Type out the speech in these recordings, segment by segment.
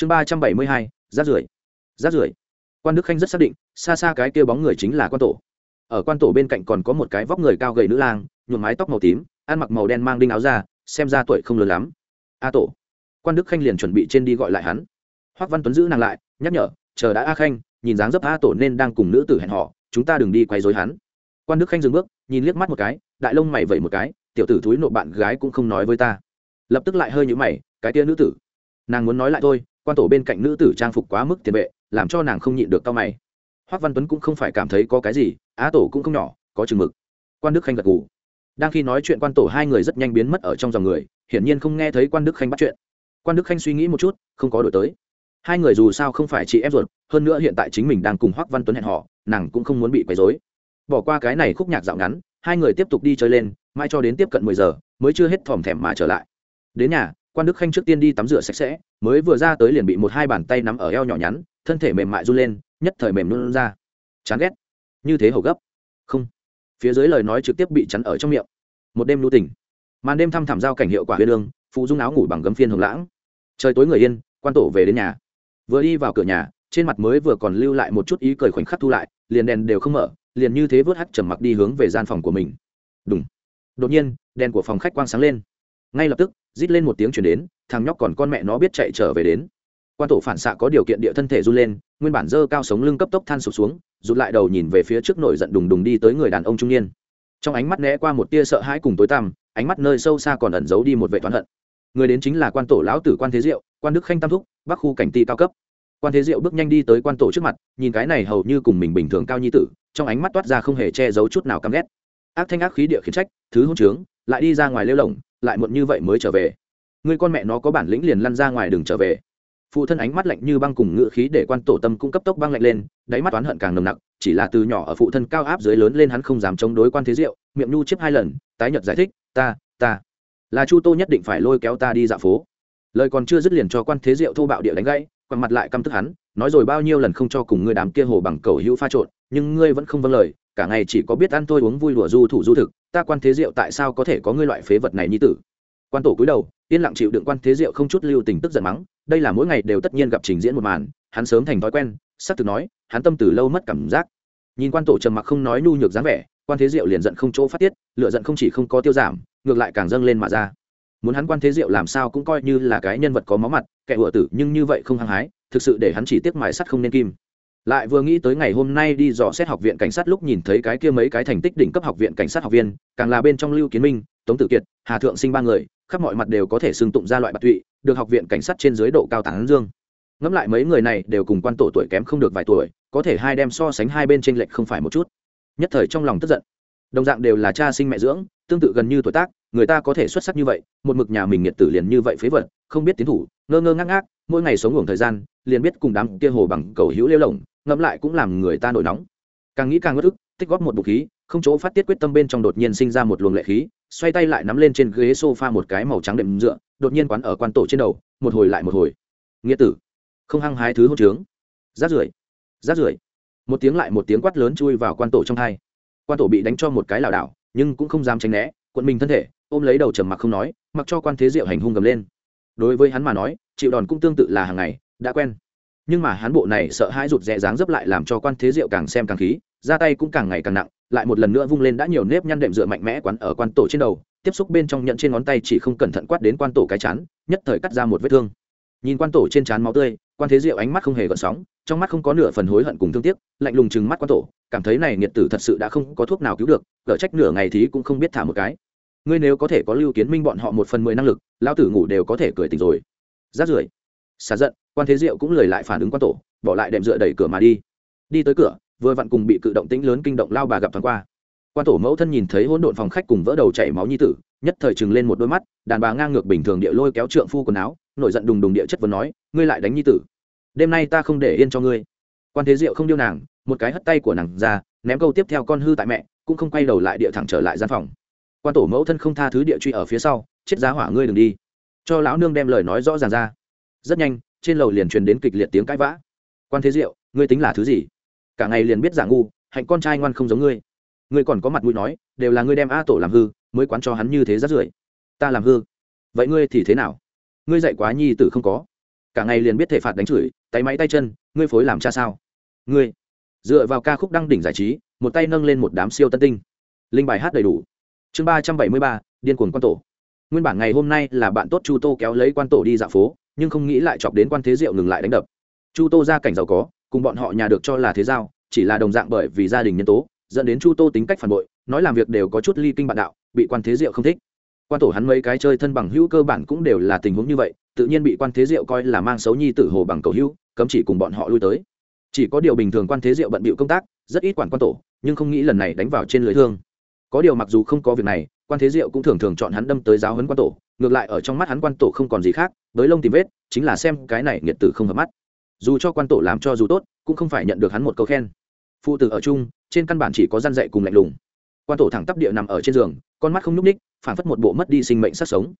chương ba trăm bảy mươi hai rát rưởi. Rát rưởi. Quan đức khanh rất xác định, xa xa cái kia bóng người chính là quan tổ. Ở quan tổ bên cạnh còn có một cái vóc người cao gầy nữ lang, nhuộm mái tóc màu tím, ăn mặc màu đen mang đinh áo ra xem ra tuổi không lớn lắm. A tổ. Quan đức khanh liền chuẩn bị trên đi gọi lại hắn. Hoắc văn tuấn giữ nàng lại, nhắc nhở, chờ đã a khanh, nhìn dáng dấp a tổ nên đang cùng nữ tử hẹn họ chúng ta đừng đi quay dối hắn. Quan đức khanh dừng bước, nhìn liếc mắt một cái, đại lông mày vẩy một cái, tiểu tử thúi nộ bạn gái cũng không nói với ta. Lập tức lại hơi nhũ mày, cái tia nữ tử, nàng muốn nói lại thôi quan tổ bên cạnh nữ tử trang phục quá mức tiền vệ, làm cho nàng không nhịn được cao mày. Hoắc văn tuấn cũng không phải cảm thấy có cái gì, á tổ cũng không nhỏ, có chừng mực. Quan đức khanh gật gù. Đang khi nói chuyện quan tổ hai người rất nhanh biến mất ở trong dòng người, hiển nhiên không nghe thấy quan đức khanh bắt chuyện. Quan đức khanh suy nghĩ một chút, không có đổi tới. Hai người dù sao không phải chị em ruột, hơn nữa hiện tại chính mình đang cùng hoắc văn tuấn hẹn họ nàng cũng không muốn bị quấy rối. Bỏ qua cái này khúc nhạc dạo ngắn, hai người tiếp tục đi chơi lên, mãi cho đến tiếp cận mười giờ, mới chưa hết thòm thèm mà trở lại. Đến nhà quan đức khanh trước tiên đi tắm rửa sạch sẽ, mới vừa ra tới liền bị một hai bàn tay nắm ở eo nhỏ nhắn, thân thể mềm mại run lên, nhất thời mềm luôn ra. Chán ghét. Như thế hầu gấp. Không. Phía dưới lời nói trực tiếp bị chắn ở trong miệng. Một đêm lưu tỉnh. Màn đêm thăm thảm giao cảnh hiệu quả huyên lương phụ dung áo ngủ bằng gấm phiên hồng lãng. Trời tối người yên, quan tổ về đến nhà. Vừa đi vào cửa nhà, trên mặt mới vừa còn lưu lại một chút ý cười khoảnh khắc thu lại, liền đèn đều không mở, liền như thế vớt hắt trầm mặc đi hướng về gian phòng của mình. Đúng đột nhiên, đèn của phòng khách quang sáng lên ngay lập tức, rít lên một tiếng chuyển đến, thằng nhóc còn con mẹ nó biết chạy trở về đến. Quan tổ phản xạ có điều kiện địa thân thể run lên, nguyên bản dơ cao sống lưng cấp tốc than sụp xuống, rụt lại đầu nhìn về phía trước nổi giận đùng đùng đi tới người đàn ông trung niên. Trong ánh mắt né qua một tia sợ hãi cùng tối tăm, ánh mắt nơi sâu xa còn ẩn giấu đi một vệ toán hận. Người đến chính là quan tổ lão tử quan thế diệu, quan đức khanh tam thúc, bắc khu cảnh ti cao cấp. Quan thế diệu bước nhanh đi tới quan tổ trước mặt, nhìn cái này hầu như cùng mình bình thường cao nhi tử, trong ánh mắt toát ra không hề che giấu chút nào căm ghét. Ác thanh ác khí địa khiến trách, thứ hôn trướng, lại đi ra ngoài lêu lỏng lại muộn như vậy mới trở về. Người con mẹ nó có bản lĩnh liền lăn ra ngoài đường trở về. Phụ thân ánh mắt lạnh như băng cùng ngựa khí để quan tổ tâm cũng cấp tốc băng lạnh lên, đáy mắt oán hận càng nồng nặc, chỉ là từ nhỏ ở phụ thân cao áp dưới lớn lên hắn không dám chống đối quan thế diệu, miệng nhu chiếc hai lần, tái nhật giải thích, ta ta, là chu tô nhất định phải lôi kéo ta đi dạo phố. Lời còn chưa dứt liền cho quan thế diệu thô bạo địa đánh gãy quằn mặt lại căm tức hắn, nói rồi bao nhiêu lần không cho cùng ngươi đám kia hồ bằng cầu hữu pha trộn, nhưng ngươi vẫn không vâng lời cả ngày chỉ có biết ăn tôi uống vui đùa du thủ du thực, ta quan thế diệu tại sao có thể có ngươi loại phế vật này như tử? Quan tổ cúi đầu, yên lặng chịu đựng quan thế diệu không chút lưu tình tức giận mắng, đây là mỗi ngày đều tất nhiên gặp trình diễn một màn, hắn sớm thành thói quen sắc từ nói, hắn tâm từ lâu mất cảm giác. Nhìn quan tổ trầm mặc không nói nhu nhược dáng vẻ, quan thế diệu liền giận không chỗ phát tiết lựa giận không chỉ không có tiêu giảm, ngược lại càng dâng lên mà ra. Muốn hắn quan thế diệu làm sao cũng coi như là cái nhân vật có máu mặt, kẻ ủa tử nhưng như vậy không hăng hái, thực sự để hắn chỉ tiếc mài sắt không nên kim lại vừa nghĩ tới ngày hôm nay đi dò xét học viện cảnh sát lúc nhìn thấy cái kia mấy cái thành tích đỉnh cấp học viện cảnh sát học viên, càng là bên trong lưu kiến minh, tống tử kiệt, hà thượng sinh ba người, khắp mọi mặt đều có thể xưng tụng ra loại bạc tụy, được học viện cảnh sát trên dưới độ cao tán dương. Ngẫm lại mấy người này đều cùng quan tổ tuổi kém không được vài tuổi, có thể hai đem so sánh hai bên tranh lệch không phải một chút. Nhất thời trong lòng tức giận. Đồng dạng đều là cha sinh mẹ dưỡng, tương tự gần như tuổi tác, người ta có thể xuất sắc như vậy, một mực nhà mình nghiệt tử liền như vậy phế vật, không biết tiến thủ, ngơ ngơ ngác ngác, mỗi ngày sống ngủ thời gian, liền biết cùng đám kia hồ bằng cầu hữu lêu lỏng ngẫm lại cũng làm người ta nổi nóng. Càng nghĩ càng ngất ức, tích góp một bụng khí, không chỗ phát tiết quyết tâm bên trong đột nhiên sinh ra một luồng lệ khí, xoay tay lại nắm lên trên ghế sofa một cái màu trắng đệm dựa, đột nhiên quán ở quan tổ trên đầu, một hồi lại một hồi. Nghĩa tử. Không hăng hái thứ hốt trướng. Rát rưởi. Rát rưởi. Một tiếng lại một tiếng quát lớn chui vào quan tổ trong hai. Quan tổ bị đánh cho một cái lảo đảo, nhưng cũng không dám tránh né, quận mình thân thể, ôm lấy đầu trầm mặc không nói, mặc cho quan thế diệu hành hung gầm lên. Đối với hắn mà nói, chịu đòn cũng tương tự là hàng ngày, đã quen nhưng mà hắn bộ này sợ hãi rụt rè dáng dấp lại làm cho quan thế diệu càng xem càng khí ra tay cũng càng ngày càng nặng, lại một lần nữa vung lên đã nhiều nếp nhăn đệm dựa mạnh mẽ quắn ở quan tổ trên đầu, tiếp xúc bên trong nhận trên ngón tay chỉ không cẩn thận quát đến quan tổ cái chán, nhất thời cắt ra một vết thương. Nhìn quan tổ trên chán máu tươi, quan thế diệu ánh mắt không hề gợn sóng, trong mắt không có nửa phần hối hận cùng thương tiếc, lạnh lùng chừng mắt quan tổ, cảm thấy này nghiệt tử thật sự đã không có thuốc nào cứu được, gỡ trách nửa ngày thì cũng không biết thả một cái. Ngươi nếu có thể có lưu kiến minh bọn họ một phần mười năng lực lao tử ngủ đều có thể cười tỉnh rồi. Rát rưởi. Xả giận quan thế diệu cũng lời lại phản ứng quan tổ, bỏ lại đệm dựa đẩy cửa mà đi. Đi tới cửa, vừa vặn cùng bị cự động tĩnh lớn kinh động lao bà gặp thoáng qua. Quan tổ mẫu thân nhìn thấy hỗn độn phòng khách cùng vỡ đầu chảy máu nhi tử, nhất thời chừng lên một đôi mắt, đàn bà ngang ngược bình thường địa lôi kéo trượng phu quần áo, nổi giận đùng đùng địa chất vấn nói, ngươi lại đánh nhi tử. Đêm nay ta không để yên cho ngươi. Quan thế diệu không điêu nàng, một cái hất tay của nàng ra, ném câu tiếp theo con hư tại mẹ, cũng không quay đầu lại địa thẳng trở lại gian phòng. Quan tổ mẫu thân không tha thứ địa truy ở phía sau, chết giá hỏa ngươi đừng đi. Cho lão nương đem lời nói rõ ràng ra. Rất nhanh trên lầu liền truyền đến kịch liệt tiếng cãi vã. Quan thế diệu, ngươi tính là thứ gì? Cả ngày liền biết giả ngu, hạnh con trai ngoan không giống ngươi. Ngươi còn có mặt mũi nói, đều là ngươi đem a tổ làm hư, mới quán cho hắn như thế rất rưởi. Ta làm hư? Vậy ngươi thì thế nào? Ngươi dạy quá nhi tử không có. Cả ngày liền biết thể phạt đánh chửi, tay máy tay chân, ngươi phối làm cha sao? Ngươi. Dựa vào ca khúc đăng đỉnh giải trí, một tay nâng lên một đám siêu tân tinh. Linh bài hát đầy đủ. Chương ba trăm bảy mươi ba, điên cuồng quan tổ. Nguyên bản ngày hôm nay là bạn tốt chu tô kéo lấy quan tổ đi dạo phố nhưng không nghĩ lại chọc đến quan thế diệu ngừng lại đánh đập. Chu tô gia cảnh giàu có, cùng bọn họ nhà được cho là thế giao, chỉ là đồng dạng bởi vì gia đình nhân tố, dẫn đến chu tô tính cách phản bội, nói làm việc đều có chút ly kinh bạn đạo, bị quan thế diệu không thích. Quan tổ hắn mấy cái chơi thân bằng hữu cơ bản cũng đều là tình huống như vậy, tự nhiên bị quan thế diệu coi là mang xấu nhi tử hồ bằng cầu hữu, cấm chỉ cùng bọn họ lui tới. Chỉ có điều bình thường quan thế diệu bận bịu công tác, rất ít quản quan tổ, nhưng không nghĩ lần này đánh vào trên lưới thương. Có điều mặc dù không có việc này quan thế diệu cũng thường thường chọn hắn đâm tới giáo huấn quan tổ, ngược lại ở trong mắt hắn quan tổ không còn gì khác, với lông tìm vết, chính là xem cái này nghiệt tử không hợp mắt. Dù cho quan tổ làm cho dù tốt, cũng không phải nhận được hắn một câu khen. Phụ tử ở chung, trên căn bản chỉ có gian dạy cùng lạnh lùng. Quan tổ thẳng tắp địa nằm ở trên giường, con mắt không nhúc ních phản phất một bộ mất đi sinh mệnh sát sống.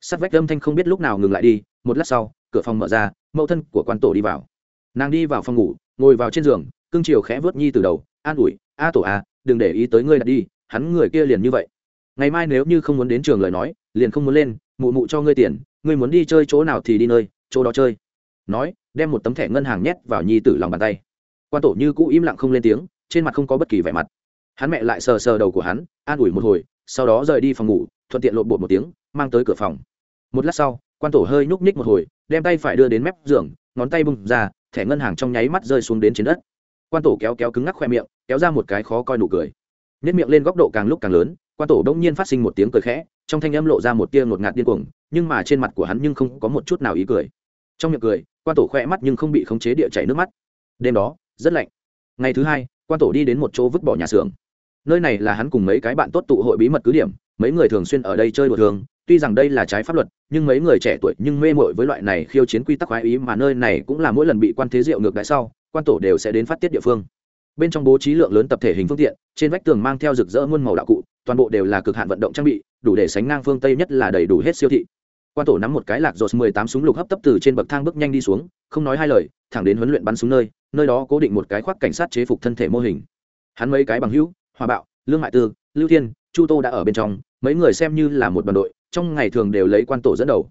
Sắt vách âm thanh không biết lúc nào ngừng lại đi, một lát sau, cửa phòng mở ra, mẫu thân của quan tổ đi vào. Nàng đi vào phòng ngủ, ngồi vào trên giường cưng chiều khẽ vớt nhi từ đầu, an ủi, a tổ a đừng để ý tới ngươi đặt đi, hắn người kia liền như vậy ngày mai nếu như không muốn đến trường lời nói, liền không muốn lên, mụ mụ cho ngươi tiền, ngươi muốn đi chơi chỗ nào thì đi nơi, chỗ đó chơi. Nói, đem một tấm thẻ ngân hàng nhét vào nhi tử lòng bàn tay. Quan tổ như cũ im lặng không lên tiếng, trên mặt không có bất kỳ vẻ mặt. Hắn mẹ lại sờ sờ đầu của hắn, an ủi một hồi, sau đó rời đi phòng ngủ, thuận tiện lộn bột một tiếng, mang tới cửa phòng. Một lát sau, quan tổ hơi nhúc nhích một hồi, đem tay phải đưa đến mép giường, ngón tay bung ra, thẻ ngân hàng trong nháy mắt rơi xuống đến trên đất. Quan tổ kéo kéo cứng ngắc khoe miệng, kéo ra một cái khó coi nụ cười nếp miệng lên góc độ càng lúc càng lớn, quan tổ đông nhiên phát sinh một tiếng cười khẽ, trong thanh âm lộ ra một tia ngột ngạt điên cuồng, nhưng mà trên mặt của hắn nhưng không có một chút nào ý cười. Trong miệng cười, quan tổ khỏe mắt nhưng không bị khống chế địa chảy nước mắt. Đêm đó, rất lạnh. Ngày thứ hai, quan tổ đi đến một chỗ vứt bỏ nhà xưởng. Nơi này là hắn cùng mấy cái bạn tốt tụ hội bí mật cứ điểm, mấy người thường xuyên ở đây chơi đùa thường, tuy rằng đây là trái pháp luật, nhưng mấy người trẻ tuổi nhưng mê mội với loại này khiêu chiến quy tắc khoái ý mà nơi này cũng là mỗi lần bị quan thế diệu ngược đãi sau, quan tổ đều sẽ đến phát tiết địa phương bên trong bố trí lượng lớn tập thể hình phương tiện, trên vách tường mang theo rực rỡ muôn màu đạo cụ, toàn bộ đều là cực hạn vận động trang bị, đủ để sánh ngang phương tây nhất là đầy đủ hết siêu thị. Quan tổ nắm một cái lạc rột mười tám súng lục hấp tấp từ trên bậc thang bước nhanh đi xuống, không nói hai lời, thẳng đến huấn luyện bắn súng nơi nơi đó cố định một cái khoác cảnh sát chế phục thân thể mô hình. Hắn mấy cái bằng hữu, hòa bạo, lương mại tư, lưu thiên, chu tô đã ở bên trong, mấy người xem như là một đoàn đội, trong ngày thường đều lấy quan tổ dẫn đầu.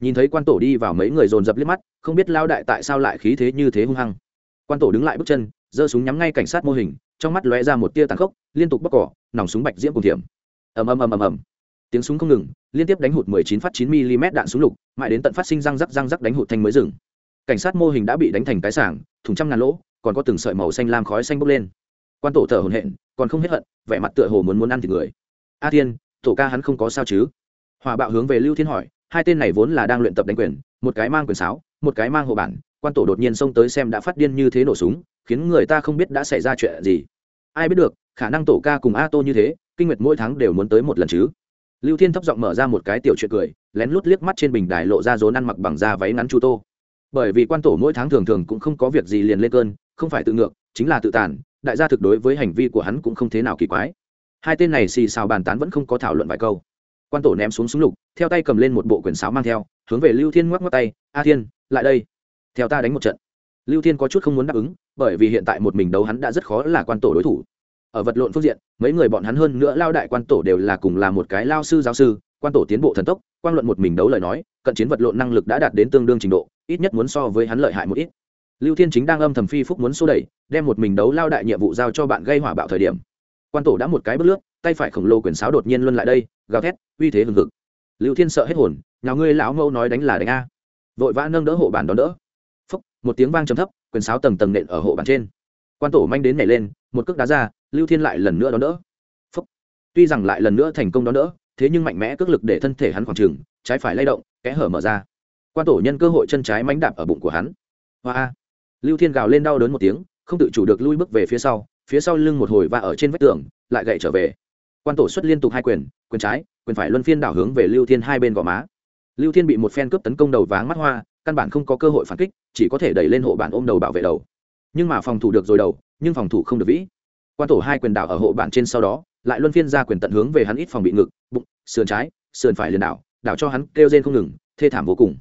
Nhìn thấy quan tổ đi vào mấy người dồn dập liếc mắt, không biết lao đại tại sao lại khí thế như thế hung hăng. Quan tổ đứng lại bước chân giơ súng nhắm ngay cảnh sát mô hình, trong mắt lóe ra một tia tàn khốc, liên tục bóc cỏ, nòng súng bạch diễm cùng thiểm. Ầm ầm ầm ầm ầm. Tiếng súng không ngừng, liên tiếp đánh hụt 19 phát 9 mm đạn súng lục, mãi đến tận phát sinh răng rắc răng rắc đánh hụt thanh mới dừng. Cảnh sát mô hình đã bị đánh thành cái sảng, thùng trăm ngàn lỗ, còn có từng sợi màu xanh lam khói xanh bốc lên. Quan tổ thở hổn hển, còn không hết hận, vẻ mặt tựa hồ muốn muốn ăn thịt người. A thiên, tổ ca hắn không có sao chứ? Hòa bạo hướng về lưu thiên hỏi, hai tên này vốn là đang luyện tập đánh quyền, một cái mang quyền sáo, một cái mang hồ bản quan tổ đột nhiên xông tới xem đã phát điên như thế nổ súng, khiến người ta không biết đã xảy ra chuyện gì. Ai biết được, khả năng tổ ca cùng a tô như thế, kinh nguyệt mỗi tháng đều muốn tới một lần chứ. Lưu thiên thấp giọng mở ra một cái tiểu chuyện cười, lén lút liếc mắt trên bình đài lộ ra rốn ăn mặc bằng da váy ngắn chu tô. Bởi vì quan tổ mỗi tháng thường thường cũng không có việc gì liền lên cơn, không phải tự ngược, chính là tự tàn, đại gia thực đối với hành vi của hắn cũng không thế nào kỳ quái. Hai tên này xì xào bàn tán vẫn không có thảo luận vài câu. Quan tổ ném xuống súng lục, theo tay cầm lên một bộ quyển sáo mang theo, hướng về lưu thiên ngoắc ngoắc tay, a thiên, lại đây theo ta đánh một trận. Lưu thiên có chút không muốn đáp ứng, bởi vì hiện tại một mình đấu hắn đã rất khó là quan tổ đối thủ. Ở vật lộn phương diện, mấy người bọn hắn hơn nữa lao đại quan tổ đều là cùng là một cái lao sư giáo sư, quan tổ tiến bộ thần tốc quan luận một mình đấu lời nói, cận chiến vật lộn năng lực đã đạt đến tương đương trình độ, ít nhất muốn so với hắn lợi hại một ít. Lưu thiên chính đang âm thầm phi phúc muốn xô đẩy, đem một mình đấu lao đại nhiệm vụ giao cho bạn gây hỏa bạo thời điểm. Quan tổ đã một cái bước lướt, tay phải khổng lồ quyền sáo đột nhiên luân lại đây, gào thét, uy thế hừng hực. Lưu thiên sợ hết hồn, nào ngươi lão mẫu nói đánh là đánh a. Vội vã nâng đỡ hộ bản đón đỡ một tiếng vang trầm thấp, quyền sáo tầng tầng nện ở hộ bàn trên. Quan tổ manh đến nhảy lên, một cước đá ra, lưu thiên lại lần nữa đón đỡ. Phúc. Tuy rằng lại lần nữa thành công đón đỡ, thế nhưng mạnh mẽ cước lực để thân thể hắn khoảng trừng trái phải lay động, kẽ hở mở ra. Quan tổ nhân cơ hội chân trái mánh đạp ở bụng của hắn. Hoa lưu thiên gào lên đau đớn một tiếng, không tự chủ được lui bước về phía sau phía sau lưng một hồi và ở trên vách tường, lại gậy trở về. Quan tổ xuất liên tục hai quyền quyền trái, quyền phải luân phiên đảo hướng về lưu thiên hai bên gò má. Lưu thiên bị một phen cướp tấn công đầu váng mắt hoa căn bản không có cơ hội phản kích, chỉ có thể đẩy lên hộ bản ôm đầu bảo vệ đầu. Nhưng mà phòng thủ được rồi đầu, nhưng phòng thủ không được vĩ. Quan tổ hai quyền đảo ở hộ bản trên sau đó, lại luân phiên ra quyền tận hướng về hắn ít phòng bị ngực, bụng, sườn trái, sườn phải liền đảo đảo cho hắn kêu rên không ngừng, thê thảm vô cùng.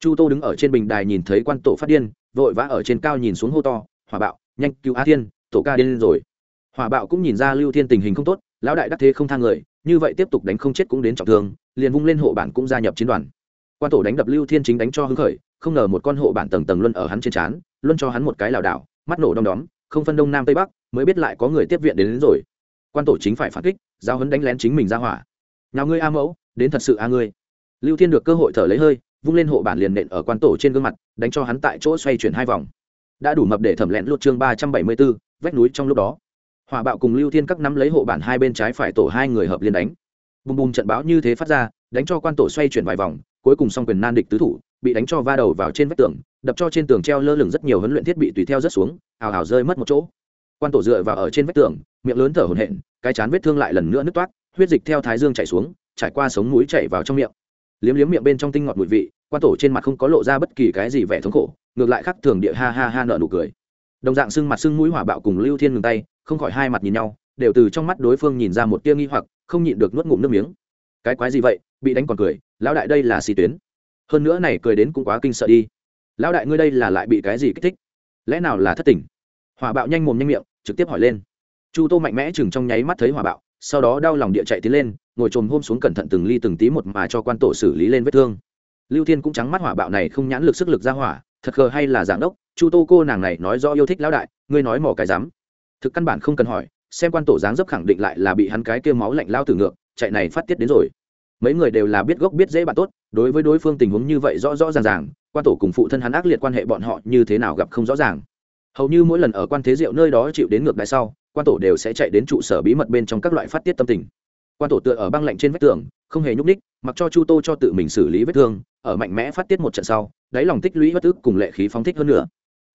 Chu tô đứng ở trên bình đài nhìn thấy quan tổ phát điên, vội vã ở trên cao nhìn xuống hô to, hỏa bạo, nhanh cứu a thiên, tổ ca điên lên rồi. Hỏa bạo cũng nhìn ra lưu thiên tình hình không tốt, lão đại đắc thế không thang người, như vậy tiếp tục đánh không chết cũng đến trọng thương, liền vung lên hộ bản cũng gia nhập chiến đoàn quan tổ đánh đập lưu thiên chính đánh cho hứng khởi không ngờ một con hộ bản tầng tầng luân ở hắn trên trán luân cho hắn một cái lảo đảo mắt nổ đom đóm không phân đông nam tây bắc mới biết lại có người tiếp viện đến, đến rồi. Quan tổ chính phải phản kích giao hấn đánh lén chính mình ra hỏa. Nào ngươi a mẫu đến thật sự a ngươi. Lưu thiên được cơ hội thở lấy hơi vung lên hộ bản liền nện ở quan tổ trên gương mặt đánh cho hắn tại chỗ xoay chuyển hai vòng. Đã đủ mập để thẩm lẹn lút chương ba trăm bảy mươi bốn vách núi trong lúc đó. Hỏa bạo cùng lưu thiên các nắm lấy hộ bản hai bên trái phải tổ hai người hợp liên đánh. Bùm bùm trận báo như thế phát ra đánh cho quan tổ xoay chuyển vài vòng, cuối cùng xong quyền nan địch tứ thủ, bị đánh cho va đầu vào trên vách tường, đập cho trên tường treo lơ lửng rất nhiều huấn luyện thiết bị tùy theo rất xuống hào hào rơi mất một chỗ. Quan tổ dựa vào ở trên vách tường, miệng lớn thở hổn hển, cái chán vết thương lại lần nữa nứt toát huyết dịch theo thái dương chảy xuống, trải qua sống mũi chảy vào trong miệng. Liếm liếm miệng bên trong tinh ngọt mùi vị, quan tổ trên mặt không có lộ ra bất kỳ cái gì vẻ thống khổ, ngược lại khắc thường địa ha ha ha nợ nụ cười. Đồng dạng sưng mặt sưng mũi hỏa bạo cùng lưu thiên ngừng tay, không khỏi hai mặt nhìn nhau, đều từ trong mắt đối phương nhìn ra một tia nghi hoặc, không nhịn được nuốt ngụm nước miếng. Cái quái gì vậy? Bị đánh còn cười, lão đại đây là xì tuyến. Hơn nữa này cười đến cũng quá kinh sợ đi. Lão đại ngươi đây là lại bị cái gì kích thích? Lẽ nào là thất tình? Hòa bạo nhanh mồm nhanh miệng, trực tiếp hỏi lên. Chu tô mạnh mẽ chừng trong nháy mắt thấy hòa bạo, sau đó đau lòng địa chạy tiến lên, ngồi trồm hôm xuống cẩn thận từng ly từng tí một mà cho quan tổ xử lý lên vết thương. Lưu thiên cũng trắng mắt hỏa bạo này không nhãn lực sức lực ra hỏa, thật khờ hay là giảng đốc, chu tô cô nàng này nói do yêu thích lão đại, ngươi nói mỏ cái dám thực căn bản không cần hỏi, xem quan tổ dáng dấp khẳng định lại là bị hắn cái kêu máu lạnh lao tử ngược, chạy này phát tiết đến rồi mấy người đều là biết gốc biết dễ bạn tốt, đối với đối phương tình huống như vậy rõ rõ ràng ràng, quan tổ cùng phụ thân hắn ác liệt quan hệ bọn họ như thế nào gặp không rõ ràng. Hầu như mỗi lần ở quan thế diệu nơi đó chịu đến ngược đại sau, quan tổ đều sẽ chạy đến trụ sở bí mật bên trong các loại phát tiết tâm tình. Quan tổ tựa ở băng lạnh trên vách tường, không hề nhúc ních mặc cho chu tô cho tự mình xử lý vết thương, ở mạnh mẽ phát tiết một trận sau, đáy lòng tích lũy bất ức cùng lệ khí phóng thích hơn nữa.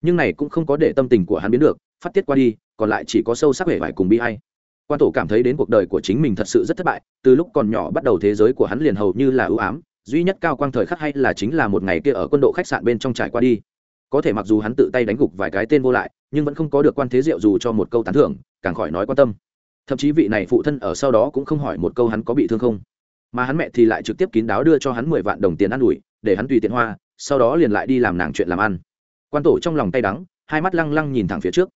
Nhưng này cũng không có để tâm tình của hắn biến được, phát tiết qua đi, còn lại chỉ có sâu sắc vẻ vải cùng bi hay quan tổ cảm thấy đến cuộc đời của chính mình thật sự rất thất bại, từ lúc còn nhỏ bắt đầu thế giới của hắn liền hầu như là ưu ám, duy nhất cao quang thời khắc hay là chính là một ngày kia ở quân độ khách sạn bên trong trải qua đi. Có thể mặc dù hắn tự tay đánh gục vài cái tên vô lại, nhưng vẫn không có được quan thế diệu dù cho một câu tán thưởng, càng khỏi nói quan tâm. Thậm chí vị này phụ thân ở sau đó cũng không hỏi một câu hắn có bị thương không. Mà hắn mẹ thì lại trực tiếp kín đáo đưa cho hắn mười vạn đồng tiền ăn ủi, để hắn tùy tiện hoa, sau đó liền lại đi làm nàng chuyện làm ăn. Quan tổ trong lòng tay đắng, hai mắt lăng lăng nhìn thẳng phía trước.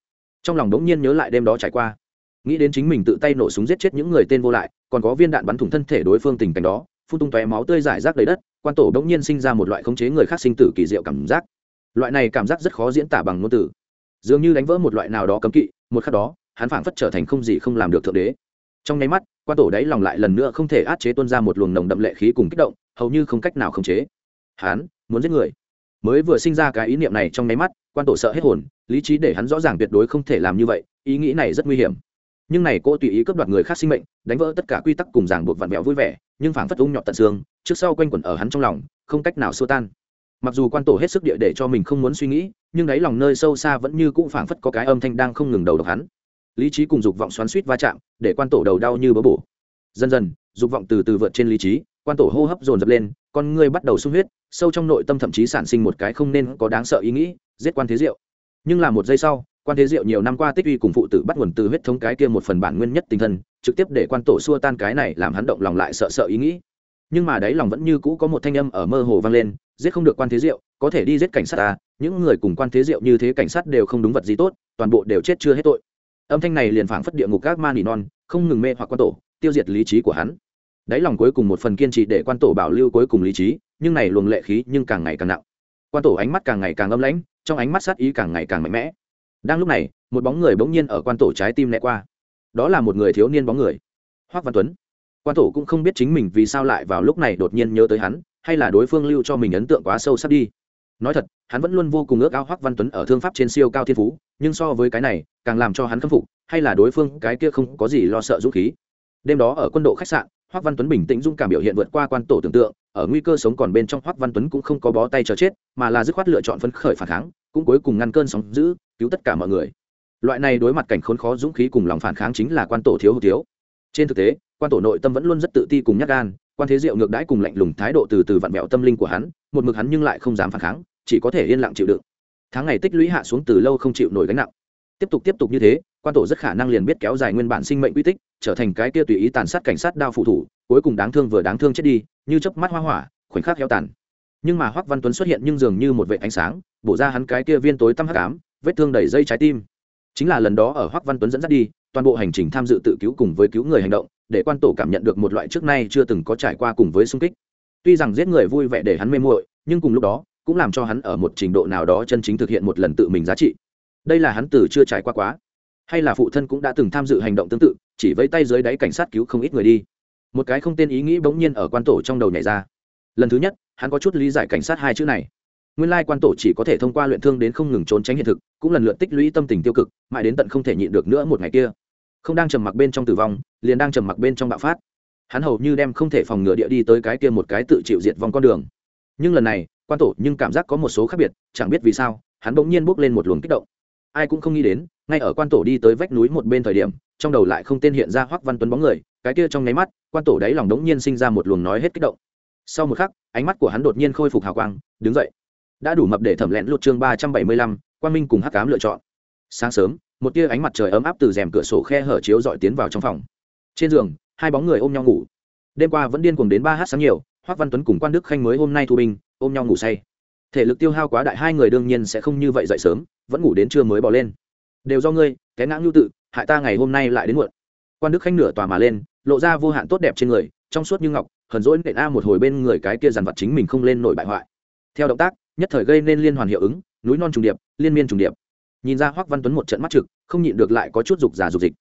Trong lòng đống nhiên nhớ lại đêm đó trải qua nghĩ đến chính mình tự tay nổ súng giết chết những người tên vô lại, còn có viên đạn bắn thủng thân thể đối phương tình cảnh đó, phun tung tóe máu tươi giải rác đầy đất, quan tổ bỗng nhiên sinh ra một loại khống chế người khác sinh tử kỳ diệu cảm giác. Loại này cảm giác rất khó diễn tả bằng ngôn từ. Dường như đánh vỡ một loại nào đó cấm kỵ, một khắc đó, hắn phảng phất trở thành không gì không làm được thượng đế. Trong nháy mắt, quan tổ đáy lòng lại lần nữa không thể át chế tuôn ra một luồng nồng đậm lệ khí cùng kích động, hầu như không cách nào khống chế. Hắn muốn giết người. Mới vừa sinh ra cái ý niệm này trong nháy mắt, quan tổ sợ hết hồn, lý trí để hắn rõ ràng tuyệt đối không thể làm như vậy, ý nghĩ này rất nguy hiểm nhưng này cô tùy ý cướp đoạt người khác sinh mệnh, đánh vỡ tất cả quy tắc cùng ràng buộc vặn vẹo vui vẻ, nhưng phảng phất ung nhọt tận xương, trước sau quanh quẩn ở hắn trong lòng, không cách nào xua tan. Mặc dù quan tổ hết sức địa để cho mình không muốn suy nghĩ, nhưng đáy lòng nơi sâu xa vẫn như cũng phảng phất có cái âm thanh đang không ngừng đầu độc hắn. Lý trí cùng dục vọng xoắn suýt va chạm, để quan tổ đầu đau như bớ bổ. Dần dần, dục vọng từ từ vượt trên lý trí, quan tổ hô hấp dồn dập lên, con ngươi bắt đầu sung huyết, sâu trong nội tâm thậm chí sản sinh một cái không nên có đáng sợ ý nghĩ, giết quan thế diệu. Nhưng là một giây sau quan thế diệu nhiều năm qua tích uy cùng phụ tử bắt nguồn từ huyết thống cái kia một phần bản nguyên nhất tinh thần, trực tiếp để quan tổ xua tan cái này làm hắn động lòng lại sợ sợ ý nghĩ. Nhưng mà đấy lòng vẫn như cũ có một thanh âm ở mơ hồ vang lên, giết không được quan thế diệu, có thể đi giết cảnh sát ta, những người cùng quan thế diệu như thế cảnh sát đều không đúng vật gì tốt, toàn bộ đều chết chưa hết tội. Âm thanh này liền phảng phất địa ngục các ma nỉ non, không ngừng mê hoặc quan tổ, tiêu diệt lý trí của hắn. Đáy lòng cuối cùng một phần kiên trì để quan tổ bảo lưu cuối cùng lý trí, nhưng này luồng lệ khí nhưng càng ngày càng nặng. Quan tổ ánh mắt càng ngày càng âm lãnh, trong ánh mắt sát ý càng ngày càng mạnh mẽ đang lúc này, một bóng người bỗng nhiên ở quan tổ trái tim né qua. Đó là một người thiếu niên bóng người, hoác văn tuấn. Quan tổ cũng không biết chính mình vì sao lại vào lúc này đột nhiên nhớ tới hắn, hay là đối phương lưu cho mình ấn tượng quá sâu sắc đi. Nói thật, hắn vẫn luôn vô cùng ước ao hoác văn tuấn ở thương pháp trên siêu cao thiên phú, nhưng so với cái này, càng làm cho hắn khâm phục, hay là đối phương cái kia không có gì lo sợ dũng khí. Đêm đó ở quân độ khách sạn, hoác văn tuấn bình tĩnh dũng cảm biểu hiện vượt qua quan tổ tưởng tượng, ở nguy cơ sống còn bên trong hoác văn tuấn cũng không có bó tay chờ chết, mà là dứt khoát lựa chọn phấn khởi phản kháng cũng cuối cùng ngăn cơn sóng giữ cứu tất cả mọi người. Loại này đối mặt cảnh khốn khó dũng khí cùng lòng phản kháng chính là quan tổ thiếu hụt thiếu. Trên thực tế, quan tổ nội tâm vẫn luôn rất tự ti cùng nhắc gan, quan thế diệu ngược đãi cùng lạnh lùng thái độ từ từ vặn vẹo tâm linh của hắn, một mực hắn nhưng lại không dám phản kháng, chỉ có thể yên lặng chịu đựng. Tháng ngày tích lũy hạ xuống từ lâu không chịu nổi gánh nặng. Tiếp tục tiếp tục như thế, quan tổ rất khả năng liền biết kéo dài nguyên bản sinh mệnh quy tích, trở thành cái kia tùy ý tàn sát cảnh sát đao phụ thủ, cuối cùng đáng thương vừa đáng thương chết đi, như chớp mắt hoa hỏa, khoảnh khắc heo tàn. Nhưng mà hoắc văn tuấn xuất hiện nhưng dường như một vệ ánh sáng bổ ra hắn cái kia viên tối tăm hắc ám, vết thương đầy dây trái tim. Chính là lần đó ở hoắc văn tuấn dẫn dắt đi, toàn bộ hành trình tham dự tự cứu cùng với cứu người hành động, để quan tổ cảm nhận được một loại trước nay chưa từng có trải qua cùng với xung kích. Tuy rằng giết người vui vẻ để hắn mê muội, nhưng cùng lúc đó, cũng làm cho hắn ở một trình độ nào đó chân chính thực hiện một lần tự mình giá trị. Đây là hắn từ chưa trải qua quá. Hay là phụ thân cũng đã từng tham dự hành động tương tự, chỉ với tay dưới đáy cảnh sát cứu không ít người đi. Một cái không tên ý nghĩ bỗng nhiên ở quan tổ trong đầu nhảy ra. Lần thứ nhất, hắn có chút lý giải cảnh sát hai chữ này nguyên lai quan tổ chỉ có thể thông qua luyện thương đến không ngừng trốn tránh hiện thực, cũng lần lượt tích lũy tâm tình tiêu cực, mãi đến tận không thể nhịn được nữa một ngày kia. Không đang trầm mặc bên trong tử vong, liền đang trầm mặc bên trong bạo phát. Hắn hầu như đem không thể phòng ngừa địa đi tới cái kia một cái tự chịu diệt vong con đường. Nhưng lần này, quan tổ nhưng cảm giác có một số khác biệt, chẳng biết vì sao, hắn bỗng nhiên bốc lên một luồng kích động. Ai cũng không nghĩ đến, ngay ở quan tổ đi tới vách núi một bên thời điểm, trong đầu lại không tên hiện ra hoắc văn tuấn bóng người, cái kia trong nháy mắt, quan tổ đáy lòng đống nhiên sinh ra một luồng nói hết kích động. Sau một khắc, ánh mắt của hắn đột nhiên khôi phục hào quang, đứng dậy đã đủ mập để thẩm lén lụt chương ba trăm bảy mươi lăm quan minh cùng hắc cám lựa chọn. Sáng sớm, một tia ánh mặt trời ấm áp từ rèm cửa sổ khe hở chiếu dọi tiến vào trong phòng. Trên giường, hai bóng người ôm nhau ngủ. Đêm qua vẫn điên cuồng đến ba h sáng nhiều hoắc văn tuấn cùng quan đức khanh mới hôm nay thu binh, ôm nhau ngủ say. Thể lực tiêu hao quá đại, hai người đương nhiên sẽ không như vậy dậy sớm, vẫn ngủ đến trưa mới bỏ lên. Đều do ngươi, cái ngã ngưu tự, hại ta ngày hôm nay lại đến muộn. Quan đức khanh nửa tòa mà lên, lộ ra vô hạn tốt đẹp trên người, trong suốt như ngọc, hờn dỗi nện a một hồi bên người cái kia dằn vặt chính mình không lên nổi bại hoại. Theo động tác nhất thời gây nên liên hoàn hiệu ứng núi non trùng điệp liên miên trùng điệp. Nhìn ra hoắc văn tuấn một trận mắt trực không nhịn được lại có chút dục giả dục dịch.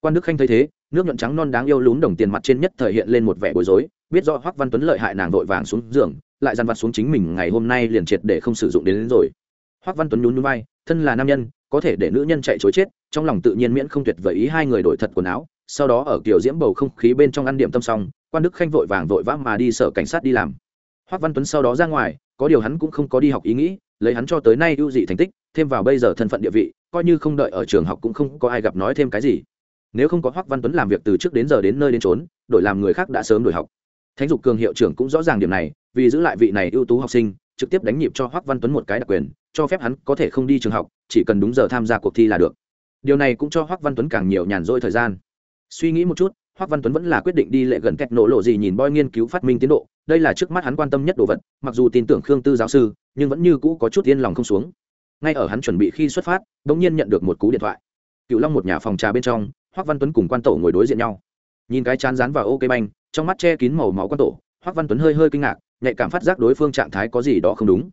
Quan đức khanh thấy thế nước nhuận trắng non đáng yêu lún đồng tiền mặt trên nhất thời hiện lên một vẻ bối rối biết rõ hoắc văn tuấn lợi hại nàng vội vàng xuống giường lại dằn vặt xuống chính mình ngày hôm nay liền triệt để không sử dụng đến, đến rồi. Hoắc văn tuấn nhún nhún vai thân là nam nhân có thể để nữ nhân chạy chối chết trong lòng tự nhiên miễn không tuyệt vời ý hai người đổi thật quần áo. Sau đó ở kiểu diễm bầu không khí bên trong ăn điểm tâm xong quan đức khanh vội vàng vội vã mà đi sở cảnh sát đi làm hoắc văn tuấn sau đó ra ngoài, có điều hắn cũng không có đi học ý nghĩ, lấy hắn cho tới nay ưu dị thành tích, thêm vào bây giờ thân phận địa vị, coi như không đợi ở trường học cũng không có ai gặp nói thêm cái gì. Nếu không có hoắc văn tuấn làm việc từ trước đến giờ đến nơi đến trốn đổi làm người khác đã sớm đổi học. Thánh dục cường hiệu trưởng cũng rõ ràng điểm này, vì giữ lại vị này ưu tú học sinh, trực tiếp đánh nhịp cho hoắc văn tuấn một cái đặc quyền, cho phép hắn có thể không đi trường học, chỉ cần đúng giờ tham gia cuộc thi là được. Điều này cũng cho hoắc văn tuấn càng nhiều nhàn rỗi thời gian. Suy nghĩ một chút hoắc văn tuấn vẫn là quyết định đi lệ gần kẹt nổ lộ gì nhìn boy nghiên cứu phát minh tiến độ, đây là trước mắt hắn quan tâm nhất đồ vật, mặc dù tin tưởng khương tư giáo sư, nhưng vẫn như cũ có chút yên lòng không xuống. Ngay ở hắn chuẩn bị khi xuất phát bỗng nhiên nhận được một cú điện thoại. Cựu long một nhà phòng trà bên trong hoắc văn tuấn cùng quan tổ ngồi đối diện nhau. Nhìn cái chán rán vào ok banh, trong mắt che kín màu máu quan tổ hoắc văn tuấn hơi hơi kinh ngạc, nhạy cảm phát giác đối phương trạng thái có gì đó không đúng.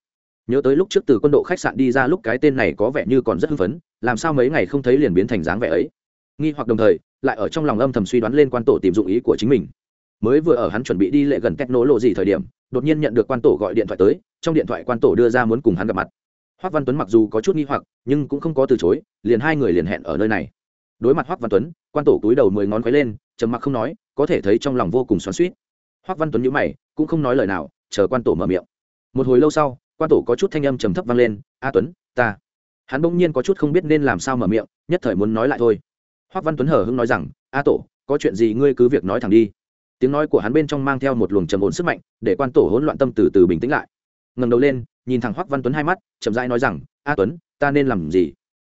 Nhớ tới lúc trước từ quân độ khách sạn đi ra lúc cái tên này có vẻ như còn rất hưng phấn, làm sao mấy ngày không thấy liền biến thành dáng vẻ ấy nghi hoặc đồng thời, lại ở trong lòng âm thầm suy đoán lên quan tổ tìm dụng ý của chính mình. Mới vừa ở hắn chuẩn bị đi lệ gần cách nổ lộ gì thời điểm, đột nhiên nhận được quan tổ gọi điện thoại tới, trong điện thoại quan tổ đưa ra muốn cùng hắn gặp mặt. Hoắc văn tuấn mặc dù có chút nghi hoặc, nhưng cũng không có từ chối, liền hai người liền hẹn ở nơi này. Đối mặt hoắc văn tuấn, quan tổ cúi đầu mười ngón quấy lên, trầm mặc không nói, có thể thấy trong lòng vô cùng xoắn suýt hoắc văn tuấn nhíu mày, cũng không nói lời nào, chờ quan tổ mở miệng. Một hồi lâu sau, quan tổ có chút thanh âm trầm thấp vang lên, a tuấn, ta. Hắn bỗng nhiên có chút không biết nên làm sao mở miệng, nhất thời muốn nói lại thôi hoắc văn tuấn hờ hững nói rằng, a tổ, có chuyện gì ngươi cứ việc nói thẳng đi. Tiếng nói của hắn bên trong mang theo một luồng trầm ổn sức mạnh, để quan tổ hỗn loạn tâm từ từ bình tĩnh lại. Ngẩng đầu lên, nhìn thẳng hoắc văn tuấn hai mắt, chậm rãi nói rằng, a tuấn, ta nên làm gì?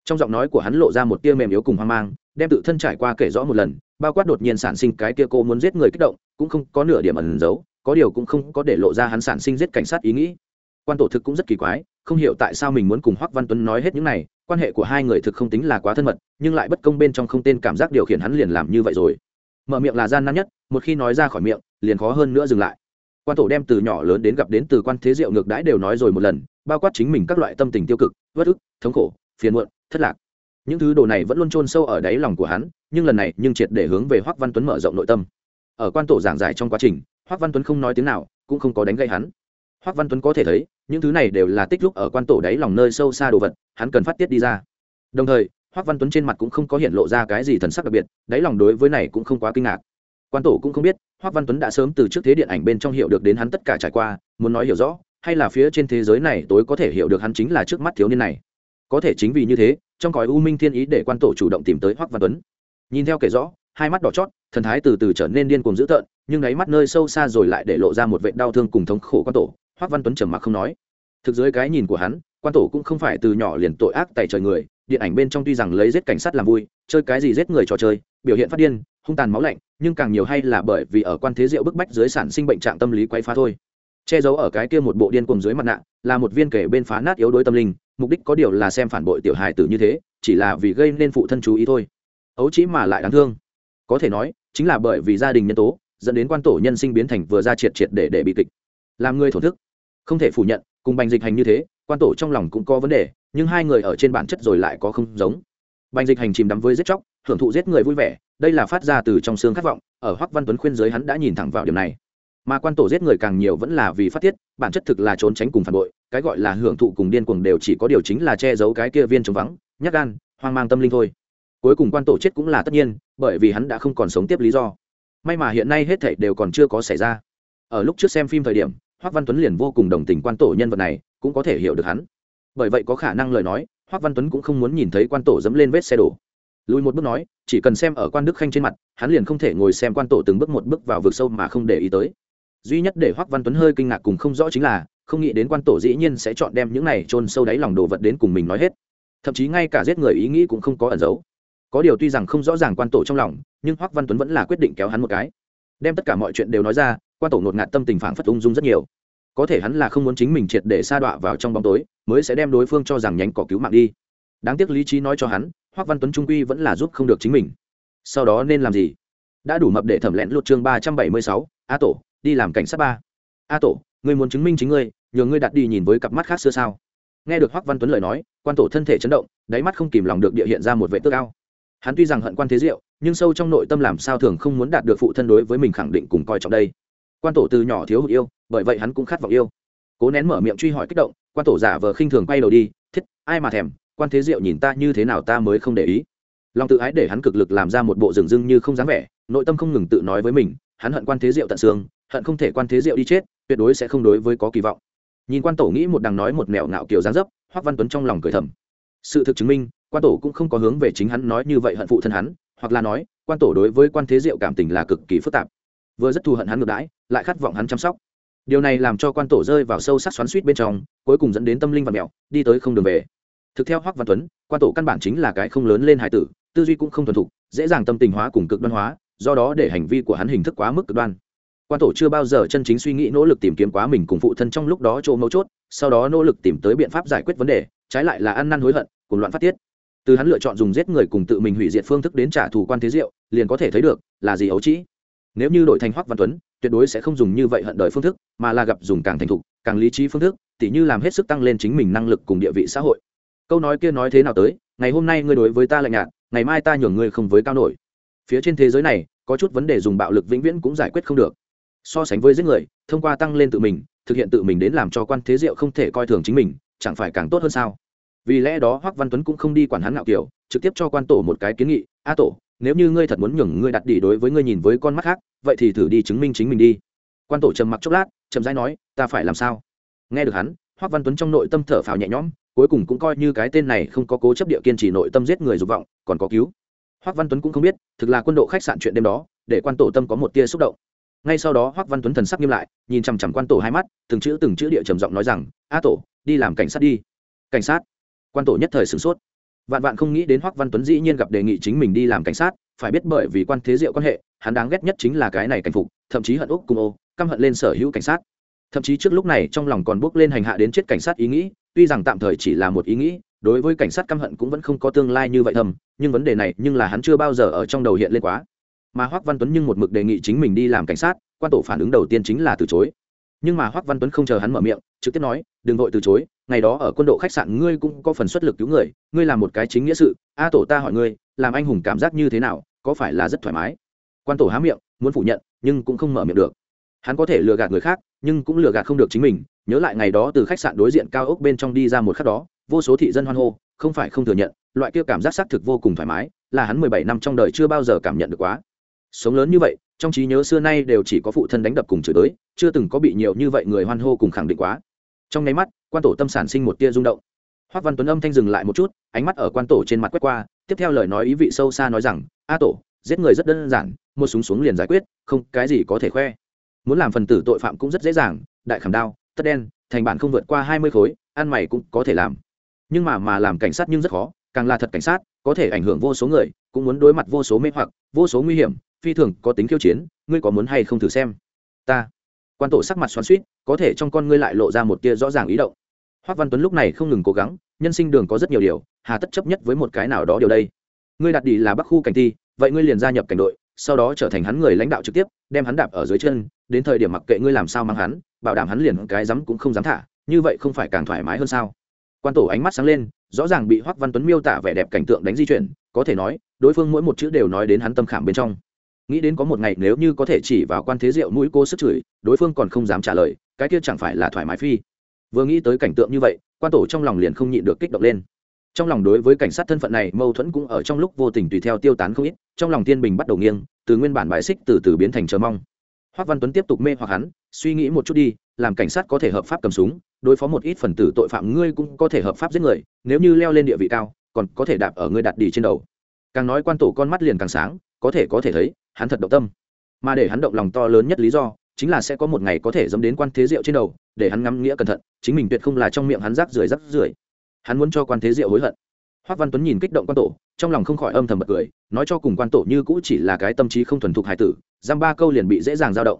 Trong giọng nói của hắn lộ ra một tia mềm yếu cùng hoang mang, đem tự thân trải qua kể rõ một lần, bao quát đột nhiên sản sinh cái kia cô muốn giết người kích động, cũng không có nửa điểm ẩn giấu, có điều cũng không có để lộ ra hắn sản sinh giết cảnh sát ý nghĩ. Quan tổ thực cũng rất kỳ quái, không hiểu tại sao mình muốn cùng hoắc văn tuấn nói hết những này quan hệ của hai người thực không tính là quá thân mật, nhưng lại bất công bên trong không tên cảm giác điều khiển hắn liền làm như vậy rồi. Mở miệng là gian nan nhất, một khi nói ra khỏi miệng, liền khó hơn nữa dừng lại. Quan tổ đem từ nhỏ lớn đến gặp đến từ quan thế diệu ngược đãi đều nói rồi một lần, bao quát chính mình các loại tâm tình tiêu cực vất ức, thống khổ, phiền muộn, thất lạc. Những thứ đồ này vẫn luôn chôn sâu ở đáy lòng của hắn, nhưng lần này nhưng triệt để hướng về hoắc văn tuấn mở rộng nội tâm. Ở quan tổ giảng giải trong quá trình, hoắc văn tuấn không nói tiếng nào, cũng không có đánh gây hắn. Hoắc văn tuấn có thể thấy những thứ này đều là tích lúc ở quan tổ đáy lòng nơi sâu xa đồ vật, hắn cần phát tiết đi ra. Đồng thời hoắc văn tuấn trên mặt cũng không có hiện lộ ra cái gì thần sắc đặc biệt, đáy lòng đối với này cũng không quá kinh ngạc. Quan tổ cũng không biết hoắc văn tuấn đã sớm từ trước thế điện ảnh bên trong hiểu được đến hắn tất cả trải qua, muốn nói hiểu rõ, hay là phía trên thế giới này tối có thể hiểu được hắn chính là trước mắt thiếu niên này. Có thể chính vì như thế, trong cõi u minh thiên ý để quan tổ chủ động tìm tới hoắc văn tuấn. Nhìn theo kể rõ, hai mắt đỏ chót, thần thái từ từ trở nên điên cuồng dữ tợn, nhưng đáy mắt nơi sâu xa rồi lại để lộ ra một vệt đau thương cùng thống khổ quan tổ hoắc văn tuấn trầm mặc không nói. Thực dưới cái nhìn của hắn, quan tổ cũng không phải từ nhỏ liền tội ác tại trời người, điện ảnh bên trong tuy rằng lấy giết cảnh sát làm vui, chơi cái gì giết người trò chơi, biểu hiện phát điên, hung tàn máu lạnh, nhưng càng nhiều hay là bởi vì ở quan thế diệu bức bách dưới sản sinh bệnh trạng tâm lý quay phá thôi. Che giấu ở cái kia một bộ điên cùng dưới mặt nạ, là một viên kể bên phá nát yếu đuối tâm linh, mục đích có điều là xem phản bội tiểu hài tử như thế, chỉ là vì gây nên phụ thân chú ý thôi. Ấu chỉ mà lại đáng thương. Có thể nói, chính là bởi vì gia đình nhân tố, dẫn đến quan tổ nhân sinh biến thành vừa ra triệt triệt để để bị kịch, làm người thổ thức không thể phủ nhận, cùng bành dịch hành như thế, quan tổ trong lòng cũng có vấn đề, nhưng hai người ở trên bản chất rồi lại có không giống. Bành dịch hành chìm đắm với giết chóc, hưởng thụ giết người vui vẻ, đây là phát ra từ trong xương khát vọng, ở hoắc văn tuấn khuyên giới hắn đã nhìn thẳng vào điểm này. Mà quan tổ giết người càng nhiều vẫn là vì phát tiết, bản chất thực là trốn tránh cùng phản bội, cái gọi là hưởng thụ cùng điên cuồng đều chỉ có điều chính là che giấu cái kia viên trống vắng, nhát gan, hoang mang tâm linh thôi. Cuối cùng quan tổ chết cũng là tất nhiên, bởi vì hắn đã không còn sống tiếp lý do. May mà hiện nay hết thảy đều còn chưa có xảy ra. Ở lúc trước xem phim thời điểm hoắc văn tuấn liền vô cùng đồng tình quan tổ nhân vật này, cũng có thể hiểu được hắn. Bởi vậy có khả năng lời nói hoắc văn tuấn cũng không muốn nhìn thấy quan tổ dẫm lên vết xe đổ. Lùi một bước nói, chỉ cần xem ở quan đức khanh trên mặt, hắn liền không thể ngồi xem quan tổ từng bước một bước vào vực sâu mà không để ý tới. Duy nhất để hoắc văn tuấn hơi kinh ngạc cùng không rõ chính là, không nghĩ đến quan tổ dĩ nhiên sẽ chọn đem những này chôn sâu đáy lòng đồ vật đến cùng mình nói hết. Thậm chí ngay cả giết người ý nghĩ cũng không có ẩn giấu. Có điều tuy rằng không rõ ràng quan tổ trong lòng, nhưng hoắc văn tuấn vẫn là quyết định kéo hắn một cái. Đem tất cả mọi chuyện đều nói ra quan tổ ngột ngạt tâm tình phản phất ung dung rất nhiều. Có thể hắn là không muốn chính mình triệt để sa đọa vào trong bóng tối, mới sẽ đem đối phương cho rằng nhánh cỏ cứu mạng đi. Đáng tiếc lý trí nói cho hắn, hoắc văn tuấn trung quy vẫn là giúp không được chính mình. Sau đó nên làm gì? Đã đủ mập để thẩm lẽn lột chương ba trăm bảy mươi sáu, a tổ, đi làm cảnh sát ba. A tổ, người muốn chứng minh chính ngươi, nhờ ngươi đặt đi nhìn với cặp mắt khác xưa sao? Nghe được hoắc văn tuấn lời nói, quan tổ thân thể chấn động, đáy mắt không kìm lòng được địa hiện ra một vệ tước cao hắn tuy rằng hận quan thế diệu, nhưng sâu trong nội tâm làm sao thường không muốn đạt được phụ thân đối với mình khẳng định cùng coi trọng đây quan tổ từ nhỏ thiếu hụt yêu, bởi vậy hắn cũng khát vọng yêu. Cố nén mở miệng truy hỏi kích động, quan tổ giả vờ khinh thường quay đầu đi, thiết, ai mà thèm, quan thế diệu nhìn ta như thế nào ta mới không để ý. Lòng tự ái để hắn cực lực làm ra một bộ rừng rưng như không dám vẻ, nội tâm không ngừng tự nói với mình, hắn hận quan thế diệu tận xương, hận không thể quan thế diệu đi chết, tuyệt đối sẽ không đối với có kỳ vọng. Nhìn quan tổ nghĩ một đằng nói một mẹo ngạo kiều giáng dấp, hoắc văn tuấn trong lòng cười thầm. Sự thực chứng minh, quan tổ cũng không có hướng về chính hắn nói như vậy hận phụ thân hắn, hoặc là nói, quan tổ đối với quan thế diệu cảm tình là cực kỳ phức tạp vừa rất thù hận hắn ngược đãi, lại khát vọng hắn chăm sóc. Điều này làm cho quan tổ rơi vào sâu sắc xoắn suýt bên trong, cuối cùng dẫn đến tâm linh và mẹo, đi tới không đường về. Thực theo hoắc văn tuấn, quan tổ căn bản chính là cái không lớn lên hải tử, tư duy cũng không thuần thục, dễ dàng tâm tình hóa cùng cực đoan hóa, do đó để hành vi của hắn hình thức quá mức cực đoan. Quan tổ chưa bao giờ chân chính suy nghĩ nỗ lực tìm kiếm quá mình cùng phụ thân trong lúc đó chỗ mấu chốt, sau đó nỗ lực tìm tới biện pháp giải quyết vấn đề, trái lại là ăn năn hối hận cùng loạn phát tiết. Từ hắn lựa chọn dùng giết người cùng tự mình hủy diệt phương thức đến trả thù quan thế diệu, liền có thể thấy được là gì ấu trĩ nếu như đổi thành hoắc văn tuấn, tuyệt đối sẽ không dùng như vậy hận đời phương thức, mà là gặp dùng càng thành thục, càng lý trí phương thức, tỉ như làm hết sức tăng lên chính mình năng lực cùng địa vị xã hội. Câu nói kia nói thế nào tới? Ngày hôm nay ngươi đối với ta lạnh nhạt, ngày mai ta nhường ngươi không với cao nổi. Phía trên thế giới này, có chút vấn đề dùng bạo lực vĩnh viễn cũng giải quyết không được. So sánh với giết người, thông qua tăng lên tự mình, thực hiện tự mình đến làm cho quan thế diệu không thể coi thường chính mình, chẳng phải càng tốt hơn sao? Vì lẽ đó hoắc văn tuấn cũng không đi quản hắn ngạo kiểu, trực tiếp cho quan tổ một cái kiến nghị, a tổ nếu như ngươi thật muốn nhường ngươi đặt đi đối với ngươi nhìn với con mắt khác, vậy thì thử đi chứng minh chính mình đi. Quan tổ trầm mặc chốc lát, chậm rãi nói, ta phải làm sao? Nghe được hắn, hoắc văn tuấn trong nội tâm thở phào nhẹ nhõm, cuối cùng cũng coi như cái tên này không có cố chấp địa kiên trì nội tâm giết người dục vọng, còn có cứu. Hoắc văn tuấn cũng không biết, thực là quân độ khách sạn chuyện đêm đó, để quan tổ tâm có một tia xúc động. Ngay sau đó hoắc văn tuấn thần sắc nghiêm lại, nhìn chằm chằm quan tổ hai mắt, từng chữ từng chữ địa trầm giọng nói rằng, a tổ, đi làm cảnh sát đi. Cảnh sát. Quan tổ nhất thời sửng sốt vạn vạn không nghĩ đến hoắc văn tuấn dĩ nhiên gặp đề nghị chính mình đi làm cảnh sát, phải biết bởi vì quan thế diệu quan hệ, hắn đáng ghét nhất chính là cái này cảnh phục, thậm chí hận úc cùng ô, căm hận lên sở hữu cảnh sát. Thậm chí trước lúc này trong lòng còn bước lên hành hạ đến chết cảnh sát ý nghĩ, tuy rằng tạm thời chỉ là một ý nghĩ, đối với cảnh sát căm hận cũng vẫn không có tương lai như vậy thầm, nhưng vấn đề này nhưng là hắn chưa bao giờ ở trong đầu hiện lên quá. Mà hoắc văn tuấn nhưng một mực đề nghị chính mình đi làm cảnh sát, quan tổ phản ứng đầu tiên chính là từ chối nhưng mà hoắc văn tuấn không chờ hắn mở miệng, trực tiếp nói, đừng vội từ chối, ngày đó ở quân độ khách sạn ngươi cũng có phần xuất lực cứu người, ngươi làm một cái chính nghĩa sự, a tổ ta hỏi ngươi, làm anh hùng cảm giác như thế nào, có phải là rất thoải mái? Quan tổ há miệng, muốn phủ nhận, nhưng cũng không mở miệng được. Hắn có thể lừa gạt người khác, nhưng cũng lừa gạt không được chính mình, nhớ lại ngày đó từ khách sạn đối diện cao ốc bên trong đi ra một khắc đó, vô số thị dân hoan hô, không phải không thừa nhận, loại kia cảm giác xác thực vô cùng thoải mái, là hắn mười bảy năm trong đời chưa bao giờ cảm nhận được quá. Sống lớn như vậy trong trí nhớ xưa nay đều chỉ có phụ thân đánh đập cùng chửi tới, chưa từng có bị nhiều như vậy người hoan hô cùng khẳng định quá. Trong nháy mắt, quan tổ tâm sản sinh một tia rung động. Hoác văn tuấn âm thanh dừng lại một chút, ánh mắt ở quan tổ trên mặt quét qua, tiếp theo lời nói ý vị sâu xa nói rằng, a tổ, giết người rất đơn giản, một súng xuống liền giải quyết, không, cái gì có thể khoe. Muốn làm phần tử tội phạm cũng rất dễ dàng, đại khảm đao, tất đen, thành bản không vượt qua hai mươi khối, ăn mày cũng có thể làm. Nhưng mà mà làm cảnh sát nhưng rất khó, càng là thật cảnh sát, có thể ảnh hưởng vô số người, cũng muốn đối mặt vô số mê hoặc, vô số nguy hiểm phi thường có tính khiêu chiến, ngươi có muốn hay không thử xem? Ta. Quan tổ sắc mặt xoắn suýt có thể trong con ngươi lại lộ ra một tia rõ ràng ý động. Hoác văn tuấn lúc này không ngừng cố gắng, nhân sinh đường có rất nhiều điều, hà tất chấp nhất với một cái nào đó điều đây. Ngươi đặt đi là bắc khu cảnh thi, vậy ngươi liền gia nhập cảnh đội, sau đó trở thành hắn người lãnh đạo trực tiếp, đem hắn đạp ở dưới chân, đến thời điểm mặc kệ ngươi làm sao mang hắn, bảo đảm hắn liền cái dám cũng không dám thả, như vậy không phải càng thoải mái hơn sao? Quan tổ ánh mắt sáng lên, rõ ràng bị hoắc văn tuấn miêu tả vẻ đẹp cảnh tượng đánh di chuyển, có thể nói, đối phương mỗi một chữ đều nói đến hắn tâm khảm bên trong nghĩ đến có một ngày nếu như có thể chỉ vào quan thế diệu mũi cô sức chửi, đối phương còn không dám trả lời, cái kia chẳng phải là thoải mái phi. Vừa nghĩ tới cảnh tượng như vậy, quan tổ trong lòng liền không nhịn được kích động lên. Trong lòng đối với cảnh sát thân phận này, mâu thuẫn cũng ở trong lúc vô tình tùy theo tiêu tán không ít, trong lòng tiên bình bắt đầu nghiêng, từ nguyên bản bài xích từ từ biến thành chờ mong. Hoác văn tuấn tiếp tục mê hoặc hắn, suy nghĩ một chút đi, làm cảnh sát có thể hợp pháp cầm súng, đối phó một ít phần tử tội phạm ngươi cũng có thể hợp pháp giết người, nếu như leo lên địa vị cao, còn có thể đạp ở ngươi đặt đi trên đầu. Càng nói quan tổ con mắt liền càng sáng, có thể có thể thấy hắn thật động tâm. Mà để hắn động lòng to lớn nhất lý do, chính là sẽ có một ngày có thể dẫm đến quan thế diệu trên đầu, để hắn ngắm nghĩa cẩn thận, chính mình tuyệt không là trong miệng hắn rác rưởi rác rưởi. Hắn muốn cho quan thế diệu hối hận. Hoác văn tuấn nhìn kích động quan tổ, trong lòng không khỏi âm thầm bật cười, nói cho cùng quan tổ như cũ chỉ là cái tâm trí không thuần thục hải tử, giam ba câu liền bị dễ dàng dao động.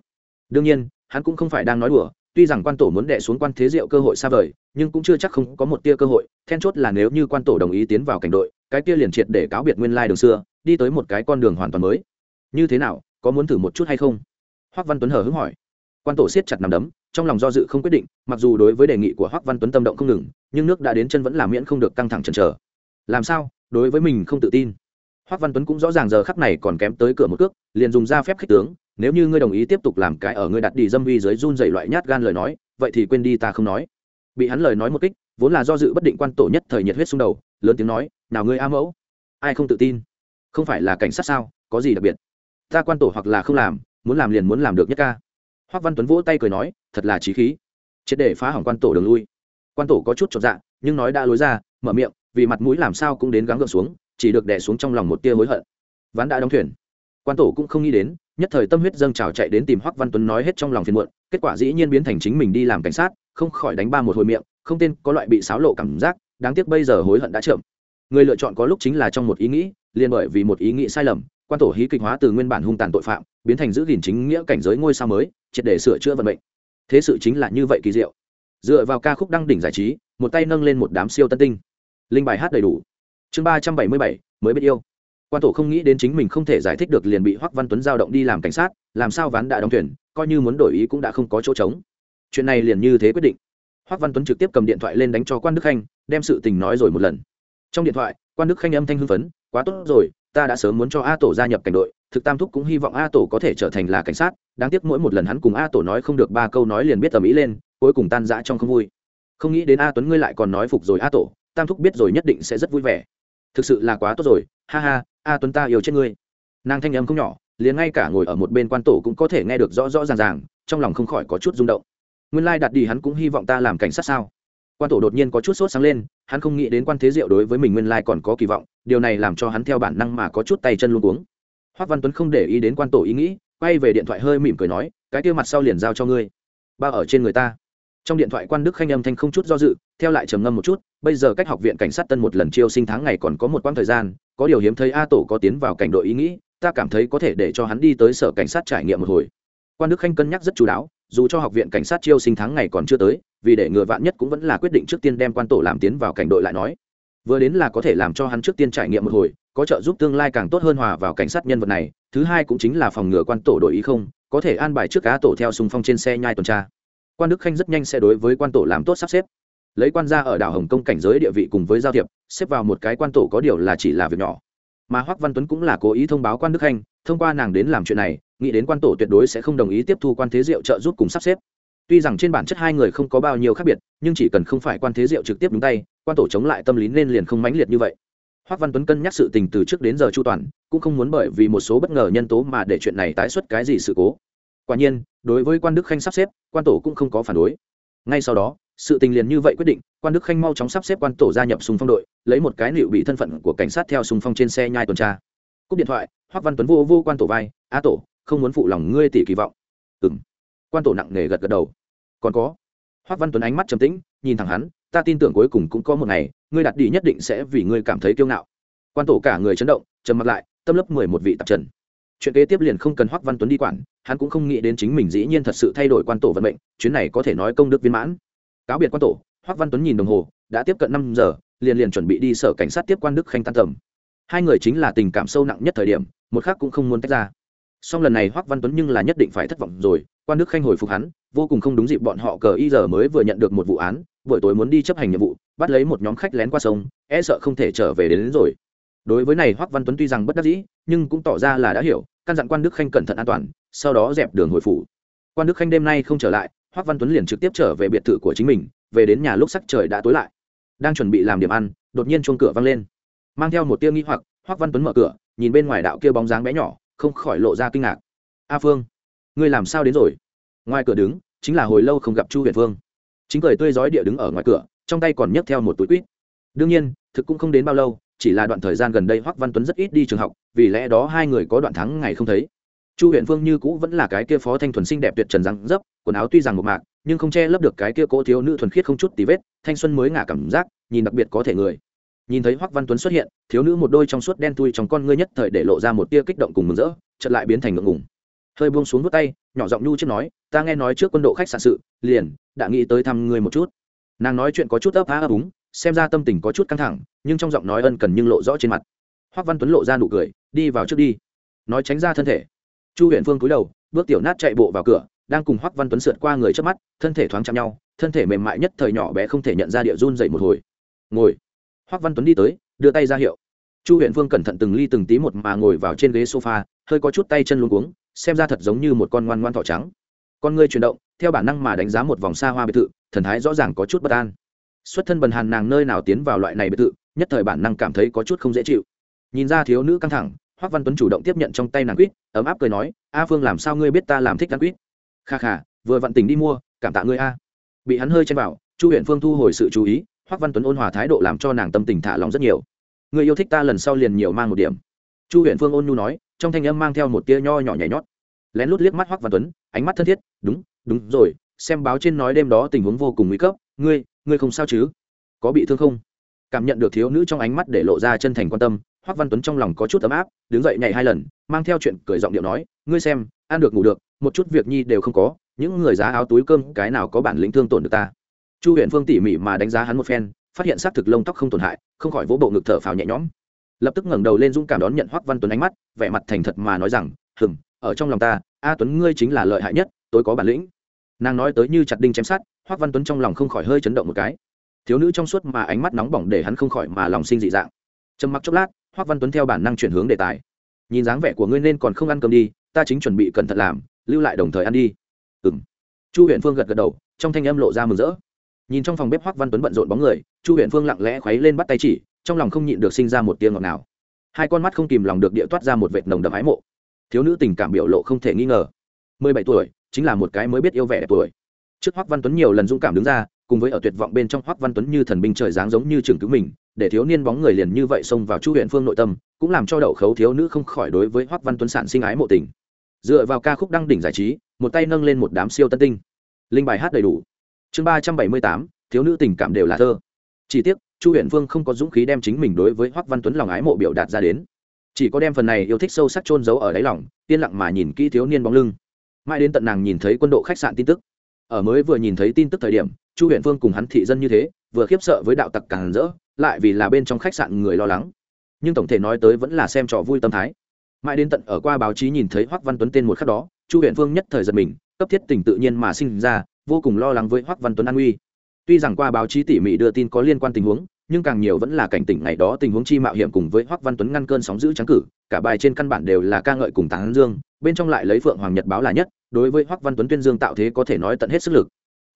Đương nhiên, hắn cũng không phải đang nói đùa, tuy rằng quan tổ muốn đẻ xuống quan thế diệu cơ hội xa vời, nhưng cũng chưa chắc không có một tia cơ hội, then chốt là nếu như quan tổ đồng ý tiến vào cảnh đội, cái kia liền triệt để cáo biệt nguyên lai đường xưa, đi tới một cái con đường hoàn toàn mới như thế nào, có muốn thử một chút hay không? Hoắc văn tuấn hờ hững hỏi. Quan tổ siết chặt nằm đấm, trong lòng do dự không quyết định, mặc dù đối với đề nghị của Hoắc văn tuấn tâm động không ngừng, nhưng nước đã đến chân vẫn làm miễn không được căng thẳng chần chờ. Làm sao? Đối với mình không tự tin. Hoắc văn tuấn cũng rõ ràng giờ khắc này còn kém tới cửa một cước, liền dùng ra phép khích tướng, nếu như ngươi đồng ý tiếp tục làm cái ở ngươi đặt đi dâm vi dưới run dày loại nhát gan lời nói, vậy thì quên đi ta không nói. Bị hắn lời nói một kích, vốn là do dự bất định quan tổ nhất thời nhiệt huyết xung đầu, lớn tiếng nói, nào ngươi a mẫu, ai không tự tin? Không phải là cảnh sát sao? Có gì đặc biệt? Ta quan tổ hoặc là không làm, muốn làm liền muốn làm được nhất ca. Hoác văn tuấn vỗ tay cười nói, thật là trí khí. Triệt để phá hỏng quan tổ đường lui. Quan tổ có chút chột dạ nhưng nói đã lối ra, mở miệng, vì mặt mũi làm sao cũng đến gắng gượng xuống, chỉ được đè xuống trong lòng một tia hối hận. Ván đã đóng thuyền. Quan tổ cũng không nghĩ đến, nhất thời tâm huyết dâng trào chạy đến tìm hoắc văn tuấn nói hết trong lòng phiền muộn, kết quả dĩ nhiên biến thành chính mình đi làm cảnh sát, không khỏi đánh ba một hồi miệng, không tên có loại bị xáo lộ cảm giác, đáng tiếc bây giờ hối hận đã chậm. Người lựa chọn có lúc chính là trong một ý nghĩ, liền bởi vì một ý nghĩ sai lầm quan tổ hí kịch hóa từ nguyên bản hung tàn tội phạm, biến thành giữ gìn chính nghĩa cảnh giới ngôi sao mới, triệt để sửa chữa vận mệnh. Thế sự chính là như vậy kỳ diệu. Dựa vào ca khúc đăng đỉnh giải trí, một tay nâng lên một đám siêu tân tinh. Linh bài hát đầy đủ. Chương ba trăm bảy mươi bảy, mới biết yêu. Quan tổ không nghĩ đến chính mình không thể giải thích được liền bị hoắc văn tuấn giao động đi làm cảnh sát, làm sao ván đã đóng thuyền, coi như muốn đổi ý cũng đã không có chỗ trống. Chuyện này liền như thế quyết định. Hoắc văn tuấn trực tiếp cầm điện thoại lên đánh cho quan đức khanh, đem sự tình nói rồi một lần. Trong điện thoại, quan đức khanh âm thanh hưng phấn, quá tốt rồi ta đã sớm muốn cho a tổ gia nhập cảnh đội, thực tam thúc cũng hy vọng a tổ có thể trở thành là cảnh sát, đáng tiếc mỗi một lần hắn cùng a tổ nói không được ba câu nói liền biết tầm ý lên, cuối cùng tan rã trong không vui. Không nghĩ đến a tuấn ngươi lại còn nói phục rồi a tổ, tam thúc biết rồi nhất định sẽ rất vui vẻ. Thực sự là quá tốt rồi, ha ha, a tuấn ta yêu chết ngươi. Nàng thanh âm không nhỏ, liền ngay cả ngồi ở một bên quan tổ cũng có thể nghe được rõ rõ ràng ràng, trong lòng không khỏi có chút rung động. Nguyên lai đặt đi hắn cũng hy vọng ta làm cảnh sát sao? Quan tổ đột nhiên có chút sốt sáng lên hắn không nghĩ đến quan thế diệu đối với mình nguyên lai còn có kỳ vọng, điều này làm cho hắn theo bản năng mà có chút tay chân luôn cuống. Hoác văn tuấn không để ý đến quan tổ ý nghĩ, quay về điện thoại hơi mỉm cười nói, cái kia mặt sau liền giao cho ngươi. Ba ở trên người ta. Trong điện thoại quan đức khanh âm thanh không chút do dự, theo lại trầm ngâm một chút, bây giờ cách học viện cảnh sát tân một lần chiêu sinh tháng ngày còn có một quãng thời gian, có điều hiếm thấy a tổ có tiến vào cảnh đội ý nghĩ, ta cảm thấy có thể để cho hắn đi tới sở cảnh sát trải nghiệm một hồi. Quan đức khanh cân nhắc rất chú đáo, dù cho học viện cảnh sát chiêu sinh tháng ngày còn chưa tới vì để ngừa vạn nhất cũng vẫn là quyết định trước tiên đem quan tổ làm tiến vào cảnh đội lại nói. Vừa đến là có thể làm cho hắn trước tiên trải nghiệm một hồi, có trợ giúp tương lai càng tốt hơn hòa vào cảnh sát nhân vật này, thứ hai cũng chính là phòng ngừa quan tổ đổi ý không, có thể an bài trước cá tổ theo sung phong trên xe nhai tuần tra. Quan đức khanh rất nhanh sẽ đối với quan tổ làm tốt sắp xếp. Lấy quan gia ở đảo hồng kông cảnh giới địa vị cùng với giao thiệp, xếp vào một cái quan tổ có điều là chỉ là việc nhỏ. Mà hoắc văn tuấn cũng là cố ý thông báo quan đức khanh, thông qua nàng đến làm chuyện này, nghĩ đến quan tổ tuyệt đối sẽ không đồng ý tiếp thu quan thế diệu trợ giúp cùng sắp xếp tuy rằng trên bản chất hai người không có bao nhiêu khác biệt, nhưng chỉ cần không phải quan thế diệu trực tiếp đúng tay, quan tổ chống lại tâm lý nên liền không mãnh liệt như vậy. Hoắc văn tuấn cân nhắc sự tình từ trước đến giờ chu toàn, cũng không muốn bởi vì một số bất ngờ nhân tố mà để chuyện này tái xuất cái gì sự cố. Quả nhiên, đối với quan đức khanh sắp xếp, quan tổ cũng không có phản đối. Ngay sau đó, sự tình liền như vậy quyết định, quan đức khanh mau chóng sắp xếp quan tổ gia nhập sùng phong đội, lấy một cái liệu bị thân phận của cảnh sát theo sùng phong trên xe nhai tuần tra. Cúp điện thoại hoắc văn tuấn vô vô quan tổ vai, a tổ, không muốn phụ lòng ngươi tỷ kỳ vọng. Ừng quan tổ nặng nề gật gật đầu còn có. Hoắc văn tuấn ánh mắt trầm tĩnh, nhìn thẳng hắn, ta tin tưởng cuối cùng cũng có một ngày, ngươi đặt đi nhất định sẽ vì ngươi cảm thấy kiêu ngạo. Quan tổ cả người chấn động, trầm mặt lại, tâm lớp mười một vị tạp trần. Chuyện kế tiếp liền không cần hoắc văn tuấn đi quản, hắn cũng không nghĩ đến chính mình dĩ nhiên thật sự thay đổi quan tổ vận mệnh, chuyến này có thể nói công đức viên mãn. Cáo biệt quan tổ hoắc văn tuấn nhìn đồng hồ, đã tiếp cận năm giờ, liền liền chuẩn bị đi sở cảnh sát tiếp quan đức khanh tan tầm. Hai người chính là tình cảm sâu nặng nhất thời điểm, một khác cũng không muốn tách ra. Song lần này hoắc văn tuấn nhưng là nhất định phải thất vọng rồi quan đức khanh hồi phục hắn vô cùng không đúng dịp bọn họ cờ y giờ mới vừa nhận được một vụ án buổi tối muốn đi chấp hành nhiệm vụ bắt lấy một nhóm khách lén qua sông e sợ không thể trở về đến, đến rồi. Đối với này hoắc văn tuấn tuy rằng bất đắc dĩ nhưng cũng tỏ ra là đã hiểu căn dặn quan đức khanh cẩn thận an toàn sau đó dẹp đường hồi phủ. Quan đức khanh đêm nay không trở lại hoắc văn tuấn liền trực tiếp trở về biệt thự của chính mình về đến nhà lúc sắc trời đã tối lại. Đang chuẩn bị làm điểm ăn đột nhiên chuông cửa vang lên. Mang theo một tia nghi hoặc hoắc văn tuấn mở cửa nhìn bên ngoài đạo kia bóng dáng bé nhỏ không khỏi lộ ra kinh ngạc. A phương ngươi làm sao đến rồi? Ngoài cửa đứng, chính là hồi lâu không gặp chu huyền phương chính cười tươi rói địa đứng ở ngoài cửa, trong tay còn nhấc theo một túi quýt. Đương nhiên, thực cũng không đến bao lâu, chỉ là đoạn thời gian gần đây hoắc văn tuấn rất ít đi trường học, vì lẽ đó hai người có đoạn tháng ngày không thấy. Chu huyện phương như cũ vẫn là cái kia phó thanh thuần xinh đẹp tuyệt trần răng dấp, quần áo tuy rằng một mạc, nhưng không che lấp được cái kia cố thiếu nữ thuần khiết không chút tí vết, thanh xuân mới ngả cảm giác, nhìn đặc biệt có thể người. Nhìn thấy hoắc văn tuấn xuất hiện, thiếu nữ một đôi trong suốt đen tui trong con ngươi nhất thời để lộ ra một tia kích động cùng mừng rỡ, chợt lại biến thành ngượng ngùng hơi buông xuống vút tay, nhỏ giọng nhu trước nói, ta nghe nói trước quân độ khách sạn sự, liền, đã nghĩ tới thăm người một chút. Nàng nói chuyện có chút ấp á ấp úng, xem ra tâm tình có chút căng thẳng, nhưng trong giọng nói ân cần nhưng lộ rõ trên mặt. Hoắc văn tuấn lộ ra nụ cười, đi vào trước đi. Nói tránh ra thân thể. Chu huyện phương cúi đầu, bước tiểu nát chạy bộ vào cửa, đang cùng hoắc văn tuấn sượt qua người trước mắt, thân thể thoáng chạm nhau, thân thể mềm mại nhất thời nhỏ bé không thể nhận ra địa run dậy một hồi. Ngồi. Hoắc văn tuấn đi tới, đưa tay ra hiệu. Chu huyện phương cẩn thận từng ly từng tí một mà ngồi vào trên ghế sofa, hơi có chút tay chân luôn cuống xem ra thật giống như một con ngoan ngoan thỏ trắng. Con ngươi chuyển động, theo bản năng mà đánh giá một vòng xa hoa biệt thự, thần thái rõ ràng có chút bất an. Xuất thân bần hàn nàng nơi nào tiến vào loại này biệt thự, nhất thời bản năng cảm thấy có chút không dễ chịu. Nhìn ra thiếu nữ căng thẳng, hoắc văn tuấn chủ động tiếp nhận trong tay nàng quýt, ấm áp cười nói, a phương làm sao ngươi biết ta làm thích ăn quýt? Kha kha, vừa vặn tình đi mua, cảm tạ ngươi a. Bị hắn hơi chen vào, chu huyện phương thu hồi sự chú ý, hoắc văn tuấn ôn hòa thái độ làm cho nàng tâm tình thả lòng rất nhiều. Người yêu thích ta lần sau liền nhiều mang một điểm. Chu huyện phương ôn nhu nói trong thanh âm mang theo một tia nho nhỏ nhảy nhót. Lén lút liếc mắt hoắc văn tuấn, ánh mắt thân thiết, đúng đúng rồi, xem báo trên nói đêm đó tình huống vô cùng nguy cấp, ngươi ngươi không sao chứ? Có bị thương không? Cảm nhận được thiếu nữ trong ánh mắt để lộ ra chân thành quan tâm, hoắc văn tuấn trong lòng có chút ấm áp, đứng dậy nhảy hai lần, mang theo chuyện cười giọng điệu nói, ngươi xem, ăn được ngủ được, một chút việc nhi đều không có, những người giá áo túi cơm cái nào có bản lĩnh thương tổn được ta? Chu huyện phương tỉ mỉ mà đánh giá hắn một phen, phát hiện xác thực lông tóc không tổn hại, không khỏi vỗ bộ ngực thở phào nhẹ nhõm lập tức ngẩng đầu lên dũng cảm đón nhận hoắc văn tuấn ánh mắt vẻ mặt thành thật mà nói rằng hừng ở trong lòng ta, a tuấn ngươi chính là lợi hại nhất tôi có bản lĩnh. Nàng nói tới như chặt đinh chém sát hoắc văn tuấn trong lòng không khỏi hơi chấn động một cái. Thiếu nữ trong suốt mà ánh mắt nóng bỏng để hắn không khỏi mà lòng sinh dị dạng. Trầm mặc chốc lát hoắc văn tuấn theo bản năng chuyển hướng đề tài. Nhìn dáng vẻ của ngươi nên còn không ăn cơm đi, ta chính chuẩn bị cẩn thận làm, lưu lại đồng thời ăn đi. Ừ m chu huyện phương gật gật đầu, trong thanh âm lộ ra mừng rỡ. Nhìn trong phòng bếp hoắc văn tuấn bận rộn bóng người, chu huyện phương lặng lẽ khuấy lên bắt tay chỉ trong lòng không nhịn được sinh ra một tiếng ngọt nào hai con mắt không kìm lòng được địa toát ra một vệt nồng đậm ái mộ. Thiếu nữ tình cảm biểu lộ không thể nghi ngờ. Mười bảy tuổi, chính là một cái mới biết yêu vẻ đẹp tuổi. Trước hoắc văn tuấn nhiều lần dũng cảm đứng ra, cùng với ở tuyệt vọng bên trong hoắc văn tuấn như thần binh trời dáng giống như trường cứu mình, để thiếu niên bóng người liền như vậy xông vào chu huyện phương nội tâm, cũng làm cho đậu khấu thiếu nữ không khỏi đối với hoắc văn tuấn sản sinh ái mộ tình. Dựa vào ca khúc đăng đỉnh giải trí, một tay nâng lên một đám siêu tân tinh. Linh bài hát đầy đủ. Chương ba trăm bảy mươi tám, thiếu nữ tình cảm đều là thơ. Chỉ tiếc chu huyện Vương không có dũng khí đem chính mình đối với hoắc văn tuấn lòng ái mộ biểu đạt ra đến. Chỉ có đem phần này yêu thích sâu sắc chôn giấu ở đáy lòng, yên lặng mà nhìn kỹ thiếu niên bóng lưng. Mãi đến tận nàng nhìn thấy quân độ khách sạn tin tức. Ở mới vừa nhìn thấy tin tức thời điểm, chu huyện Vương cùng hắn thị dân như thế, vừa khiếp sợ với đạo tặc càng rỡ, lại vì là bên trong khách sạn người lo lắng. Nhưng tổng thể nói tới vẫn là xem trò vui tâm thái. Mãi đến tận ở qua báo chí nhìn thấy hoắc văn tuấn tên một khắc đó, chu huyện Vương nhất thời giật mình, cấp thiết tình tự nhiên mà sinh ra, vô cùng lo lắng với hoắc văn tuấn an uy tuy rằng qua báo chí tỉ mỉ đưa tin có liên quan tình huống, nhưng càng nhiều vẫn là cảnh tỉnh ngày đó tình huống chi mạo hiểm cùng với hoắc văn tuấn ngăn cơn sóng giữ trắng cử, cả bài trên căn bản đều là ca ngợi cùng tán dương, bên trong lại lấy phượng hoàng nhật báo là nhất, đối với hoắc văn tuấn tuyên dương tạo thế có thể nói tận hết sức lực.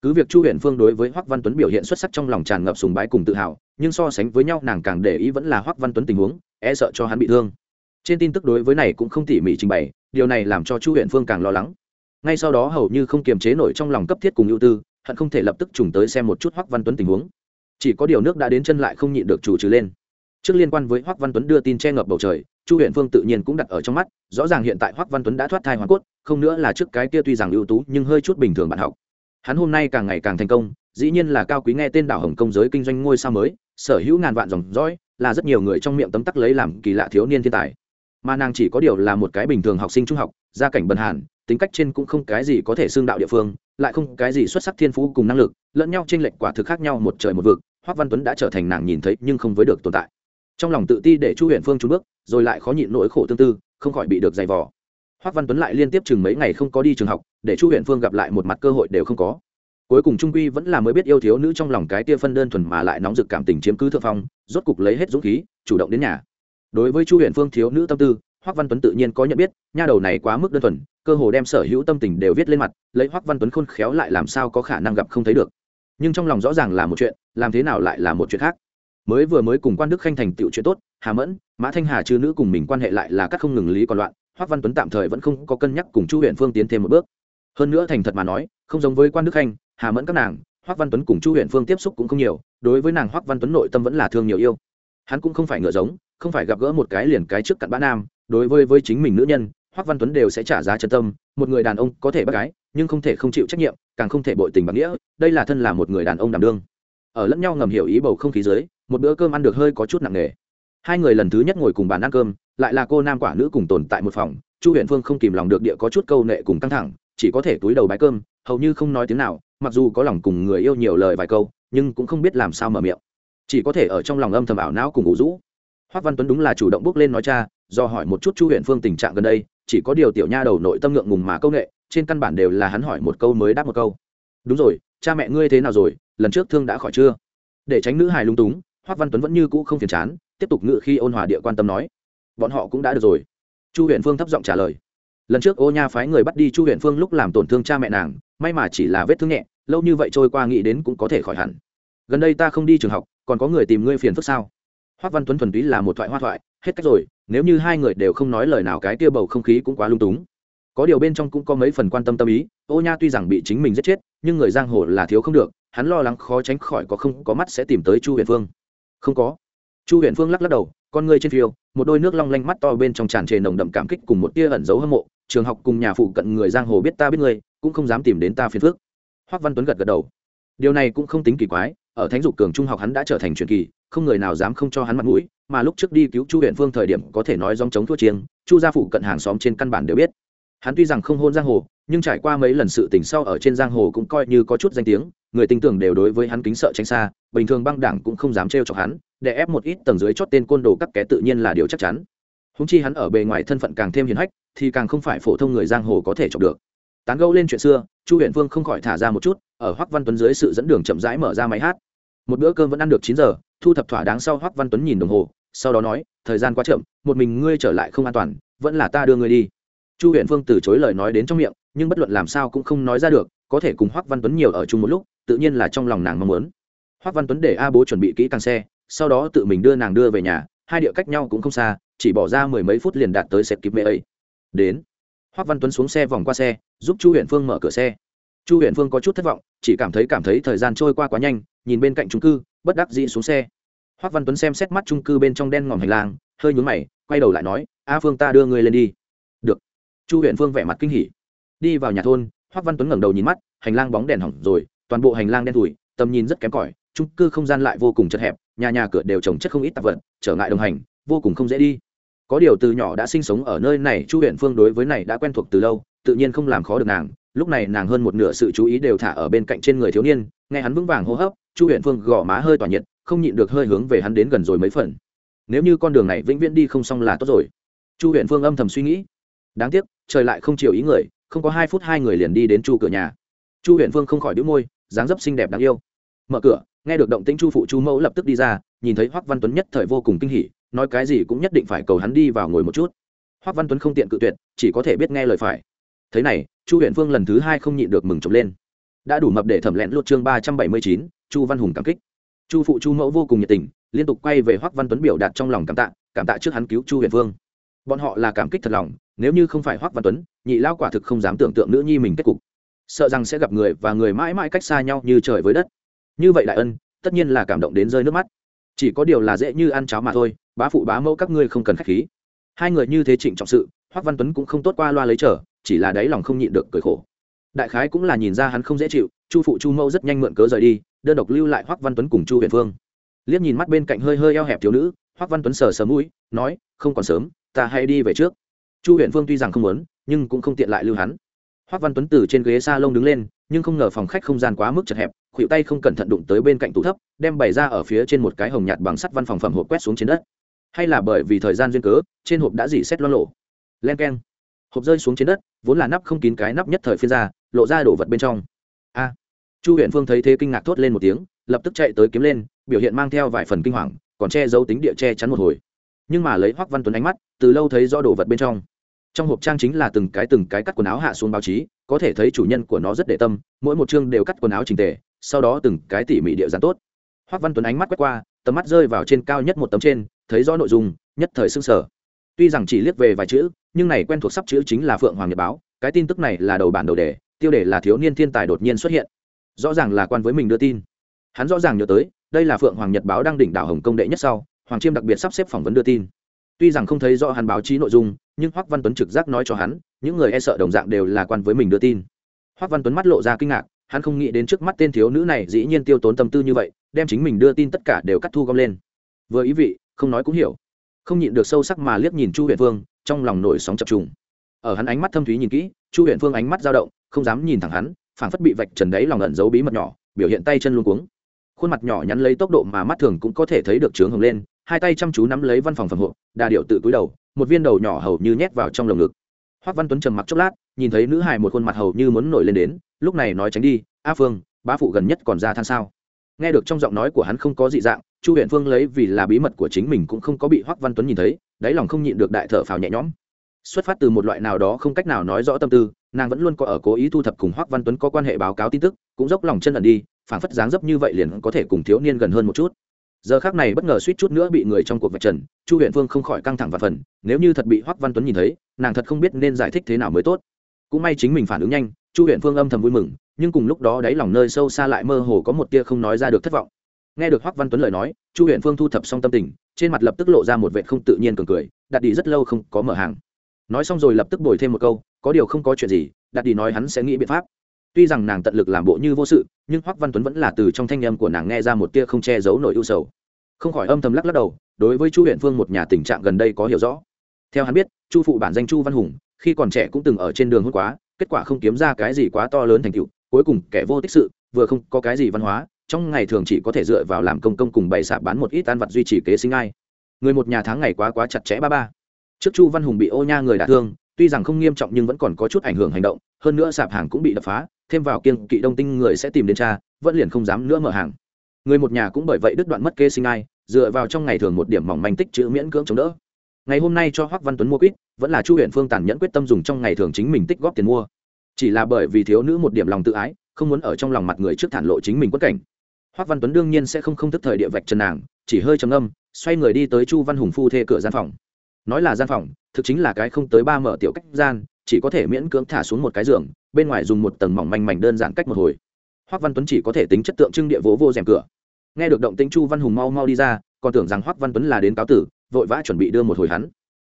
Cứ việc chu huyền phương đối với hoắc văn tuấn biểu hiện xuất sắc trong lòng tràn ngập sùng bái cùng tự hào, nhưng so sánh với nhau nàng càng để ý vẫn là hoắc văn tuấn tình huống e sợ cho hắn bị thương. Trên tin tức đối với này cũng không tỉ mỉ trình bày, điều này làm cho chu huyền phương càng lo lắng. Ngay sau đó hầu như không kiềm chế nổi trong lòng cấp thiết cùng ưu tư hận không thể lập tức trùng tới xem một chút hoắc văn tuấn tình huống. Chỉ có điều nước đã đến chân lại không nhịn được chủ trừ lên. Trước liên quan với hoắc văn tuấn đưa tin che ngập bầu trời, chu huyện phương tự nhiên cũng đặt ở trong mắt, rõ ràng hiện tại hoắc văn tuấn đã thoát thai hoàn cốt, không nữa là trước cái kia tuy rằng ưu tú nhưng hơi chút bình thường bạn học. Hắn hôm nay càng ngày càng thành công, dĩ nhiên là cao quý nghe tên đảo hồng công giới kinh doanh ngôi sao mới, sở hữu ngàn vạn dòng dõi, là rất nhiều người trong miệng tấm tắc lấy làm kỳ lạ thiếu niên thiên tài. Mà nàng chỉ có điều là một cái bình thường học sinh trung học, gia cảnh bần hàn, tính cách trên cũng không cái gì có thể xương đạo địa phương lại không cái gì xuất sắc thiên phú cùng năng lực, lẫn nhau trên lệnh quả thực khác nhau một trời một vực, hoắc văn tuấn đã trở thành nàng nhìn thấy nhưng không với được tồn tại. Trong lòng tự ti để chu huyện phương trốn bước, rồi lại khó nhịn nỗi khổ tương tư, không khỏi bị được dày vò. Hoắc văn tuấn lại liên tiếp chừng mấy ngày không có đi trường học, để chu huyện phương gặp lại một mặt cơ hội đều không có. Cuối cùng trung quy vẫn là mới biết yêu thiếu nữ trong lòng cái tia phân đơn thuần mà lại nóng rực cảm tình chiếm cứ thượng phong, rốt cục lấy hết dũng khí, chủ động đến nhà. Đối với chu huyện phương thiếu nữ tâm tư hoắc văn tuấn tự nhiên có nhận biết, nha đầu này quá mức đơn thuần, cơ hồ đem sở hữu tâm tình đều viết lên mặt, lấy hoắc văn tuấn khôn khéo lại làm sao có khả năng gặp không thấy được. Nhưng trong lòng rõ ràng là một chuyện, làm thế nào lại là một chuyện khác? Mới vừa mới cùng quan đức khanh thành tựu chuyện tốt, hà mẫn, mã thanh hà chư nữ cùng mình quan hệ lại là các không ngừng lý còn loạn, hoắc văn tuấn tạm thời vẫn không có cân nhắc cùng chu huyện phương tiến thêm một bước. Hơn nữa thành thật mà nói, không giống với quan đức khanh, hà mẫn các nàng, hoắc văn tuấn cùng chu huyện phương tiếp xúc cũng không nhiều, đối với nàng hoắc văn tuấn nội tâm vẫn là thương nhiều yêu. Hắn cũng không phải ngựa giống, không phải gặp gỡ một cái liền cái trước cặn bã nam đối với với chính mình nữ nhân, hoắc văn tuấn đều sẽ trả giá chân tâm, một người đàn ông có thể bắt gái, nhưng không thể không chịu trách nhiệm, càng không thể bội tình bằng nghĩa, đây là thân là một người đàn ông đảm đương. Ở lẫn nhau ngầm hiểu ý bầu không khí dưới, một bữa cơm ăn được hơi có chút nặng nề. Hai người lần thứ nhất ngồi cùng bàn ăn cơm, lại là cô nam quả nữ cùng tồn tại một phòng, chu huyện phương không kìm lòng được địa có chút câu nệ cùng căng thẳng, chỉ có thể túi đầu bái cơm, hầu như không nói tiếng nào, mặc dù có lòng cùng người yêu nhiều lời vài câu, nhưng cũng không biết làm sao mở miệng. Chỉ có thể ở trong lòng âm thầm ảo não cùng ngủ rũ. Hoác văn tuấn đúng là chủ động bước lên nói cha do hỏi một chút chu huyện phương tình trạng gần đây, chỉ có điều tiểu nha đầu nội tâm ngượng ngùng mà câu nệ, trên căn bản đều là hắn hỏi một câu mới đáp một câu. Đúng rồi, cha mẹ ngươi thế nào rồi, lần trước thương đã khỏi chưa? Để tránh nữ hài lung túng, hoác văn tuấn vẫn như cũ không phiền chán, tiếp tục ngự khi ôn hòa địa quan tâm nói. Bọn họ cũng đã được rồi. Chu huyện phương thấp giọng trả lời. Lần trước ô nha phái người bắt đi chu huyện phương lúc làm tổn thương cha mẹ nàng, may mà chỉ là vết thương nhẹ, lâu như vậy trôi qua nghĩ đến cũng có thể khỏi hẳn. Gần đây ta không đi trường học, còn có người tìm ngươi phiền phức sao? Hoác văn tuấn thuần túy là một thoại hoa thoại, hết cách rồi nếu như hai người đều không nói lời nào cái kia bầu không khí cũng quá lung túng. Có điều bên trong cũng có mấy phần quan tâm tâm ý, ô nha tuy rằng bị chính mình giết chết, nhưng người giang hồ là thiếu không được, hắn lo lắng khó tránh khỏi có không có mắt sẽ tìm tới chu huyền phương. Không có. Chu huyền phương lắc lắc đầu, con người trên phiêu, một đôi nước long lanh mắt to bên trong tràn trề nồng đậm cảm kích cùng một tia ẩn giấu hâm mộ, trường học cùng nhà phụ cận người giang hồ biết ta biết người cũng không dám tìm đến ta phiền phước hoắc văn tuấn gật gật đầu. Điều này cũng không tính kỳ quái ở thánh dục cường trung học hắn đã trở thành truyền kỳ, không người nào dám không cho hắn mặt mũi, mà lúc trước đi cứu chu huyện phương thời điểm có thể nói dòng chống thua chiêng, chu gia phụ cận hàng xóm trên căn bản đều biết. Hắn tuy rằng không hôn giang hồ, nhưng trải qua mấy lần sự tình sau ở trên giang hồ cũng coi như có chút danh tiếng, người tin tưởng đều đối với hắn kính sợ tránh xa, bình thường băng đảng cũng không dám trêu chọc hắn, để ép một ít tầng dưới chót tên côn đồ các kẻ tự nhiên là điều chắc chắn. Húng chi hắn ở bề ngoài thân phận càng thêm hiền hách, thì càng không phải phổ thông người giang hồ có thể chọc được. Tán gẫu lên chuyện xưa, chu huyện vương không khỏi thả ra một chút ở hoắc văn tuấn dưới sự dẫn đường chậm rãi mở ra máy hát. Một bữa cơm vẫn ăn được chín giờ, thu thập thỏa đáng sau hoắc văn tuấn nhìn đồng hồ, sau đó nói, thời gian quá chậm, một mình ngươi trở lại không an toàn, vẫn là ta đưa ngươi đi. Chu huyện phương từ chối lời nói đến trong miệng, nhưng bất luận làm sao cũng không nói ra được, có thể cùng hoắc văn tuấn nhiều ở chung một lúc, tự nhiên là trong lòng nàng mong muốn. Hoắc văn tuấn để a bố chuẩn bị kỹ càng xe, sau đó tự mình đưa nàng đưa về nhà, hai địa cách nhau cũng không xa, chỉ bỏ ra mười mấy phút liền đạt tới sệt kịp mê ấy. Đến, hoắc văn tuấn xuống xe vòng qua xe, giúp chu huyện phương mở cửa xe. Chu huyện phương có chút thất vọng chỉ cảm thấy cảm thấy thời gian trôi qua quá nhanh, nhìn bên cạnh trung cư, bất đắc dĩ xuống xe. Hoắc văn tuấn xem xét mắt trung cư bên trong đen ngòm hành lang, hơi nhún mày, quay đầu lại nói, a phương ta đưa ngươi lên đi. Được. Chu huyện phương vẻ mặt kinh hỉ. Đi vào nhà thôn hoắc văn tuấn ngẩng đầu nhìn mắt, hành lang bóng đèn hỏng rồi, toàn bộ hành lang đen thủi tầm nhìn rất kém cỏi, trung cư không gian lại vô cùng chật hẹp, nhà nhà cửa đều trồng chất không ít tạp vật, trở ngại đồng hành, vô cùng không dễ đi. Có điều từ nhỏ đã sinh sống ở nơi này, chu huyện phương đối với này đã quen thuộc từ lâu, tự nhiên không làm khó được nàng lúc này nàng hơn một nửa sự chú ý đều thả ở bên cạnh trên người thiếu niên, nghe hắn vững vàng hô hấp, chu huyện phương gõ má hơi tỏa nhiệt, không nhịn được hơi hướng về hắn đến gần rồi mấy phần. Nếu như con đường này vĩnh viễn đi không xong là tốt rồi. Chu huyện phương âm thầm suy nghĩ. Đáng tiếc, trời lại không chiều ý người, không có hai phút hai người liền đi đến chu cửa nhà. Chu huyện phương không khỏi đĩu môi, dáng dấp xinh đẹp đáng yêu. Mở cửa, nghe được động tĩnh chu phụ chu mẫu lập tức đi ra, nhìn thấy hoắc văn tuấn nhất thời vô cùng kinh hỉ, nói cái gì cũng nhất định phải cầu hắn đi vào ngồi một chút. Hoắc văn tuấn không tiện cự tuyệt, chỉ có thể biết nghe lời phải. Thế này chu huyện phương lần thứ hai không nhịn được mừng trộm lên. Đã đủ mập để thẩm lẹn lột chương ba trăm bảy mươi chín, chu văn hùng cảm kích. Chu phụ chu mẫu vô cùng nhiệt tình, liên tục quay về hoắc văn tuấn biểu đạt trong lòng cảm tạ cảm tạ trước hắn cứu chu huyện phương bọn họ là cảm kích thật lòng, nếu như không phải hoắc văn tuấn, nhị lao quả thực không dám tưởng tượng nữ nhi mình kết cục. Sợ rằng sẽ gặp người và người mãi mãi cách xa nhau như trời với đất. Như vậy đại ân, tất nhiên là cảm động đến rơi nước mắt. Chỉ có điều là dễ như ăn cháo mà thôi, bá phụ bá mẫu các ngươi không cần khách khí. Hai người như thế trịnh trọng sự, hoắc văn tuấn cũng không tốt qua loa lấy trở chỉ là đáy lòng không nhịn được cười khổ. Đại khái cũng là nhìn ra hắn không dễ chịu, chu phụ chu mẫu rất nhanh mượn cớ rời đi, đơn độc lưu lại hoắc văn tuấn cùng chu huyền phương liếc nhìn mắt bên cạnh hơi hơi eo hẹp thiếu nữ, hoắc văn tuấn sờ sờ mũi, nói, không còn sớm, ta hãy đi về trước. Chu huyền phương tuy rằng không muốn, nhưng cũng không tiện lại lưu hắn. Hoắc văn tuấn từ trên ghế s lông đứng lên, nhưng không ngờ phòng khách không gian quá mức chật hẹp, khuỷu tay không cẩn thận đụng tới bên cạnh tủ thấp, đem bày ra ở phía trên một cái hồng nhạt bằng sắt văn phòng phẩm hộp quét xuống trên đất. Hay là bởi vì thời gian duyên cớ, trên hộp đã dỉ xét lo lộ. Len keng hộp rơi xuống trên đất, vốn là nắp không kín cái nắp nhất thời phiên ra, lộ ra đổ vật bên trong. A! Chu huyện phương thấy thế kinh ngạc thốt lên một tiếng, lập tức chạy tới kiếm lên, biểu hiện mang theo vài phần kinh hoàng, còn che giấu tính địa che chắn một hồi. Nhưng mà lấy hoắc văn tuấn ánh mắt, từ lâu thấy rõ đồ vật bên trong. Trong hộp trang chính là từng cái từng cái cắt quần áo hạ xuống báo chí, có thể thấy chủ nhân của nó rất để tâm, mỗi một chương đều cắt quần áo trình tề, sau đó từng cái tỉ mỉ địa dán tốt. Hoắc văn tuấn ánh mắt quét qua, tầm mắt rơi vào trên cao nhất một tấm trên, thấy rõ nội dung, nhất thời sưng sở tuy rằng chỉ liếc về vài chữ nhưng này quen thuộc sắp chữ chính là phượng hoàng nhật báo, cái tin tức này là đầu bản đầu đề, tiêu đề là thiếu niên thiên tài đột nhiên xuất hiện. Rõ ràng là quan với mình đưa tin. Hắn rõ ràng nhớ tới, đây là phượng hoàng nhật báo đang đỉnh đảo hồng công đệ nhất sau, hoàng chiêm đặc biệt sắp xếp phỏng vấn đưa tin. Tuy rằng không thấy rõ hắn báo chí nội dung, nhưng hoắc văn tuấn trực giác nói cho hắn, những người e sợ đồng dạng đều là quan với mình đưa tin. Hoắc văn tuấn mắt lộ ra kinh ngạc, hắn không nghĩ đến trước mắt tên thiếu nữ này dĩ nhiên tiêu tốn tâm tư như vậy, đem chính mình đưa tin tất cả đều cắt thu gom lên. Vừa ý vị, không nói cũng hiểu. Không nhịn được sâu sắc mà liếc nhìn chu Huyền Vương trong lòng nổi sóng chập trùng. Ở hắn ánh mắt thâm thúy nhìn kỹ, chu huyện phương ánh mắt dao động, không dám nhìn thẳng hắn, phảng phất bị vạch trần đấy lòng ẩn giấu bí mật nhỏ, biểu hiện tay chân luôn cuống. Khuôn mặt nhỏ nhắn lấy tốc độ mà mắt thường cũng có thể thấy được trướng hồng lên, hai tay chăm chú nắm lấy văn phòng phẩm hộ, đà điệu tự cúi đầu, một viên đầu nhỏ hầu như nhét vào trong lồng ngực. Hoác văn tuấn trầm mặc chốc lát, nhìn thấy nữ hài một khuôn mặt hầu như muốn nổi lên đến, lúc này nói tránh đi, a phương, bá phụ gần nhất còn ra than sao? Nghe được trong giọng nói của hắn không có dị dạng, chu huyện phương lấy vì là bí mật của chính mình cũng không có bị Hoắc văn tuấn nhìn thấy, đáy lòng không nhịn được đại thở phào nhẹ nhõm. Xuất phát từ một loại nào đó không cách nào nói rõ tâm tư, nàng vẫn luôn có ở cố ý thu thập cùng Hoắc văn tuấn có quan hệ báo cáo tin tức, cũng dốc lòng chân ẩn đi, phảng phất dáng dấp như vậy liền có thể cùng thiếu niên gần hơn một chút. Giờ khác này bất ngờ suýt chút nữa bị người trong cuộc vạch trần, chu huyện phương không khỏi căng thẳng và phần, nếu như thật bị hoắc văn tuấn nhìn thấy, nàng thật không biết nên giải thích thế nào mới tốt. Cũng may chính mình phản ứng nhanh, chu huyện phương âm thầm vui mừng nhưng cùng lúc đó đáy lòng nơi sâu xa lại mơ hồ có một tia không nói ra được thất vọng. Nghe được hoắc văn tuấn lời nói, chu huyện phương thu thập xong tâm tình, trên mặt lập tức lộ ra một vệ không tự nhiên cường cười đặt đi rất lâu không có mở hàng. Nói xong rồi lập tức bồi thêm một câu, có điều không có chuyện gì đặt đi nói hắn sẽ nghĩ biện pháp. Tuy rằng nàng tận lực làm bộ như vô sự, nhưng hoắc văn tuấn vẫn là từ trong thanh âm của nàng nghe ra một tia không che giấu nỗi ưu sầu. Không khỏi âm thầm lắc lắc đầu, đối với chu huyện phương một nhà tình trạng gần đây có hiểu rõ. Theo hắn biết, chu phụ bản danh chu văn hùng, khi còn trẻ cũng từng ở trên đường hôn quá, kết quả không kiếm ra cái gì quá to lớn thành tựu cuối cùng kẻ vô tích sự, vừa không có cái gì văn hóa, trong ngày thường chỉ có thể dựa vào làm công công cùng bày sạp bán một ít ăn vặt duy trì kế sinh ai. Người một nhà tháng ngày quá quá chặt chẽ ba ba. Trước chu văn hùng bị ô nha người đả thương, tuy rằng không nghiêm trọng nhưng vẫn còn có chút ảnh hưởng hành động, hơn nữa sạp hàng cũng bị đập phá, thêm vào kiêng kỵ đông tinh người sẽ tìm đến cha, vẫn liền không dám nữa mở hàng. Người một nhà cũng bởi vậy đứt đoạn mất kê sinh ai, dựa vào trong ngày thường một điểm mỏng manh tích chữ miễn cưỡng chống đỡ. Ngày hôm nay cho hoắc văn tuấn mua quýt, vẫn là chu huyện phương tàn nhẫn quyết tâm dùng trong ngày thường chính mình tích góp tiền mua chỉ là bởi vì thiếu nữ một điểm lòng tự ái, không muốn ở trong lòng mặt người trước thản lộ chính mình quất cảnh. Hoắc văn tuấn đương nhiên sẽ không không thức thời địa vạch trần nàng, chỉ hơi trầm âm xoay người đi tới chu văn hùng phu thê cửa gian phòng. Nói là gian phòng, thực chính là cái không tới ba mở tiểu cách gian, chỉ có thể miễn cưỡng thả xuống một cái giường, bên ngoài dùng một tầng mỏng manh mảnh đơn giản cách một hồi. Hoắc văn tuấn chỉ có thể tính chất tượng trưng địa vỗ vô rèm cửa. Nghe được động tĩnh chu văn hùng mau mau đi ra, còn tưởng rằng hoắc văn tuấn là đến cáo tử, vội vã chuẩn bị đưa một hồi hắn.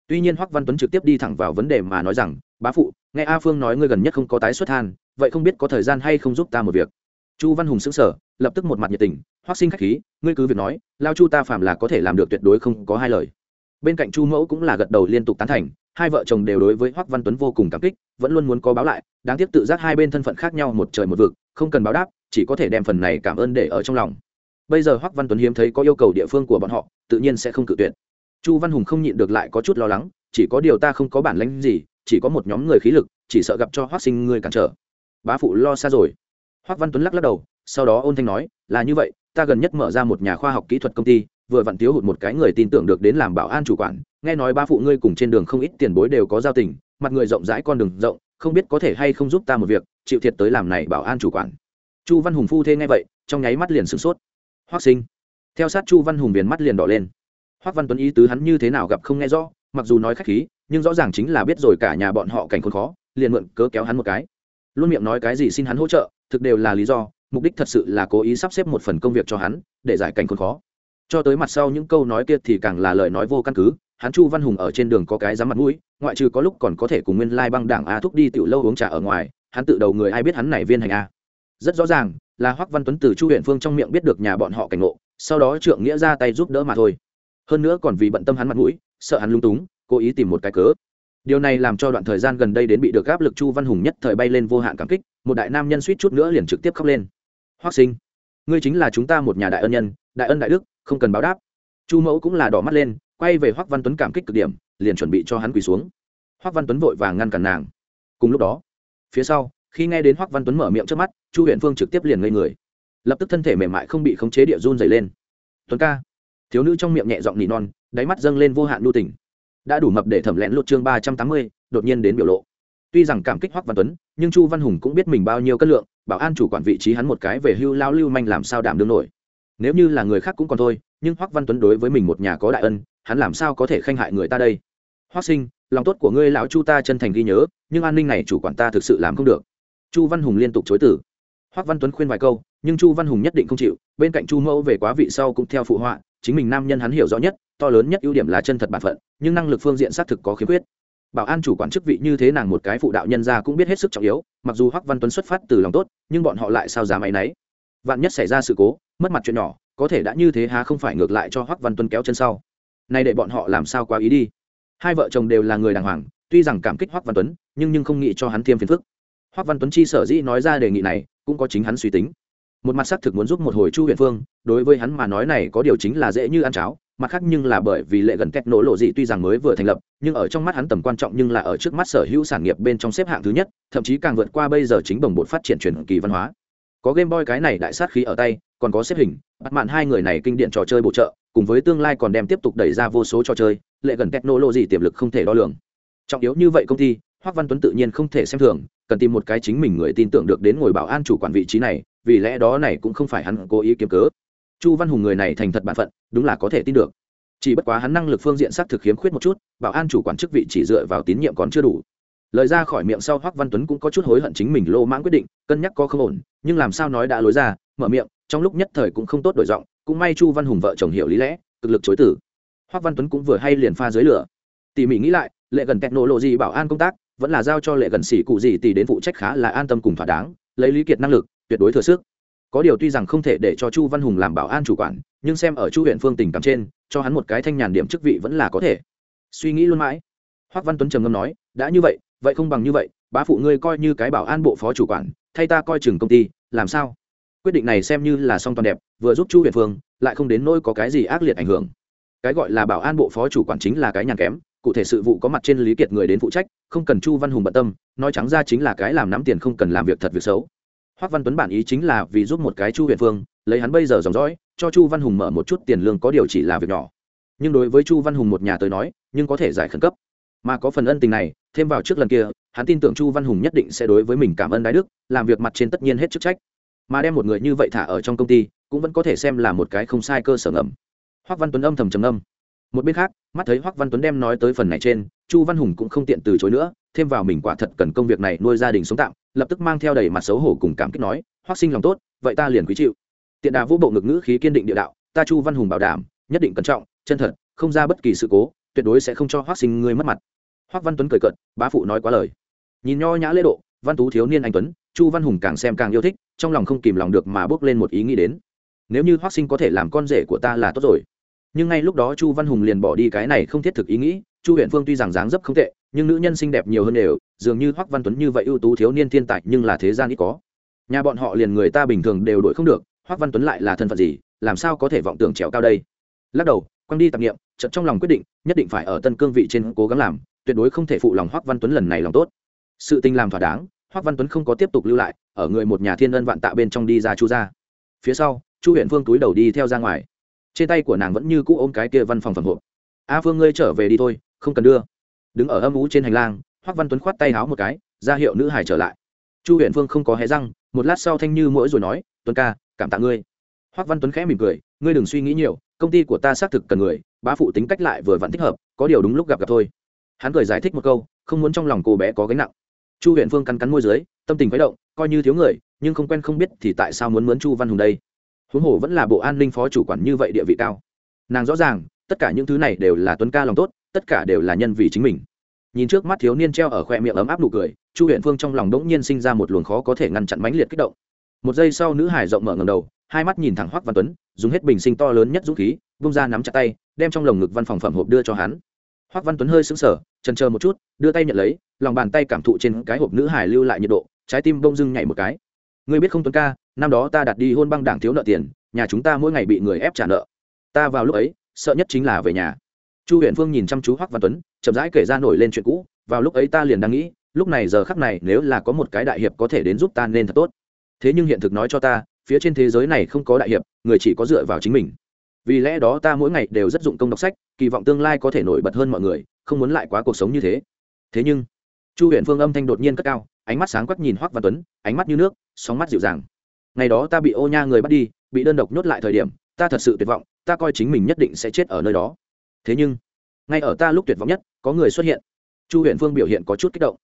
Tuy nhiên hoắc văn tuấn trực tiếp đi thẳng vào vấn đề mà nói rằng bá phụ, nghe a phương nói ngươi gần nhất không có tái xuất than, vậy không biết có thời gian hay không giúp ta một việc. Chu văn hùng sững sờ, lập tức một mặt nhiệt tình, hoắc sinh khách khí, ngươi cứ việc nói, lao chu ta phạm là có thể làm được tuyệt đối không có hai lời. Bên cạnh chu mẫu cũng là gật đầu liên tục tán thành, hai vợ chồng đều đối với hoắc văn tuấn vô cùng cảm kích, vẫn luôn muốn có báo lại, đáng tiếc tự giác hai bên thân phận khác nhau một trời một vực, không cần báo đáp, chỉ có thể đem phần này cảm ơn để ở trong lòng. Bây giờ hoắc văn tuấn hiếm thấy có yêu cầu địa phương của bọn họ, tự nhiên sẽ không cự tuyệt. Chu văn hùng không nhịn được lại có chút lo lắng, chỉ có điều ta không có bản lãnh gì chỉ có một nhóm người khí lực, chỉ sợ gặp cho hoắc sinh ngươi cản trở. Bá phụ lo xa rồi. Hoắc văn tuấn lắc lắc đầu, sau đó ôn thanh nói, là như vậy, ta gần nhất mở ra một nhà khoa học kỹ thuật công ty, vừa vặn thiếu hụt một cái người tin tưởng được đến làm bảo an chủ quản. Nghe nói ba phụ ngươi cùng trên đường không ít tiền bối đều có giao tình, mặt người rộng rãi con đường rộng, không biết có thể hay không giúp ta một việc, chịu thiệt tới làm này bảo an chủ quản. Chu văn hùng phu thê nghe vậy, trong nháy mắt liền sửng sốt. Hoác sinh. Theo sát chu văn hùng viền mắt liền đỏ lên. Hoác văn tuấn ý tứ hắn như thế nào gặp không nghe rõ, mặc dù nói khách khí nhưng rõ ràng chính là biết rồi cả nhà bọn họ cảnh khốn khó, liền mượn cớ kéo hắn một cái. Luôn miệng nói cái gì xin hắn hỗ trợ, thực đều là lý do, mục đích thật sự là cố ý sắp xếp một phần công việc cho hắn, để giải cảnh khốn khó. Cho tới mặt sau những câu nói kia thì càng là lời nói vô căn cứ, hắn chu văn hùng ở trên đường có cái dám mặt mũi, ngoại trừ có lúc còn có thể cùng nguyên lai băng đảng a thúc đi tiểu lâu uống trà ở ngoài, hắn tự đầu người ai biết hắn này viên hành a. Rất rõ ràng, là hoắc văn tuấn từ chu huyện phương trong miệng biết được nhà bọn họ cảnh ngộ, sau đó trượng nghĩa ra tay giúp đỡ mà thôi. Hơn nữa còn vì bận tâm hắn mặt mũi, sợ hắn lung túng cố ý tìm một cái cớ. Điều này làm cho đoạn thời gian gần đây đến bị được áp lực chu văn hùng nhất thời bay lên vô hạn cảm kích, một đại nam nhân suýt chút nữa liền trực tiếp khóc lên. Hoắc sinh, ngươi chính là chúng ta một nhà đại ân nhân, đại ân đại đức, không cần báo đáp. Chu mẫu cũng là đỏ mắt lên, quay về hoắc văn tuấn cảm kích cực điểm, liền chuẩn bị cho hắn quỳ xuống. Hoắc văn tuấn vội vàng ngăn cản nàng. Cùng lúc đó, phía sau, khi nghe đến hoắc văn tuấn mở miệng trước mắt, chu huyện phương trực tiếp liền ngây người. Lập tức thân thể mềm mại không bị khống chế địa run dày lên. Tuấn ca. Thiếu nữ trong miệng nhẹ giọng nỉ non, đáy mắt dâng lên vô hạn lưu tình đã đủ mập để thẩm lén lột chương ba trăm tám mươi, đột nhiên đến biểu lộ. Tuy rằng cảm kích hoắc văn tuấn, nhưng chu văn hùng cũng biết mình bao nhiêu cân lượng, bảo an chủ quản vị trí hắn một cái về hưu lao lưu manh làm sao đảm đương nổi. Nếu như là người khác cũng còn thôi, nhưng hoắc văn tuấn đối với mình một nhà có đại ân, hắn làm sao có thể khanh hại người ta đây? Hoắc sinh, lòng tốt của ngươi lão chu ta chân thành ghi nhớ, nhưng an ninh này chủ quản ta thực sự làm không được. Chu văn hùng liên tục chối từ. Hoắc văn tuấn khuyên vài câu, nhưng chu văn hùng nhất định không chịu, bên cạnh chu mẫu về quá vị sau cũng theo phụ họa, chính mình nam nhân hắn hiểu rõ nhất, to lớn nhất ưu điểm là chân thật bản phận nhưng năng lực phương diện xác thực có khiếm khuyết. Bảo an chủ quản chức vị như thế nàng một cái phụ đạo nhân ra cũng biết hết sức trọng yếu, mặc dù hoắc văn tuấn xuất phát từ lòng tốt, nhưng bọn họ lại sao dám áy náy? Vạn nhất xảy ra sự cố, mất mặt chuyện nhỏ, có thể đã như thế há không phải ngược lại cho hoắc văn tuấn kéo chân sau. Nay để bọn họ làm sao quá ý đi? Hai vợ chồng đều là người đàng hoàng, tuy rằng cảm kích hoắc văn tuấn, nhưng nhưng không nghĩ cho hắn thêm phiền phức. Hoắc văn tuấn chi sở dĩ nói ra đề nghị này, cũng có chính hắn suy tính. Một mặt xác thực muốn giúp một hồi chu huyện phương, đối với hắn mà nói này có điều chính là dễ như ăn cháo mặt khác nhưng là bởi vì lệ gần kẹt nổ lộ dị tuy rằng mới vừa thành lập, nhưng ở trong mắt hắn tầm quan trọng nhưng là ở trước mắt sở hữu sản nghiệp bên trong xếp hạng thứ nhất, thậm chí càng vượt qua bây giờ chính bồng bột phát triển truyền kỳ văn hóa. Có game boy cái này đại sát khí ở tay, còn có xếp hình, bắt mạn hai người này kinh điện trò chơi bổ trợ, cùng với tương lai còn đem tiếp tục đẩy ra vô số trò chơi, lệ gần kẹt nổ lộ dị tiềm lực không thể đo lường. Trọng yếu như vậy công ty hoắc văn tuấn tự nhiên không thể xem thường, cần tìm một cái chính mình người tin tưởng được đến ngồi bảo an chủ quản vị trí này, vì lẽ đó này cũng không phải hắn cố ý kiếm cớ chu văn hùng người này thành thật bản phận, đúng là có thể tin được. Chỉ bất quá hắn năng lực phương diện xác thực khiếm khuyết một chút, bảo an chủ quản chức vị chỉ dựa vào tín nhiệm còn chưa đủ. Lời ra khỏi miệng sau hoắc văn tuấn cũng có chút hối hận chính mình lô mãng quyết định, cân nhắc có không ổn, nhưng làm sao nói đã lối ra, mở miệng, trong lúc nhất thời cũng không tốt đổi giọng, cũng may chu văn hùng vợ chồng hiểu lý lẽ, cực lực chối tử hoắc văn tuấn cũng vừa hay liền pha dưới lửa. Tỉ mỉ nghĩ lại, lệ gần kẹt nổ lộ gì bảo an công tác, vẫn là giao cho lệ gần xỉ cụ gì tỷ đến phụ trách khá là an tâm cùng thỏa đáng, lấy lý kiệt năng lực, tuyệt đối thừa sức có điều tuy rằng không thể để cho chu văn hùng làm bảo an chủ quản, nhưng xem ở chu huyện phương tình cảm trên, cho hắn một cái thanh nhàn điểm chức vị vẫn là có thể. Suy nghĩ luôn mãi. Hoắc văn tuấn trầm ngâm nói, đã như vậy vậy không bằng như vậy, bá phụ ngươi coi như cái bảo an bộ phó chủ quản, thay ta coi chừng công ty, làm sao? Quyết định này xem như là song toàn đẹp, vừa giúp chu huyện phương, lại không đến nỗi có cái gì ác liệt ảnh hưởng. Cái gọi là bảo an bộ phó chủ quản chính là cái nhàn kém, cụ thể sự vụ có mặt trên lý kiệt người đến phụ trách, không cần chu văn hùng bận tâm, nói trắng ra chính là cái làm nắm tiền không cần làm việc thật việc xấu hoắc văn tuấn bản ý chính là vì giúp một cái chu huyện phương, lấy hắn bây giờ dòng dõi, cho chu văn hùng mở một chút tiền lương có điều chỉ là việc nhỏ. Nhưng đối với chu văn hùng một nhà tới nói, nhưng có thể giải khẩn cấp. Mà có phần ân tình này, thêm vào trước lần kia, hắn tin tưởng chu văn hùng nhất định sẽ đối với mình cảm ơn đái đức, làm việc mặt trên tất nhiên hết chức trách. Mà đem một người như vậy thả ở trong công ty, cũng vẫn có thể xem là một cái không sai cơ sở ngầm. Hoắc văn tuấn âm thầm trầm âm một bên khác, mắt thấy hoắc văn tuấn đem nói tới phần này trên, chu văn hùng cũng không tiện từ chối nữa, thêm vào mình quả thật cần công việc này nuôi gia đình sống tạm, lập tức mang theo đầy mặt xấu hổ cùng cảm kích nói, hoắc sinh lòng tốt, vậy ta liền quý chịu. Tiện đà vũ bộ ngực ngữ khí kiên định địa đạo, ta chu văn hùng bảo đảm, nhất định cẩn trọng, chân thật, không ra bất kỳ sự cố, tuyệt đối sẽ không cho hoắc sinh ngươi mất mặt. Hoắc văn tuấn cười cợt, bá phụ nói quá lời. Nhìn nho nhã lễ độ, văn tú thiếu niên anh tuấn, chu văn hùng càng xem càng yêu thích, trong lòng không kìm lòng được mà bước lên một ý nghĩ đến. Nếu như hoắc sinh có thể làm con rể của ta là tốt rồi nhưng ngay lúc đó chu văn hùng liền bỏ đi cái này không thiết thực ý nghĩ, chu huyện phương tuy rằng dáng dấp không tệ, nhưng nữ nhân xinh đẹp nhiều hơn đều, dường như hoắc văn tuấn như vậy ưu tú thiếu niên thiên tài nhưng là thế gian ít có. Nhà bọn họ liền người ta bình thường đều đổi không được, hoắc văn tuấn lại là thân phận gì, làm sao có thể vọng tưởng trèo cao đây? Lắc đầu, quăng đi tạp nghiệm chợt trong lòng quyết định, nhất định phải ở tân cương vị trên cố gắng làm, tuyệt đối không thể phụ lòng hoắc văn tuấn lần này lòng tốt. Sự tình làm thỏa đáng, hoắc văn tuấn không có tiếp tục lưu lại, ở người một nhà thiên ân vạn tạ bên trong đi ra chu ra phía sau, chu huyện phương túi đầu đi theo ra ngoài trên tay của nàng vẫn như cũ ôm cái kia văn phòng phẩm hộp. A phương ngươi trở về đi thôi, không cần đưa. Đứng ở âm ú trên hành lang, hoắc văn tuấn khoát tay háo một cái, ra hiệu nữ hải trở lại. Chu huyện phương không có hé răng, một lát sau thanh như mỗi rồi nói, tuấn ca, cảm tạ ngươi. Hoắc văn tuấn khẽ mỉm cười, ngươi đừng suy nghĩ nhiều, công ty của ta xác thực cần người, bá phụ tính cách lại vừa vẫn thích hợp, có điều đúng lúc gặp gặp thôi. Hắn cười giải thích một câu, không muốn trong lòng cô bé có gánh nặng. Chu huyện phương cắn cắn môi dưới, tâm tình khuấy động, coi như thiếu người, nhưng không quen không biết thì tại sao muốn mướn chu văn hùng đây? Huống hồ vẫn là bộ an ninh phó chủ quản như vậy địa vị cao. Nàng rõ ràng, tất cả những thứ này đều là tuấn ca lòng tốt, tất cả đều là nhân vì chính mình. Nhìn trước mắt thiếu niên treo ở khoe miệng ấm áp nụ cười, chu huyện phương trong lòng đ ỗ n g nhiên sinh ra một luồng khó có thể ngăn chặn mãnh liệt kích động. Một giây sau nữ hải rộng mở ngầm đầu, hai mắt nhìn thẳng hoắc văn tuấn, dùng hết bình sinh to lớn nhất dũng khí bung ra nắm chặt tay, đem trong lồng ngực văn phòng phẩm hộp đưa cho hắn. Hoắc văn tuấn hơi sững sờ trần chờ một chút, đưa tay nhận lấy, lòng bàn tay cảm thụ trên cái hộp nữ hải lưu lại nhiệt độ, trái tim bông dưng nhảy một cái ngươi biết không tuấn ca, năm đó ta đặt đi hôn băng đảng thiếu nợ tiền, nhà chúng ta mỗi ngày bị người ép trả nợ. Ta vào lúc ấy, sợ nhất chính là về nhà. Chu huyện phương nhìn chăm chú hoắc văn tuấn, chậm rãi kể ra nổi lên chuyện cũ. Vào lúc ấy ta liền đang nghĩ, lúc này giờ khắc này nếu là có một cái đại hiệp có thể đến giúp ta nên thật tốt. Thế nhưng hiện thực nói cho ta, phía trên thế giới này không có đại hiệp, người chỉ có dựa vào chính mình. Vì lẽ đó ta mỗi ngày đều rất dụng công đọc sách, kỳ vọng tương lai có thể nổi bật hơn mọi người, không muốn lại quá cuộc sống như thế. Thế nhưng, chu huyện phương âm thanh đột nhiên cất cao ánh mắt sáng quắc nhìn hoắc văn tuấn, ánh mắt như nước, sóng mắt dịu dàng. Ngày đó ta bị ô nha người bắt đi, bị đơn độc nhốt lại thời điểm, ta thật sự tuyệt vọng, ta coi chính mình nhất định sẽ chết ở nơi đó. Thế nhưng, ngay ở ta lúc tuyệt vọng nhất, có người xuất hiện. Chu huyện phương biểu hiện có chút kích động.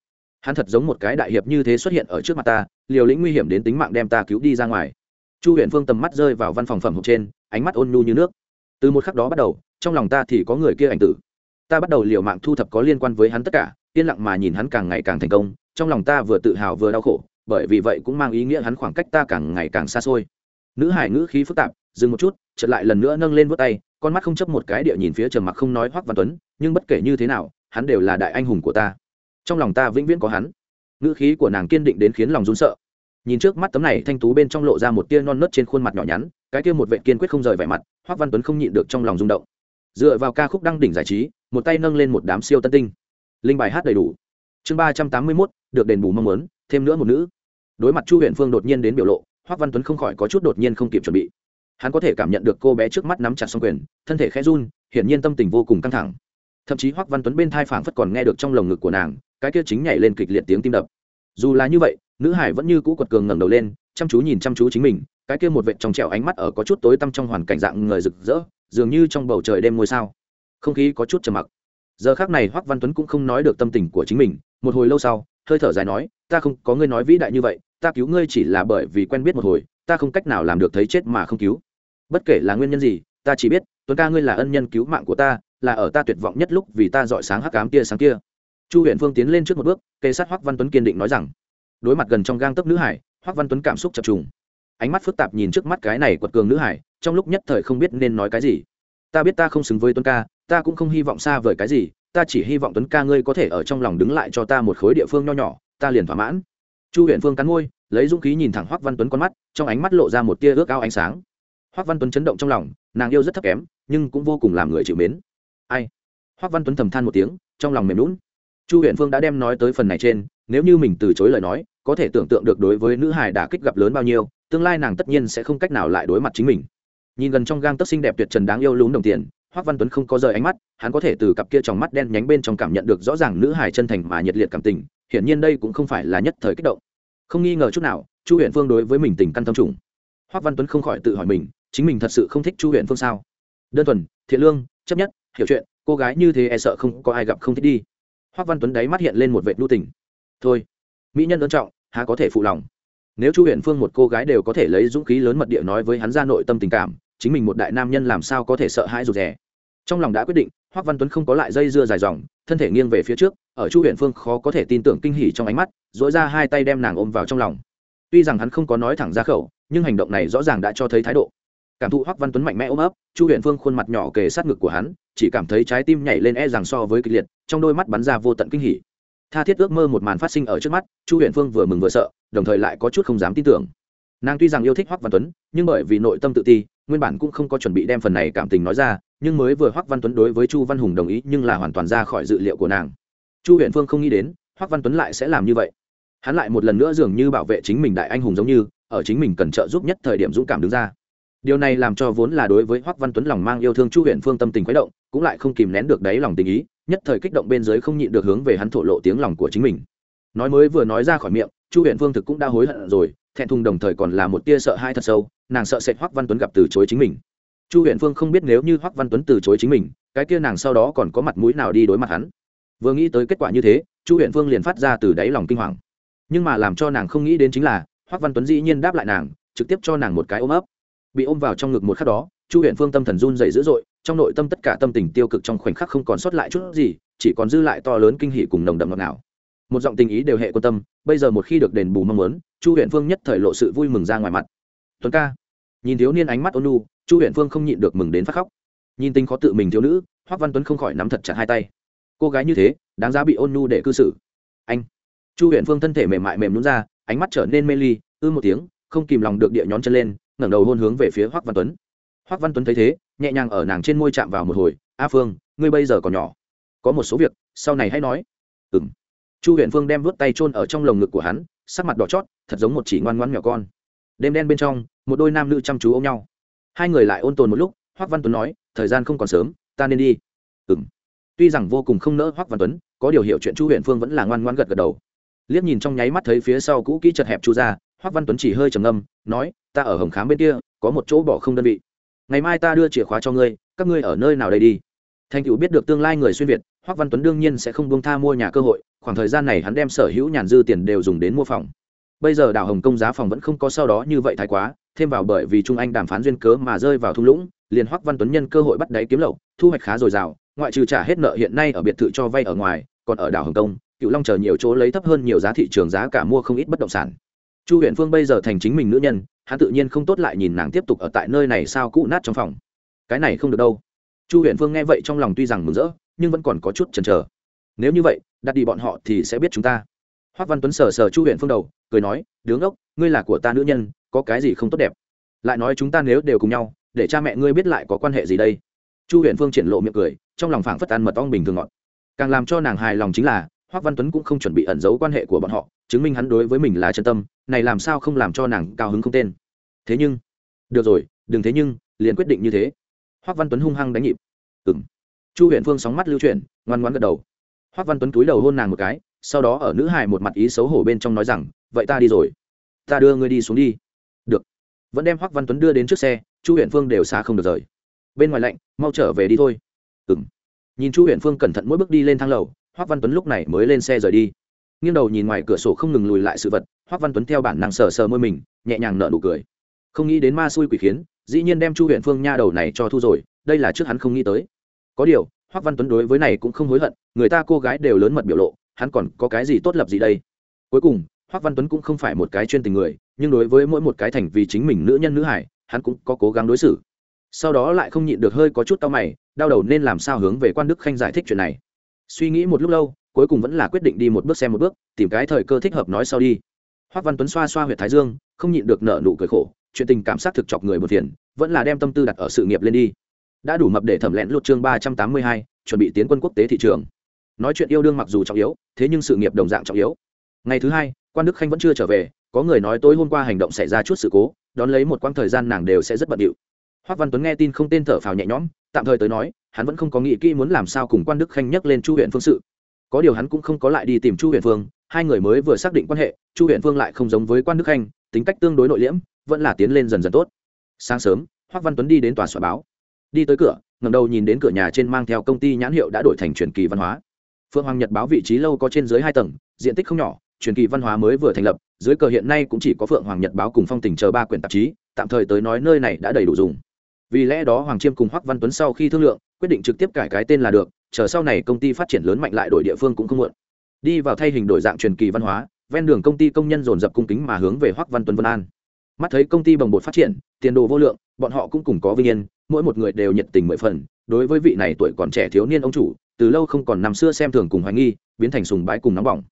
Hắn thật giống một cái đại hiệp như thế xuất hiện ở trước mặt ta, liều lĩnh nguy hiểm đến tính mạng đem ta cứu đi ra ngoài. Chu huyện phương tầm mắt rơi vào văn phòng phẩm hộp trên, ánh mắt ôn nhu như nước. Từ một khắc đó bắt đầu, trong lòng ta thì có người kia ảnh tử. Ta bắt đầu liều mạng thu thập có liên quan với hắn tất cả yên lặng mà nhìn hắn càng ngày càng thành công, trong lòng ta vừa tự hào vừa đau khổ, bởi vì vậy cũng mang ý nghĩa hắn khoảng cách ta càng ngày càng xa xôi. Nữ hải ngữ khí phức tạp, dừng một chút, chợt lại lần nữa nâng lên vớt tay, con mắt không chấp một cái địa nhìn phía trầm mặc không nói hoắc văn tuấn, nhưng bất kể như thế nào, hắn đều là đại anh hùng của ta. Trong lòng ta vĩnh viễn có hắn. Ngữ khí của nàng kiên định đến khiến lòng run sợ. Nhìn trước mắt tấm này thanh tú bên trong lộ ra một tia non nớt trên khuôn mặt nhỏ nhắn, cái kia một vệ kiên quyết không rời vẻ mặt, hoắc văn tuấn không nhịn được trong lòng rung động. Dựa vào ca khúc đăng đỉnh giải trí, một tay nâng lên một đám siêu tân tinh linh bài hát đầy đủ. Chương ba trăm tám mươi mốt, được đền bù mong muốn, thêm nữa một nữ. Đối mặt chu huyện phương đột nhiên đến biểu lộ hoắc văn tuấn không khỏi có chút đột nhiên không kịp chuẩn bị. Hắn có thể cảm nhận được cô bé trước mắt nắm chặt xong quyền, thân thể khẽ run, hiển nhiên tâm tình vô cùng căng thẳng. Thậm chí hoắc văn tuấn bên thai phảng phất còn nghe được trong lồng ngực của nàng, cái kia chính nhảy lên kịch liệt tiếng tim đập. Dù là như vậy, nữ hải vẫn như cũ quật cường ngẩng đầu lên, chăm chú nhìn chăm chú chính mình, cái kia một vệt trong trẻo ánh mắt ở có chút tối tăm trong hoàn cảnh dạng người rực rỡ, dường như trong bầu trời đêm ngôi sao. Không khí có chút trầm mặc giờ khác này hoắc văn tuấn cũng không nói được tâm tình của chính mình, một hồi lâu sau, hơi thở dài nói, ta không, có ngươi nói vĩ đại như vậy, ta cứu ngươi chỉ là bởi vì quen biết một hồi, ta không cách nào làm được thấy chết mà không cứu. Bất kể là nguyên nhân gì, ta chỉ biết, tuấn ca ngươi là ân nhân cứu mạng của ta, là ở ta tuyệt vọng nhất lúc vì ta dọi sáng hắc cám tia sáng kia. Chu huyện phương tiến lên trước một bước kê sát hoắc văn tuấn kiên định nói rằng, đối mặt gần trong gang tấc nữ hải, hoắc văn tuấn cảm xúc chập trùng. Ánh mắt phức tạp nhìn trước mắt cái này quật cường nữ hải, trong lúc nhất thời không biết nên nói cái gì. Ta biết ta không xứng với tuấn ca ta cũng không hy vọng xa vời cái gì, ta chỉ hy vọng tuấn ca ngươi có thể ở trong lòng đứng lại cho ta một khối địa phương nho nhỏ, ta liền thỏa mãn. Chu huyện phương cắn môi, lấy dũng khí nhìn thẳng hoắc văn tuấn con mắt, trong ánh mắt lộ ra một tia ước ao ánh sáng. Hoắc văn tuấn chấn động trong lòng, nàng yêu rất thấp kém, nhưng cũng vô cùng làm người chịu mến. Ai? Hoắc văn tuấn thầm than một tiếng, trong lòng mềm lún chu huyện phương đã đem nói tới phần này trên, nếu như mình từ chối lời nói, có thể tưởng tượng được đối với nữ hài đã kích gặp lớn bao nhiêu, tương lai nàng tất nhiên sẽ không cách nào lại đối mặt chính mình. Nhìn gần trong gang tấc xinh đẹp tuyệt trần đáng yêu lún đồng tiền hoắc văn tuấn không có rời ánh mắt, hắn có thể từ cặp kia trong mắt đen nhánh bên trong cảm nhận được rõ ràng nữ hài chân thành mà nhiệt liệt cảm tình, hiển nhiên đây cũng không phải là nhất thời kích động. Không nghi ngờ chút nào, chu huyện phương đối với mình tình căn tâm trùng. Hoắc văn tuấn không khỏi tự hỏi mình, chính mình thật sự không thích chu huyện phương sao? Đơn thuần, thiện lương, chấp nhất, hiểu chuyện, cô gái như thế e sợ không có ai gặp không thích đi. Hoắc văn tuấn đáy mắt hiện lên một vệ nhu tình. Thôi, mỹ nhân ân trọng, há có thể phụ lòng? Nếu chu huyện phương một cô gái đều có thể lấy dũng khí lớn mật địa nói với hắn ra nội tâm tình cảm, chính mình một đại nam nhân làm sao có thể sợ hãi rụt rè? Trong lòng đã quyết định hoắc văn tuấn không có lại dây dưa dài dòng, thân thể nghiêng về phía trước, ở chu huyện phương khó có thể tin tưởng kinh hỉ trong ánh mắt dỗi ra hai tay đem nàng ôm vào trong lòng. Tuy rằng hắn không có nói thẳng ra khẩu, nhưng hành động này rõ ràng đã cho thấy thái độ. Cảm thụ hoắc văn tuấn mạnh mẽ ôm ấp, chu huyện phương khuôn mặt nhỏ kề sát ngực của hắn, chỉ cảm thấy trái tim nhảy lên e rằng so với kịch liệt, trong đôi mắt bắn ra vô tận kinh hỉ. Tha thiết ước mơ một màn phát sinh ở trước mắt, chu huyện phương vừa mừng vừa sợ, đồng thời lại có chút không dám tin tưởng. Nàng tuy rằng yêu thích hoắc văn tuấn, nhưng bởi vì nội tâm tự ti nguyên bản cũng không có chuẩn bị đem phần này cảm tình nói ra, nhưng mới vừa hoắc văn tuấn đối với chu văn hùng đồng ý nhưng là hoàn toàn ra khỏi dự liệu của nàng. Chu huyện phương không nghĩ đến, hoắc văn tuấn lại sẽ làm như vậy. Hắn lại một lần nữa dường như bảo vệ chính mình đại anh hùng giống như, ở chính mình cần trợ giúp nhất thời điểm dũng cảm đứng ra. Điều này làm cho vốn là đối với hoắc văn tuấn lòng mang yêu thương chu huyện phương tâm tình khuấy động, cũng lại không kìm nén được đáy lòng tình ý, nhất thời kích động bên dưới không nhịn được hướng về hắn thổ lộ tiếng lòng của chính mình. Nói mới vừa nói ra khỏi miệng, chu huyện phương thực cũng đã hối hận rồi, thẹn thùng đồng thời còn là một tia sợ hai thật sâu nàng sợ sệt hoắc văn tuấn gặp từ chối chính mình. Chu huyện phương không biết nếu như hoắc văn tuấn từ chối chính mình, cái kia nàng sau đó còn có mặt mũi nào đi đối mặt hắn. Vừa nghĩ tới kết quả như thế, chu huyện phương liền phát ra từ đáy lòng kinh hoàng. Nhưng mà làm cho nàng không nghĩ đến chính là, hoắc văn tuấn dĩ nhiên đáp lại nàng, trực tiếp cho nàng một cái ôm ấp. Bị ôm vào trong ngực một khắc đó, chu huyện phương tâm thần run dày dữ dội, trong nội tâm tất cả tâm tình tiêu cực trong khoảnh khắc không còn sót lại chút gì, chỉ còn dư lại to lớn kinh hỉ cùng nồng đậm ngọt ngào. Một giọng tình ý đều hệ quan tâm, bây giờ một khi được đền bù mong muốn, chu huyện phương nhất thời lộ sự vui mừng ra ngoài mặt tuấn ca. Nhìn thiếu niên ánh mắt ôn nu chu huyện phương không nhịn được mừng đến phát khóc. Nhìn tinh khó tự mình thiếu nữ, hoắc văn tuấn không khỏi nắm thật chặt hai tay. Cô gái như thế, đáng giá bị ôn nu để cư xử. Anh. Chu huyện phương thân thể mềm mại mềm nhún ra, ánh mắt trở nên mê ly, ư một tiếng, không kìm lòng được địa nhón chân lên, ngẩng đầu hôn hướng về phía hoắc văn tuấn. Hoắc văn tuấn thấy thế, nhẹ nhàng ở nàng trên môi chạm vào một hồi, a phương, ngươi bây giờ còn nhỏ. Có một số việc, sau này hãy nói. Ừm. Chu huyện phương đem vớt tay chôn ở trong lồng ngực của hắn, sắc mặt đỏ chót, thật giống một chỉ ngoan ngoan nhỏ con đêm đen bên trong, một đôi nam nữ chăm chú ôm nhau. Hai người lại ôn tồn một lúc hoác văn tuấn nói, thời gian không còn sớm, ta nên đi. Ừ tuy rằng vô cùng không nỡ hoác văn tuấn, có điều hiểu chuyện chu huyện phương vẫn là ngoan ngoan gật gật đầu. Liếc nhìn trong nháy mắt thấy phía sau cũ kỹ chật hẹp chu ra hoác văn tuấn chỉ hơi trầm ngâm, nói, ta ở hồng khám bên kia, có một chỗ bỏ không đơn vị. Ngày mai ta đưa chìa khóa cho ngươi, các ngươi ở nơi nào đây đi? Thành cựu biết được tương lai người xuyên việt hoác văn tuấn đương nhiên sẽ không buông tha mua nhà cơ hội, khoảng thời gian này hắn đem sở hữu nhàn dư tiền đều dùng đến mua phòng bây giờ đảo hồng kông giá phòng vẫn không có sau đó như vậy thái quá, thêm vào bởi vì trung anh đàm phán duyên cớ mà rơi vào thung lũng, liền hoắc văn tuấn nhân cơ hội bắt đáy kiếm lậu, thu hoạch khá dồi dào, ngoại trừ trả hết nợ hiện nay ở biệt thự cho vay ở ngoài, còn ở đảo hồng kông, cựu long chờ nhiều chỗ lấy thấp hơn nhiều giá thị trường giá cả mua không ít bất động sản. Chu huyện phương bây giờ thành chính mình nữ nhân, hắn tự nhiên không tốt lại nhìn nàng tiếp tục ở tại nơi này sao cũ nát trong phòng. Cái này không được đâu. Chu huyện phương nghe vậy trong lòng tuy rằng mừng rỡ, nhưng vẫn còn có chút chần chờ. Nếu như vậy, đặt đi bọn họ thì sẽ biết chúng ta. Hoắc văn tuấn sờ sờ chu huyện phương đầu, cười nói, đứng ốc, ngươi là của ta nữ nhân, có cái gì không tốt đẹp? Lại nói chúng ta nếu đều cùng nhau, để cha mẹ ngươi biết lại có quan hệ gì đây? Chu huyện phương triển lộ miệng cười, trong lòng phảng phất ăn mật ong bình thường ngọt. Càng làm cho nàng hài lòng chính là Hoắc văn tuấn cũng không chuẩn bị ẩn giấu quan hệ của bọn họ, chứng minh hắn đối với mình là chân tâm, này làm sao không làm cho nàng cao hứng không tên. Thế nhưng, được rồi, đừng thế nhưng, liền quyết định như thế. Hoắc văn tuấn hung hăng đánh nhịp. Ừng chu huyện phương sóng mắt lưu chuyển, ngoan ngoan gật đầu. Hoắc văn tuấn cúi đầu hôn nàng một cái sau đó ở nữ hài một mặt ý xấu hổ bên trong nói rằng, vậy ta đi rồi. Ta đưa ngươi đi xuống đi. Được. Vẫn đem hoắc văn tuấn đưa đến trước xe, chu huyện phương đều xa không được rời. Bên ngoài lạnh, mau trở về đi thôi. Ừng nhìn chu huyện phương cẩn thận mỗi bước đi lên thang lầu, hoắc văn tuấn lúc này mới lên xe rời đi. Nghiêng đầu nhìn ngoài cửa sổ không ngừng lùi lại sự vật, hoắc văn tuấn theo bản năng sờ sờ môi mình, nhẹ nhàng nở nụ cười. Không nghĩ đến ma xui quỷ khiến, dĩ nhiên đem chu huyện phương nha đầu này cho thu rồi, đây là trước hắn không nghĩ tới. Có điều, hoắc văn tuấn đối với này cũng không hối hận, người ta cô gái đều lớn mật biểu lộ hắn còn có cái gì tốt lập gì đây? Cuối cùng, hoác văn tuấn cũng không phải một cái chuyên tình người, nhưng đối với mỗi một cái thành vì chính mình nữ nhân nữ hải, hắn cũng có cố gắng đối xử. Sau đó lại không nhịn được hơi có chút tao mày, đau đầu nên làm sao hướng về quan đức khanh giải thích chuyện này. Suy nghĩ một lúc lâu, cuối cùng vẫn là quyết định đi một bước xem một bước, tìm cái thời cơ thích hợp nói sau đi. Hoác văn tuấn xoa xoa huyệt thái dương, không nhịn được nợ nụ cười khổ, chuyện tình cảm giác thực chọc người một phiền, vẫn là đem tâm tư đặt ở sự nghiệp lên đi. Đã đủ mập để thẩm lén lột chương ba trăm tám mươi hai, chuẩn bị tiến quân quốc tế thị trường nói chuyện yêu đương mặc dù trọng yếu, thế nhưng sự nghiệp đồng dạng trọng yếu. Ngày thứ hai, quan đức khanh vẫn chưa trở về, có người nói tối hôm qua hành động xảy ra chút sự cố, đón lấy một quãng thời gian nàng đều sẽ rất bận điệu. Hoác văn tuấn nghe tin không tên thở phào nhẹ nhõm, tạm thời tới nói, hắn vẫn không có nghĩ kỹ muốn làm sao cùng quan đức khanh nhắc lên chu huyện phương sự. Có điều hắn cũng không có lại đi tìm chu huyện phương, hai người mới vừa xác định quan hệ, chu huyện phương lại không giống với quan đức khanh, tính cách tương đối nội liễm, vẫn là tiến lên dần dần tốt. Sáng sớm, hoác văn tuấn đi đến tòa soạn báo. Đi tới cửa ngầm đầu nhìn đến cửa nhà trên mang theo công ty nhãn hiệu đã đổi thành truyền kỳ văn hóa. Phượng hoàng nhật báo vị trí lâu có trên dưới hai tầng, diện tích không nhỏ, truyền kỳ văn hóa mới vừa thành lập, dưới cờ hiện nay cũng chỉ có phượng hoàng nhật báo cùng phong tình chờ ba quyển tạp chí, tạm thời tới nói nơi này đã đầy đủ dùng. Vì lẽ đó hoàng chiêm cùng hoắc văn tuấn sau khi thương lượng, quyết định trực tiếp cải cái tên là được, chờ sau này công ty phát triển lớn mạnh lại đổi địa phương cũng không muộn. Đi vào thay hình đổi dạng truyền kỳ văn hóa, ven đường công ty công nhân dồn dập cung kính mà hướng về hoắc văn tuấn vân an. Mắt thấy công ty bồng bột phát triển, tiền đồ vô lượng, bọn họ cũng cùng có vinh yên, mỗi một người đều nhiệt tình mười phần, đối với vị này tuổi còn trẻ thiếu niên ông chủ từ lâu không còn nằm xưa xem thường cùng hoài nghi, biến thành sùng bái cùng nóng bỏng.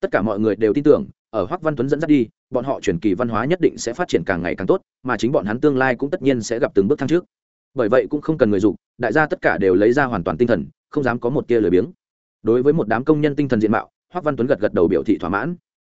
Tất cả mọi người đều tin tưởng, ở hoắc văn tuấn dẫn dắt đi, bọn họ truyền kỳ văn hóa nhất định sẽ phát triển càng ngày càng tốt, mà chính bọn hắn tương lai cũng tất nhiên sẽ gặp từng bước thăng trước. Bởi vậy cũng không cần người dục, đại gia tất cả đều lấy ra hoàn toàn tinh thần, không dám có một tia lười biếng. Đối với một đám công nhân tinh thần diện mạo, hoắc văn tuấn gật gật đầu biểu thị thỏa mãn.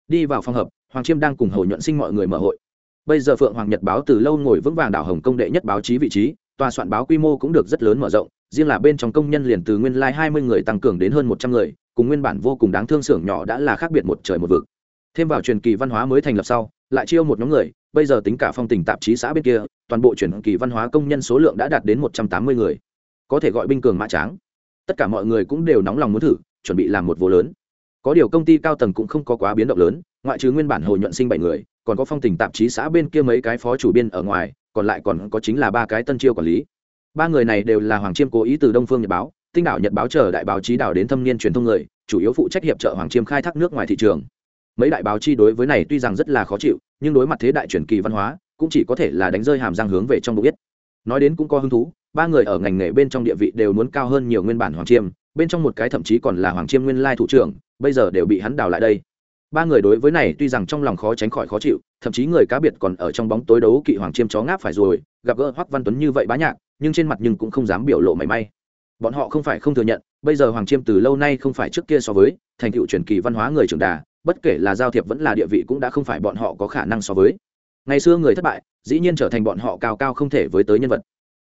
Đi vào phòng hợp hoàng chiêm đang cùng hầu nhuận sinh mọi người mở hội. Bây giờ phượng hoàng nhật báo từ lâu ngồi vững vàng đảo hồng công đệ nhất báo chí vị trí, tòa soạn báo quy mô cũng được rất lớn mở rộng riêng là bên trong công nhân liền từ nguyên lai hai 20 người tăng cường đến hơn 100 người, cùng nguyên bản vô cùng đáng thương xưởng nhỏ đã là khác biệt một trời một vực. Thêm vào truyền kỳ văn hóa mới thành lập sau, lại chiêu một nhóm người, bây giờ tính cả phong tình tạp chí xã bên kia, toàn bộ truyền kỳ văn hóa công nhân số lượng đã đạt đến một trăm tám mươi người. Có thể gọi binh cường mã tráng. Tất cả mọi người cũng đều nóng lòng muốn thử, chuẩn bị làm một vô lớn. Có điều công ty cao tầng cũng không có quá biến động lớn, ngoại trừ nguyên bản hồi nhuận sinh bảy người, còn có phong tình tạp chí xã bên kia mấy cái phó chủ biên ở ngoài, còn lại còn có chính là ba cái tân chiêu quản lý ba người này đều là hoàng chiêm cố ý từ đông phương nhật báo, tinh đảo nhật báo chờ đại báo chí đảo đến thâm niên truyền thông người, chủ yếu phụ trách hiệp trợ hoàng chiêm khai thác nước ngoài thị trường. Mấy đại báo chi đối với này tuy rằng rất là khó chịu, nhưng đối mặt thế đại truyền kỳ văn hóa, cũng chỉ có thể là đánh rơi hàm răng hướng về trong bụng biết nói đến cũng có hứng thú, ba người ở ngành nghề bên trong địa vị đều muốn cao hơn nhiều nguyên bản hoàng chiêm, bên trong một cái thậm chí còn là hoàng chiêm nguyên lai thủ trưởng, bây giờ đều bị hắn đào lại đây. Ba người đối với này tuy rằng trong lòng khó tránh khỏi khó chịu, thậm chí người cá biệt còn ở trong bóng tối đấu kỵ hoàng chiêm chó ngáp phải rồi, gặp gỡ hoắc văn tuấn như vậy bá nhạc nhưng trên mặt nhưng cũng không dám biểu lộ mảy may. Bọn họ không phải không thừa nhận, bây giờ hoàng chiêm từ lâu nay không phải trước kia so với, thành tựu truyền kỳ văn hóa người trưởng đà, bất kể là giao thiệp vẫn là địa vị cũng đã không phải bọn họ có khả năng so với. Ngày xưa người thất bại, dĩ nhiên trở thành bọn họ cao cao không thể với tới nhân vật.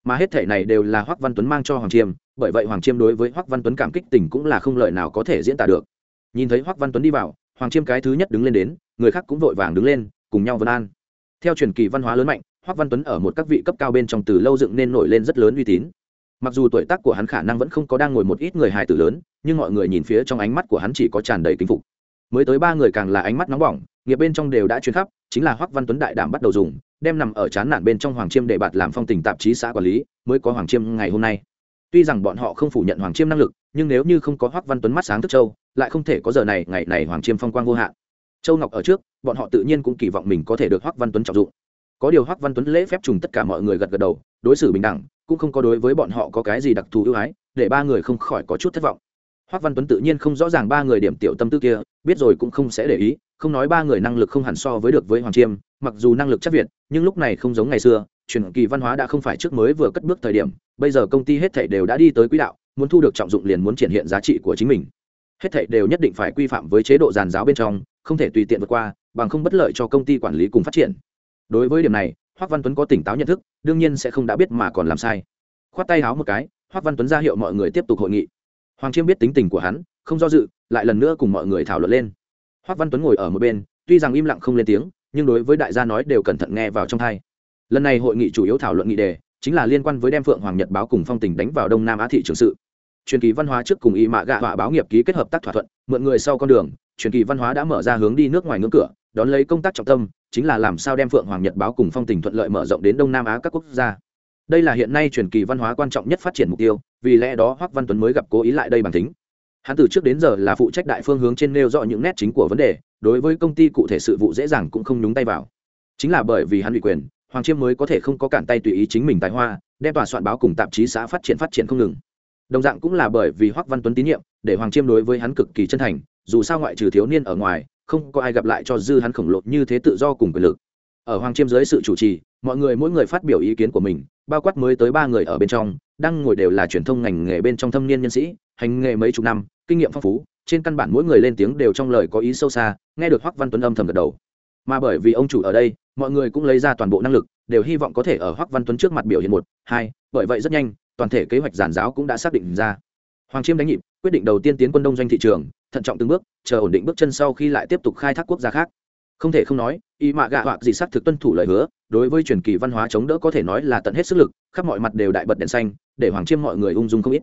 Mà hết thể này đều là hoắc văn tuấn mang cho hoàng chiêm, bởi vậy hoàng chiêm đối với hoắc văn tuấn cảm kích tình cũng là không lời nào có thể diễn tả được. Nhìn thấy hoắc văn tuấn đi vào, hoàng chiêm cái thứ nhất đứng lên đến, người khác cũng vội vàng đứng lên, cùng nhau vân an. Theo truyền kỳ văn hóa lớn mạnh hoắc văn tuấn ở một các vị cấp cao bên trong từ lâu dựng nên nổi lên rất lớn uy tín. Mặc dù tuổi tác của hắn khả năng vẫn không có đang ngồi một ít người hài tử lớn, nhưng mọi người nhìn phía trong ánh mắt của hắn chỉ có tràn đầy kính phục. Mới tới ba người càng là ánh mắt nóng bỏng, nghiệp bên trong đều đã chuyến khắp, chính là hoắc văn tuấn đại đảm bắt đầu dùng, đem nằm ở chán nản bên trong hoàng chiêm để bạt làm phong tình tạp chí xã quản lý, mới có hoàng chiêm ngày hôm nay. Tuy rằng bọn họ không phủ nhận hoàng chiêm năng lực, nhưng nếu như không có hoắc văn tuấn mắt sáng thức châu lại không thể có giờ này, ngày này hoàng chiêm phong quang vô hạn. Châu ngọc ở trước, bọn họ tự nhiên cũng kỳ vọng mình có thể được hoắc văn tuấn trọng dụng có điều hoắc văn tuấn lễ phép trùng tất cả mọi người gật gật đầu, đối xử bình đẳng, cũng không có đối với bọn họ có cái gì đặc thù ưu ái, để ba người không khỏi có chút thất vọng. Hoắc văn tuấn tự nhiên không rõ ràng ba người điểm tiểu tâm tư kia, biết rồi cũng không sẽ để ý, không nói ba người năng lực không hẳn so với được với hoàng chiêm, mặc dù năng lực chắc việt, nhưng lúc này không giống ngày xưa, truyền kỳ văn hóa đã không phải trước mới vừa cất bước thời điểm, bây giờ công ty hết thảy đều đã đi tới quỹ đạo, muốn thu được trọng dụng liền muốn triển hiện giá trị của chính mình. Hết thảy đều nhất định phải quy phạm với chế độ giàn giáo bên trong, không thể tùy tiện vượt qua, bằng không bất lợi cho công ty quản lý cùng phát triển đối với điểm này hoắc văn tuấn có tỉnh táo nhận thức, đương nhiên sẽ không đã biết mà còn làm sai. Khoát tay háo một cái hoắc văn tuấn ra hiệu mọi người tiếp tục hội nghị. Hoàng chiêm biết tính tình của hắn, không do dự, lại lần nữa cùng mọi người thảo luận lên. Hoắc văn tuấn ngồi ở một bên, tuy rằng im lặng không lên tiếng, nhưng đối với đại gia nói đều cẩn thận nghe vào trong thai lần này hội nghị chủ yếu thảo luận nghị đề, chính là liên quan với đem phượng hoàng nhật báo cùng phong tình đánh vào đông nam á thị trường sự. Truyền kỳ văn hóa trước cùng y mạ gạ họa báo nghiệp ký kết hợp tác thỏa thuận, mượn người sau con đường, truyền kỳ văn hóa đã mở ra hướng đi nước ngoài ngưỡng cửa, đón lấy công tác trọng tâm chính là làm sao đem phượng hoàng nhật báo cùng phong tình thuận lợi mở rộng đến đông nam á các quốc gia. Đây là hiện nay truyền kỳ văn hóa quan trọng nhất phát triển mục tiêu, vì lẽ đó hoắc văn tuấn mới gặp cố ý lại đây bằng tính hắn từ trước đến giờ là phụ trách đại phương hướng trên nêu rõ những nét chính của vấn đề, đối với công ty cụ thể sự vụ dễ dàng cũng không nhúng tay vào. Chính là bởi vì hắn ủy quyền, hoàng chiêm mới có thể không có cản tay tùy ý chính mình tài hoa, đem tòa soạn báo cùng tạp chí xã phát triển phát triển không ngừng. Đồng dạng cũng là bởi vì hoắc văn tuấn tín nhiệm, để hoàng chiêm đối với hắn cực kỳ chân thành, dù sao ngoại trừ thiếu niên ở ngoài không có ai gặp lại cho dư hắn khổng lồ như thế tự do cùng quyền lực. Ở hoàng chiêm dưới sự chủ trì, mọi người mỗi người phát biểu ý kiến của mình, bao quát mới tới ba người ở bên trong, đang ngồi đều là truyền thông ngành nghề bên trong thâm niên nhân sĩ, hành nghề mấy chục năm, kinh nghiệm phong phú, trên căn bản mỗi người lên tiếng đều trong lời có ý sâu xa, nghe được hoắc văn tuấn âm thầm gật đầu. Mà bởi vì ông chủ ở đây, mọi người cũng lấy ra toàn bộ năng lực, đều hy vọng có thể ở hoắc văn tuấn trước mặt biểu hiện một, hai, bởi vậy rất nhanh, toàn thể kế hoạch giản giáo cũng đã xác định ra. Hoàng chiêm đánh nhịp, quyết định đầu tiên tiến quân đông doanh thị trường thận trọng từng bước, chờ ổn định bước chân sau khi lại tiếp tục khai thác quốc gia khác. Không thể không nói, y mạ gạ Họa gì xác thực tuân thủ lời hứa, đối với truyền kỳ văn hóa chống đỡ có thể nói là tận hết sức lực, khắp mọi mặt đều đại bật đèn xanh, để hoàng chiêm mọi người ung dung không ít.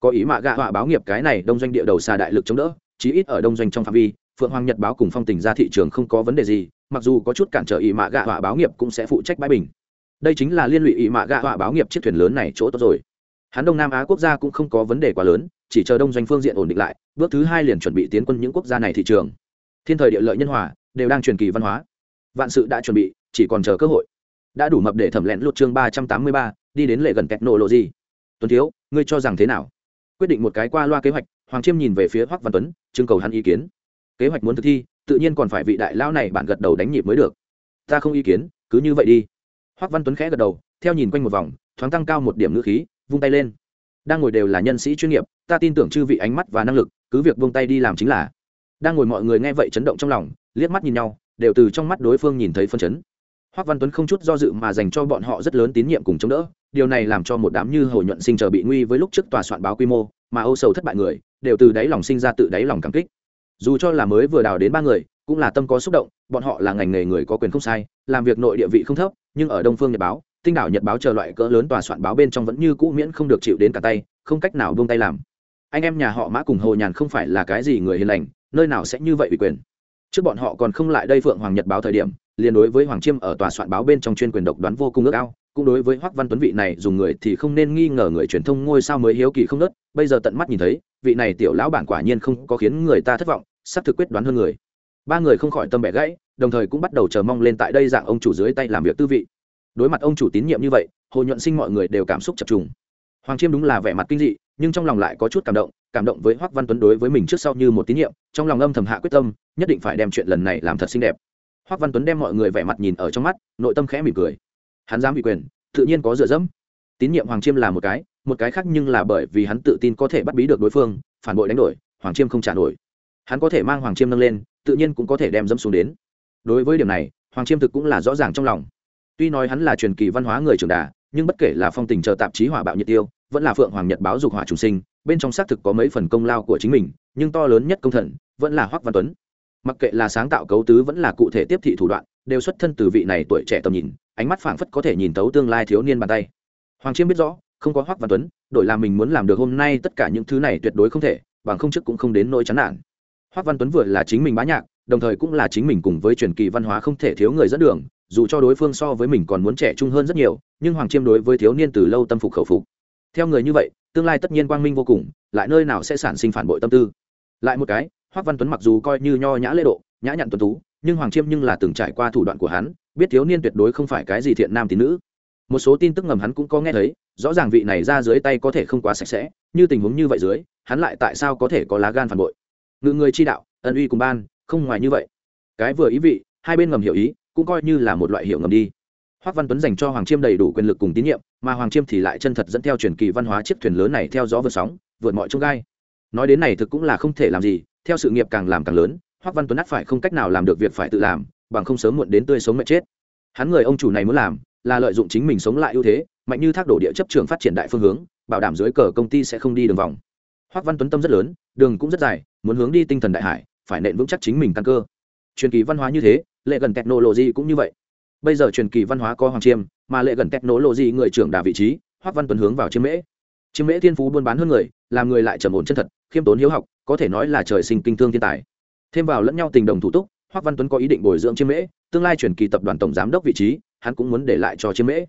Có ý mạ gạ họa báo nghiệp cái này đông doanh địa đầu xa đại lực chống đỡ, chí ít ở đông doanh trong phạm vi, phượng hoàng nhật báo cùng phong tình ra thị trường không có vấn đề gì, mặc dù có chút cản trở ý mạ gạ họa báo nghiệp cũng sẽ phụ trách bãi bình. Đây chính là liên lụy ý mạ gạ họa báo nghiệp chiếc thuyền lớn này chỗ tốt rồi. Hắn đông nam á quốc gia cũng không có vấn đề quá lớn chỉ chờ đông doanh phương diện ổn định lại, bước thứ hai liền chuẩn bị tiến quân những quốc gia này thị trường. Thiên thời địa lợi nhân hòa, đều đang truyền kỳ văn hóa. Vạn sự đã chuẩn bị, chỉ còn chờ cơ hội. Đã đủ mập để thẩm lẹn lột chương ba trăm tám mươi ba, đi đến lệ gần technology. Tuấn thiếu, ngươi cho rằng thế nào? Quyết định một cái qua loa kế hoạch, hoàng chiêm nhìn về phía hoắc văn tuấn, trưng cầu hắn ý kiến. Kế hoạch muốn thực thi, tự nhiên còn phải vị đại lão này bạn gật đầu đánh nhịp mới được. Ta không ý kiến, cứ như vậy đi. Hoắc văn tuấn khẽ gật đầu, theo nhìn quanh một vòng, thoáng tăng cao một điểm ngữ khí, vung tay lên đang ngồi đều là nhân sĩ chuyên nghiệp, ta tin tưởng chư vị ánh mắt và năng lực, cứ việc vung tay đi làm chính là. Đang ngồi mọi người nghe vậy chấn động trong lòng, liếc mắt nhìn nhau, đều từ trong mắt đối phương nhìn thấy phân chấn. Hoắc văn tuấn không chút do dự mà dành cho bọn họ rất lớn tín nhiệm cùng chống đỡ, điều này làm cho một đám như hồ nhuận sinh chờ bị nguy với lúc trước tòa soạn báo quy mô, mà âu sầu thất bại người, đều từ đáy lòng sinh ra tự đáy lòng cảm kích. Dù cho là mới vừa đào đến ba người, cũng là tâm có xúc động, bọn họ là ngành nghề người có quyền không sai, làm việc nội địa vị không thấp, nhưng ở đông phương nhật báo tinh đảo nhật báo chờ loại cỡ lớn tòa soạn báo bên trong vẫn như cũ miễn không được chịu đến cả tay, không cách nào buông tay làm. Anh em nhà họ mã cùng hồ nhàn không phải là cái gì người hiền lành, nơi nào sẽ như vậy ủy quyền. Trước bọn họ còn không lại đây phượng hoàng nhật báo thời điểm, liền đối với hoàng chiêm ở tòa soạn báo bên trong chuyên quyền độc đoán vô cùng ước ao, cũng đối với hoắc văn tuấn vị này dùng người thì không nên nghi ngờ người truyền thông ngôi sao mới hiếu kỳ không nớt, bây giờ tận mắt nhìn thấy, vị này tiểu lão bản quả nhiên không có khiến người ta thất vọng, sắp thực quyết đoán hơn người. Ba người không khỏi tâm bẻ gãy, đồng thời cũng bắt đầu chờ mong lên tại đây dạng ông chủ dưới tay làm việc tư vị đối mặt ông chủ tín nhiệm như vậy, hồ nhuận sinh mọi người đều cảm xúc chập trùng. Hoàng chiêm đúng là vẻ mặt kinh dị, nhưng trong lòng lại có chút cảm động cảm động với hoắc văn tuấn đối với mình trước sau như một tín nhiệm, trong lòng âm thầm hạ quyết tâm, nhất định phải đem chuyện lần này làm thật xinh đẹp. Hoắc văn tuấn đem mọi người vẻ mặt nhìn ở trong mắt, nội tâm khẽ mỉm cười. Hắn dám bị quyền, tự nhiên có dựa dẫm. Tín nhiệm hoàng chiêm là một cái một cái khác nhưng là bởi vì hắn tự tin có thể bắt bí được đối phương, phản bội đánh đổi, hoàng chiêm không trả nổi. Hắn có thể mang hoàng chiêm nâng lên, tự nhiên cũng có thể đem dẫm xuống đến. Đối với điểm này, hoàng chiêm thực cũng là rõ ràng trong lòng tuy nói hắn là truyền kỳ văn hóa người trưởng đà, nhưng bất kể là phong tình chờ tạp chí hỏa bạo nhiệt tiêu, vẫn là phượng hoàng nhật báo dục hỏa trùng sinh, bên trong xác thực có mấy phần công lao của chính mình, nhưng to lớn nhất công thần vẫn là hoắc văn tuấn. Mặc kệ là sáng tạo cấu tứ vẫn là cụ thể tiếp thị thủ đoạn, đều xuất thân từ vị này tuổi trẻ tầm nhìn, ánh mắt phảng phất có thể nhìn tấu tương lai thiếu niên bàn tay. Hoàng chiêm biết rõ, không có hoắc văn tuấn, đổi làm mình muốn làm được hôm nay tất cả những thứ này tuyệt đối không thể, bằng không chức cũng không đến nỗi chán nản. Hoắc văn tuấn vừa là chính mình bá nhạc, đồng thời cũng là chính mình cùng với truyền kỳ văn hóa không thể thiếu người dẫn đường dù cho đối phương so với mình còn muốn trẻ trung hơn rất nhiều, nhưng hoàng chiêm đối với thiếu niên từ lâu tâm phục khẩu phục. Theo người như vậy, tương lai tất nhiên quang minh vô cùng, lại nơi nào sẽ sản sinh phản bội tâm tư? Lại một cái, hoắc văn tuấn mặc dù coi như nho nhã lễ độ, nhã nhặn tuấn tú, nhưng hoàng chiêm nhưng là từng trải qua thủ đoạn của hắn, biết thiếu niên tuyệt đối không phải cái gì thiện nam tín nữ. Một số tin tức ngầm hắn cũng có nghe thấy, rõ ràng vị này ra dưới tay có thể không quá sạch sẽ, như tình huống như vậy dưới, hắn lại tại sao có thể có lá gan phản bội? Ngự người chi đạo, ân uy cùng ban, không ngoài như vậy. Cái vừa ý vị, hai bên ngầm hiểu ý cũng coi như là một loại hiệu ngầm đi Hoắc Văn Tuấn dành cho Hoàng Chiêm đầy đủ quyền lực cùng tín nhiệm, mà Hoàng Chiêm thì lại chân thật dẫn theo truyền kỳ văn hóa chiếc thuyền lớn này theo gió vượt sóng, vượt mọi trông gai. Nói đến này thực cũng là không thể làm gì, theo sự nghiệp càng làm càng lớn, Hoắc Văn Tuấn ắt phải không cách nào làm được việc phải tự làm, bằng không sớm muộn đến tươi sống mệt chết. Hắn người ông chủ này muốn làm, là lợi dụng chính mình sống lại ưu thế, mạnh như thác đổ địa chấp trường phát triển đại phương hướng, bảo đảm dưới cờ công ty sẽ không đi đường vòng. Hoắc Văn Tuấn tâm rất lớn, đường cũng rất dài, muốn hướng đi tinh thần đại hải, phải nện vững chắc chính mình căn cơ. Truyền kỳ văn hóa như thế, lệ gần technology cũng như vậy. Bây giờ truyền kỳ văn hóa có hoàng chiêm, mà lệ gần technology người trưởng đà vị trí hoắc văn tuấn hướng vào chiêm mễ. Chiêm mễ thiên phú buôn bán hơn người, làm người lại trầm ổn chân thật, khiêm tốn hiếu học, có thể nói là trời sinh kinh thương thiên tài. Thêm vào lẫn nhau tình đồng thủ túc hoắc văn tuấn có ý định bồi dưỡng chiêm mễ, tương lai truyền kỳ tập đoàn tổng giám đốc vị trí, hắn cũng muốn để lại cho chiêm mễ.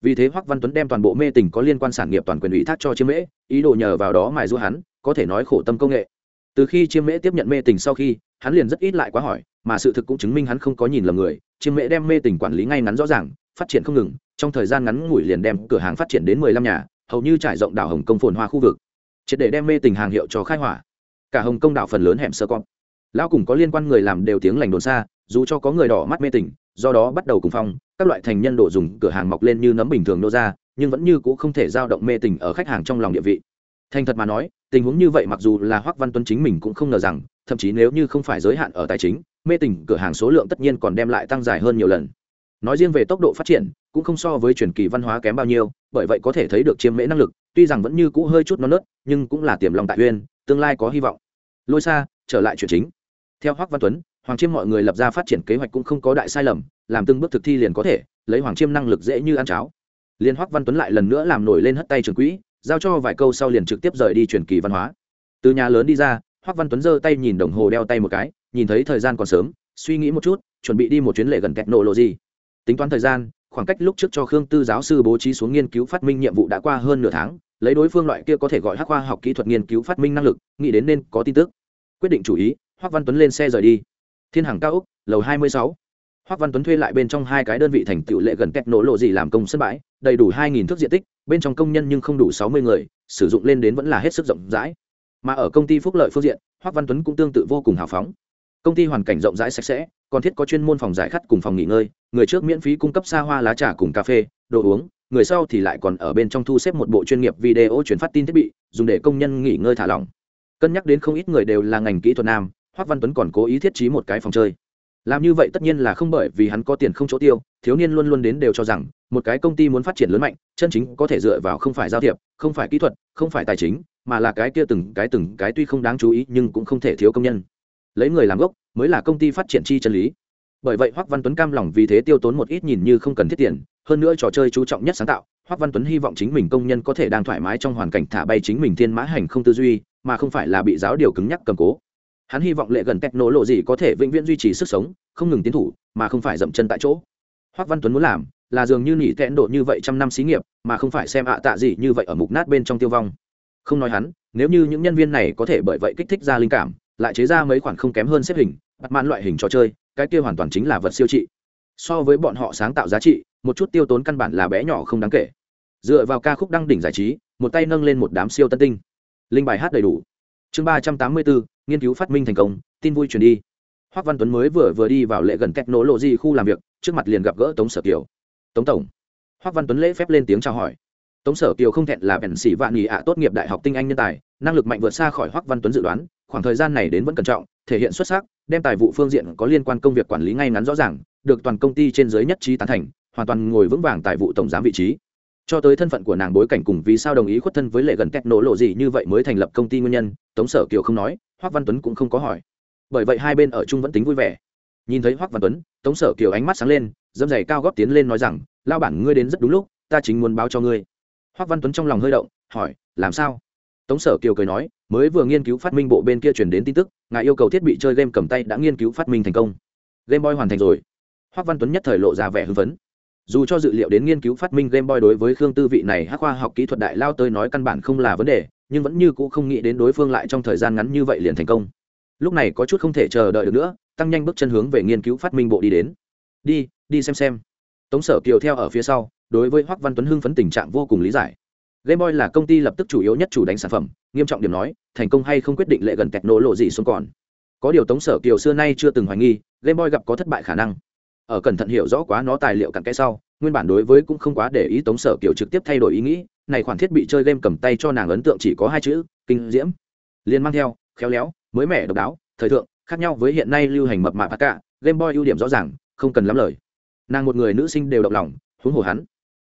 Vì thế hoắc văn tuấn đem toàn bộ mê tình có liên quan sản nghiệp toàn quyền ủy thác cho chiêm mễ, ý đồ nhờ vào đó mài giũa hắn, có thể nói khổ tâm công nghệ. Từ khi chiêm mễ tiếp nhận mê tình sau khi hắn liền rất ít lại quá hỏi, mà sự thực cũng chứng minh hắn không có nhìn lầm người, chiêm mễ đem mê tình quản lý ngay ngắn rõ ràng, phát triển không ngừng, trong thời gian ngắn ngủi liền đem cửa hàng phát triển đến mười lăm nhà, hầu như trải rộng đảo hồng kông phồn hoa khu vực. Triệt để đem mê tình hàng hiệu cho khai hỏa. Cả hồng kông đảo phần lớn hẻm sơ con lão cùng có liên quan người làm đều tiếng lành đồn xa, dù cho có người đỏ mắt mê tình, do đó bắt đầu cùng phong, các loại thành nhân đồ dùng cửa hàng mọc lên như nấm bình thường nô ra, nhưng vẫn như c ũ không thể giao động mê tình ở khách hàng trong lòng địa vị. Thành thật mà nói, tình huống như vậy mặc dù là hoắc văn tuấn chính mình cũng không ngờ rằng thậm chí nếu như không phải giới hạn ở tài chính, mê tình cửa hàng số lượng tất nhiên còn đem lại tăng dài hơn nhiều lần. Nói riêng về tốc độ phát triển, cũng không so với truyền kỳ văn hóa kém bao nhiêu, bởi vậy có thể thấy được chiêm mễ năng lực, tuy rằng vẫn như cũ hơi chút non nớt, nhưng cũng là tiềm lòng tại uyên, tương lai có hy vọng. Lôi xa trở lại chuyện chính. Theo hoắc văn tuấn, hoàng chiêm mọi người lập ra phát triển kế hoạch cũng không có đại sai lầm, làm từng bước thực thi liền có thể, lấy hoàng chiêm năng lực dễ như ăn cháo. Liên hoắc văn tuấn lại lần nữa làm nổi lên hất tay trường quỹ, giao cho vài câu sau liền trực tiếp rời đi truyền kỳ văn hóa. Từ nhà lớn đi ra hoắc văn tuấn giơ tay nhìn đồng hồ đeo tay một cái, nhìn thấy thời gian còn sớm, suy nghĩ một chút, chuẩn bị đi một chuyến lệ gần kẹt nổ lộ gì. Tính toán thời gian, khoảng cách lúc trước cho khương tư giáo sư bố trí xuống nghiên cứu phát minh nhiệm vụ đã qua hơn nửa tháng, lấy đối phương loại kia có thể gọi hắc khoa học kỹ thuật nghiên cứu phát minh năng lực, nghĩ đến nên có tin tức. Quyết định chủ ý, hoắc văn tuấn lên xe rời đi. Thiên hàng cao úc lầu hai mươi sáu. Hoắc văn tuấn thuê lại bên trong hai cái đơn vị thành tựu lệ gần kẹt nổ lộ gì làm công sân bãi, đầy đủ hai nghìn thước diện tích, bên trong công nhân nhưng không đủ sáu mươi người, sử dụng lên đến vẫn là hết sức rộng rãi mà ở công ty phúc lợi phương diện hoắc văn tuấn cũng tương tự vô cùng hào phóng. Công ty hoàn cảnh rộng rãi sạch sẽ, còn thiết có chuyên môn phòng giải khát cùng phòng nghỉ ngơi, người trước miễn phí cung cấp xa hoa lá trà cùng cà phê, đồ uống, người sau thì lại còn ở bên trong thu xếp một bộ chuyên nghiệp video chuyển phát tin thiết bị, dùng để công nhân nghỉ ngơi thả lỏng. Cân nhắc đến không ít người đều là ngành kỹ thuật nam hoắc văn tuấn còn cố ý thiết trí một cái phòng chơi. Làm như vậy tất nhiên là không bởi vì hắn có tiền không chỗ tiêu, thiếu niên luôn luôn đến đều cho rằng, một cái công ty muốn phát triển lớn mạnh, chân chính có thể dựa vào không phải giao thiệp, không phải kỹ thuật, không phải tài chính mà là cái kia từng cái từng cái tuy không đáng chú ý nhưng cũng không thể thiếu công nhân. Lấy người làm gốc mới là công ty phát triển chi chân lý. Bởi vậy hoắc văn tuấn cam lòng vì thế tiêu tốn một ít nhìn như không cần thiết tiền, hơn nữa trò chơi chú trọng nhất sáng tạo, hoắc văn tuấn hy vọng chính mình công nhân có thể đang thoải mái trong hoàn cảnh thả bay chính mình thiên mã hành không tư duy, mà không phải là bị giáo điều cứng nhắc cầm cố. Hắn hy vọng lệ gần tech nổ lộ gì có thể vĩnh viễn duy trì sức sống, không ngừng tiến thủ, mà không phải dậm chân tại chỗ. Hoắc văn tuấn muốn làm là dường như nỉ tẹn độ như vậy trăm năm xí nghiệp, mà không phải xem ạ tạ gì như vậy ở mục nát bên trong tiêu vong không nói hắn, nếu như những nhân viên này có thể bởi vậy kích thích ra linh cảm, lại chế ra mấy khoản không kém hơn xếp hình, bắt mãn loại hình trò chơi, cái kia hoàn toàn chính là vật siêu trị. So với bọn họ sáng tạo giá trị, một chút tiêu tốn căn bản là bé nhỏ không đáng kể. Dựa vào ca khúc đăng đỉnh giải trí, một tay nâng lên một đám siêu tân tinh. Linh bài hát đầy đủ. Chương ba trăm tám mươi bốn, nghiên cứu phát minh thành công, tin vui truyền đi. Hoác văn tuấn mới vừa vừa đi vào lệ gần cách nổ lộ di khu làm việc, trước mặt liền gặp gỡ tống sở kiều. Tống tổng. Hoác văn tuấn lễ phép lên tiếng chào hỏi tống sở kiều không thẹn là bèn sĩ vạn nghị ạ tốt nghiệp đại học tinh anh nhân tài, năng lực mạnh vượt xa khỏi hoắc văn tuấn dự đoán, khoảng thời gian này đến vẫn cẩn trọng, thể hiện xuất sắc, đem tài vụ phương diện có liên quan công việc quản lý ngay ngắn rõ ràng, được toàn công ty trên giới nhất trí tán thành, hoàn toàn ngồi vững vàng tài vụ tổng giám vị trí. Cho tới thân phận của nàng bối cảnh cùng vì sao đồng ý khuất thân với lệ gần kẹt nổ lộ gì như vậy mới thành lập công ty nguyên nhân, tống sở kiều không nói, hoắc văn tuấn cũng không có hỏi. Bởi vậy hai bên ở chung vẫn tính vui vẻ. Nhìn thấy hoắc văn tuấn, tống sở kiều ánh mắt sáng lên dâm giày cao góp tiến lên nói rằng lao bản, ngươi đến rất đúng lúc, ta chính muốn báo cho ngươi hoắc văn tuấn trong lòng hơi động, hỏi, làm sao? Tống sở kiều cười nói, mới vừa nghiên cứu phát minh bộ bên kia truyền đến tin tức, ngài yêu cầu thiết bị chơi game cầm tay đã nghiên cứu phát minh thành công. Game boy hoàn thành rồi. Hoắc văn tuấn nhất thời lộ ra vẻ hưng phấn. Dù cho dự liệu đến nghiên cứu phát minh game boy đối với khương tư vị này hắc khoa học kỹ thuật đại lao tới nói căn bản không là vấn đề, nhưng vẫn như cũ không nghĩ đến đối phương lại trong thời gian ngắn như vậy liền thành công. Lúc này có chút không thể chờ đợi được nữa, tăng nhanh bước chân hướng về nghiên cứu phát minh bộ đi đến. Đi đi xem xem. Tống sở kiều theo ở phía sau đối với hoắc văn tuấn hưng phấn tình trạng vô cùng lý giải. Game boy là công ty lập tức chủ yếu nhất chủ đánh sản phẩm, nghiêm trọng điểm nói, thành công hay không quyết định lệ gần kẹt nổ lộ gì xuống còn. Có điều tống sở kiều xưa nay chưa từng hoài nghi, game boy gặp có thất bại khả năng. Ở cẩn thận hiểu rõ quá nó tài liệu cặn kẽ sau, nguyên bản đối với cũng không quá để ý tống sở kiều trực tiếp thay đổi ý nghĩ, này khoản thiết bị chơi game cầm tay cho nàng ấn tượng chỉ có hai chữ, kinh diễm. Liên mang theo, khéo léo, mới mẻ độc đáo, thời thượng, khác nhau với hiện nay lưu hành mập mạp cả game boy ưu điểm rõ ràng, không cần lắm lời. Nàng một người nữ sinh đều động lòng, huống hồ hắn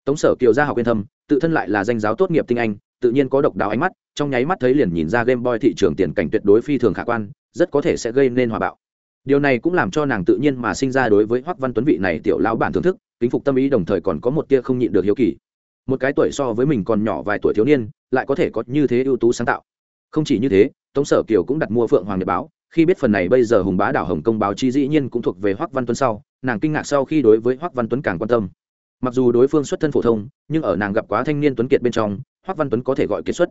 tống sở kiều ra học yên thâm, tự thân lại là danh giáo tốt nghiệp tinh anh, tự nhiên có độc đáo ánh mắt, trong nháy mắt thấy liền nhìn ra game boy thị trường tiền cảnh tuyệt đối phi thường khả quan, rất có thể sẽ gây nên hòa bạo. Điều này cũng làm cho nàng tự nhiên mà sinh ra đối với hoắc văn tuấn vị này tiểu lão bản thưởng thức, kính phục tâm ý đồng thời còn có một tia không nhịn được hiếu kỳ. Một cái tuổi so với mình còn nhỏ vài tuổi thiếu niên, lại có thể có như thế ưu tú sáng tạo. Không chỉ như thế, tống sở kiều cũng đặt mua phượng hoàng nhật báo, khi biết phần này bây giờ hùng bá đảo hồng công báo chi dĩ nhiên cũng thuộc về hoắc văn tuấn sau, nàng kinh ngạc sau khi đối với hoắc văn tuấn càng quan tâm mặc dù đối phương xuất thân phổ thông nhưng ở nàng gặp quá thanh niên tuấn kiệt bên trong hoắc văn tuấn có thể gọi kiệt xuất.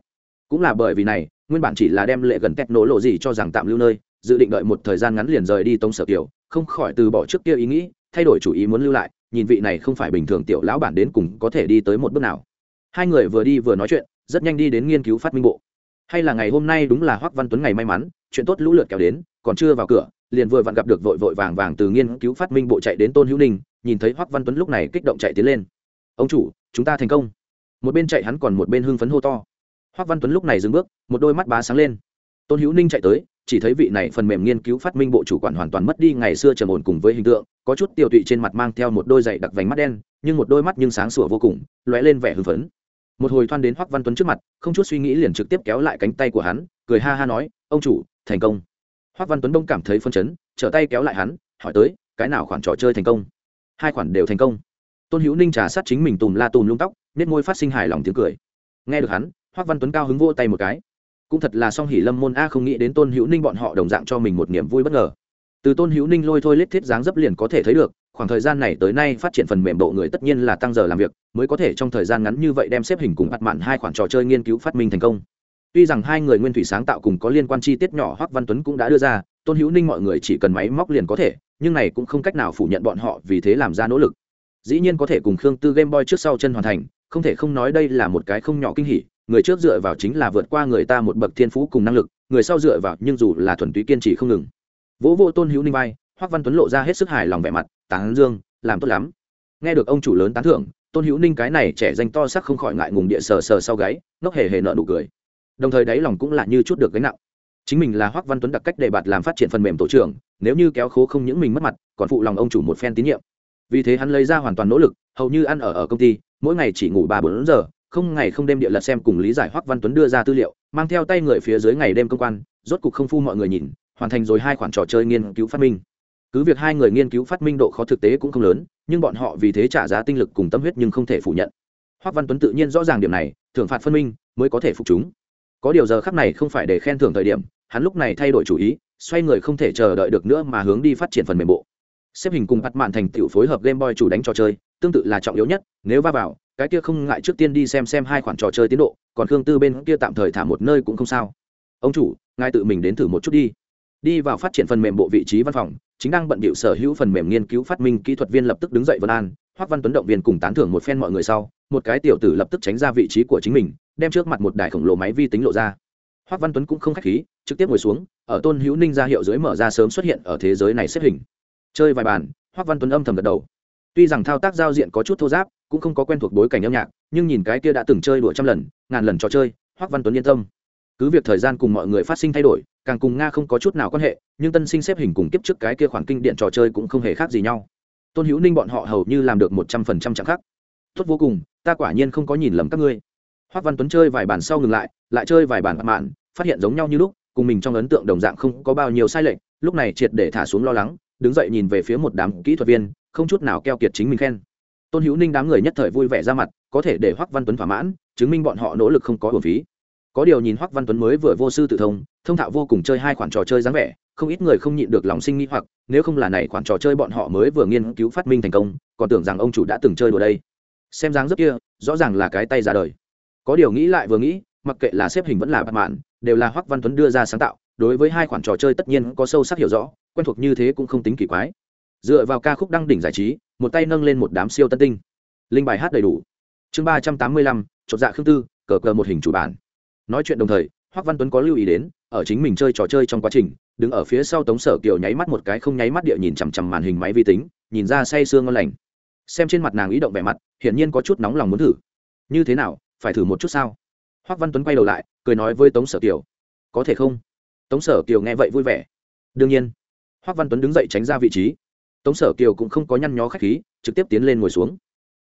Cũng là bởi vì này nguyên bản chỉ là đem lệ gần tét nổ lộ gì cho rằng tạm lưu nơi dự định đợi một thời gian ngắn liền rời đi tông sở tiểu, không khỏi từ bỏ trước kia ý nghĩ thay đổi chủ ý muốn lưu lại nhìn vị này không phải bình thường tiểu lão bản đến cùng có thể đi tới một bước nào. Hai người vừa đi vừa nói chuyện rất nhanh đi đến nghiên cứu phát minh bộ. Hay là ngày hôm nay đúng là hoắc văn tuấn ngày may mắn chuyện tốt lũ lượt kéo đến còn chưa vào cửa liền vừa vặn gặp được vội vội vàng vàng từ nghiên cứu phát minh bộ chạy đến tôn hữu ninh nhìn thấy hoắc văn tuấn lúc này kích động chạy tiến lên ông chủ chúng ta thành công một bên chạy hắn còn một bên hưng phấn hô to hoắc văn tuấn lúc này dừng bước một đôi mắt bá sáng lên tôn hữu ninh chạy tới chỉ thấy vị này phần mềm nghiên cứu phát minh bộ chủ quản hoàn toàn mất đi ngày xưa trầm ổn cùng với hình tượng có chút tiêu tụy trên mặt mang theo một đôi giày đặc vành mắt đen nhưng một đôi mắt nhưng sáng sủa vô cùng lóe lên vẻ hưng phấn một hồi thoan đến hoắc văn tuấn trước mặt không chút suy nghĩ liền trực tiếp kéo lại cánh tay của hắn cười ha ha nói ông chủ thành công hoắc văn tuấn đông cảm thấy phân chấn trở tay kéo lại hắn hỏi tới cái nào khoản trò chơi thành công hai khoản đều thành công. Tôn hữu ninh trà sát chính mình tùm la tùm lung tóc nết môi phát sinh hài lòng tiếng cười. Nghe được hắn, hoắc văn tuấn cao hứng vô tay một cái. Cũng thật là song hỉ lâm môn a không nghĩ đến tôn hữu ninh bọn họ đồng dạng cho mình một niềm vui bất ngờ. Từ tôn hữu ninh lôi thôi lết thiết dáng dấp liền có thể thấy được, khoảng thời gian này tới nay phát triển phần mềm độ người tất nhiên là tăng giờ làm việc, mới có thể trong thời gian ngắn như vậy đem xếp hình cùng bắt mạn hai khoản trò chơi nghiên cứu phát minh thành công. Tuy rằng hai người nguyên thủy sáng tạo cùng có liên quan chi tiết nhỏ hoắc văn tuấn cũng đã đưa ra, tôn hữu ninh mọi người chỉ cần máy móc liền có thể nhưng này cũng không cách nào phủ nhận bọn họ vì thế làm ra nỗ lực. Dĩ nhiên có thể cùng khương tư game boy trước sau chân hoàn thành, không thể không nói đây là một cái không nhỏ kinh hỉ, người trước dựa vào chính là vượt qua người ta một bậc thiên phú cùng năng lực, người sau dựa vào nhưng dù là thuần túy kiên trì không ngừng. Vỗ vô tôn hữu ninh vai, hoắc văn tuấn lộ ra hết sức hài lòng vẻ mặt, tán dương, làm tốt lắm. Nghe được ông chủ lớn tán thưởng, tôn hữu ninh cái này trẻ danh to sắc không khỏi ngại ngùng địa sờ sờ sau gáy, ngốc hề hề nợ nụ cười. Đồng thời đáy lòng cũng là như chút được gánh nặng. Chính mình là hoắc văn tuấn đặc cách đề bạt làm phát triển phần mềm tổ trưởng nếu như kéo khố không những mình mất mặt, còn phụ lòng ông chủ một phen tín nhiệm. Vì thế hắn lấy ra hoàn toàn nỗ lực, hầu như ăn ở ở công ty, mỗi ngày chỉ ngủ ba bốn giờ, không ngày không đêm địa lật xem cùng lý giải hoắc văn tuấn đưa ra tư liệu, mang theo tay người phía dưới ngày đêm công quan, rốt cục không phu mọi người nhìn, hoàn thành rồi hai khoản trò chơi nghiên cứu phát minh. Cứ việc hai người nghiên cứu phát minh độ khó thực tế cũng không lớn, nhưng bọn họ vì thế trả giá tinh lực cùng tâm huyết nhưng không thể phủ nhận. Hoắc văn tuấn tự nhiên rõ ràng điểm này, thưởng phạt phân minh mới có thể phục chúng. Có điều giờ khắc này không phải để khen thưởng thời điểm, hắn lúc này thay đổi chủ ý xoay người không thể chờ đợi được nữa mà hướng đi phát triển phần mềm bộ. Xếp hình cùng bắt mạn thành tựu phối hợp game boy chủ đánh trò chơi, tương tự là trọng yếu nhất, nếu va vào, cái kia không ngại trước tiên đi xem xem hai khoản trò chơi tiến độ, còn khương tư bên kia tạm thời thả một nơi cũng không sao. Ông chủ, ngài tự mình đến thử một chút đi. Đi vào phát triển phần mềm bộ vị trí văn phòng, chính đang bận bịu sở hữu phần mềm nghiên cứu phát minh kỹ thuật viên lập tức đứng dậy vân an, hoắc văn tuấn động viên cùng tán thưởng một phen mọi người sau, một cái tiểu tử lập tức tránh ra vị trí của chính mình, đem trước mặt một đài khổng lồ máy vi tính lộ ra hoắc văn tuấn cũng không khách khí, trực tiếp ngồi xuống, ở tôn hữu ninh ra hiệu dưới mở ra sớm xuất hiện ở thế giới này xếp hình. Chơi vài bàn hoắc văn tuấn âm thầm gật đầu. Tuy rằng thao tác giao diện có chút thô giáp, cũng không có quen thuộc bối cảnh âm nhạc, nhưng nhìn cái kia đã từng chơi đùa trăm lần, ngàn lần trò chơi hoắc văn tuấn yên tâm. Cứ việc thời gian cùng mọi người phát sinh thay đổi, càng cùng nga không có chút nào quan hệ, nhưng tân sinh xếp hình cùng kiếp trước cái kia khoản kinh điện trò chơi cũng không hề khác gì nhau. Tôn hữu ninh bọn họ hầu như làm được một trăm phần trăm chẳng khác. Tốt vô cùng, ta quả nhiên không có nhìn lầm các ngươi hoắc văn tuấn chơi vài bàn sau ngừng lại lại chơi vài bàn mạn, phát hiện giống nhau như lúc, cùng mình trong ấn tượng đồng dạng không có bao nhiêu sai lệch, lúc này triệt để thả xuống lo lắng, đứng dậy nhìn về phía một đám kỹ thuật viên, không chút nào keo kiệt chính mình khen. Tôn hữu ninh đám người nhất thời vui vẻ ra mặt, có thể để hoắc văn tuấn thỏa mãn, chứng minh bọn họ nỗ lực không có uổng phí. Có điều nhìn hoắc văn tuấn mới vừa vô sư tự thông thông thạo vô cùng chơi hai khoản trò chơi dáng vẻ, không ít người không nhịn được lòng sinh nghĩ hoặc, nếu không là này khoản trò chơi bọn họ mới vừa nghiên cứu phát minh thành công, còn tưởng rằng ông chủ đã từng chơi đùa đây. Xem dáng dấp kia, rõ ràng là cái tay ra đời có điều nghĩ lại vừa nghĩ, mặc kệ là xếp hình vẫn là bạt mạn, đều là hoắc văn tuấn đưa ra sáng tạo, đối với hai khoản trò chơi tất nhiên có sâu sắc hiểu rõ, quen thuộc như thế cũng không tính kỳ quái. Dựa vào ca khúc đăng đỉnh giải trí, một tay nâng lên một đám siêu tân tinh. Linh bài hát đầy đủ. Chương ba trăm tám mươi lăm, chột dạ khương tư, cờ cờ một hình chủ bản. Nói chuyện đồng thời, hoắc văn tuấn có lưu ý đến, ở chính mình chơi trò chơi trong quá trình, đứng ở phía sau tống sở kiều nháy mắt một cái không nháy mắt địa nhìn chằm chằm màn hình máy vi tính, nhìn ra say sương ngon lành. Xem trên mặt nàng ý động vẻ mặt, hiển nhiên có chút nóng lòng muốn thử. Như thế nào phải thử một chút sao? Hoắc văn tuấn quay đầu lại, cười nói với tống sở kiều. Có thể không? Tống sở kiều nghe vậy vui vẻ. Đương nhiên. Hoắc văn tuấn đứng dậy tránh ra vị trí. Tống sở kiều cũng không có nhăn nhó khách khí, trực tiếp tiến lên ngồi xuống.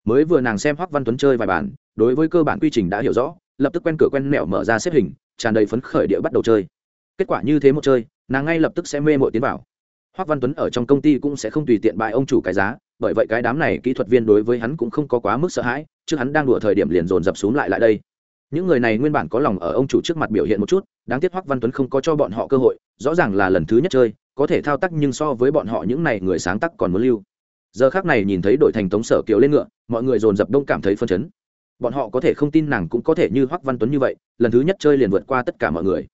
Mới vừa nàng xem hoắc văn tuấn chơi vài bản, đối với cơ bản quy trình đã hiểu rõ, lập tức quen cửa quen mẹo mở ra xếp hình, tràn đầy phấn khởi địa bắt đầu chơi. Kết quả như thế một chơi, nàng ngay lập tức sẽ mê mội tiến vào. Hoắc văn tuấn ở trong công ty cũng sẽ không tùy tiện bại ông chủ cái giá bởi vậy cái đám này kỹ thuật viên đối với hắn cũng không có quá mức sợ hãi trước hắn đang đùa thời điểm liền dồn dập xuống lại lại đây. Những người này nguyên bản có lòng ở ông chủ trước mặt biểu hiện một chút, đáng tiếc hoắc văn tuấn không có cho bọn họ cơ hội, rõ ràng là lần thứ nhất chơi, có thể thao tác nhưng so với bọn họ những này người sáng tác còn muốn lưu. Giờ khác này nhìn thấy đội thành tống sở kiều lên ngựa, mọi người dồn dập đông cảm thấy phân chấn. Bọn họ có thể không tin nàng cũng có thể như hoắc văn tuấn như vậy, lần thứ nhất chơi liền vượt qua tất cả mọi người.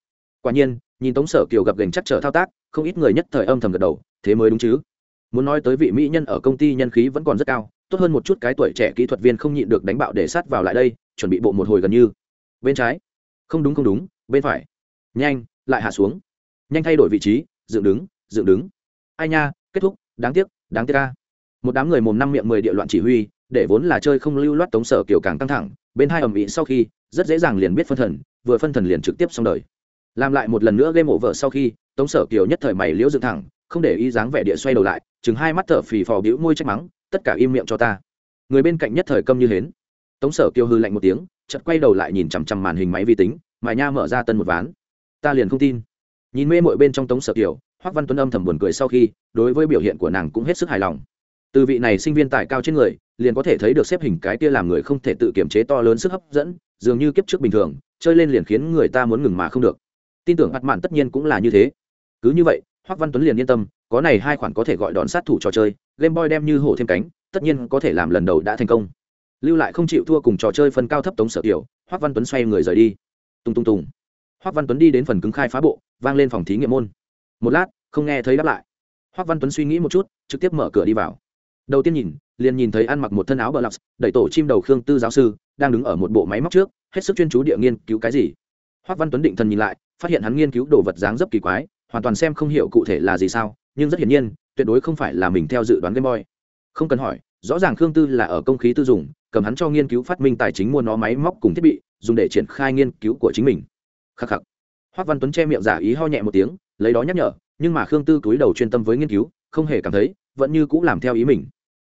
Quả nhiên, nhìn tống sở kiều gặp gành chắc trở thao tác, không ít người nhất thời âm thầm gật đầu, thế mới đúng chứ? Muốn nói tới vị mỹ nhân ở công ty nhân khí vẫn còn rất cao, tốt hơn một chút cái tuổi trẻ kỹ thuật viên không nhịn được đánh bạo để sát vào lại đây, chuẩn bị bộ một hồi gần như. Bên trái. Không đúng không đúng, bên phải. Nhanh, lại hạ xuống. Nhanh thay đổi vị trí, dựng đứng dựng đứng. Ai nha, kết thúc, đáng tiếc đáng tiếc ca một đám người mồm năm miệng mười địa loạn chỉ huy, để vốn là chơi không lưu loát tống sở kiểu càng căng thẳng, bên hai ầm ĩ sau khi, rất dễ dàng liền biết phân thần, vừa phân thần liền trực tiếp xong đời. Làm lại một lần nữa game vợ sau khi, tống sở kiều nhất thời mày liễu dựng thẳng không để ý dáng vẻ địa xoay đầu lại, chừng hai mắt thở phì phò bĩu môi trách mắng, tất cả im miệng cho ta. Người bên cạnh nhất thời câm như hến. Tống sở kiêu hư lạnh một tiếng, chợt quay đầu lại nhìn chằm chằm màn hình máy vi tính, mài nha mở ra tân một ván. Ta liền không tin. Nhìn mê mội bên trong tống sở kiều hoắc văn tuấn âm thầm buồn cười sau khi, đối với biểu hiện của nàng cũng hết sức hài lòng. Từ vị này sinh viên tài cao trên người, liền có thể thấy được xếp hình cái kia làm người không thể tự kiểm chế to lớn sức hấp dẫn, dường như kiếp trước bình thường, chơi lên liền khiến người ta muốn ngừng mà không được. Tin tưởng mặt mạn tất nhiên cũng là như thế. Cứ như vậy hoắc văn tuấn liền yên tâm, có này hai khoản có thể gọi đòn sát thủ trò chơi, game boy đem như hổ thêm cánh, tất nhiên có thể làm lần đầu đã thành công. Lưu lại không chịu thua cùng trò chơi phần cao thấp tống sở tiểu. hoắc văn tuấn xoay người rời đi. Tung tung tung hoắc văn tuấn đi đến phần cứng khai phá bộ, vang lên phòng thí nghiệm môn. Một lát, không nghe thấy đáp lại. Hoắc văn tuấn suy nghĩ một chút, trực tiếp mở cửa đi vào. Đầu tiên nhìn, liền nhìn thấy ăn mặc một thân áo bờ lọc đẩy tổ chim đầu khương tư giáo sư, đang đứng ở một bộ máy móc trước, hết sức chuyên chú địa nghiên cứu cái gì. Hoắc văn tuấn định thần nhìn lại, phát hiện hắn nghiên cứu đồ vật dáng dấp kỳ quái hoàn toàn xem không hiểu cụ thể là gì sao, nhưng rất hiển nhiên, tuyệt đối không phải là mình theo dự đoán game boy. Không cần hỏi, rõ ràng khương tư là ở công khí tư dùng, cầm hắn cho nghiên cứu phát minh tài chính mua nó máy móc cùng thiết bị, dùng để triển khai nghiên cứu của chính mình. Khắc khắc. Hoắc văn tuấn che miệng giả ý ho nhẹ một tiếng, lấy đó nhắc nhở, nhưng mà khương tư túi đầu chuyên tâm với nghiên cứu, không hề cảm thấy, vẫn như cũng làm theo ý mình.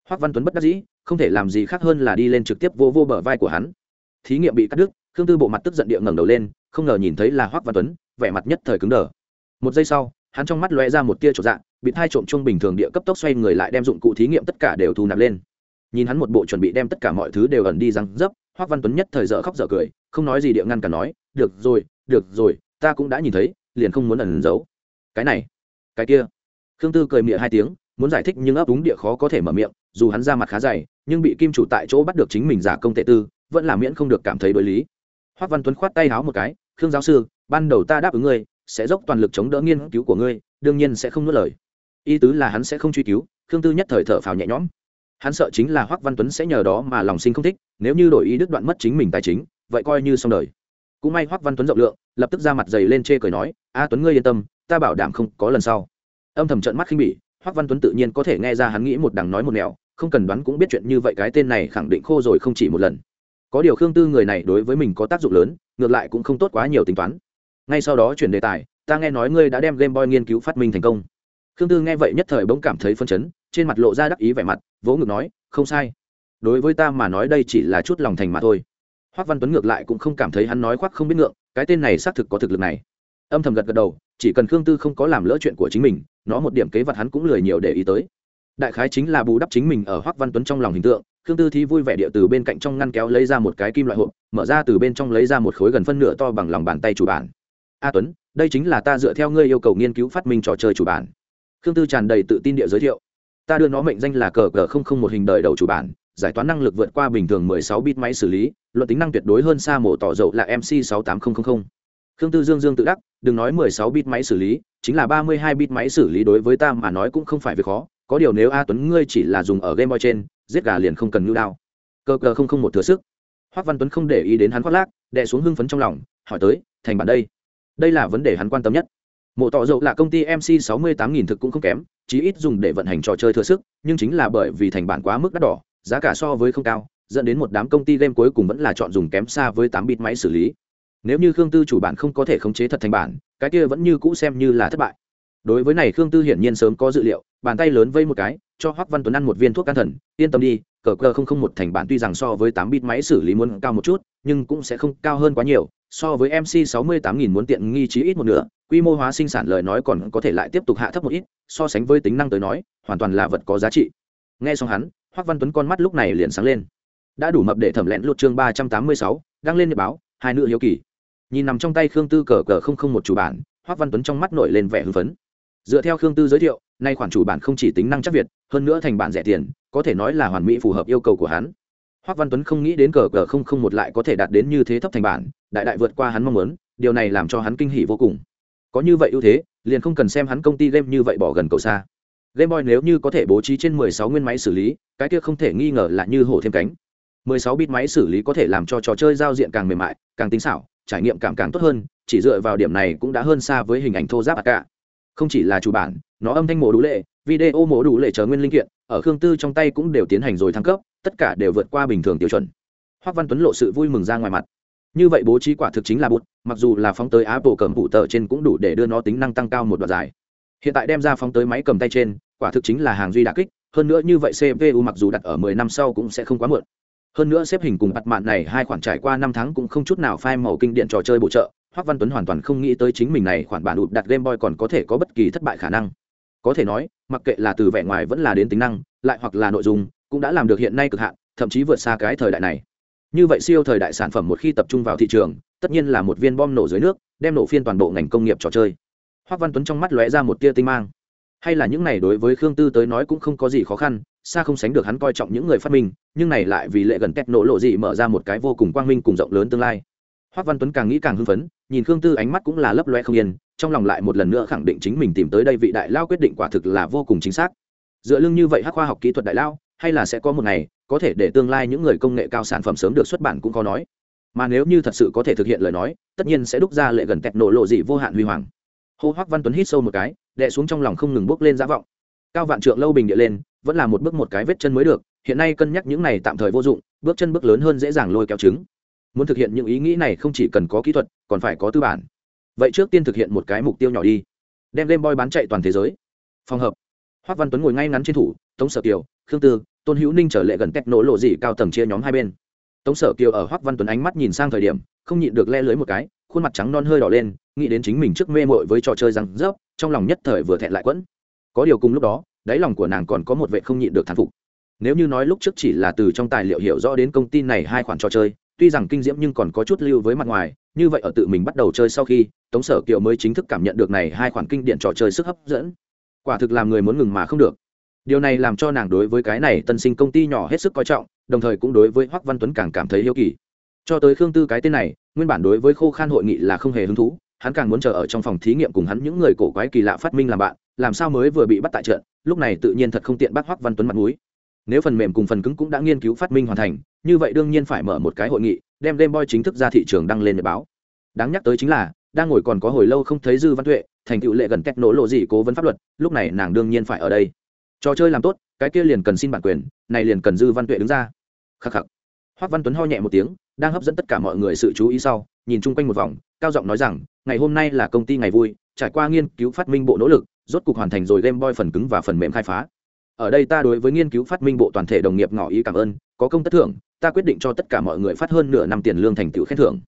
Hoắc văn tuấn bất đắc dĩ, không thể làm gì khác hơn là đi lên trực tiếp vô vô bờ vai của hắn. Thí nghiệm bị cắt đứt, khương tư bộ mặt tức giận địa ngẩng đầu lên, không ngờ nhìn thấy là hoắc văn tuấn, vẻ mặt nhất thời cứng đờ một giây sau, hắn trong mắt lóe ra một tia dạ, trộm dạng bị thai trộm chung bình thường địa cấp tốc xoay người lại đem dụng cụ thí nghiệm tất cả đều thu nạp lên. Nhìn hắn một bộ chuẩn bị đem tất cả mọi thứ đều ẩn đi răng dấp hoắc văn tuấn nhất thời dở khóc dở cười, không nói gì địa ngăn cả nói, được rồi được rồi, ta cũng đã nhìn thấy, liền không muốn ẩn giấu. Cái này, cái kia. Khương tư cười miệng hai tiếng, muốn giải thích nhưng ấp úng địa khó có thể mở miệng, dù hắn ra mặt khá dày, nhưng bị kim chủ tại chỗ bắt được chính mình giả công tệ tư, vẫn là miễn không được cảm thấy đối lý. Hoắc văn tuấn khoát tay háo một cái, khương giáo sư, ban đầu ta đáp ứng ngươi sẽ dốc toàn lực chống đỡ nghiên cứu của ngươi, đương nhiên sẽ không nuốt lời. Ý tứ là hắn sẽ không truy cứu, khương tư nhất thời thở phào nhẹ nhõm. Hắn sợ chính là hoắc văn tuấn sẽ nhờ đó mà lòng sinh không thích, nếu như đổi ý đứt đoạn mất chính mình tài chính, vậy coi như xong đời. Cũng may hoắc văn tuấn rộng lượng, lập tức ra mặt dày lên chê cười nói, a tuấn ngươi yên tâm, ta bảo đảm không có lần sau. Âm thầm trận mắt khinh bỉ, hoắc văn tuấn tự nhiên có thể nghe ra hắn nghĩ một đằng nói một nẻo, không cần đoán cũng biết chuyện như vậy cái tên này khẳng định khô rồi không chỉ một lần. Có điều khương tư người này đối với mình có tác dụng lớn, ngược lại cũng không tốt quá nhiều tính toán ngay sau đó chuyển đề tài, ta nghe nói ngươi đã đem game boy nghiên cứu phát minh thành công. Khương tư nghe vậy nhất thời bỗng cảm thấy phân chấn, trên mặt lộ ra đắc ý vẻ mặt, vỗ ngực nói, không sai. Đối với ta mà nói đây chỉ là chút lòng thành mà thôi. Hoác văn tuấn ngược lại cũng không cảm thấy hắn nói khoác không biết ngượng, cái tên này xác thực có thực lực này. Âm thầm gật gật đầu, chỉ cần khương tư không có làm lỡ chuyện của chính mình, nó một điểm kế vật hắn cũng lười nhiều để ý tới. Đại khái chính là bù đắp chính mình ở hoác văn tuấn trong lòng hình tượng, khương tư thi vui vẻ địa từ bên cạnh trong ngăn kéo lấy ra một cái kim loại hộp, mở ra từ bên trong lấy ra một khối gần phân nửa to bằng lòng bàn tay chủ bản a tuấn, đây chính là ta dựa theo ngươi yêu cầu nghiên cứu phát minh trò chơi chủ bản. Khương tư tràn đầy tự tin địa giới thiệu. Ta đưa nó mệnh danh là cờ cờ không không một hình đời đầu chủ bản, giải toán năng lực vượt qua bình thường 16 bit máy xử lý, luận tính năng tuyệt đối hơn xa mổ tỏ dầu là mc 68000 khương tư dương dương tự đắc, đừng nói 16 bit máy xử lý, chính là 32 bit máy xử lý đối với ta mà nói cũng không phải việc khó. Có điều nếu a tuấn ngươi chỉ là dùng ở game boy trên, giết gà liền không cần nhu đao. Cờ cờ không không một thừa sức. Hoắc văn tuấn không để ý đến hắn khoác lác, đè xuống hưng phấn trong lòng, hỏi tới, thành bản đây? Đây là vấn đề hắn quan tâm nhất. Mộ tỏ dầu là công ty mc 68.000 thực cũng không kém, chí ít dùng để vận hành trò chơi thừa sức, nhưng chính là bởi vì thành bản quá mức đắt đỏ, giá cả so với không cao, dẫn đến một đám công ty game cuối cùng vẫn là chọn dùng kém xa với tám bit máy xử lý. Nếu như khương tư chủ bản không có thể khống chế thật thành bản, cái kia vẫn như cũ xem như là thất bại. Đối với này khương tư hiển nhiên sớm có dự liệu, bàn tay lớn vây một cái, cho hoắc văn tuấn ăn một viên thuốc can thần, yên tâm đi, cờ cờ không không một thành bản tuy rằng so với tám bit máy xử lý muốn cao một chút, nhưng cũng sẽ không cao hơn quá nhiều so với mc sáu mươi tám nghìn muốn tiện nghi chí ít một nửa, quy mô hóa sinh sản lời nói còn có thể lại tiếp tục hạ thấp một ít, so sánh với tính năng tới nói, hoàn toàn là vật có giá trị. Nghe xong hắn, hoắc văn tuấn con mắt lúc này liền sáng lên. Đã đủ mập để thẩm lẹn lút chương ba trăm tám mươi sáu, đăng lên nhật báo, hai nữ hiếu kỳ. Nhìn nằm trong tay khương tư cờ cờ không không một chủ bản, hoắc văn tuấn trong mắt nổi lên vẻ hưng phấn. Dựa theo khương tư giới thiệu, nay khoản chủ bản không chỉ tính năng chắc việt, hơn nữa thành bản rẻ tiền, có thể nói là hoàn mỹ phù hợp yêu cầu của hắn hoắc văn tuấn không nghĩ đến cờ cờ không không một lại có thể đạt đến như thế thấp thành bản, đại đại vượt qua hắn mong muốn, điều này làm cho hắn kinh hỉ vô cùng. Có như vậy ưu thế, liền không cần xem hắn công ty game như vậy bỏ gần cầu xa. Game boy nếu như có thể bố trí trên 16 nguyên máy xử lý, cái kia không thể nghi ngờ là như hổ thêm cánh. 16 bit máy xử lý có thể làm cho trò chơi giao diện càng mềm mại, càng tinh xảo, trải nghiệm cảm càng tốt hơn, chỉ dựa vào điểm này cũng đã hơn xa với hình ảnh thô giáp cả không chỉ là chủ bản nó âm thanh mổ đủ lệ, video mổ đủ lệ chờ nguyên linh kiện, ở khương tư trong tay cũng đều tiến hành rồi thăng cấp, tất cả đều vượt qua bình thường tiêu chuẩn. Hoắc văn tuấn lộ sự vui mừng ra ngoài mặt. Như vậy bố trí quả thực chính là bụt, mặc dù là phóng tới apple cầm phụ tờ trên cũng đủ để đưa nó tính năng tăng cao một đoạn dài. Hiện tại đem ra phóng tới máy cầm tay trên, quả thực chính là hàng duy đà kích, hơn nữa như vậy cpu mặc dù đặt ở 10 năm sau cũng sẽ không quá muộn. Hơn nữa xếp hình cùng bặt mạn này hai khoản trải qua năm tháng cũng không chút nào phai màu kinh điện trò chơi bổ trợ hoắc văn tuấn hoàn toàn không nghĩ tới chính mình này khoản bản ụt đặt game boy còn có thể có bất kỳ thất bại khả năng có thể nói, mặc kệ là từ vẻ ngoài vẫn là đến tính năng, lại hoặc là nội dung, cũng đã làm được hiện nay cực hạn, thậm chí vượt xa cái thời đại này. Như vậy siêu thời đại sản phẩm một khi tập trung vào thị trường, tất nhiên là một viên bom nổ dưới nước, đem nổ phiên toàn bộ ngành công nghiệp trò chơi. Hoắc văn tuấn trong mắt lóe ra một tia tinh mang. Hay là những này đối với khương tư tới nói cũng không có gì khó khăn, xa không sánh được hắn coi trọng những người phát minh, nhưng này lại vì lệ gần kẹt nổ lộ dị mở ra một cái vô cùng quang minh cùng rộng lớn tương lai hoắc văn tuấn càng nghĩ càng hưng phấn, nhìn khương tư ánh mắt cũng là lấp loe không yên, trong lòng lại một lần nữa khẳng định chính mình tìm tới đây vị đại lao quyết định quả thực là vô cùng chính xác. Dựa lưng như vậy hắc khoa học kỹ thuật đại lao, hay là sẽ có một ngày, có thể để tương lai những người công nghệ cao sản phẩm sớm được xuất bản cũng có nói. Mà nếu như thật sự có thể thực hiện lời nói, tất nhiên sẽ đúc ra lệ gần kẹt nổ lộ dị vô hạn huy hoàng. Hô hoắc văn tuấn hít sâu một cái, đè xuống trong lòng không ngừng bước lên giá vọng. Cao vạn trượng lâu bình địa lên, vẫn là một bước một cái vết chân mới được, hiện nay cân nhắc những này tạm thời vô dụng, bước chân bước lớn hơn dễ dàng lôi kéo trứng muốn thực hiện những ý nghĩ này không chỉ cần có kỹ thuật, còn phải có tư bản. Vậy trước tiên thực hiện một cái mục tiêu nhỏ đi. Đem game boy bán chạy toàn thế giới. Phòng hợp. Hoác văn tuấn ngồi ngay ngắn trên thủ, tống sở kiều, khương tư, tôn hữu ninh trở lệ gần cách nổ lộ dị cao tầng chia nhóm hai bên. Tống sở kiều ở hoác văn tuấn ánh mắt nhìn sang thời điểm, không nhịn được le lưới một cái, khuôn mặt trắng non hơi đỏ lên, nghĩ đến chính mình trước mê mội với trò chơi răng rớp, trong lòng nhất thời vừa thẹn lại quẫn. Có điều cùng lúc đó, đáy lòng của nàng còn có một vệ không nhịn được thán phục. Nếu như nói lúc trước chỉ là từ trong tài liệu hiểu rõ đến công ty này hai khoản trò chơi tuy rằng kinh diễm nhưng còn có chút lưu với mặt ngoài, như vậy ở tự mình bắt đầu chơi sau khi, tống sở kiều mới chính thức cảm nhận được này hai khoản kinh điện trò chơi sức hấp dẫn. Quả thực làm người muốn ngừng mà không được. Điều này làm cho nàng đối với cái này tân sinh công ty nhỏ hết sức coi trọng, đồng thời cũng đối với hoắc văn tuấn càng cảm thấy hiếu kỳ. Cho tới khương tư cái tên này, nguyên bản đối với khô khan hội nghị là không hề hứng thú, hắn càng muốn chờ ở trong phòng thí nghiệm cùng hắn những người cổ quái kỳ lạ phát minh làm bạn, làm sao mới vừa bị bắt tại trận, lúc này tự nhiên thật không tiện bắt hoắc văn tuấn mặt mũi nếu phần mềm cùng phần cứng cũng đã nghiên cứu phát minh hoàn thành, như vậy đương nhiên phải mở một cái hội nghị, đem game boy chính thức ra thị trường đăng lên để báo. Đáng nhắc tới chính là, đang ngồi còn có hồi lâu không thấy dư văn tuệ, thành tựu lệ gần cách nổ lộ gì cố vấn pháp luật, lúc này nàng đương nhiên phải ở đây. Trò chơi làm tốt, cái kia liền cần xin bản quyền, này liền cần dư văn tuệ đứng ra. Khắc khắc. Hoác văn tuấn ho nhẹ một tiếng, đang hấp dẫn tất cả mọi người sự chú ý sau, nhìn chung quanh một vòng, cao giọng nói rằng, ngày hôm nay là công ty ngày vui, trải qua nghiên cứu phát minh bộ nỗ lực, rốt cục hoàn thành rồi game boy phần cứng và phần mềm khai phá ở đây ta đối với nghiên cứu phát minh bộ toàn thể đồng nghiệp ngỏ ý cảm ơn, có công tất thưởng, ta quyết định cho tất cả mọi người phát hơn nửa năm tiền lương thành tựu khen thưởng.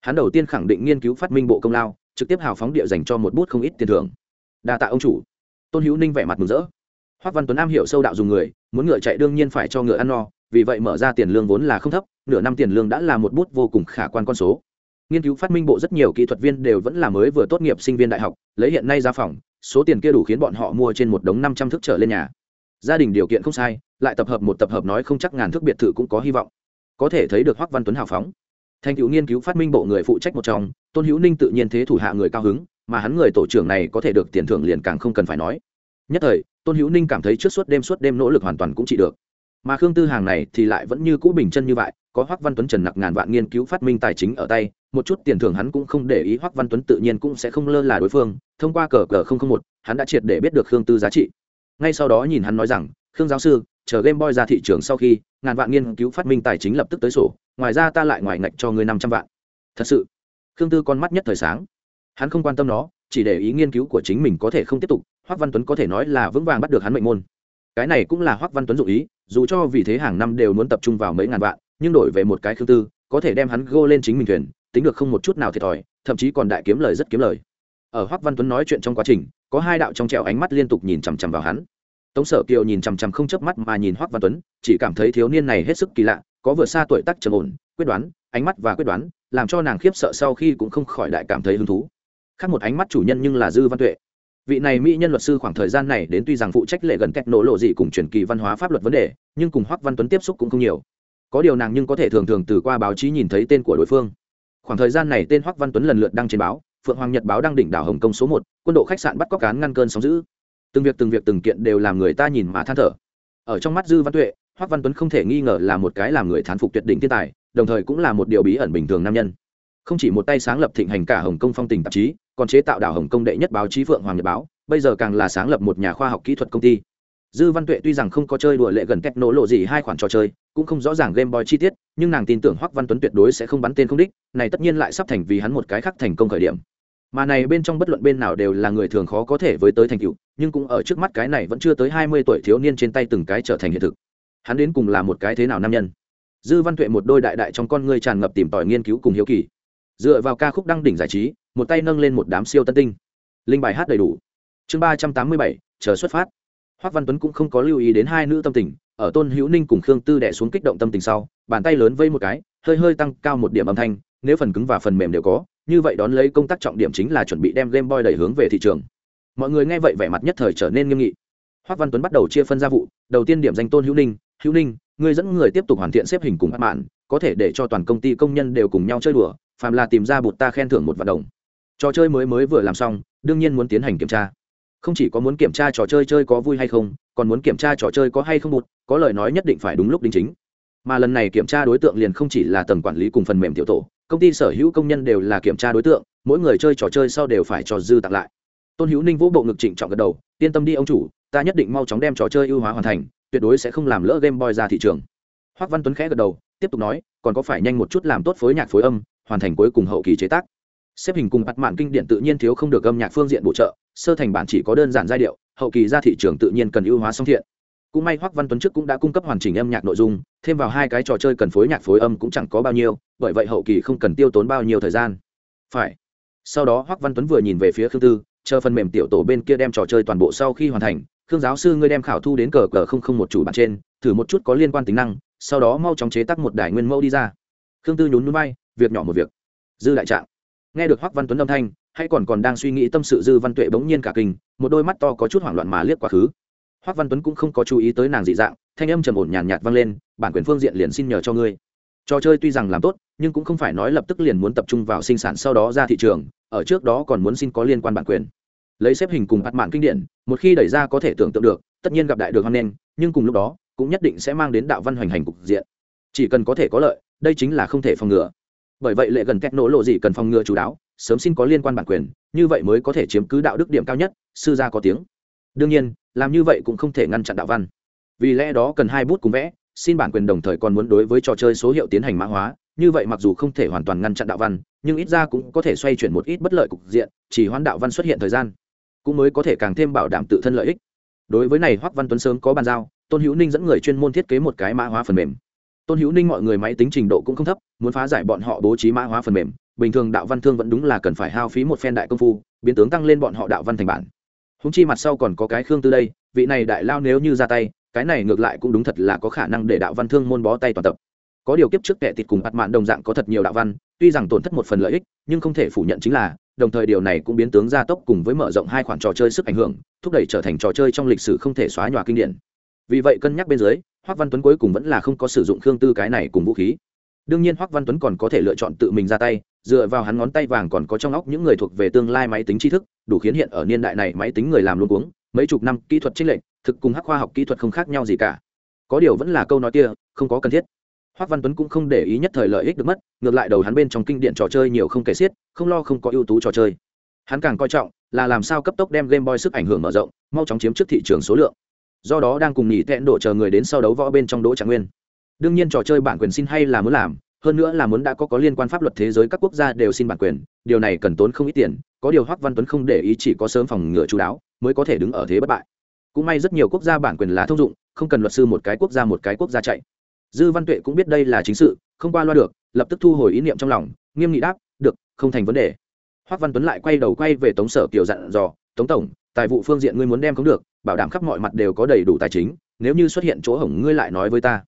Hắn đầu tiên khẳng định nghiên cứu phát minh bộ công lao, trực tiếp hào phóng địa dành cho một bút không ít tiền thưởng. Đa tạ ông chủ. Tôn hữu ninh vẻ mặt mừng rỡ. Hoác văn tuấn am hiểu sâu đạo dùng người, muốn ngựa chạy đương nhiên phải cho ngựa ăn no, vì vậy mở ra tiền lương vốn là không thấp, nửa năm tiền lương đã là một bút vô cùng khả quan con số. Nghiên cứu phát minh bộ rất nhiều kỹ thuật viên đều vẫn là mới vừa tốt nghiệp sinh viên đại học, lấy hiện nay ra phòng, số tiền kia đủ khiến bọn họ mua trên một đống năm trăm thước trở lên nhà gia đình điều kiện không sai, lại tập hợp một tập hợp nói không chắc ngàn thước biệt thự cũng có hy vọng. Có thể thấy được hoắc văn tuấn hào phóng. Thành tựu nghiên cứu phát minh bộ người phụ trách một trong, tôn hữu ninh tự nhiên thế thủ hạ người cao hứng, mà hắn người tổ trưởng này có thể được tiền thưởng liền càng không cần phải nói. Nhất thời, tôn hữu ninh cảm thấy trước suốt đêm suốt đêm nỗ lực hoàn toàn cũng chỉ được. Mà khương tư hàng này thì lại vẫn như cũ bình chân như vậy, có hoắc văn tuấn trần nặc ngàn vạn nghiên cứu phát minh tài chính ở tay, một chút tiền thưởng hắn cũng không để ý, hoắc văn tuấn tự nhiên cũng sẽ không lơ là đối phương. Thông qua cờ cờ không không một, hắn đã triệt để biết được khương tư giá trị ngay sau đó nhìn hắn nói rằng, khương giáo sư, chờ game boy ra thị trường sau khi, ngàn vạn nghiên cứu phát minh tài chính lập tức tới sổ, ngoài ra ta lại ngoài ngạch cho ngươi năm trăm vạn. Thật sự, khương tư con mắt nhất thời sáng. Hắn không quan tâm nó, chỉ để ý nghiên cứu của chính mình có thể không tiếp tục, hoắc văn tuấn có thể nói là vững vàng bắt được hắn mệnh môn. Cái này cũng là hoắc văn tuấn dụ ý, dù cho vì thế hàng năm đều muốn tập trung vào mấy ngàn vạn, nhưng đổi về một cái khương tư, có thể đem hắn gô lên chính mình thuyền, tính được không một chút nào thiệt thòi, thậm chí còn đại kiếm lời rất kiếm lời ở hoắc văn tuấn nói chuyện trong quá trình, có hai đạo trong trẻo ánh mắt liên tục nhìn chằm chằm vào hắn. Tống sở kiều nhìn chằm chằm không chớp mắt mà nhìn hoắc văn tuấn, chỉ cảm thấy thiếu niên này hết sức kỳ lạ, có vượt xa tuổi tác trầm ổn, quyết đoán, ánh mắt và quyết đoán, làm cho nàng khiếp sợ sau khi cũng không khỏi đại cảm thấy hứng thú. Khác một ánh mắt chủ nhân nhưng là dư văn tuệ. Vị này mỹ nhân luật sư khoảng thời gian này đến tuy rằng phụ trách lệ gần kẹt nổ lộ gì cùng truyền kỳ văn hóa pháp luật vấn đề, nhưng cùng hoắc văn tuấn tiếp xúc cũng không nhiều. Có điều nàng nhưng có thể thường thường từ qua báo chí nhìn thấy tên của đối phương. Khoảng thời gian này tên hoắc văn tuấn lần lượt đăng trên báo phượng hoàng nhật báo đang đỉnh đảo hồng kông số một, quân độ khách sạn bắt cóc cán ngăn cơn sóng giữ từng việc từng việc từng kiện đều làm người ta nhìn mà than thở. Ở trong mắt dư văn tuệ, hoắc văn tuấn không thể nghi ngờ là một cái làm người thán phục tuyệt đỉnh thiên tài, đồng thời cũng là một điều bí ẩn bình thường nam nhân. Không chỉ một tay sáng lập thịnh hành cả hồng kông phong tình tạp chí, còn chế tạo đảo hồng kông đệ nhất báo chí phượng hoàng nhật báo, bây giờ càng là sáng lập một nhà khoa học kỹ thuật công ty. Dư văn tuệ tuy rằng không có chơi đùa lệ gần cách nổ lộ gì hai khoản trò chơi, cũng không rõ ràng game boy chi tiết, nhưng nàng tin tưởng hoắc văn tuấn tuyệt đối sẽ không bắn tên không đích, này tất nhiên lại sắp thành vì hắn một cái khác thành công khởi điểm mà này bên trong bất luận bên nào đều là người thường khó có thể với tới thành tựu, nhưng cũng ở trước mắt cái này vẫn chưa tới hai mươi tuổi thiếu niên trên tay từng cái trở thành hiện thực. Hắn đến cùng là một cái thế nào nam nhân? Dư văn tuệ một đôi đại đại trong con ngươi tràn ngập tìm tòi nghiên cứu cùng hiếu kỳ. Dựa vào ca khúc đăng đỉnh giải trí, một tay nâng lên một đám siêu tân tinh. Linh bài hát đầy đủ. Chương ba trăm tám mươi bảy, chờ xuất phát. Hoác văn tuấn cũng không có lưu ý đến hai nữ tâm tình, ở tôn hữu ninh cùng khương tư đẻ xuống kích động tâm tình sau, bàn tay lớn vây một cái, hơi hơi tăng cao một điểm âm thanh, nếu phần cứng và phần mềm đều có như vậy đón lấy công tác trọng điểm chính là chuẩn bị đem game boy đẩy hướng về thị trường. Mọi người nghe vậy vẻ mặt nhất thời trở nên nghiêm nghị. Hoác văn tuấn bắt đầu chia phân ra vụ. Đầu tiên điểm danh tôn hữu ninh hữu ninh người dẫn người tiếp tục hoàn thiện xếp hình cùng bắt mạn có thể để cho toàn công ty công nhân đều cùng nhau chơi đùa, phàm là tìm ra bụt ta khen thưởng một vạn đồng. Trò chơi mới mới vừa làm xong, đương nhiên muốn tiến hành kiểm tra. Không chỉ có muốn kiểm tra trò chơi chơi có vui hay không, còn muốn kiểm tra trò chơi có hay không bụt, có lời nói nhất định phải đúng lúc đính chính. Mà lần này kiểm tra đối tượng liền không chỉ là tầng quản lý cùng phần mềm tiểu tổ công ty sở hữu công nhân đều là kiểm tra đối tượng, mỗi người chơi trò chơi sau đều phải trò dư tặng lại. Tôn hữu ninh vũ bộ ngực trịnh trọng gật đầu, yên tâm đi ông chủ, ta nhất định mau chóng đem trò chơi ưu hóa hoàn thành, tuyệt đối sẽ không làm lỡ game boy ra thị trường. Hoác văn tuấn khẽ gật đầu, tiếp tục nói, còn có phải nhanh một chút làm tốt phối nhạc phối âm, hoàn thành cuối cùng hậu kỳ chế tác. Xếp hình cùng bắt mạn kinh điển tự nhiên thiếu không được âm nhạc phương diện bổ trợ, sơ thành bản chỉ có đơn giản giai điệu, hậu kỳ ra thị trường tự nhiên cần ưu hóa song thiện cũng may hoắc văn tuấn trước cũng đã cung cấp hoàn chỉnh âm nhạc nội dung, thêm vào hai cái trò chơi cần phối nhạc phối âm cũng chẳng có bao nhiêu, bởi vậy hậu kỳ không cần tiêu tốn bao nhiêu thời gian. Phải. Sau đó hoắc văn tuấn vừa nhìn về phía khương tư, chờ phần mềm tiểu tổ bên kia đem trò chơi toàn bộ sau khi hoàn thành, khương giáo sư ngươi đem khảo thu đến cờ cờ không không một chủ bản trên, thử một chút có liên quan tính năng, sau đó mau chóng chế tác một đài nguyên mẫu đi ra. Khương tư nhún núi bay, việc nhỏ một việc. Dư đại trạng. Nghe được hoắc văn tuấn âm thanh, hay còn còn đang suy nghĩ tâm sự dư văn tuệ bỗng nhiên cả kinh, một đôi mắt to có chút hoảng loạn mà liếc quá khứ hoắc văn tuấn cũng không có chú ý tới nàng dị dạng, thanh âm trầm ổn nhàn nhạt vang lên, bản quyền phương diện liền xin nhờ cho ngươi. Trò chơi tuy rằng làm tốt, nhưng cũng không phải nói lập tức liền muốn tập trung vào sinh sản sau đó ra thị trường, ở trước đó còn muốn xin có liên quan bản quyền. Lấy xếp hình cùng bắt mạng kinh điển, một khi đẩy ra có thể tưởng tượng được, tất nhiên gặp đại được hoan nghênh, nhưng cùng lúc đó, cũng nhất định sẽ mang đến đạo văn hoành hành cục diện. Chỉ cần có thể có lợi, đây chính là không thể phòng ngừa. Bởi vậy lệ gần kẹt nổ lộ gì cần phòng ngừa chú đáo, sớm xin có liên quan bản quyền, như vậy mới có thể chiếm cứ đạo đức điểm cao nhất, sư gia có tiếng đương nhiên, làm như vậy cũng không thể ngăn chặn đạo văn. Vì lẽ đó cần hai bút cùng vẽ, xin bản quyền đồng thời còn muốn đối với trò chơi số hiệu tiến hành mã hóa, như vậy mặc dù không thể hoàn toàn ngăn chặn đạo văn, nhưng ít ra cũng có thể xoay chuyển một ít bất lợi cục diện, chỉ hoãn đạo văn xuất hiện thời gian, cũng mới có thể càng thêm bảo đảm tự thân lợi ích. Đối với này, hoắc văn tuấn sớm có bàn giao, tôn hữu ninh dẫn người chuyên môn thiết kế một cái mã hóa phần mềm. Tôn hữu ninh mọi người máy tính trình độ cũng không thấp, muốn phá giải bọn họ bố trí mã hóa phần mềm, bình thường đạo văn thương vẫn đúng là cần phải hao phí một phen đại công phu, biến tướng tăng lên bọn họ đạo văn thành bản húng chi mặt sau còn có cái khương tư đây, vị này đại lao nếu như ra tay, cái này ngược lại cũng đúng thật là có khả năng để đạo văn thương môn bó tay toàn tập. Có điều kiếp trước kẻ tịt cùng bắt mạn đồng dạng có thật nhiều đạo văn, tuy rằng tổn thất một phần lợi ích, nhưng không thể phủ nhận chính là, đồng thời điều này cũng biến tướng gia tốc cùng với mở rộng hai khoản trò chơi sức ảnh hưởng, thúc đẩy trở thành trò chơi trong lịch sử không thể xóa nhòa kinh điển. Vì vậy cân nhắc bên dưới, hoắc văn tuấn cuối cùng vẫn là không có sử dụng khương tư cái này cùng vũ khí. Đương nhiên hoắc văn tuấn còn có thể lựa chọn tự mình ra tay dựa vào hắn ngón tay vàng còn có trong óc những người thuộc về tương lai máy tính tri thức đủ khiến hiện ở niên đại này máy tính người làm luôn cuống mấy chục năm kỹ thuật trích lệnh thực cùng hắc khoa học kỹ thuật không khác nhau gì cả có điều vẫn là câu nói kia không có cần thiết Hoắc Văn Tuấn cũng không để ý nhất thời lợi ích được mất, ngược lại đầu hắn bên trong kinh điển trò chơi nhiều không kể xiết, không lo không có ưu tú trò chơi. Hắn càng coi trọng là làm sao cấp tốc đem Game Boy sức ảnh hưởng mở rộng, mau chóng chiếm trước thị trường số lượng. Do đó đang cùng nghỉ tẹn đổ chờ người đến sau đấu võ bên trong Đỗ Trạng Nguyên. Đương nhiên trò chơi bản quyền xin hay là muốn làm, hơn nữa là muốn đã có có liên quan pháp luật thế giới các quốc gia đều xin bản quyền, điều này cần tốn không ít tiền, có điều Hoắc Văn Tuấn không để ý chỉ có sớm phòng ngừa chú đáo, mới có thể đứng ở thế bất bại. Cũng may rất nhiều quốc gia bản quyền là thông dụng, không cần luật sư một cái quốc gia một cái quốc gia chạy. Dư Văn Tuệ cũng biết đây là chính sự, không qua loa được lập tức thu hồi ý niệm trong lòng nghiêm nghị đáp được không thành vấn đề Hoắc văn tuấn lại quay đầu quay về tống sở kiều dặn dò tống tổng tài vụ phương diện ngươi muốn đem không được bảo đảm khắp mọi mặt đều có đầy đủ tài chính nếu như xuất hiện chỗ hỏng ngươi lại nói với ta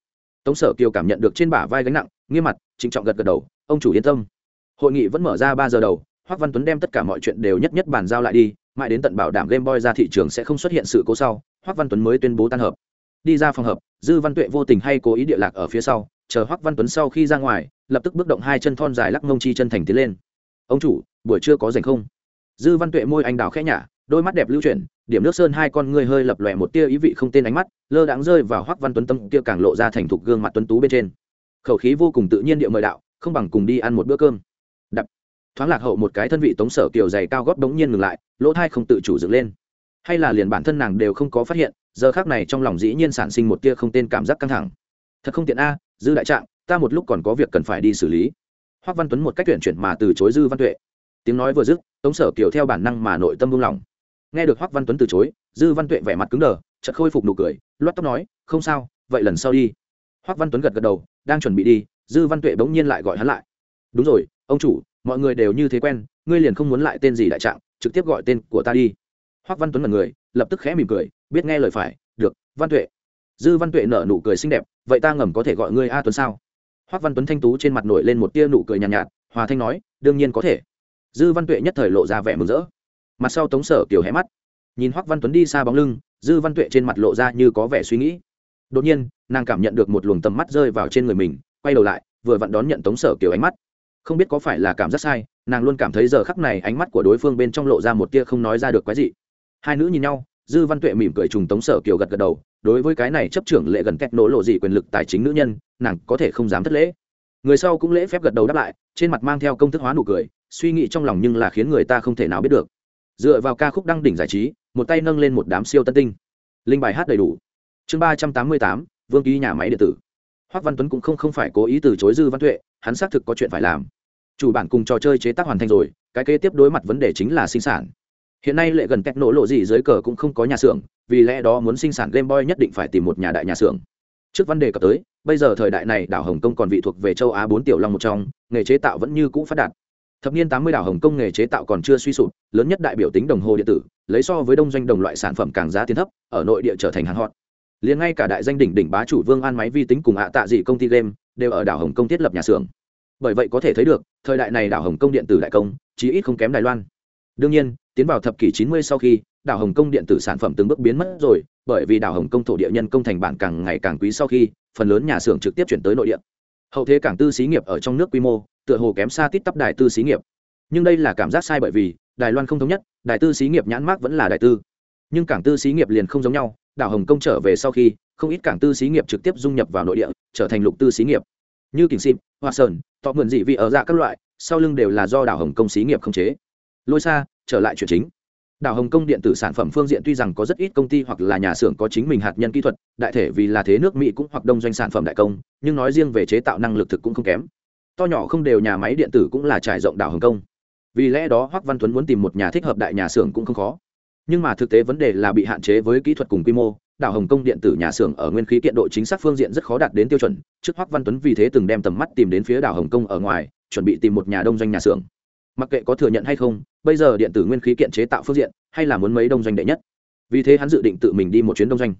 tống sở kiều cảm nhận được trên bả vai gánh nặng, nghiêm mặt, trịnh trọng gật gật đầu, ông chủ yên tâm. Hội nghị vẫn mở ra ba giờ đầu hoác văn tuấn đem tất cả mọi chuyện đều nhất nhất bàn giao lại đi, mãi đến tận bảo đảm game boy ra thị trường sẽ không xuất hiện sự cố sau hoác văn tuấn mới tuyên bố tan hợp. Đi ra phòng hợp, dư văn tuệ vô tình hay cố ý địa lạc ở phía sau, chờ hoắc văn tuấn sau khi ra ngoài, lập tức bước động hai chân thon dài lắc mông chi chân thành tiến lên. Ông chủ, buổi trưa có rảnh không? Dư văn tuệ môi anh đào khẽ nhả đôi mắt đẹp lưu chuyển, điểm nước sơn hai con ngươi hơi lập lòe một tia ý vị không tên ánh mắt, lơ đáng rơi vào hoắc văn tuấn tâm kia càng lộ ra thành thục gương mặt tuấn tú bên trên. Khẩu khí vô cùng tự nhiên địa mời đạo, không bằng cùng đi ăn một bữa cơm. Đập. Thoáng lạc hậu một cái thân vị tống sở kiểu dày cao gót đống nhiên ngừng lại, lỗ thai không tự chủ dựng lên. Hay là liền bản thân nàng đều không có phát hiện, giờ khác này trong lòng dĩ nhiên sản sinh một tia không tên cảm giác căng thẳng. Thật không tiện a, dư đại trạng, ta một lúc còn có việc cần phải đi xử lý. Hoác văn tuấn một cách tuyển chuyển mà từ chối dư văn tuệ. Tiếng nói vừa dứt, tống sở kiều theo bản năng mà nội tâm buông lỏng nghe được Hoắc văn tuấn từ chối dư văn tuệ vẻ mặt cứng đờ chợt khôi phục nụ cười loắt tóc nói không sao vậy lần sau đi. Hoắc văn tuấn gật gật đầu đang chuẩn bị đi dư văn tuệ bỗng nhiên lại gọi hắn lại. Đúng rồi ông chủ mọi người đều như thế quen ngươi liền không muốn lại tên gì đại trạng trực tiếp gọi tên của ta đi. Hoắc văn tuấn là người lập tức khẽ mỉm cười biết nghe lời phải được văn tuệ. Dư văn tuệ nở nụ cười xinh đẹp vậy ta ngầm có thể gọi ngươi a tuấn sao? Hoắc văn tuấn thanh tú trên mặt nổi lên một tia nụ cười nhàn nhạt, nhạt hòa thanh nói đương nhiên có thể. Dư văn tuệ nhất thời lộ ra vẻ mừng rỡ mặt sau tống sở kiều hé mắt. Nhìn hoắc văn tuấn đi xa bóng lưng, dư văn tuệ trên mặt lộ ra như có vẻ suy nghĩ. Đột nhiên, nàng cảm nhận được một luồng tầm mắt rơi vào trên người mình, quay đầu lại, vừa vặn đón nhận tống sở kiều ánh mắt. Không biết có phải là cảm giác sai, nàng luôn cảm thấy giờ khắc này ánh mắt của đối phương bên trong lộ ra một tia không nói ra được quái gì hai nữ nhìn nhau, dư văn tuệ mỉm cười trùng tống sở kiều gật gật đầu, đối với cái này chấp trưởng lệ gần cách nổ lộ gì quyền lực tài chính nữ nhân, nàng có thể không dám thất lễ. Người sau cũng lễ phép gật đầu đáp lại, trên mặt mang theo công thức hóa nụ cười, suy nghĩ trong lòng nhưng là khiến người ta không thể nào biết được dựa vào ca khúc đăng đỉnh giải trí một tay nâng lên một đám siêu tân tinh. Linh bài hát đầy đủ. Chương ba trăm tám mươi tám vương ký nhà máy điện tử. Hoác văn tuấn cũng không, không phải cố ý từ chối dư văn tuệ hắn xác thực có chuyện phải làm. Chủ bản cùng trò chơi chế tác hoàn thành rồi cái kế tiếp đối mặt vấn đề chính là sinh sản. Hiện nay lệ gần cách nổ lộ gì dưới cờ cũng không có nhà xưởng vì lẽ đó muốn sinh sản game boy nhất định phải tìm một nhà đại nhà xưởng. Trước vấn đề cập tới bây giờ thời đại này đảo hồng kông còn vị thuộc về châu á bốn tiểu long một trong nghề chế tạo vẫn như cũ phát đạt thập niên tám mươi đảo hồng kông nghề chế tạo còn chưa suy sụp, lớn nhất đại biểu tính đồng hồ điện tử, lấy so với đông doanh đồng loại sản phẩm càng giá tiền thấp, ở nội địa trở thành hàng hot. Liền ngay cả đại danh đỉnh đỉnh bá chủ vương an máy vi tính cùng hạ tạ dị công ty game đều ở đảo hồng kông thiết lập nhà xưởng. Bởi vậy có thể thấy được, thời đại này đảo hồng kông điện tử đại công, chí ít không kém đài loan. Đương nhiên, tiến vào thập kỷ 90 sau khi, đảo hồng kông điện tử sản phẩm từng bước biến mất rồi, bởi vì đảo hồng kông thổ địa nhân công thành bản càng ngày càng quý sau khi, phần lớn nhà xưởng trực tiếp chuyển tới nội địa. Hậu thế cảng tư xí nghiệp ở trong nước quy mô tựa hồ kém xa tít tắp đài tư xí nghiệp. Nhưng đây là cảm giác sai bởi vì, đài loan không thống nhất, đài tư xí nghiệp nhãn mác vẫn là đài tư. Nhưng cảng tư xí nghiệp liền không giống nhau, đảo hồng kông trở về sau khi, không ít cảng tư xí nghiệp trực tiếp dung nhập vào nội địa, trở thành lục tư xí nghiệp. Như kình sim hoa sơn, tọ mượn dị vị ở dạ các loại, sau lưng đều là do đảo hồng kông xí nghiệp không chế. Lôi xa trở lại chuyện chính. Đảo hồng kông điện tử sản phẩm phương diện tuy rằng có rất ít công ty hoặc là nhà xưởng có chính mình hạt nhân kỹ thuật, đại thể vì là thế nước mỹ cũng hoặc đông doanh sản phẩm đại công, nhưng nói riêng về chế tạo năng lực thực cũng không kém to nhỏ không đều nhà máy điện tử cũng là trải rộng đảo hồng kông. Vì lẽ đó hoắc văn tuấn muốn tìm một nhà thích hợp đại nhà xưởng cũng không khó. Nhưng mà thực tế vấn đề là bị hạn chế với kỹ thuật cùng quy mô, đảo hồng kông điện tử nhà xưởng ở nguyên khí kiện độ chính xác phương diện rất khó đạt đến tiêu chuẩn. Trước hoắc văn tuấn vì thế từng đem tầm mắt tìm đến phía đảo hồng kông ở ngoài, chuẩn bị tìm một nhà đông doanh nhà xưởng. Mặc kệ có thừa nhận hay không, bây giờ điện tử nguyên khí kiện chế tạo phương diện hay là muốn mấy đông doanh đệ nhất. Vì thế hắn dự định tự mình đi một chuyến đông doanh.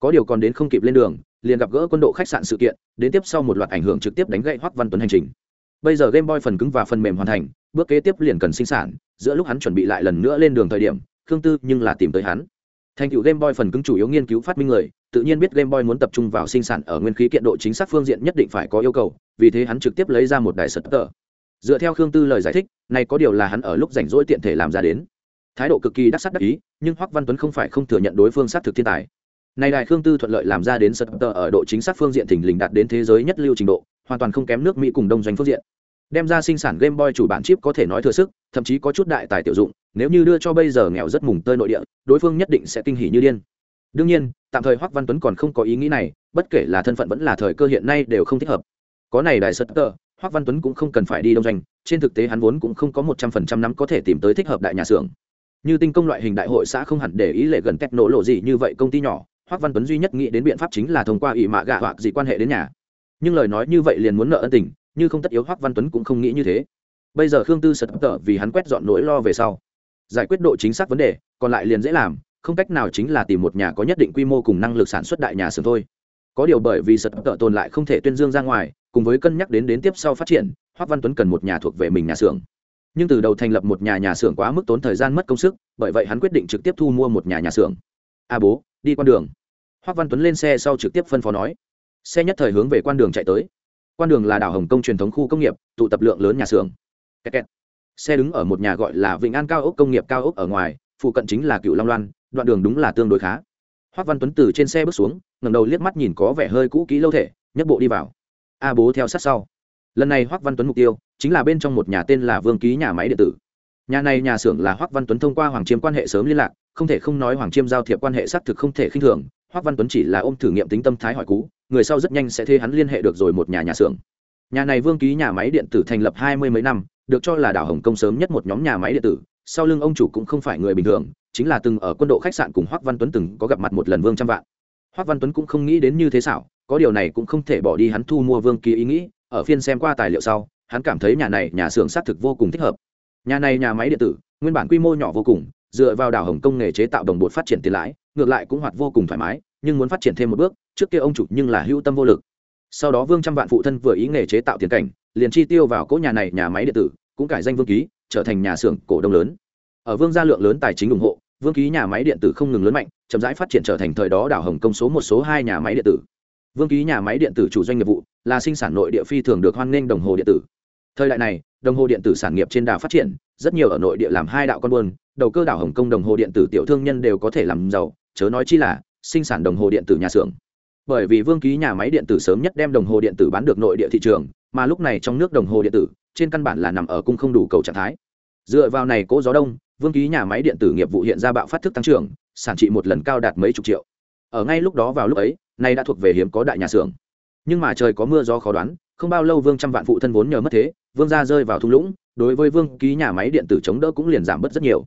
Có điều còn đến không kịp lên đường liền gặp gỡ quân độ khách sạn sự kiện, đến tiếp sau một loạt ảnh hưởng trực tiếp đánh gậy hoắc văn tuấn hành trình. Bây giờ game boy phần cứng và phần mềm hoàn thành, bước kế tiếp liền cần sinh sản, giữa lúc hắn chuẩn bị lại lần nữa lên đường thời điểm, khương tư nhưng là tìm tới hắn. Thành tựu game boy phần cứng chủ yếu nghiên cứu phát minh người, tự nhiên biết game boy muốn tập trung vào sinh sản ở nguyên khí kiện độ chính xác phương diện nhất định phải có yêu cầu, vì thế hắn trực tiếp lấy ra một đài sật tờ. Dựa theo khương tư lời giải thích, này có điều là hắn ở lúc rảnh rỗi tiện thể làm ra đến. Thái độ cực kỳ đắc sắc đắc ý, nhưng hoắc văn tuấn không phải không thừa nhận đối phương xác thực thiên tài này đại khương tư thuận lợi làm ra đến sật tờ ở độ chính xác phương diện thỉnh lình đạt đến thế giới nhất lưu trình độ, hoàn toàn không kém nước mỹ cùng đông doanh phương diện. Đem ra sinh sản game boy chủ bản chip có thể nói thừa sức, thậm chí có chút đại tài tiểu dụng, nếu như đưa cho bây giờ nghèo rất mùng tơi nội địa, đối phương nhất định sẽ kinh hỉ như điên. Đương nhiên, tạm thời hoắc văn tuấn còn không có ý nghĩ này, bất kể là thân phận vẫn là thời cơ hiện nay đều không thích hợp. Có này đại sật tờ, hoắc văn tuấn cũng không cần phải đi đông doanh, trên thực tế hắn vốn cũng không có một trăm phần trăm năm có thể tìm tới thích hợp đại nhà xưởng. Như tinh công loại hình đại hội xã không hẳn để ý lệ gần cách nổ lộ gì như vậy công ty nhỏ hoắc văn tuấn duy nhất nghĩ đến biện pháp chính là thông qua ỷ mạ gạ hoặc gì quan hệ đến nhà. Nhưng lời nói như vậy liền muốn nợ ân tình, như không tất yếu hoắc văn tuấn cũng không nghĩ như thế. Bây giờ khương tư sật tở vì hắn quét dọn nỗi lo về sau. Giải quyết độ chính xác vấn đề, còn lại liền dễ làm, không cách nào chính là tìm một nhà có nhất định quy mô cùng năng lực sản xuất đại nhà xưởng thôi. Có điều bởi vì sật tở tồn lại không thể tuyên dương ra ngoài, cùng với cân nhắc đến đến tiếp sau phát triển hoắc văn tuấn cần một nhà thuộc về mình nhà xưởng. Nhưng từ đầu thành lập một nhà nhà xưởng quá mức tốn thời gian mất công sức, bởi vậy hắn quyết định trực tiếp thu mua một nhà nhà xưởng. A bố, đi con đường hoắc văn tuấn lên xe sau trực tiếp phân phó nói, xe nhất thời hướng về quan đường chạy tới. Quan đường là đảo hồng kông truyền thống khu công nghiệp, tụ tập lượng lớn nhà xưởng. Xe đứng ở một nhà gọi là vịnh an cao ốc công nghiệp cao ốc ở ngoài, phụ cận chính là cựu long loan, đoạn đường đúng là tương đối khá. Hoác văn tuấn từ trên xe bước xuống ngầm đầu liếc mắt nhìn có vẻ hơi cũ kỹ lâu thể, nhấc bộ đi vào. A bố theo sát sau. Lần này hoác văn tuấn mục tiêu chính là bên trong một nhà tên là vương ký nhà máy điện tử. Nhà này nhà xưởng là hoác văn tuấn thông qua hoàng chiêm quan hệ sớm liên lạc, không thể không nói hoàng chiêm giao thiệp quan hệ xác thực không thể khinh thường Hoắc văn tuấn chỉ là ôm thử nghiệm tính tâm thái hỏi cú, người sau rất nhanh sẽ thuê hắn liên hệ được rồi một nhà nhà xưởng. Nhà này vương ký nhà máy điện tử thành lập hai mươi mấy năm, được cho là đảo hồng kông sớm nhất một nhóm nhà máy điện tử, sau lưng ông chủ cũng không phải người bình thường, chính là từng ở quân độ khách sạn cùng Hoắc văn tuấn từng có gặp mặt một lần vương trăm vạn. Hoắc văn tuấn cũng không nghĩ đến như thế xảo, có điều này cũng không thể bỏ đi hắn thu mua vương ký ý nghĩ, ở phiên xem qua tài liệu sau, hắn cảm thấy nhà này nhà xưởng xác thực vô cùng thích hợp. Nhà này nhà máy điện tử, nguyên bản quy mô nhỏ vô cùng, dựa vào đảo hồng kông nghề chế tạo đồng bột phát triển tiền lãi ngược lại cũng hoạt vô cùng thoải mái, nhưng muốn phát triển thêm một bước, trước kia ông chủ nhưng là hữu tâm vô lực. Sau đó vương trăm vạn phụ thân vừa ý nghề chế tạo tiền cảnh, liền chi tiêu vào cỗ nhà này nhà máy điện tử, cũng cải danh vương ký, trở thành nhà xưởng cổ đông lớn. Ở vương gia lượng lớn tài chính ủng hộ, vương ký nhà máy điện tử không ngừng lớn mạnh, chậm rãi phát triển trở thành thời đó đảo hồng công số một, số hai nhà máy điện tử. Vương ký nhà máy điện tử chủ doanh nghiệp vụ, là sinh sản nội địa phi thường được hoan nghênh đồng hồ điện tử. Thời đại này, đồng hồ điện tử sản nghiệp trên đà phát triển, rất nhiều ở nội địa làm hai đạo con buôn, đầu cơ đảo hồng kông đồng hồ điện tử tiểu thương nhân đều có thể làm giàu chớ nói chi là, sinh sản đồng hồ điện tử nhà xưởng. Bởi vì vương ký nhà máy điện tử sớm nhất đem đồng hồ điện tử bán được nội địa thị trường, mà lúc này trong nước đồng hồ điện tử, trên căn bản là nằm ở cung không đủ cầu trạng thái. Dựa vào này cố gió đông, vương ký nhà máy điện tử nghiệp vụ hiện ra bạo phát thức tăng trưởng, sản trị một lần cao đạt mấy chục triệu. Ở ngay lúc đó vào lúc ấy, nay đã thuộc về hiếm có đại nhà xưởng. Nhưng mà trời có mưa gió khó đoán, không bao lâu vương trăm vạn phụ thân vốn nhờ mất thế, vương gia rơi vào thung lũng, đối với vương ký nhà máy điện tử chống đỡ cũng liền giảm bớt rất nhiều.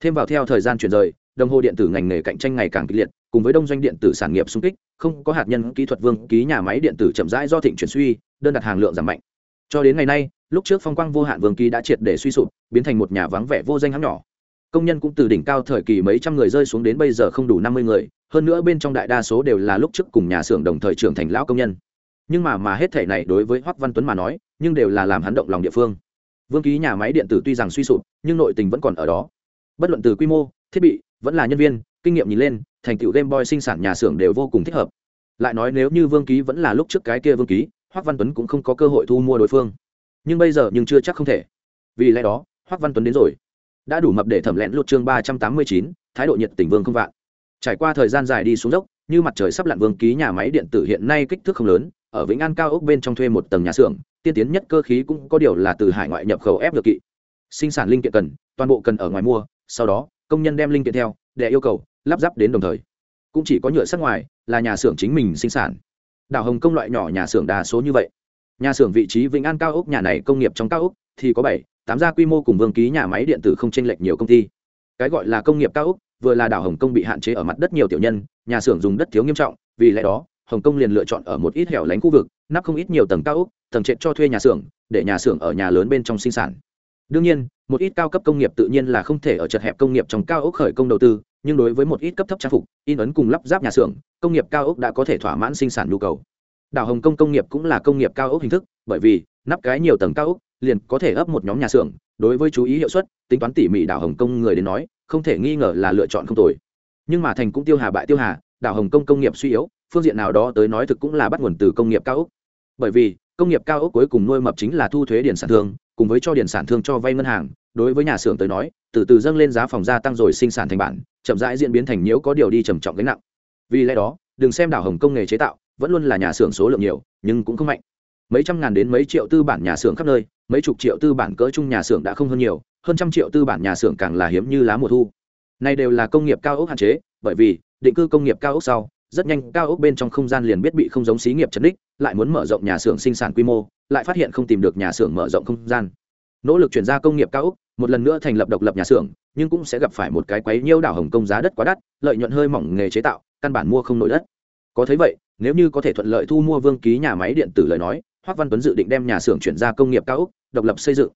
Thêm vào theo thời gian chuyển rời đồng hồ điện tử ngành nghề cạnh tranh ngày càng kịch liệt, cùng với đông doanh điện tử sản nghiệp xung kích, không có hạt nhân kỹ thuật vương, ký nhà máy điện tử chậm rãi do thịnh chuyển suy, đơn đặt hàng lượng giảm mạnh. Cho đến ngày nay, lúc trước phong quang vô hạn vương ký đã triệt để suy sụp, biến thành một nhà vắng vẻ vô danh hãng nhỏ. Công nhân cũng từ đỉnh cao thời kỳ mấy trăm người rơi xuống đến bây giờ không đủ năm mươi người, hơn nữa bên trong đại đa số đều là lúc trước cùng nhà xưởng đồng thời trưởng thành lão công nhân. Nhưng mà mà hết thể này đối với hoắc văn tuấn mà nói, nhưng đều là làm hắn động lòng địa phương. Vương ký nhà máy điện tử tuy rằng suy sụp, nhưng nội tình vẫn còn ở đó. Bất luận từ quy mô, thiết bị vẫn là nhân viên, kinh nghiệm nhìn lên, thành tựu game boy sinh sản nhà xưởng đều vô cùng thích hợp. Lại nói nếu như vương ký vẫn là lúc trước cái kia vương ký hoắc văn tuấn cũng không có cơ hội thu mua đối phương. Nhưng bây giờ nhưng chưa chắc không thể. Vì lẽ đó hoắc văn tuấn đến rồi. Đã đủ mập để thẩm lẹn lột chương ba trăm tám mươi chín, thái độ nhiệt tình vương không vạn. Trải qua thời gian dài đi xuống dốc, như mặt trời sắp lặn vương ký nhà máy điện tử hiện nay kích thước không lớn, ở vĩnh an cao ốc bên trong thuê một tầng nhà xưởng, tiên tiến nhất cơ khí cũng có điều là từ hải ngoại nhập khẩu ép được kỵ. Sinh sản linh kiện cần, toàn bộ cần ở ngoài mua, sau đó công nhân đem linh kiện theo, để yêu cầu, lắp ráp đến đồng thời. Cũng chỉ có nhựa sắc ngoài là nhà xưởng chính mình sinh sản. Đảo hồng công loại nhỏ nhà xưởng đa số như vậy. Nhà xưởng vị trí vĩnh an cao ốc, nhà này công nghiệp trong cao ốc thì có bảy, tám gia quy mô cùng vương ký nhà máy điện tử không chênh lệch nhiều công ty. Cái gọi là công nghiệp cao ốc, vừa là đảo hồng Công bị hạn chế ở mặt đất nhiều tiểu nhân, nhà xưởng dùng đất thiếu nghiêm trọng, vì lẽ đó, hồng kông liền lựa chọn ở một ít hẻo lánh khu vực, nắp không ít nhiều tầng cao ốc, tầng trệt cho thuê nhà xưởng, để nhà xưởng ở nhà lớn bên trong sinh sản đương nhiên, một ít cao cấp công nghiệp tự nhiên là không thể ở chật hẹp công nghiệp trong cao ốc khởi công đầu tư, nhưng đối với một ít cấp thấp trang phục, in ấn cùng lắp ráp nhà xưởng, công nghiệp cao ốc đã có thể thỏa mãn sinh sản nhu cầu. Đảo hồng kông công nghiệp cũng là công nghiệp cao ốc hình thức, bởi vì, nắp cái nhiều tầng cao ốc, liền có thể ấp một nhóm nhà xưởng, đối với chú ý hiệu suất, tính toán tỉ mỉ đảo hồng kông người đến nói, không thể nghi ngờ là lựa chọn không tồi. Nhưng mà thành cũng tiêu hà bại tiêu hà, đảo hồng kông công nghiệp suy yếu, phương diện nào đó tới nói thực cũng là bắt nguồn từ công nghiệp cao ốc. Bởi vì công nghiệp cao ốc cuối cùng nuôi mập chính là thu thuế điện sản thương, cùng với cho điện sản thương cho vay ngân hàng. Đối với nhà xưởng tới nói, từ từ dâng lên giá phòng gia tăng rồi sinh sản thành bản, chậm rãi diễn biến thành nhiễu có điều đi trầm trọng gánh nặng. Vì lẽ đó, đừng xem đảo hồng công nghề chế tạo, vẫn luôn là nhà xưởng số lượng nhiều, nhưng cũng không mạnh. Mấy trăm ngàn đến mấy triệu tư bản nhà xưởng khắp nơi, mấy chục triệu tư bản cỡ chung nhà xưởng đã không hơn nhiều, hơn trăm triệu tư bản nhà xưởng càng là hiếm như lá mùa thu. Này đều là công nghiệp cao ốc hạn chế, bởi vì, định cư công nghiệp cao ốc sau rất nhanh, cao ốc bên trong không gian liền biết bị không giống xí nghiệp chấn đích, lại muốn mở rộng nhà xưởng sinh sản quy mô, lại phát hiện không tìm được nhà xưởng mở rộng không gian. Nỗ lực chuyển ra công nghiệp cao ốc, một lần nữa thành lập độc lập nhà xưởng, nhưng cũng sẽ gặp phải một cái quấy nhiêu đảo hồng công giá đất quá đắt, lợi nhuận hơi mỏng nghề chế tạo, căn bản mua không nổi đất. Có thấy vậy, nếu như có thể thuận lợi thu mua vương ký nhà máy điện tử lời nói, hoác văn tuấn dự định đem nhà xưởng chuyển ra công nghiệp cao ốc, độc lập xây dựng.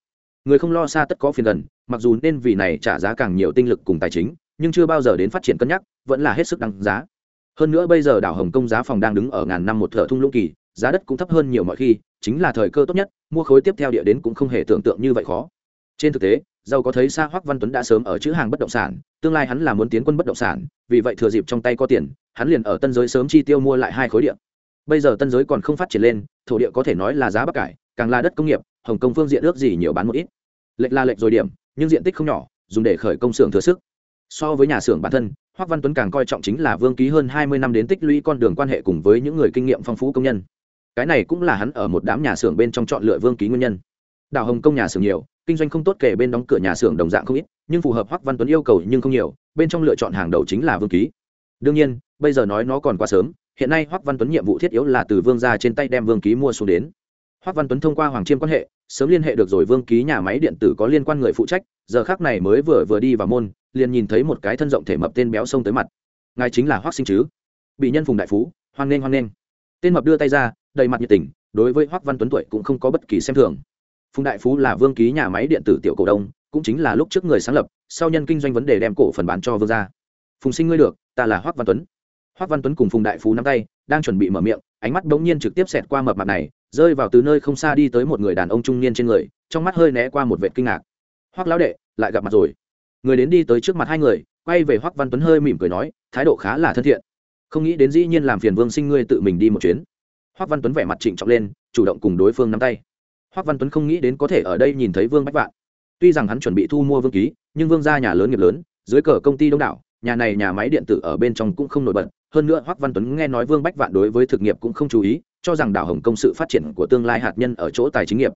Người không lo xa tất có phiền gần, mặc dù nên vì này trả giá càng nhiều tinh lực cùng tài chính, nhưng chưa bao giờ đến phát triển cân nhắc, vẫn là hết sức đáng giá hơn nữa bây giờ đảo hồng kông giá phòng đang đứng ở ngàn năm một thợ thung lũng kỳ, giá đất cũng thấp hơn nhiều mọi khi, chính là thời cơ tốt nhất, mua khối tiếp theo địa đến cũng không hề tưởng tượng như vậy khó. Trên thực tế, giàu có thấy xa hoắc văn tuấn đã sớm ở chữ hàng bất động sản, tương lai hắn là muốn tiến quân bất động sản, vì vậy thừa dịp trong tay có tiền, hắn liền ở tân giới sớm chi tiêu mua lại hai khối địa. Bây giờ tân giới còn không phát triển lên, thổ địa có thể nói là giá bắc cải, càng là đất công nghiệp, hồng kông phương diện ước gì nhiều bán một ít. Lệch là lệch rồi điểm, nhưng diện tích không nhỏ, dùng để khởi công xưởng thừa sức. So với nhà xưởng bản thân hoắc văn tuấn càng coi trọng chính là vương ký hơn hai mươi năm đến tích lũy con đường quan hệ cùng với những người kinh nghiệm phong phú công nhân. Cái này cũng là hắn ở một đám nhà xưởng bên trong chọn lựa vương ký nguyên nhân. Đào hồng Công nhà xưởng nhiều, kinh doanh không tốt kể bên đóng cửa nhà xưởng đồng dạng không ít, nhưng phù hợp hoắc văn tuấn yêu cầu nhưng không nhiều, bên trong lựa chọn hàng đầu chính là vương ký. Đương nhiên, bây giờ nói nó còn quá sớm, hiện nay hoắc văn tuấn nhiệm vụ thiết yếu là từ vương gia trên tay đem vương ký mua xuống đến. Hoắc văn tuấn thông qua hoàng chiêm quan hệ, sớm liên hệ được rồi vương ký nhà máy điện tử có liên quan người phụ trách, giờ khắc này mới vừa vừa đi vào môn liền nhìn thấy một cái thân rộng thể mập tên béo xông tới mặt. Ngài chính là hoắc sinh chứ? Bị nhân phùng đại phú, hoan nghênh hoan nghênh. Tên mập đưa tay ra, đầy mặt nhiệt tình, đối với hoắc văn tuấn tuổi cũng không có bất kỳ xem thường. Phùng đại phú là vương ký nhà máy điện tử tiểu cổ đông, cũng chính là lúc trước người sáng lập, sau nhân kinh doanh vấn đề đem cổ phần bán cho vương gia. Phùng sinh ngươi được, ta là hoắc văn tuấn. Hoắc văn tuấn cùng phùng đại phú nắm tay, đang chuẩn bị mở miệng, ánh mắt bỗng nhiên trực tiếp xẹt qua mập mặt này, rơi vào từ nơi không xa đi tới một người đàn ông trung niên trên người, trong mắt hơi né qua một vệ kinh ngạc. Hoắc lão đệ, lại gặp mặt rồi người đến đi tới trước mặt hai người, quay về hoắc văn tuấn hơi mỉm cười nói, thái độ khá là thân thiện. Không nghĩ đến dĩ nhiên làm phiền vương sinh ngươi tự mình đi một chuyến. Hoắc văn tuấn vẻ mặt trịnh trọng lên, chủ động cùng đối phương nắm tay. Hoắc văn tuấn không nghĩ đến có thể ở đây nhìn thấy vương bách vạn. Tuy rằng hắn chuẩn bị thu mua vương ký, nhưng vương gia nhà lớn nghiệp lớn, dưới cờ công ty đông đảo, nhà này nhà máy điện tử ở bên trong cũng không nổi bật. Hơn nữa hoắc văn tuấn nghe nói vương bách vạn đối với thực nghiệp cũng không chú ý, cho rằng đảo hồng công sự phát triển của tương lai hạt nhân ở chỗ tài chính nghiệp.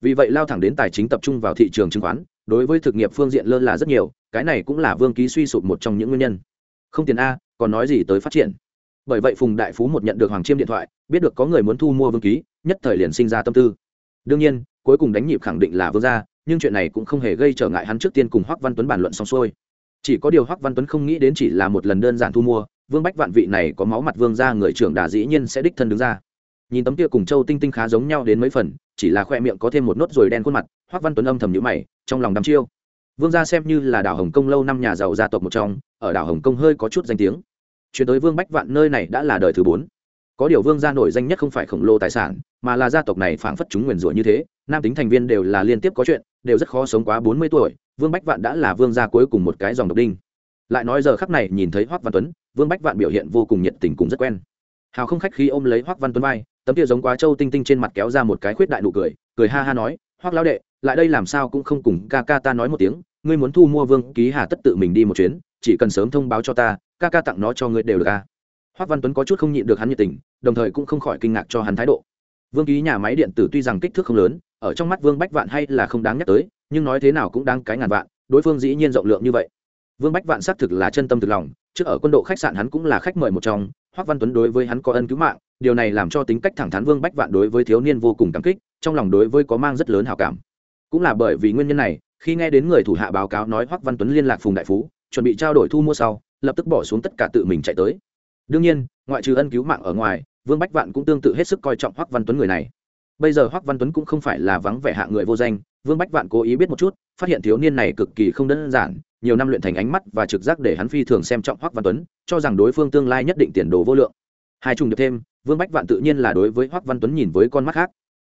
Vì vậy lao thẳng đến tài chính tập trung vào thị trường chứng khoán đối với thực nghiệp phương diện lơ là rất nhiều, cái này cũng là vương ký suy sụp một trong những nguyên nhân. Không tiền a, còn nói gì tới phát triển? Bởi vậy phùng đại phú một nhận được hoàng chiêm điện thoại, biết được có người muốn thu mua vương ký, nhất thời liền sinh ra tâm tư. Đương nhiên, cuối cùng đánh nhịp khẳng định là vương gia, nhưng chuyện này cũng không hề gây trở ngại hắn trước tiên cùng hoắc văn tuấn bàn luận xong xuôi. Chỉ có điều hoắc văn tuấn không nghĩ đến chỉ là một lần đơn giản thu mua, vương bách vạn vị này có máu mặt vương gia người trưởng đà dĩ nhiên sẽ đích thân đứng ra nhìn tấm kia cùng châu tinh tinh khá giống nhau đến mấy phần, chỉ là khoe miệng có thêm một nốt rồi đen khuôn mặt hoắc văn tuấn âm thầm nhữ mày, trong lòng đắm chiêu. Vương gia xem như là đảo hồng kông lâu năm nhà giàu gia tộc một trong, ở đảo hồng kông hơi có chút danh tiếng. Chuyển tới vương bách vạn nơi này đã là đời thứ bốn. Có điều vương gia nổi danh nhất không phải khổng lồ tài sản, mà là gia tộc này phảng phất chúng nguyền rủa như thế, nam tính thành viên đều là liên tiếp có chuyện, đều rất khó sống quá bốn mươi tuổi, vương bách vạn đã là vương gia cuối cùng một cái dòng độc đinh. Lại nói giờ khắc này nhìn thấy hoắc văn tuấn, vương bách vạn biểu hiện vô cùng nhiệt tình cũng rất quen. Hào không khách khí ôm lấy hoắc văn tuấn vai tấm kia giống quá châu tinh tinh trên mặt kéo ra một cái khuyết đại nụ cười cười ha ha nói, hoắc lão đệ, lại đây làm sao cũng không cùng ca ca ta nói một tiếng, ngươi muốn thu mua vương ký hà tất tự mình đi một chuyến, chỉ cần sớm thông báo cho ta, ca ca tặng nó cho ngươi đều được ca hoắc văn tuấn có chút không nhịn được hắn nhiệt tình, đồng thời cũng không khỏi kinh ngạc cho hắn thái độ. Vương ký nhà máy điện tử tuy rằng kích thước không lớn, ở trong mắt vương bách vạn hay là không đáng nhắc tới, nhưng nói thế nào cũng đáng cái ngàn vạn, đối phương dĩ nhiên rộng lượng như vậy. Vương bách vạn xác thực là chân tâm thực lòng, trước ở quân đội khách sạn hắn cũng là khách mời một trong hoắc văn tuấn đối với hắn có ân cứu mạng, điều này làm cho tính cách thẳng thắn vương bách vạn đối với thiếu niên vô cùng cảm kích, trong lòng đối với có mang rất lớn hảo cảm. Cũng là bởi vì nguyên nhân này, khi nghe đến người thủ hạ báo cáo nói hoắc văn tuấn liên lạc phùng đại phú, chuẩn bị trao đổi thu mua sau, lập tức bỏ xuống tất cả tự mình chạy tới. Đương nhiên, ngoại trừ ân cứu mạng ở ngoài, vương bách vạn cũng tương tự hết sức coi trọng hoắc văn tuấn người này. Bây giờ hoắc văn tuấn cũng không phải là vắng vẻ hạ người vô danh, vương bách vạn cố ý biết một chút, phát hiện thiếu niên này cực kỳ không đơn giản nhiều năm luyện thành ánh mắt và trực giác để hắn phi thường xem trọng hoắc văn tuấn, cho rằng đối phương tương lai nhất định tiền đồ vô lượng. Hai trùng được thêm, vương bách vạn tự nhiên là đối với hoắc văn tuấn nhìn với con mắt khác.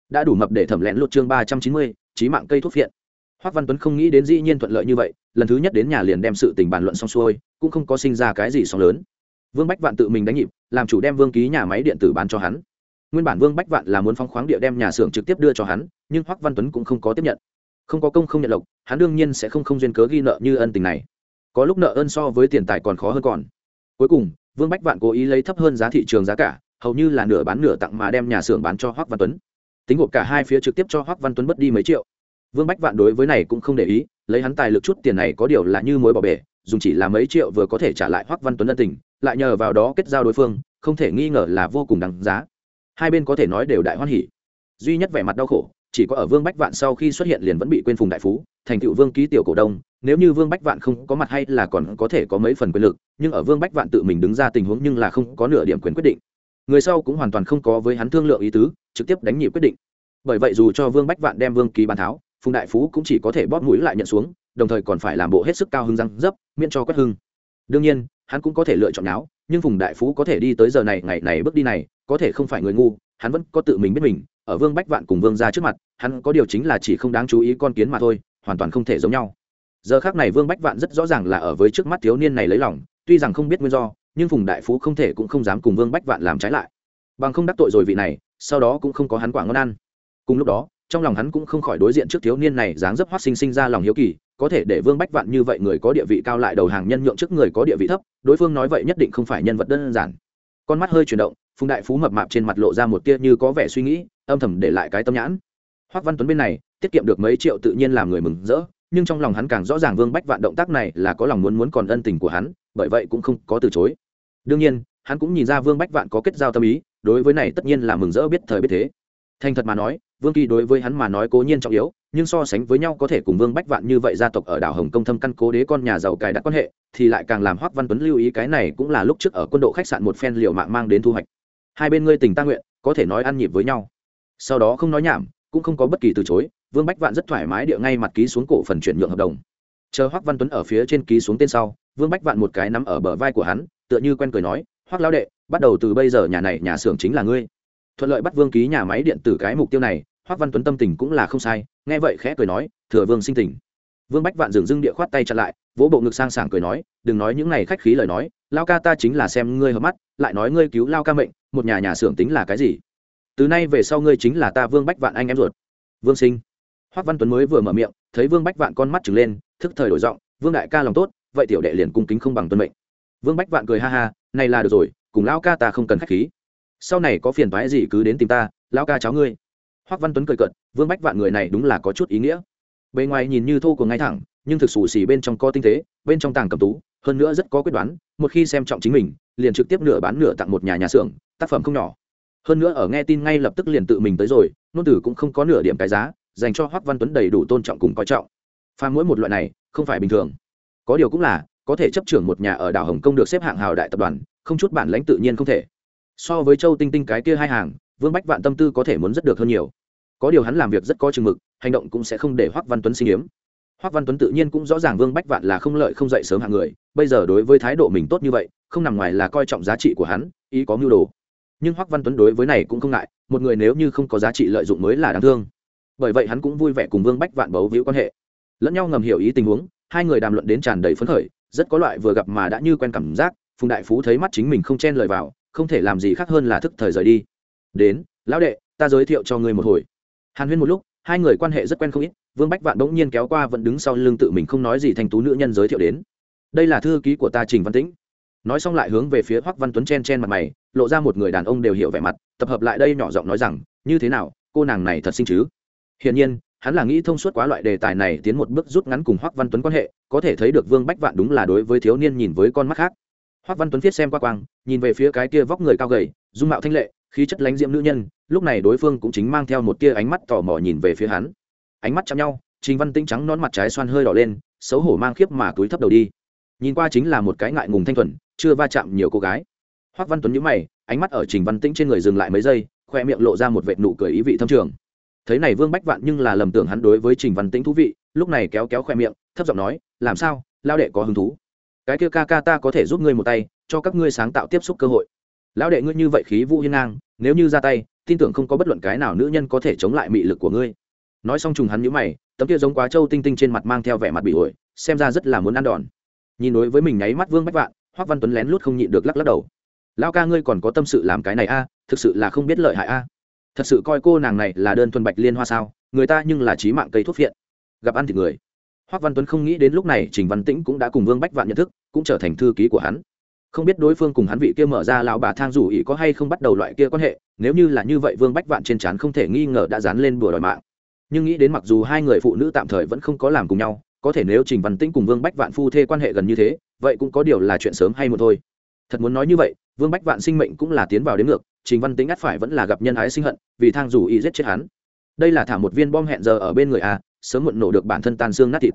Đã đủ mập để thẩm lén lột chương ba trăm chín mươi, chí mạng cây thuốc phiện. Hoắc văn tuấn không nghĩ đến dĩ nhiên thuận lợi như vậy, lần thứ nhất đến nhà liền đem sự tình bàn luận xong xuôi, cũng không có sinh ra cái gì sóng lớn. Vương bách vạn tự mình đánh nhịp, làm chủ đem vương ký nhà máy điện tử bán cho hắn. Nguyên bản vương bách vạn là muốn phóng khoáng địa đem nhà xưởng trực tiếp đưa cho hắn, nhưng hoắc văn tuấn cũng không có tiếp nhận không có công không nhận lộc, hắn đương nhiên sẽ không không duyên cớ ghi nợ như ân tình này. Có lúc nợ ơn so với tiền tài còn khó hơn còn. Cuối cùng, vương bách vạn cố ý lấy thấp hơn giá thị trường giá cả, hầu như là nửa bán nửa tặng mà đem nhà xưởng bán cho hoắc văn tuấn. Tính gộp cả hai phía trực tiếp cho hoắc văn tuấn mất đi mấy triệu. Vương bách vạn đối với này cũng không để ý, lấy hắn tài lực chút tiền này có điều là như mối bỏ bể, dùng chỉ là mấy triệu vừa có thể trả lại hoắc văn tuấn ân tình, lại nhờ vào đó kết giao đối phương, không thể nghi ngờ là vô cùng đáng giá. Hai bên có thể nói đều đại hoan hỉ. Duy nhất vẻ mặt đau khổ chỉ có ở vương bách vạn sau khi xuất hiện liền vẫn bị quên phùng đại phú, thành tựu vương ký tiểu cổ đông. Nếu như vương bách vạn không có mặt hay là còn có thể có mấy phần quyền lực, nhưng ở vương bách vạn tự mình đứng ra tình huống nhưng là không có nửa điểm quyền quyết định. Người sau cũng hoàn toàn không có với hắn thương lượng ý tứ, trực tiếp đánh nhị quyết định. Bởi vậy dù cho vương bách vạn đem vương ký bàn tháo, phùng đại phú cũng chỉ có thể bóp mũi lại nhận xuống, đồng thời còn phải làm bộ hết sức cao hưng răng dấp, miễn cho quét hưng. Đương nhiên, hắn cũng có thể lựa chọn náo, nhưng phùng đại phú có thể đi tới giờ này, ngày này bước đi này, có thể không phải người ngu, hắn vẫn có tự mình biết mình ở vương bách vạn cùng vương ra trước mặt, hắn có điều chính là chỉ không đáng chú ý con kiến mà thôi, hoàn toàn không thể giống nhau. Giờ khác này vương bách vạn rất rõ ràng là ở với trước mắt thiếu niên này lấy lòng, tuy rằng không biết nguyên do, nhưng phùng đại phú không thể cũng không dám cùng vương bách vạn làm trái lại. Bằng không đắc tội rồi vị này, sau đó cũng không có hắn quả ngon ăn. Cùng lúc đó, trong lòng hắn cũng không khỏi đối diện trước thiếu niên này dáng dấp hoắt sinh sinh ra lòng hiếu kỳ, có thể để vương bách vạn như vậy người có địa vị cao lại đầu hàng nhân nhượng trước người có địa vị thấp, đối phương nói vậy nhất định không phải nhân vật đơn giản. Con mắt hơi chuyển động phùng đại phú mập mạp trên mặt lộ ra một tia như có vẻ suy nghĩ, âm thầm để lại cái tâm nhãn. Hoác văn tuấn bên này, tiết kiệm được mấy triệu tự nhiên làm người mừng rỡ, nhưng trong lòng hắn càng rõ ràng vương bách vạn động tác này là có lòng muốn muốn còn ân tình của hắn, bởi vậy cũng không có từ chối. Đương nhiên, hắn cũng nhìn ra vương bách vạn có kết giao tâm ý, đối với này tất nhiên là mừng rỡ biết thời biết thế. Thành thật mà nói, vương kỳ đối với hắn mà nói cố nhiên trọng yếu, nhưng so sánh với nhau có thể cùng vương bách vạn như vậy gia tộc ở đảo hồng công thâm căn cố đế con nhà giàu cài đặt quan hệ, thì lại càng làm hoắc văn tuấn lưu ý cái này cũng là lúc trước ở quân đội khách sạn một phen liệu mạng mang đến thu hoạch hai bên ngươi tình ta nguyện, có thể nói ăn nhịp với nhau. Sau đó không nói nhảm, cũng không có bất kỳ từ chối, vương bách vạn rất thoải mái địa ngay mặt ký xuống cổ phần chuyển nhượng hợp đồng. Chờ hoắc văn tuấn ở phía trên ký xuống tên sau, vương bách vạn một cái nắm ở bờ vai của hắn, tựa như quen cười nói, hoắc lao đệ, bắt đầu từ bây giờ nhà này nhà xưởng chính là ngươi. Thuận lợi bắt vương ký nhà máy điện tử cái mục tiêu này, hoắc văn tuấn tâm tình cũng là không sai, nghe vậy khẽ cười nói, thừa vương sinh tình vương bách vạn dừng dưng địa khoát tay chặn lại, vỗ bộ ngực sang sảng cười nói, đừng nói những này khách khí lời nói, lao ca ta chính là xem ngươi hợp mắt, lại nói ngươi cứu lao ca mệnh, một nhà nhà xưởng tính là cái gì? Từ nay về sau ngươi chính là ta vương bách vạn anh em ruột. Vương sinh. Hoắc văn tuấn mới vừa mở miệng, thấy vương bách vạn con mắt trừng lên, thức thời đổi giọng, vương đại ca lòng tốt, vậy tiểu đệ liền cung kính không bằng tuân mệnh. Vương bách vạn cười ha ha, này là được rồi, cùng lao ca ta không cần khách khí. Sau này có phiền toái gì cứ đến tìm ta, lao ca cháu ngươi. Hoắc văn tuấn cười cận vương bách vạn người này đúng là có chút ý nghĩa bề ngoài nhìn như thô của ngay thẳng, nhưng thực xù xì bên trong có tinh tế, bên trong tàng cầm tú, hơn nữa rất có quyết đoán, một khi xem trọng chính mình, liền trực tiếp nửa bán nửa tặng một nhà nhà xưởng, tác phẩm không nhỏ. Hơn nữa ở nghe tin ngay lập tức liền tự mình tới rồi, nôn tử cũng không có nửa điểm cái giá, dành cho hoắc văn tuấn đầy đủ tôn trọng cùng coi trọng. Pha mỗi một loại này, không phải bình thường. Có điều cũng là, có thể chấp trưởng một nhà ở đảo hồng kông được xếp hạng hào đại tập đoàn, không chút bản lãnh tự nhiên không thể. So với châu tinh tinh cái kia hai hàng, vương bách vạn tâm tư có thể muốn rất được hơn nhiều có điều hắn làm việc rất có chừng mực, hành động cũng sẽ không để hoắc văn tuấn sinh hiếm. Hoắc văn tuấn tự nhiên cũng rõ ràng vương bách vạn là không lợi không dậy sớm hạng người, bây giờ đối với thái độ mình tốt như vậy, không nằm ngoài là coi trọng giá trị của hắn, ý có mưu đồ. Nhưng hoắc văn tuấn đối với này cũng không ngại, một người nếu như không có giá trị lợi dụng mới là đáng thương. Bởi vậy hắn cũng vui vẻ cùng vương bách vạn bấu víu quan hệ. Lẫn nhau ngầm hiểu ý tình huống, hai người đàm luận đến tràn đầy phấn khởi, rất có loại vừa gặp mà đã như quen cảm giác, phùng đại phú thấy mắt chính mình không chen lời vào, không thể làm gì khác hơn là thức thời rời đi. Đến, lão đệ, ta giới thiệu cho ngươi một hồi hàn huyên một lúc, hai người quan hệ rất quen không ít, vương bách vạn bỗng nhiên kéo qua vẫn đứng sau lưng tự mình không nói gì thành tú nữ nhân giới thiệu đến. Đây là thư ký của ta trình văn tĩnh. Nói xong lại hướng về phía hoắc văn tuấn chen chen mặt mày, lộ ra một người đàn ông đều hiểu vẻ mặt, tập hợp lại đây nhỏ giọng nói rằng, như thế nào, cô nàng này thật xinh chứ? Hiển nhiên, hắn là nghĩ thông suốt quá loại đề tài này tiến một bước rút ngắn cùng hoắc văn tuấn quan hệ, có thể thấy được vương bách vạn đúng là đối với thiếu niên nhìn với con mắt khác. Hoắc văn tuấn viết xem qua quang, nhìn về phía cái kia vóc người cao gầy, dung mạo thanh lệ, khí chất lánh diễm nữ nhân lúc này đối phương cũng chính mang theo một tia ánh mắt tò mò nhìn về phía hắn. Ánh mắt chạm nhau, trình văn tĩnh trắng nón mặt trái xoan hơi đỏ lên, xấu hổ mang khiếp mà túi thấp đầu đi. Nhìn qua chính là một cái ngại ngùng thanh thuần, chưa va chạm nhiều cô gái. Hoắc văn tuấn nhíu mày, ánh mắt ở trình văn tĩnh trên người dừng lại mấy giây, khoe miệng lộ ra một vệt nụ cười ý vị thâm trường. Thấy này vương bách vạn nhưng là lầm tưởng hắn đối với trình văn tĩnh thú vị, lúc này kéo kéo khoe miệng, thấp giọng nói, làm sao? Lao đệ có hứng thú? Cái kia ca ca ta có thể giúp ngươi một tay, cho các ngươi sáng tạo tiếp xúc cơ hội. Lão đệ ngươi như vậy khí vũ hiên ngang, nếu như ra tay tin tưởng không có bất luận cái nào nữ nhân có thể chống lại mị lực của ngươi. Nói xong trùng hắn nhíu mày, tấm kia giống quá trâu tinh tinh trên mặt mang theo vẻ mặt bị ổi xem ra rất là muốn ăn đòn. Nhìn đối với mình nháy mắt vương bách vạn, hoắc văn tuấn lén lút không nhịn được lắc lắc đầu. Lao ca ngươi còn có tâm sự làm cái này a à? thực sự là không biết lợi hại a. Thật sự coi cô nàng này là đơn thuần bạch liên hoa sao? Người ta nhưng là trí mạng cây thuốc phiện. Gặp ăn thì người. Hoắc văn tuấn không nghĩ đến lúc này trình văn tĩnh cũng đã cùng vương bách vạn nhận thức, cũng trở thành thư ký của hắn không biết đối phương cùng hắn vị kia mở ra lão bà thang dù ý có hay không bắt đầu loại kia quan hệ, nếu như là như vậy vương bách vạn trên trán không thể nghi ngờ đã dán lên bùa đòi mạng. Nhưng nghĩ đến mặc dù hai người phụ nữ tạm thời vẫn không có làm cùng nhau, có thể nếu trình văn tĩnh cùng vương bách vạn phu thê quan hệ gần như thế, vậy cũng có điều là chuyện sớm hay một thôi. Thật muốn nói như vậy, vương bách vạn sinh mệnh cũng là tiến vào đến ngược, trình văn tĩnh ắt phải vẫn là gặp nhân ái sinh hận, vì thang dù ý giết chết hắn. Đây là thả một viên bom hẹn giờ ở bên người a, sớm muộn nổ được bản thân tan xương nát thịt.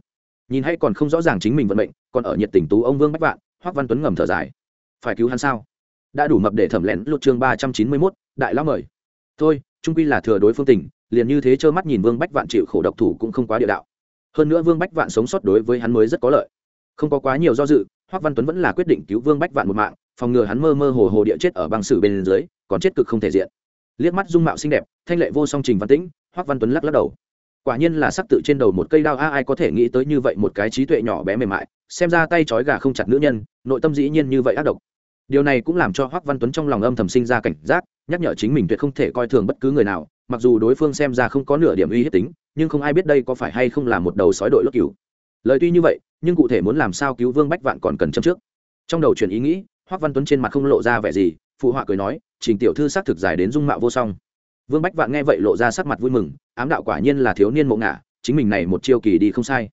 Nhìn hay còn không rõ ràng chính mình vận mệnh, còn ở nhiệt tình tú ông vương bách vạn hoắc văn tuấn ngầm thở dài phải cứu hắn sao? Đã đủ mập để thẩm lén lụt chương ba trăm chín mươi mốt, đại lão mời. Thôi, trung quy là thừa đối phương tình, liền như thế trơ mắt nhìn vương bách vạn chịu khổ độc thủ cũng không quá địa đạo. Hơn nữa vương bách vạn sống sót đối với hắn mới rất có lợi. Không có quá nhiều do dự, hoắc văn tuấn vẫn là quyết định cứu vương bách vạn một mạng, phòng ngừa hắn mơ mơ hồ hồ địa chết ở băng sử bên dưới, còn chết cực không thể diện. Liếc mắt dung mạo xinh đẹp, thanh lệ vô song trình văn tĩnh, hoắc văn tuấn lắc lắc đầu. Quả nhiên là sắc tự trên đầu một cây đao, a, ai có thể nghĩ tới như vậy một cái trí tuệ nhỏ bé mềm mại, xem ra tay trói gà không chặt nữ nhân, nội tâm dĩ nhiên như vậy ác độc điều này cũng làm cho hoắc văn tuấn trong lòng âm thầm sinh ra cảnh giác, nhắc nhở chính mình tuyệt không thể coi thường bất cứ người nào, mặc dù đối phương xem ra không có nửa điểm uy hiếp tính, nhưng không ai biết đây có phải hay không là một đầu sói đội lốt cứu lời tuy như vậy, nhưng cụ thể muốn làm sao cứu vương bách vạn còn cần châm trước. Trong đầu chuyển ý nghĩ, hoắc văn tuấn trên mặt không lộ ra vẻ gì, phụ họa cười nói, trình tiểu thư xác thực dài đến dung mạo vô song. Vương bách vạn nghe vậy lộ ra sắc mặt vui mừng, ám đạo quả nhiên là thiếu niên mộ ngả, chính mình này một chiêu kỳ đi không sai.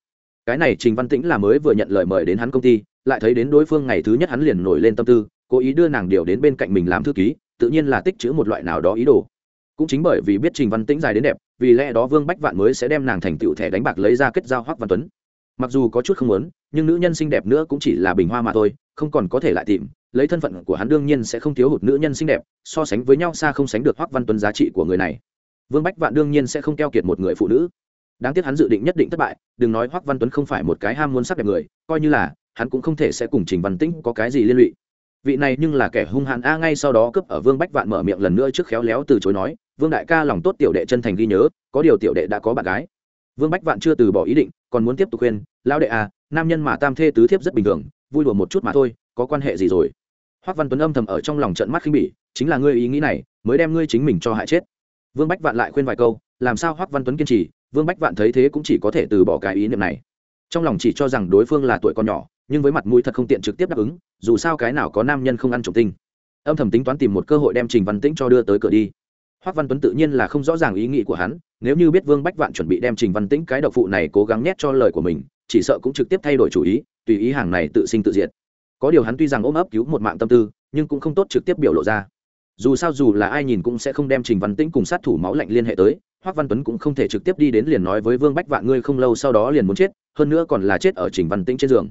Cái này trình văn tĩnh là mới vừa nhận lời mời đến hắn công ty, lại thấy đến đối phương ngày thứ nhất hắn liền nổi lên tâm tư cố ý đưa nàng điều đến bên cạnh mình làm thư ký, tự nhiên là tích chữ một loại nào đó ý đồ. Cũng chính bởi vì biết trình văn tĩnh dài đến đẹp, vì lẽ đó vương bách vạn mới sẽ đem nàng thành tựu thẻ đánh bạc lấy ra kết giao hoắc văn tuấn. Mặc dù có chút không muốn, nhưng nữ nhân xinh đẹp nữa cũng chỉ là bình hoa mà thôi, không còn có thể lại tìm, lấy thân phận của hắn đương nhiên sẽ không thiếu hụt nữ nhân xinh đẹp, so sánh với nhau xa không sánh được hoắc văn tuấn giá trị của người này. Vương bách vạn đương nhiên sẽ không keo kiệt một người phụ nữ. Đáng tiếc hắn dự định nhất định thất bại, đừng nói hoắc văn tuấn không phải một cái ham muốn sắc đẹp người, coi như là, hắn cũng không thể sẽ cùng trình văn tĩnh có cái gì liên lụy vị này nhưng là kẻ hung hãn a, ngay sau đó cướp ở vương bách vạn mở miệng lần nữa trước khéo léo từ chối nói, vương đại ca, lòng tốt tiểu đệ chân thành ghi nhớ, có điều tiểu đệ đã có bạn gái. Vương bách vạn chưa từ bỏ ý định, còn muốn tiếp tục khuyên, lão đệ à nam nhân mà tam thê tứ thiếp rất bình thường, vui đùa một chút mà thôi, có quan hệ gì rồi? Hoắc văn tuấn âm thầm ở trong lòng trận mắt khinh bỉ, chính là ngươi ý nghĩ này, mới đem ngươi chính mình cho hại chết. Vương bách vạn lại khuyên vài câu, làm sao? Hoắc văn tuấn kiên trì, vương bách vạn thấy thế cũng chỉ có thể từ bỏ cái ý niệm này. Trong lòng chỉ cho rằng đối phương là tuổi còn nhỏ nhưng với mặt mũi thật không tiện trực tiếp đáp ứng, dù sao cái nào có nam nhân không ăn trộm tinh. Âm thầm tính toán tìm một cơ hội đem trình văn tĩnh cho đưa tới cửa đi. Hoắc văn tuấn tự nhiên là không rõ ràng ý nghĩ của hắn, nếu như biết vương bách vạn chuẩn bị đem trình văn tĩnh cái độc phụ này cố gắng nhét cho lời của mình, chỉ sợ cũng trực tiếp thay đổi chủ ý, tùy ý hàng này tự sinh tự diệt. Có điều hắn tuy rằng ôm ấp cứu một mạng tâm tư, nhưng cũng không tốt trực tiếp biểu lộ ra. Dù sao dù là ai nhìn cũng sẽ không đem trình văn tĩnh cùng sát thủ máu lạnh liên hệ tới hoắc văn tuấn cũng không thể trực tiếp đi đến liền nói với vương bách vạn, ngươi không lâu sau đó liền muốn chết, hơn nữa còn là chết ở trình văn tĩnh trên giường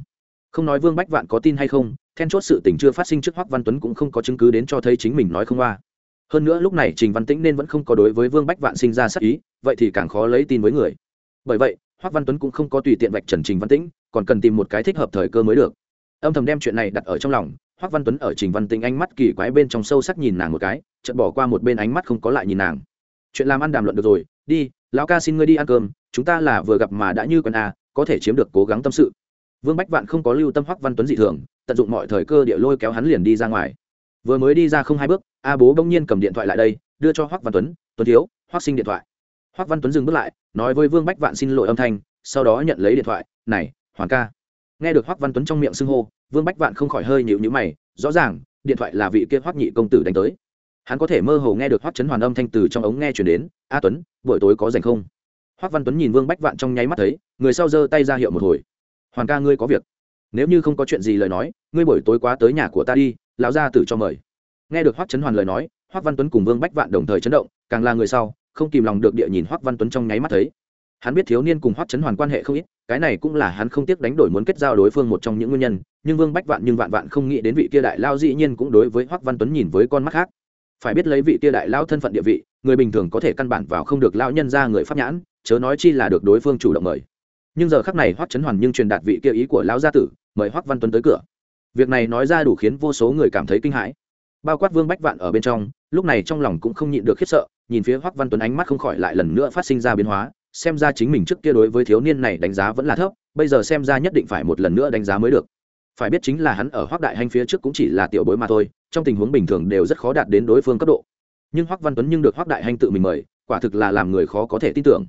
không nói vương bách vạn có tin hay không, then chốt sự tình chưa phát sinh trước hoắc văn tuấn cũng không có chứng cứ đến cho thấy chính mình nói không qua. Hơn nữa lúc này trình văn tĩnh nên vẫn không có đối với vương bách vạn sinh ra sắc ý, vậy thì càng khó lấy tin với người. Bởi vậy, hoắc văn tuấn cũng không có tùy tiện vạch trần trình văn tĩnh, còn cần tìm một cái thích hợp thời cơ mới được. Âm thầm đem chuyện này đặt ở trong lòng, hoắc văn tuấn ở trình văn tĩnh ánh mắt kỳ quái bên trong sâu sắc nhìn nàng một cái, chợt bỏ qua một bên ánh mắt không có lại nhìn nàng. Chuyện làm ăn đàm luận được rồi, đi, lão ca xin ngươi đi ăn cơm, chúng ta là vừa gặp mà đã như con à có thể chiếm được cố gắng tâm sự vương bách vạn không có lưu tâm hoắc văn tuấn dị thường, tận dụng mọi thời cơ địa lôi kéo hắn liền đi ra ngoài. Vừa mới đi ra không hai bước, a bố bỗng nhiên cầm điện thoại lại đây, đưa cho hoắc văn tuấn tuấn thiếu, hoắc sinh điện thoại. Hoắc văn tuấn dừng bước lại, nói với vương bách vạn xin lỗi âm thanh, sau đó nhận lấy điện thoại, này, hoàng ca. Nghe được hoắc văn tuấn trong miệng xưng hô, vương bách vạn không khỏi hơi nhịu nhữ mày, rõ ràng, điện thoại là vị kia hoắc nhị công tử đánh tới. Hắn có thể mơ hồ nghe được hoắc chấn hoàn âm thanh từ trong ống nghe chuyển đến, a tuấn, buổi tối có rảnh không? Hoắc văn tuấn nhìn vương bách vạn trong nháy mắt thấy, người sau giơ tay ra hiệu một hồi hoàn ca ngươi có việc. Nếu như không có chuyện gì lời nói, ngươi buổi tối quá tới nhà của ta đi, lão gia tử cho mời. Nghe được Hoắc trấn hoàn lời nói, Hoắc văn tuấn cùng vương bách vạn đồng thời chấn động, càng là người sau, không kìm lòng được địa nhìn Hoắc văn tuấn trong nháy mắt thấy. Hắn biết thiếu niên cùng Hoắc trấn hoàn quan hệ không ít, cái này cũng là hắn không tiếc đánh đổi muốn kết giao đối phương một trong những nguyên nhân, nhưng vương bách vạn nhưng vạn vạn không nghĩ đến vị kia đại lao dĩ nhiên cũng đối với Hoắc văn tuấn nhìn với con mắt khác. Phải biết lấy vị kia đại lao thân phận địa vị, người bình thường có thể căn bản vào không được lao nhân ra người pháp nhãn, chớ nói chi là được đối phương chủ động mời nhưng giờ khắc này hoắc trấn hoàn nhưng truyền đạt vị kia ý của lão gia tử, mời hoắc văn tuấn tới cửa. Việc này nói ra đủ khiến vô số người cảm thấy kinh hãi. Bao quát vương bách vạn ở bên trong, lúc này trong lòng cũng không nhịn được khiếp sợ, nhìn phía hoắc văn tuấn ánh mắt không khỏi lại lần nữa phát sinh ra biến hóa, xem ra chính mình trước kia đối với thiếu niên này đánh giá vẫn là thấp, bây giờ xem ra nhất định phải một lần nữa đánh giá mới được. Phải biết chính là hắn ở hoắc đại hành phía trước cũng chỉ là tiểu bối mà thôi, trong tình huống bình thường đều rất khó đạt đến đối phương cấp độ. Nhưng hoắc văn tuấn nhưng được hoắc đại hành tự mình mời, quả thực là làm người khó có thể tin tưởng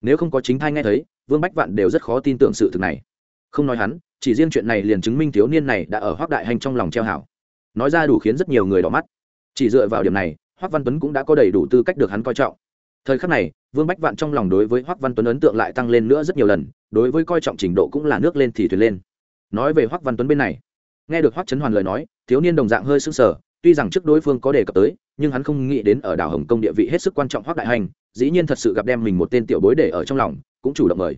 nếu không có chính thai nghe thấy, vương bách vạn đều rất khó tin tưởng sự thực này. Không nói hắn, chỉ riêng chuyện này liền chứng minh thiếu niên này đã ở hoác đại hành trong lòng treo hảo. Nói ra đủ khiến rất nhiều người đỏ mắt. Chỉ dựa vào điểm này hoác văn tuấn cũng đã có đầy đủ tư cách được hắn coi trọng. Thời khắc này, vương bách vạn trong lòng đối với hoác văn tuấn ấn tượng lại tăng lên nữa rất nhiều lần, đối với coi trọng trình độ cũng là nước lên thì thuyền lên. Nói về hoác văn tuấn bên này, nghe được hoác trấn hoàn lời nói, thiếu niên đồng dạng hơi sưng sờ, tuy rằng trước đối phương có đề cập tới, nhưng hắn không nghĩ đến ở đảo hồng kông địa vị hết sức quan trọng hoác đại hành dĩ nhiên thật sự gặp đem mình một tên tiểu bối để ở trong lòng, cũng chủ động mời.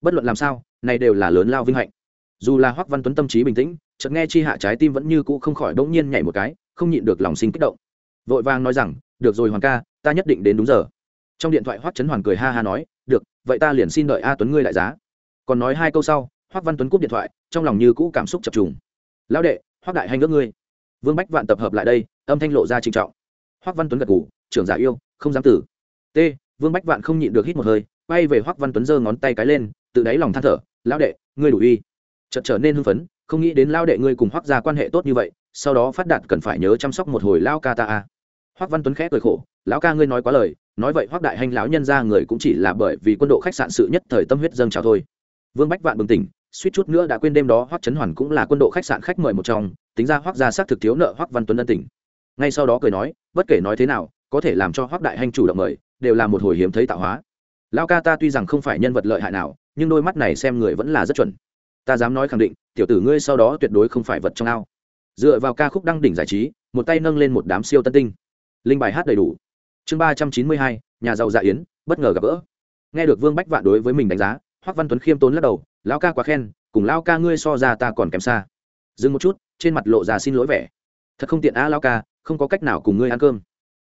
Bất luận làm sao, này đều là lớn lao vinh hạnh. Dù là Hoắc văn tuấn tâm trí bình tĩnh, chợt nghe chi hạ trái tim vẫn như cũ không khỏi bỗng nhiên nhảy một cái, không nhịn được lòng sinh kích động. Vội vàng nói rằng, được rồi hoàng ca, ta nhất định đến đúng giờ. Trong điện thoại Hoắc trấn hoàn cười ha ha nói, được, vậy ta liền xin đợi a tuấn ngươi đại giá. Còn nói hai câu sau, Hoắc văn tuấn cúp điện thoại, trong lòng như cũ cảm xúc chập trùng. Lão đệ, Hoắc đại hành ước ngươi. Vương bách vạn tập hợp lại đây, âm thanh lộ ra trinh trọng. Hoắc văn tuấn gật gù, trưởng giả yêu, không dám tử t, vương bách vạn không nhịn được hít một hơi, quay về Hoắc văn tuấn giơ ngón tay cái lên tự đáy lòng than thở, lão đệ, ngươi đủ uy. Chợt trở nên hưng phấn, không nghĩ đến Lão đệ ngươi cùng Hoắc gia quan hệ tốt như vậy, sau đó phát đạt cần phải nhớ chăm sóc một hồi Lão ca ta a. Hoắc văn tuấn khẽ cười khổ, lão ca ngươi nói quá lời, nói vậy Hoắc đại hành lão nhân ra người cũng chỉ là bởi vì quân độ khách sạn sự nhất thời tâm huyết dâng trào thôi. Vương bách vạn bừng tỉnh, suýt chút nữa đã quên đêm đó Hoắc trấn hoàn cũng là quân độ khách sạn khách mời một trong, tính ra Hoắc gia xác thực thiếu nợ Hoắc văn tuấn ân tỉnh ngay sau đó cười nói, bất kể nói thế nào, có thể làm cho Hoắc đại hành chủ động mời đều là một hồi hiếm thấy tạo hóa. Lao ca ta tuy rằng không phải nhân vật lợi hại nào, nhưng đôi mắt này xem người vẫn là rất chuẩn. Ta dám nói khẳng định, tiểu tử ngươi sau đó tuyệt đối không phải vật trong ao. Dựa vào ca khúc đăng đỉnh giải trí, một tay nâng lên một đám siêu tân tinh. Linh bài hát đầy đủ. Chương ba trăm chín mươi hai, nhà giàu dạ yến, bất ngờ gặp gỡ. Nghe được vương bách vạn đối với mình đánh giá, hoắc văn tuấn khiêm tốn lắc đầu, lão ca quá khen, cùng lão ca ngươi so ra ta còn kém xa. Dừng một chút, trên mặt lộ ra xin lỗi vẻ. Thật không tiện a lão ca, không có cách nào cùng ngươi ăn cơm.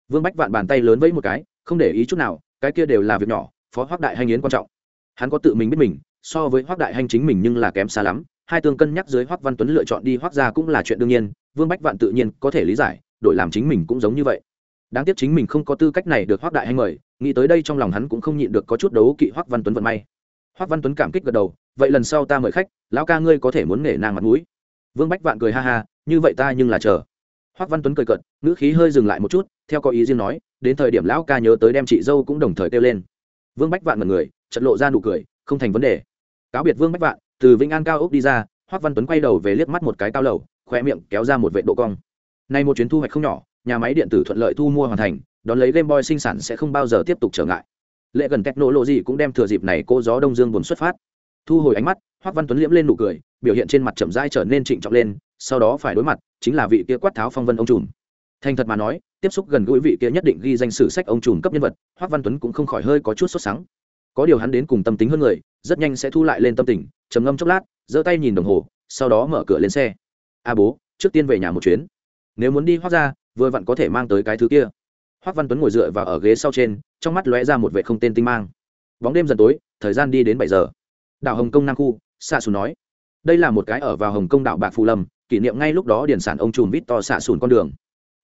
Vương bách vạn bàn tay lớn vẫy một cái không để ý chút nào, cái kia đều là việc nhỏ, phó hoắc đại hành yến quan trọng. Hắn có tự mình biết mình, so với hoắc đại hành chính mình nhưng là kém xa lắm, hai tương cân nhắc dưới hoắc văn tuấn lựa chọn đi hoắc gia cũng là chuyện đương nhiên, vương bách vạn tự nhiên có thể lý giải, đổi làm chính mình cũng giống như vậy. Đáng tiếc chính mình không có tư cách này được hoắc đại hành mời, nghĩ tới đây trong lòng hắn cũng không nhịn được có chút đấu kỵ hoắc văn tuấn vận may. Hoắc văn tuấn cảm kích gật đầu, vậy lần sau ta mời khách, lão ca ngươi có thể muốn nể nang mặt mũi. Vương bách vạn cười ha ha, như vậy ta nhưng là chờ hoắc văn tuấn cười cợt, ngữ khí hơi dừng lại một chút, theo có ý riêng nói, đến thời điểm lão ca nhớ tới đem chị dâu cũng đồng thời kêu lên. Vương bách vạn mật người, chợt lộ ra nụ cười, không thành vấn đề. Cáo biệt vương bách vạn, từ vĩnh an cao ốc đi ra hoắc văn tuấn quay đầu về liếc mắt một cái cao lầu khoe miệng kéo ra một vệ độ cong. Nay một chuyến thu hoạch không nhỏ, nhà máy điện tử thuận lợi thu mua hoàn thành, đón lấy game boy sinh sản sẽ không bao giờ tiếp tục trở ngại. Lệ gần technology cũng đem thừa dịp này cô gió đông dương buồn xuất phát. Thu hồi ánh mắt hoắc văn tuấn liễm lên nụ cười, biểu hiện trên mặt chậm rãi trở nên trịnh trọng lên, sau đó phải đối mặt chính là vị kia quát tháo phong vân ông trùm. Thành thật mà nói, tiếp xúc gần gũi vị kia nhất định ghi danh sử sách ông trùm cấp nhân vật hoắc văn tuấn cũng không khỏi hơi có chút sốt sắng. Có điều hắn đến cùng tâm tính hơn người, rất nhanh sẽ thu lại lên tâm tình, trầm ngâm chốc lát, giơ tay nhìn đồng hồ, sau đó mở cửa lên xe. A bố, trước tiên về nhà một chuyến. Nếu muốn đi hoác ra, vừa vặn có thể mang tới cái thứ kia. Hoác văn tuấn ngồi dựa vào ở ghế sau trên, trong mắt lóe ra một vệ không tên tinh mang. Bóng đêm dần tối, thời gian đi đến bảy giờ. Đảo hồng kông nam khu xạ xù nói. Đây là một cái ở vào hồng kông đảo bạc phù lâm kỷ niệm ngay lúc đó điển sản ông trùm vít to xạ sùn con đường.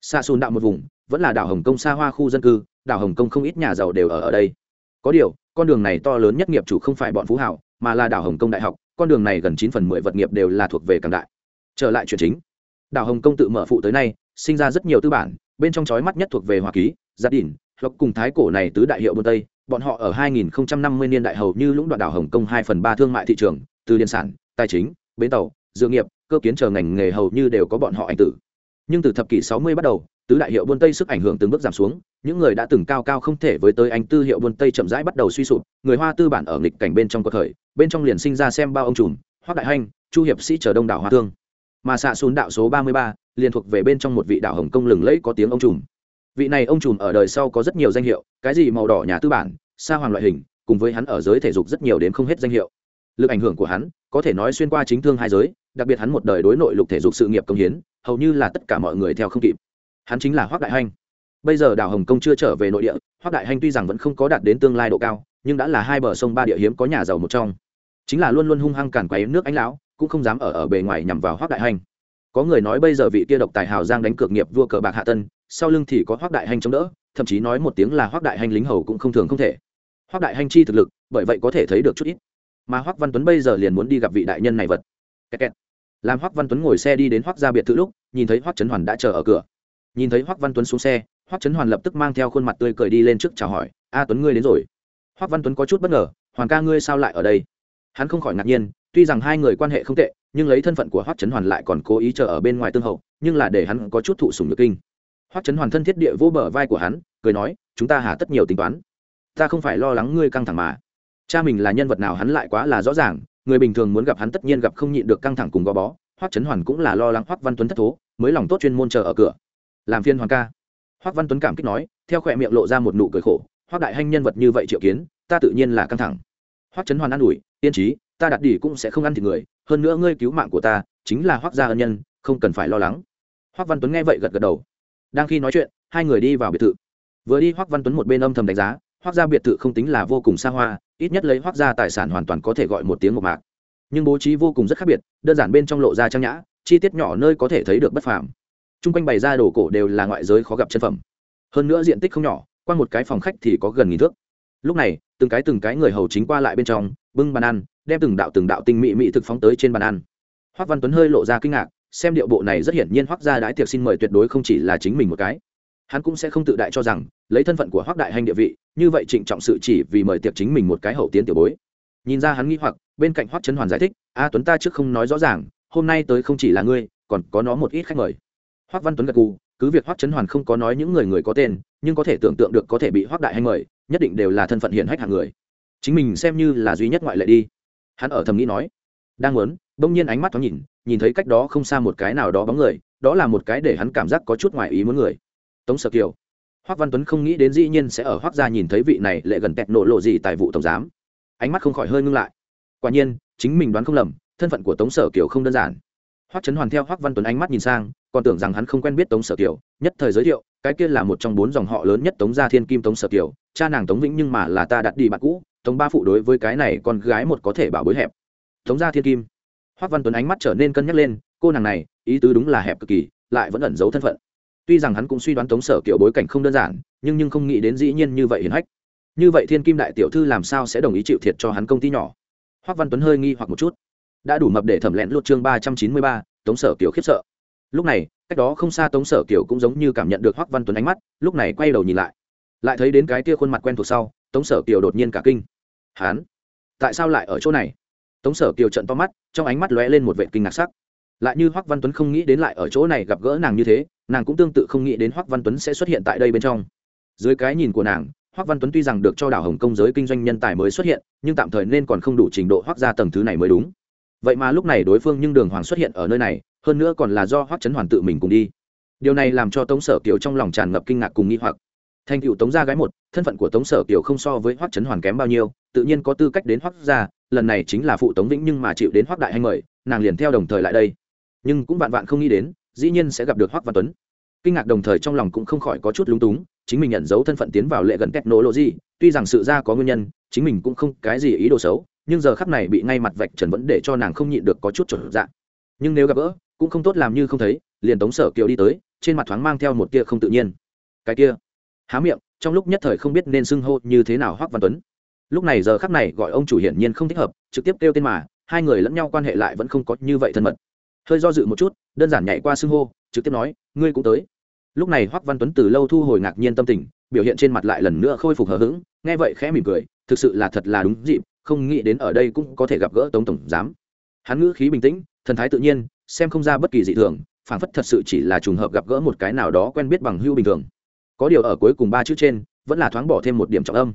Xạ sùn đạo một vùng, vẫn là đảo hồng kông xa hoa khu dân cư, đảo hồng kông không ít nhà giàu đều ở ở đây. Có điều, con đường này to lớn nhất nghiệp chủ không phải bọn phú hảo, mà là đảo hồng kông đại học, con đường này gần chín phần mười vật nghiệp đều là thuộc về càng đại. Trở lại chuyện chính. Đảo hồng kông tự mở phụ tới nay, sinh ra rất nhiều tư bản, bên trong chói mắt nhất thuộc về hoa ký, gia đình lộc cùng thái cổ này tứ đại hiệu bôn tây, bọn họ ở 2050 niên đại hầu như lũng đoạn đảo hồng kông hai phần ba thương mại thị trường, từ điện sản, tài chính, bến tàu, dược nghiệp cơ kiến chờ ngành nghề hầu như đều có bọn họ ảnh tử. Nhưng từ thập kỷ 60 bắt đầu, tứ đại hiệu buôn tây sức ảnh hưởng từng bước giảm xuống, những người đã từng cao cao không thể với tới anh tư hiệu buôn tây chậm rãi bắt đầu suy sụp, người hoa tư bản ở nghịch cảnh bên trong cuộc khởi bên trong liền sinh ra xem bao ông trùm, hoác đại hanh, chu hiệp sĩ chờ đông đảo hoa thương. Mà xạ xuống đạo số ba mươi ba liền thuộc về bên trong một vị đạo hồng công lừng lẫy có tiếng ông trùm. Vị này ông trùm ở đời sau có rất nhiều danh hiệu, cái gì màu đỏ nhà tư bản, sa hoàng loại hình, cùng với hắn ở giới thể dục rất nhiều đến không hết danh hiệu. Lực ảnh hưởng của hắn có thể nói xuyên qua chính thương hai giới, đặc biệt hắn một đời đối nội lục thể dục sự nghiệp công hiến, hầu như là tất cả mọi người theo không kịp. Hắn chính là hoác đại hanh. Bây giờ đảo hồng kông chưa trở về nội địa hoác đại hanh tuy rằng vẫn không có đạt đến tương lai độ cao, nhưng đã là hai bờ sông ba địa hiếm có nhà giàu một trong. Chính là luôn luôn hung hăng cản quấy nước Ánh lão, cũng không dám ở ở bề ngoài nhằm vào hoác đại hanh. Có người nói bây giờ vị kia độc tài hào giang đánh cược nghiệp vua cờ bạc hạ tân, sau lưng thì có hoác đại hanh chống đỡ, thậm chí nói một tiếng là hoác đại hanh lính hầu cũng không thường không thể. Hoác đại hanh chi thực lực, bởi vậy có thể thấy được chút ít mà Hoắc văn tuấn bây giờ liền muốn đi gặp vị đại nhân này vật. Kẹt kẹt. làm Hoắc văn tuấn ngồi xe đi đến Hoắc gia biệt thự lúc, nhìn thấy Hoắc trấn hoàn đã chờ ở cửa. Nhìn thấy Hoắc văn tuấn xuống xe Hoắc trấn hoàn lập tức mang theo khuôn mặt tươi cười đi lên trước chào hỏi, a tuấn ngươi đến rồi. Hoắc văn tuấn có chút bất ngờ hoàng ca ngươi sao lại ở đây? Hắn không khỏi ngạc nhiên, tuy rằng hai người quan hệ không tệ, nhưng lấy thân phận của Hoắc trấn hoàn lại còn cố ý chờ ở bên ngoài tương hậu, nhưng là để hắn có chút thụ sùng nhược kinh. Hoắc trấn hoàn thân thiết địa vô bờ vai của hắn, cười nói, chúng ta hà tất nhiều tính toán. Ta không phải lo lắng ngươi căng thẳng mà cha mình là nhân vật nào hắn lại quá là rõ ràng, người bình thường muốn gặp hắn tất nhiên gặp không nhịn được căng thẳng cùng gò bó, Hoắc trấn hoàn cũng là lo lắng Hoắc văn tuấn thất thố, mới lòng tốt chuyên môn chờ ở cửa. Làm phiên hoàng ca. Hoắc văn tuấn cảm kích nói, theo khỏe miệng lộ ra một nụ cười khổ, Hoắc đại hanh nhân vật như vậy triệu kiến, ta tự nhiên là căng thẳng. Hoắc trấn hoàn an ủi, tiên trí, ta đặt đỉ cũng sẽ không ăn thịt người, hơn nữa ngươi cứu mạng của ta, chính là Hoắc gia ân nhân, không cần phải lo lắng. Hoắc văn tuấn nghe vậy gật gật đầu. Đang khi nói chuyện, hai người đi vào biệt thự. Vừa đi Hoắc văn tuấn một bên âm thầm đánh giá hoác gia biệt thự không tính là vô cùng xa hoa, ít nhất lấy hoác gia tài sản hoàn toàn có thể gọi một tiếng một mạc. Nhưng bố trí vô cùng rất khác biệt, đơn giản bên trong lộ ra trang nhã, chi tiết nhỏ nơi có thể thấy được bất phàm. T r u n g quanh bày ra đồ cổ đều là ngoại giới khó gặp chân phẩm. Hơn nữa diện tích không nhỏ, qua một cái phòng khách thì có gần nghìn thước. Lúc này, từng cái từng cái người hầu chính qua lại bên trong, bưng bàn ăn, đem từng đạo từng đạo tinh mị mị thực phóng tới trên bàn ăn. Hoác văn tuấn hơi lộ ra kinh ngạc, xem điệu bộ này rất hiển nhiên hoác gia đái tiệc xin mời tuyệt đối không chỉ là chính mình một cái. Hắn cũng sẽ không tự đại cho rằng, lấy thân phận của hoác đại hành địa vị như vậy trịnh trọng sự chỉ vì mời tiệc chính mình một cái hậu tiến tiểu bối. Nhìn ra hắn nghĩ hoặc, bên cạnh Hoắc trấn hoàn giải thích, a tuấn ta trước không nói rõ ràng, hôm nay tới không chỉ là ngươi, còn có nó một ít khách mời. Hoắc văn tuấn gật gù, cứ việc Hoắc trấn hoàn không có nói những người người có tên, nhưng có thể tưởng tượng được có thể bị Hoắc đại hay mời, nhất định đều là thân phận hiển hách hạng người. Chính mình xem như là duy nhất ngoại lệ đi. Hắn ở thầm nghĩ nói, đang muốn. Bỗng nhiên ánh mắt thoáng nhìn nhìn thấy cách đó không xa một cái nào đó bóng người, đó là một cái để hắn cảm giác có chút ngoài ý muốn người. Tống sở kiều Hoắc văn tuấn không nghĩ đến dĩ nhiên sẽ ở Hoắc gia nhìn thấy vị này lệ gần tẹt nổ lộ gì tại vụ tổng giám. Ánh mắt không khỏi hơi ngưng lại. Quả nhiên, chính mình đoán không lầm, thân phận của tống sở kiều không đơn giản. Hoắc trấn hoàn theo Hoắc văn tuấn ánh mắt nhìn sang, còn tưởng rằng hắn không quen biết tống sở kiều, nhất thời giới thiệu, cái kia là một trong bốn dòng họ lớn nhất tống gia thiên kim tống sở kiều, cha nàng tống vĩnh nhưng mà là ta đặt đi bạn cũ, tống ba phụ đối với cái này con gái một có thể bảo bối hẹp. Tống gia thiên kim. Hoắc văn tuấn ánh mắt trở nên cân nhắc lên, cô nàng này, ý tứ đúng là hẹp cực kỳ, lại vẫn ẩn giấu thân phận tuy rằng hắn cũng suy đoán tống sở kiểu bối cảnh không đơn giản, nhưng nhưng không nghĩ đến dĩ nhiên như vậy hiển hách. Như vậy thiên kim đại tiểu thư làm sao sẽ đồng ý chịu thiệt cho hắn công ty nhỏ? Hoắc văn tuấn hơi nghi hoặc một chút. Đã đủ mập để thẩm lẹn lột chương ba trăm chín mươi ba, tống sở kiểu khiếp sợ. Lúc này, cách đó không xa tống sở kiểu cũng giống như cảm nhận được hoắc văn tuấn ánh mắt, lúc này quay đầu nhìn lại. Lại thấy đến cái kia khuôn mặt quen thuộc sau, tống sở kiểu đột nhiên cả kinh. Hắn? Tại sao lại ở chỗ này? Tống sở kiều trận to mắt, trong ánh mắt lóe lên một vệ kinh ngạc sắc lại như hoắc văn tuấn không nghĩ đến lại ở chỗ này gặp gỡ nàng như thế, nàng cũng tương tự không nghĩ đến hoắc văn tuấn sẽ xuất hiện tại đây bên trong. Dưới cái nhìn của nàng, hoắc văn tuấn tuy rằng được cho đảo hồng công giới kinh doanh nhân tài mới xuất hiện, nhưng tạm thời nên còn không đủ trình độ hoắc ra tầng thứ này mới đúng. Vậy mà lúc này đối phương nhưng đường hoàng xuất hiện ở nơi này, hơn nữa còn là do hoắc Trấn hoàn tự mình cùng đi. Điều này làm cho tống sở kiều trong lòng tràn ngập kinh ngạc cùng nghi hoặc. Thành cựu tống gia gái một, thân phận của tống sở kiều không so với hoắc trấn hoàn kém bao nhiêu, tự nhiên có tư cách đến hoắc gia, lần này chính là phụ tống vĩnh nhưng mà chịu đến hoắc đại hay mời, nàng liền theo đồng thời lại đây nhưng cũng vạn vạn không nghĩ đến, dĩ nhiên sẽ gặp được hoắc văn tuấn. Kinh ngạc đồng thời trong lòng cũng không khỏi có chút lúng túng, chính mình nhận dấu thân phận tiến vào lệ gần kẹt nổ lộ gì tuy rằng sự ra có nguyên nhân, chính mình cũng không cái gì ý đồ xấu, nhưng giờ khắp này bị ngay mặt vạch trần vẫn để cho nàng không nhịn được có chút trở dạng. Nhưng nếu gặp gỡ, cũng không tốt làm như không thấy, liền tống sở kiều đi tới, trên mặt thoáng mang theo một tia không tự nhiên. Cái kia, há miệng, trong lúc nhất thời không biết nên xưng hô như thế nào hoắc văn tuấn. Lúc này giờ khắc này gọi ông chủ hiển nhiên không thích hợp, trực tiếp kêu tên mà, hai người lẫn nhau quan hệ lại vẫn không có như vậy thân mật hơi do dự một chút đơn giản nhảy qua xưng hô trực tiếp nói ngươi cũng tới lúc này hoắc văn tuấn từ lâu thu hồi ngạc nhiên tâm tình biểu hiện trên mặt lại lần nữa khôi phục hờ hững nghe vậy khẽ mỉm cười thực sự là thật là đúng dịp không nghĩ đến ở đây cũng có thể gặp gỡ tống tổng giám hắn ngữ khí bình tĩnh thần thái tự nhiên xem không ra bất kỳ dị thường phảng phất thật sự chỉ là trùng hợp gặp gỡ một cái nào đó quen biết bằng hưu bình thường có điều ở cuối cùng ba chữ trên vẫn là thoáng bỏ thêm một điểm trọng âm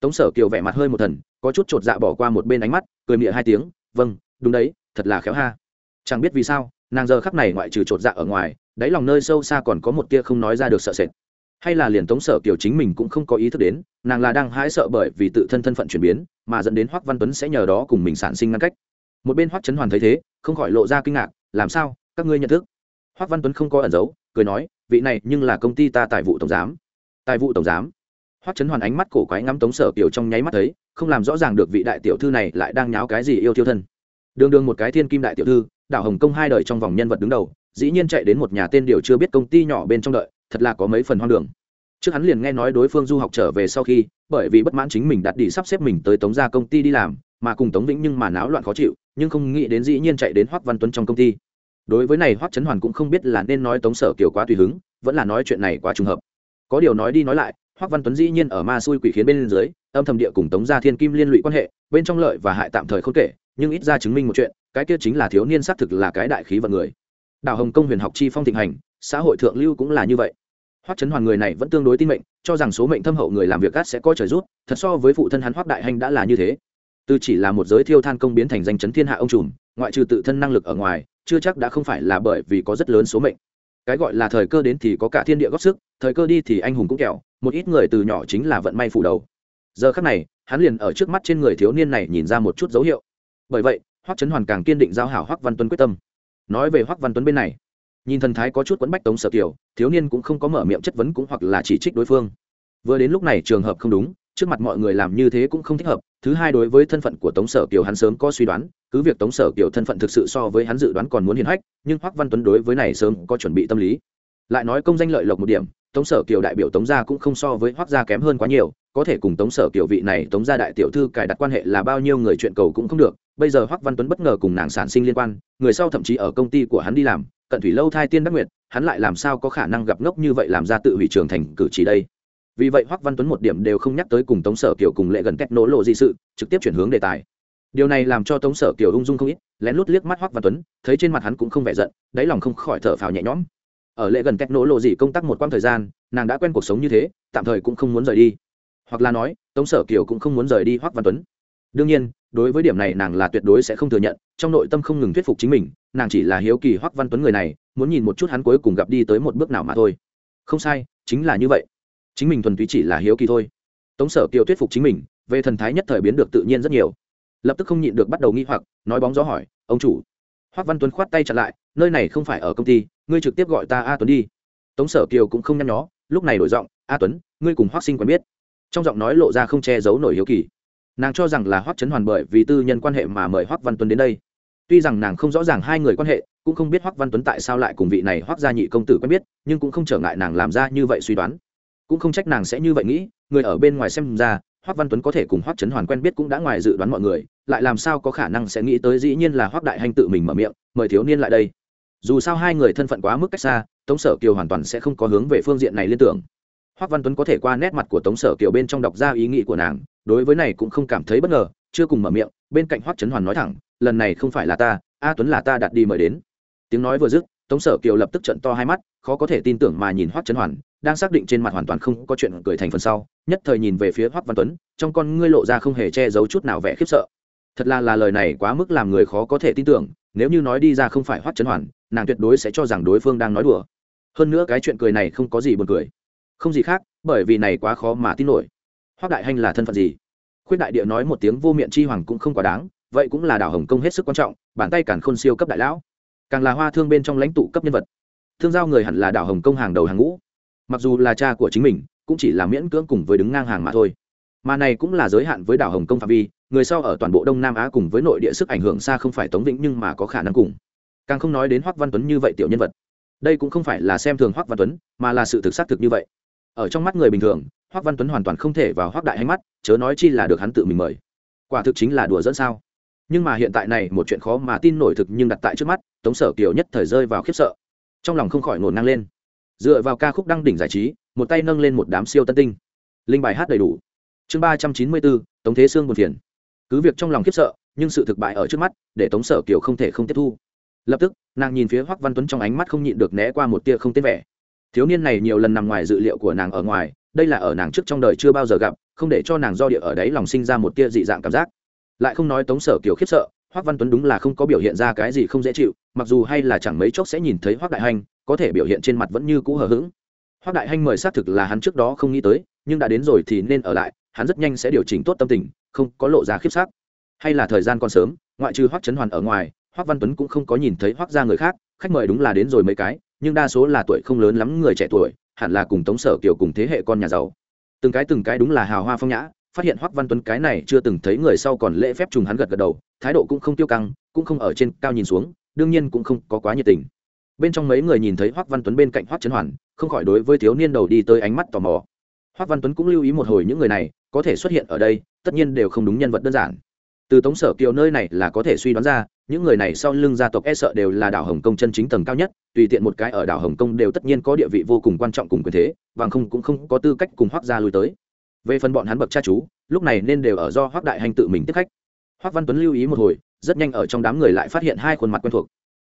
tống sở kiều vẻ mặt hơi một thần có chút chột dạ bỏ qua một bên ánh mắt cười miệng hai tiếng vâng đúng đấy thật là khéo ha chẳng biết vì sao, nàng giờ khắc này ngoại trừ chột dạ ở ngoài, đáy lòng nơi sâu xa còn có một tia không nói ra được sợ sệt. Hay là liền tống sở kiều chính mình cũng không có ý thức đến, nàng là đang hãi sợ bởi vì tự thân thân phận chuyển biến, mà dẫn đến hoắc văn tuấn sẽ nhờ đó cùng mình sản sinh ngăn cách. Một bên hoắc trấn hoàn thấy thế, không khỏi lộ ra kinh ngạc, làm sao? Các ngươi nhận thức? Hoắc văn tuấn không có ẩn giấu, cười nói, vị này, nhưng là công ty ta tài vụ tổng giám. Tài vụ tổng giám? Hoắc trấn hoàn ánh mắt cổ quái ngắm tống sở kiều trong nháy mắt thấy, không làm rõ ràng được vị đại tiểu thư này lại đang nháo cái gì yêu thiêu thân. Đường đường một cái thiên kim đại tiểu thư đảo hồng công hai đời trong vòng nhân vật đứng đầu, dĩ nhiên chạy đến một nhà tên điều chưa biết công ty nhỏ bên trong đợi, thật là có mấy phần hoang đường. Trước hắn liền nghe nói đối phương du học trở về sau khi, bởi vì bất mãn chính mình đặt đi sắp xếp mình tới tống ra công ty đi làm, mà cùng tống vĩnh nhưng mà náo loạn khó chịu, nhưng không nghĩ đến dĩ nhiên chạy đến hoắc văn tuấn trong công ty. Đối với này hoắc trấn hoàn cũng không biết là nên nói tống sở kiều quá tùy hứng, vẫn là nói chuyện này quá trùng hợp. Có điều nói đi nói lại hoắc văn tuấn dĩ nhiên ở ma xui quỷ khiến bên dưới, âm thầm địa cùng tống gia thiên kim liên lụy quan hệ, bên trong lợi và hại tạm thời không kể nhưng ít ra chứng minh một chuyện, cái kia chính là thiếu niên xác thực là cái đại khí vận người. Đào hồng công huyền học chi phong thịnh hành, xã hội thượng lưu cũng là như vậy. Hoắc trấn hoàn người này vẫn tương đối tin mệnh, cho rằng số mệnh thâm hậu người làm việc cát sẽ có trời rút, thật so với phụ thân hắn hoắc đại hành đã là như thế. Từ chỉ là một giới thiêu than công biến thành danh chấn thiên hạ ông trùm, ngoại trừ tự thân năng lực ở ngoài, chưa chắc đã không phải là bởi vì có rất lớn số mệnh. Cái gọi là thời cơ đến thì có cả thiên địa góp sức, thời cơ đi thì anh hùng cũng kẹo, một ít người từ nhỏ chính là vận may phủ đầu. Giờ khắc này, hắn liền ở trước mắt trên người thiếu niên này nhìn ra một chút dấu hiệu bởi vậy, hoắc trấn hoàn càng kiên định giao hảo hoắc văn tuấn quyết tâm. Nói về hoắc văn tuấn bên này, nhìn thần thái có chút quấn bách tống sở kiều, thiếu niên cũng không có mở miệng chất vấn cũng hoặc là chỉ trích đối phương. Vừa đến lúc này trường hợp không đúng, trước mặt mọi người làm như thế cũng không thích hợp, thứ hai đối với thân phận của tống sở kiều hắn sớm có suy đoán, cứ việc tống sở kiều thân phận thực sự so với hắn dự đoán còn muốn hiền hách, nhưng hoắc văn tuấn đối với này sớm có chuẩn bị tâm lý. Lại nói công danh lợi lộc một điểm, tống sở kiều đại biểu tống gia cũng không so với hoắc gia kém hơn quá nhiều, có thể cùng tống sở kiều vị này tống gia đại tiểu thư cài đặt quan hệ là bao nhiêu người chuyện cầu cũng không được bây giờ hoắc văn tuấn bất ngờ cùng nàng sản sinh liên quan, người sau thậm chí ở công ty của hắn đi làm, cận thủy lâu thai tiên đắc nguyệt, hắn lại làm sao có khả năng gặp ngốc như vậy làm ra tự hủy trường thành cử chỉ đây? Vì vậy hoắc văn tuấn một điểm đều không nhắc tới cùng tống sở kiều cùng lệ gần cách nỗ lộ di sự, trực tiếp chuyển hướng đề tài. Điều này làm cho tống sở kiều ung dung không ít, lén lút liếc mắt hoắc văn tuấn, thấy trên mặt hắn cũng không vẻ giận, đáy lòng không khỏi thở phào nhẹ nhõm. Ở lệ gần cách nỗ lộ gì công tác một quãng thời gian, nàng đã quen cuộc sống như thế, tạm thời cũng không muốn rời đi. Hoặc là nói, tống sở kiều cũng không muốn rời đi hoắc văn tuấn. Đương nhiên đối với điểm này nàng là tuyệt đối sẽ không thừa nhận, trong nội tâm không ngừng thuyết phục chính mình, nàng chỉ là hiếu kỳ hoắc văn tuấn người này, muốn nhìn một chút hắn cuối cùng gặp đi tới một bước nào mà thôi. Không sai, chính là như vậy. Chính mình thuần túy chỉ là hiếu kỳ thôi. Tống sở kiều thuyết phục chính mình, về thần thái nhất thời biến được tự nhiên rất nhiều. Lập tức không nhịn được bắt đầu nghi hoặc, nói bóng gió hỏi, ông chủ. Hoắc văn tuấn khoát tay chặn lại, nơi này không phải ở công ty, ngươi trực tiếp gọi ta a tuấn đi. Tống sở kiều cũng không nhăn nhó, lúc này đổi giọng, a tuấn, ngươi cùng hoắc sinh quen biết. Trong giọng nói lộ ra không che giấu nổi hiếu kỳ nàng cho rằng là hoắc trấn hoàn bởi vì tư nhân quan hệ mà mời hoắc văn tuấn đến đây. tuy rằng nàng không rõ ràng hai người quan hệ, cũng không biết hoắc văn tuấn tại sao lại cùng vị này hoắc gia nhị công tử quen biết, nhưng cũng không trở ngại nàng làm ra như vậy suy đoán. cũng không trách nàng sẽ như vậy nghĩ, người ở bên ngoài xem ra, hoắc văn tuấn có thể cùng hoắc trấn hoàn quen biết cũng đã ngoài dự đoán mọi người, lại làm sao có khả năng sẽ nghĩ tới dĩ nhiên là hoắc đại hành tự mình mở miệng, mời thiếu niên lại đây. dù sao hai người thân phận quá mức cách xa, tống sở kiều hoàn toàn sẽ không có hướng về phương diện này liên tưởng. hoắc văn tuấn có thể qua nét mặt của tống sở kiều bên trong đọc ra ý nghĩ của nàng đối với này cũng không cảm thấy bất ngờ, chưa cùng mở miệng, bên cạnh hoắc trấn hoàn nói thẳng, lần này không phải là ta, a tuấn là ta đặt đi mời đến. Tiếng nói vừa dứt, tống sở kiều lập tức trận to hai mắt, khó có thể tin tưởng mà nhìn hoắc trấn hoàn, đang xác định trên mặt hoàn toàn không có chuyện cười thành phần sau, nhất thời nhìn về phía hoắc văn tuấn, trong con ngươi lộ ra không hề che giấu chút nào vẻ khiếp sợ. Thật là là lời này quá mức làm người khó có thể tin tưởng, nếu như nói đi ra không phải hoắc trấn hoàn, nàng tuyệt đối sẽ cho rằng đối phương đang nói đùa. Hơn nữa cái chuyện cười này không có gì buồn cười. Không gì khác, bởi vì này quá khó mà tin nổi hoác đại hanh là thân phận gì? Khuyết đại địa nói một tiếng vô miệng chi hoàng cũng không quá đáng, vậy cũng là đảo hồng công hết sức quan trọng, bàn tay cản khôn siêu cấp đại lão. Càng là hoa thương bên trong lãnh tụ cấp nhân vật. Thương giao người hẳn là đảo hồng công hàng đầu hàng ngũ. Mặc dù là cha của chính mình, cũng chỉ là miễn cưỡng cùng với đứng ngang hàng mà thôi. Mà này cũng là giới hạn với đảo hồng công phạm vi, người sau ở toàn bộ đông nam á cùng với nội địa sức ảnh hưởng xa không phải tống vĩnh nhưng mà có khả năng cùng. Càng không nói đến hoắc văn tuấn như vậy tiểu nhân vật. Đây cũng không phải là xem thường hoắc văn tuấn, mà là sự thực xác thực như vậy. Ở trong mắt người bình thường hoắc văn tuấn hoàn toàn không thể vào hoắc đại hay mắt, chớ nói chi là được hắn tự mình mời. Quả thực chính là đùa dẫn sao? Nhưng mà hiện tại này một chuyện khó mà tin nổi thực nhưng đặt tại trước mắt, tống sở kiều nhất thời rơi vào khiếp sợ. Trong lòng không khỏi ngổn ngang lên. Dựa vào ca khúc đăng đỉnh giải trí, một tay nâng lên một đám siêu tân tinh. Linh bài hát đầy đủ. Chương ba trăm chín mươi bốn tống thế sương buồn phiền. Cứ việc trong lòng khiếp sợ, nhưng sự thực bại ở trước mắt, để tống sở kiều không thể không tiếp thu. Lập tức, nàng nhìn phía hoắc văn tuấn trong ánh mắt không nhịn được né qua một tia không tên vẻ. Thiếu niên này nhiều lần nằm ngoài dự liệu của nàng ở ngoài đây là ở nàng trước trong đời chưa bao giờ gặp, không để cho nàng do địa ở đấy lòng sinh ra một tia dị dạng cảm giác. Lại không nói tống sở kiều khiếp sợ hoắc văn tuấn đúng là không có biểu hiện ra cái gì không dễ chịu, mặc dù hay là chẳng mấy chốc sẽ nhìn thấy hoắc đại hành có thể biểu hiện trên mặt vẫn như cũ hờ hững. Hoắc đại hành mời xác thực là hắn trước đó không nghĩ tới, nhưng đã đến rồi thì nên ở lại, hắn rất nhanh sẽ điều chỉnh tốt tâm tình, không có lộ ra khiếp sắc. Hay là thời gian còn sớm, ngoại trừ hoắc trấn hoàn ở ngoài hoắc văn tuấn cũng không có nhìn thấy hoắc ra người khác, khách mời đúng là đến rồi mấy cái, nhưng đa số là tuổi không lớn lắm người trẻ tuổi hẳn là cùng tống sở kiều cùng thế hệ con nhà giàu. Từng cái từng cái đúng là hào hoa phong nhã, phát hiện hoắc văn tuấn cái này chưa từng thấy người sau còn lễ phép trùng hắn gật gật đầu, thái độ cũng không tiêu căng, cũng không ở trên cao nhìn xuống, đương nhiên cũng không có quá nhiệt tình. Bên trong mấy người nhìn thấy hoắc văn tuấn bên cạnh hoắc trấn hoàn, không khỏi đối với thiếu niên đầu đi tới ánh mắt tò mò. Hoắc văn tuấn cũng lưu ý một hồi những người này, có thể xuất hiện ở đây, tất nhiên đều không đúng nhân vật đơn giản từ tống sở kiều nơi này là có thể suy đoán ra, những người này sau lưng gia tộc e sợ đều là đảo hồng kông chân chính tầng cao nhất, tùy tiện một cái ở đảo hồng kông đều tất nhiên có địa vị vô cùng quan trọng cùng quyền thế và không cũng không có tư cách cùng hoác gia lui tới. Về phần bọn hắn bậc cha chú, lúc này nên đều ở do hoác đại hành tự mình tiếp khách. Hoác văn tuấn lưu ý một hồi, rất nhanh ở trong đám người lại phát hiện hai khuôn mặt quen thuộc.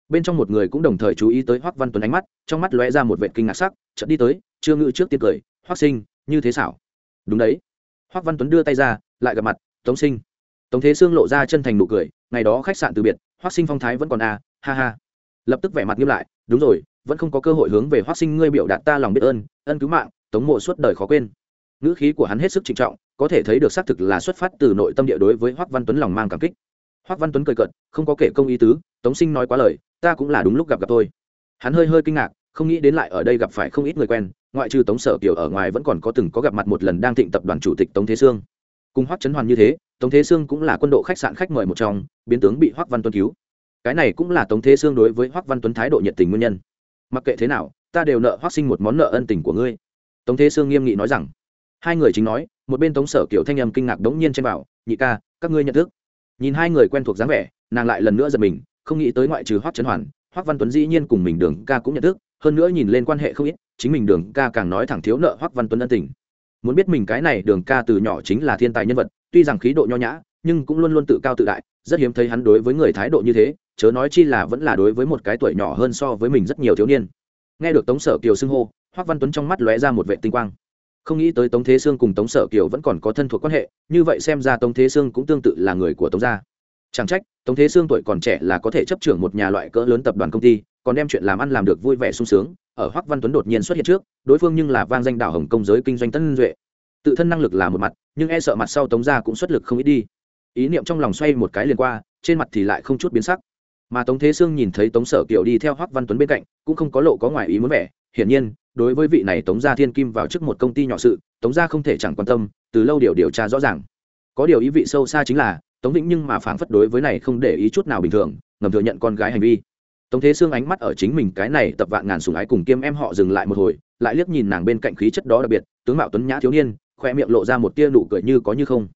Bên trong một người cũng đồng thời chú ý tới hoác văn tuấn ánh mắt, trong mắt lóe ra một vệ kinh ngạc sắc, chợt đi tới, chưa ngự trước tiên cười hoác sinh, như thế xảo. Đúng đấy. Hoác văn tuấn đưa tay ra, lại gặp mặt, tống sinh tống thế sương lộ ra chân thành nụ cười ngày đó khách sạn từ biệt hoác sinh phong thái vẫn còn a à, ha ha. Lập tức vẻ mặt nghiêm lại đúng rồi vẫn không có cơ hội hướng về hoác sinh ngươi biểu đạt ta lòng biết ơn ân cứu mạng tống mộ suốt đời khó quên. Ngữ khí của hắn hết sức trịnh trọng có thể thấy được xác thực là xuất phát từ nội tâm địa đối với hoác văn tuấn lòng mang cảm kích. Hoác văn tuấn cười cận không có kể công ý tứ tống sinh nói quá lời ta cũng là đúng lúc gặp gặp tôi hắn hơi hơi kinh ngạc không nghĩ đến lại ở đây gặp phải không ít người quen ngoại trừ tống sở kiều ở ngoài vẫn còn có từng có gặp mặt một lần đang thịnh tập đoàn chủ tịch tống thế sương cùng hoắc trấn hoàn như thế, tống thế sương cũng là quân độ khách sạn khách mời một trong, biến tướng bị hoắc văn tuấn cứu. Cái này cũng là tống thế sương đối với hoắc văn tuấn thái độ nhiệt tình nguyên nhân. Mặc kệ thế nào, ta đều nợ hoắc sinh một món nợ ân tình của ngươi. Tống thế sương nghiêm nghị nói rằng. Hai người chính nói, một bên tống sở kiểu thanh âm kinh ngạc đống nhiên trên bảo, nhị ca, các ngươi nhận thức. Nhìn hai người quen thuộc dáng vẻ, nàng lại lần nữa giật mình, không nghĩ tới ngoại trừ hoắc trấn hoàn, hoắc văn tuấn dĩ nhiên cùng mình đường ca cũng nhận thức, hơn nữa nhìn lên quan hệ không ít, chính mình đường ca càng nói thẳng thiếu nợ hoắc văn tuấn ân tình muốn biết mình cái này đường ca từ nhỏ chính là thiên tài nhân vật, tuy rằng khí độ nho nhã, nhưng cũng luôn luôn tự cao tự đại, rất hiếm thấy hắn đối với người thái độ như thế, chớ nói chi là vẫn là đối với một cái tuổi nhỏ hơn so với mình rất nhiều thiếu niên. Nghe được tống sở kiều xưng hô hoắc văn tuấn trong mắt lóe ra một vệ tinh quang. Không nghĩ tới tống thế sương cùng tống sở kiều vẫn còn có thân thuộc quan hệ, như vậy xem ra tống thế sương cũng tương tự là người của tống gia. Chẳng trách, tống thế sương tuổi còn trẻ là có thể chấp trưởng một nhà loại cỡ lớn tập đoàn công ty, còn đem chuyện làm ăn làm được vui vẻ sung sướng ở hoắc văn tuấn đột nhiên xuất hiện trước, đối phương nhưng là vang danh đảo hồng công giới kinh doanh tân duệ. Tự thân năng lực là một mặt, nhưng e sợ mặt sau tống gia cũng xuất lực không ít đi. Ý niệm trong lòng xoay một cái liền qua, trên mặt thì lại không chút biến sắc. Mà tống thế sương nhìn thấy tống sở kiều đi theo hoắc văn tuấn bên cạnh, cũng không có lộ có ngoài ý muốn vẻ. Hiển nhiên, đối với vị này tống gia thiên kim vào trước một công ty nhỏ sự, tống gia không thể chẳng quan tâm, từ lâu điều điều tra rõ ràng. Có điều ý vị sâu xa chính là, tống vĩnh nhưng mà phảng phất đối với này không để ý chút nào bình thường, ngầm thừa nhận con gái hành vi tống thế xương ánh mắt ở chính mình cái này tập vạn ngàn sùng ái cùng kiêm em họ dừng lại một hồi, lại liếc nhìn nàng bên cạnh khí chất đó đặc biệt, tướng mạo tuấn nhã thiếu niên khoe miệng lộ ra một tia nụ cười như có như không.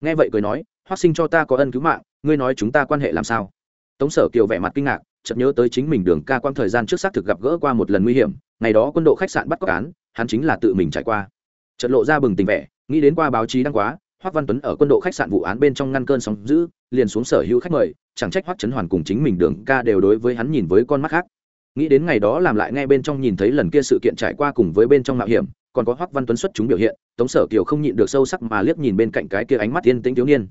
Nghe vậy cười nói, hoắc sinh cho ta có ân cứu mạng, ngươi nói chúng ta quan hệ làm sao? Tống sở kiều vẻ mặt kinh ngạc, chợt nhớ tới chính mình đường ca quang thời gian trước xác thực gặp gỡ qua một lần nguy hiểm, ngày đó quân độ khách sạn bắt cóc án, hắn chính là tự mình trải qua. Chợt lộ ra bừng tình vẻ, nghĩ đến qua báo chí đăng quá, hoắc văn tuấn ở quân độ khách sạn vụ án bên trong ngăn cơn sóng dữ, liền xuống sở hữu khách mời chẳng trách Hoắc Chấn hoàn cùng chính mình đường ca đều đối với hắn nhìn với con mắt khác. Nghĩ đến ngày đó làm lại ngay bên trong nhìn thấy lần kia sự kiện trải qua cùng với bên trong mạo hiểm, còn có Hoắc văn tuấn xuất chúng biểu hiện, tống sở kiều không nhịn được sâu sắc mà liếc nhìn bên cạnh cái kia ánh mắt thiên tĩnh thiếu niên.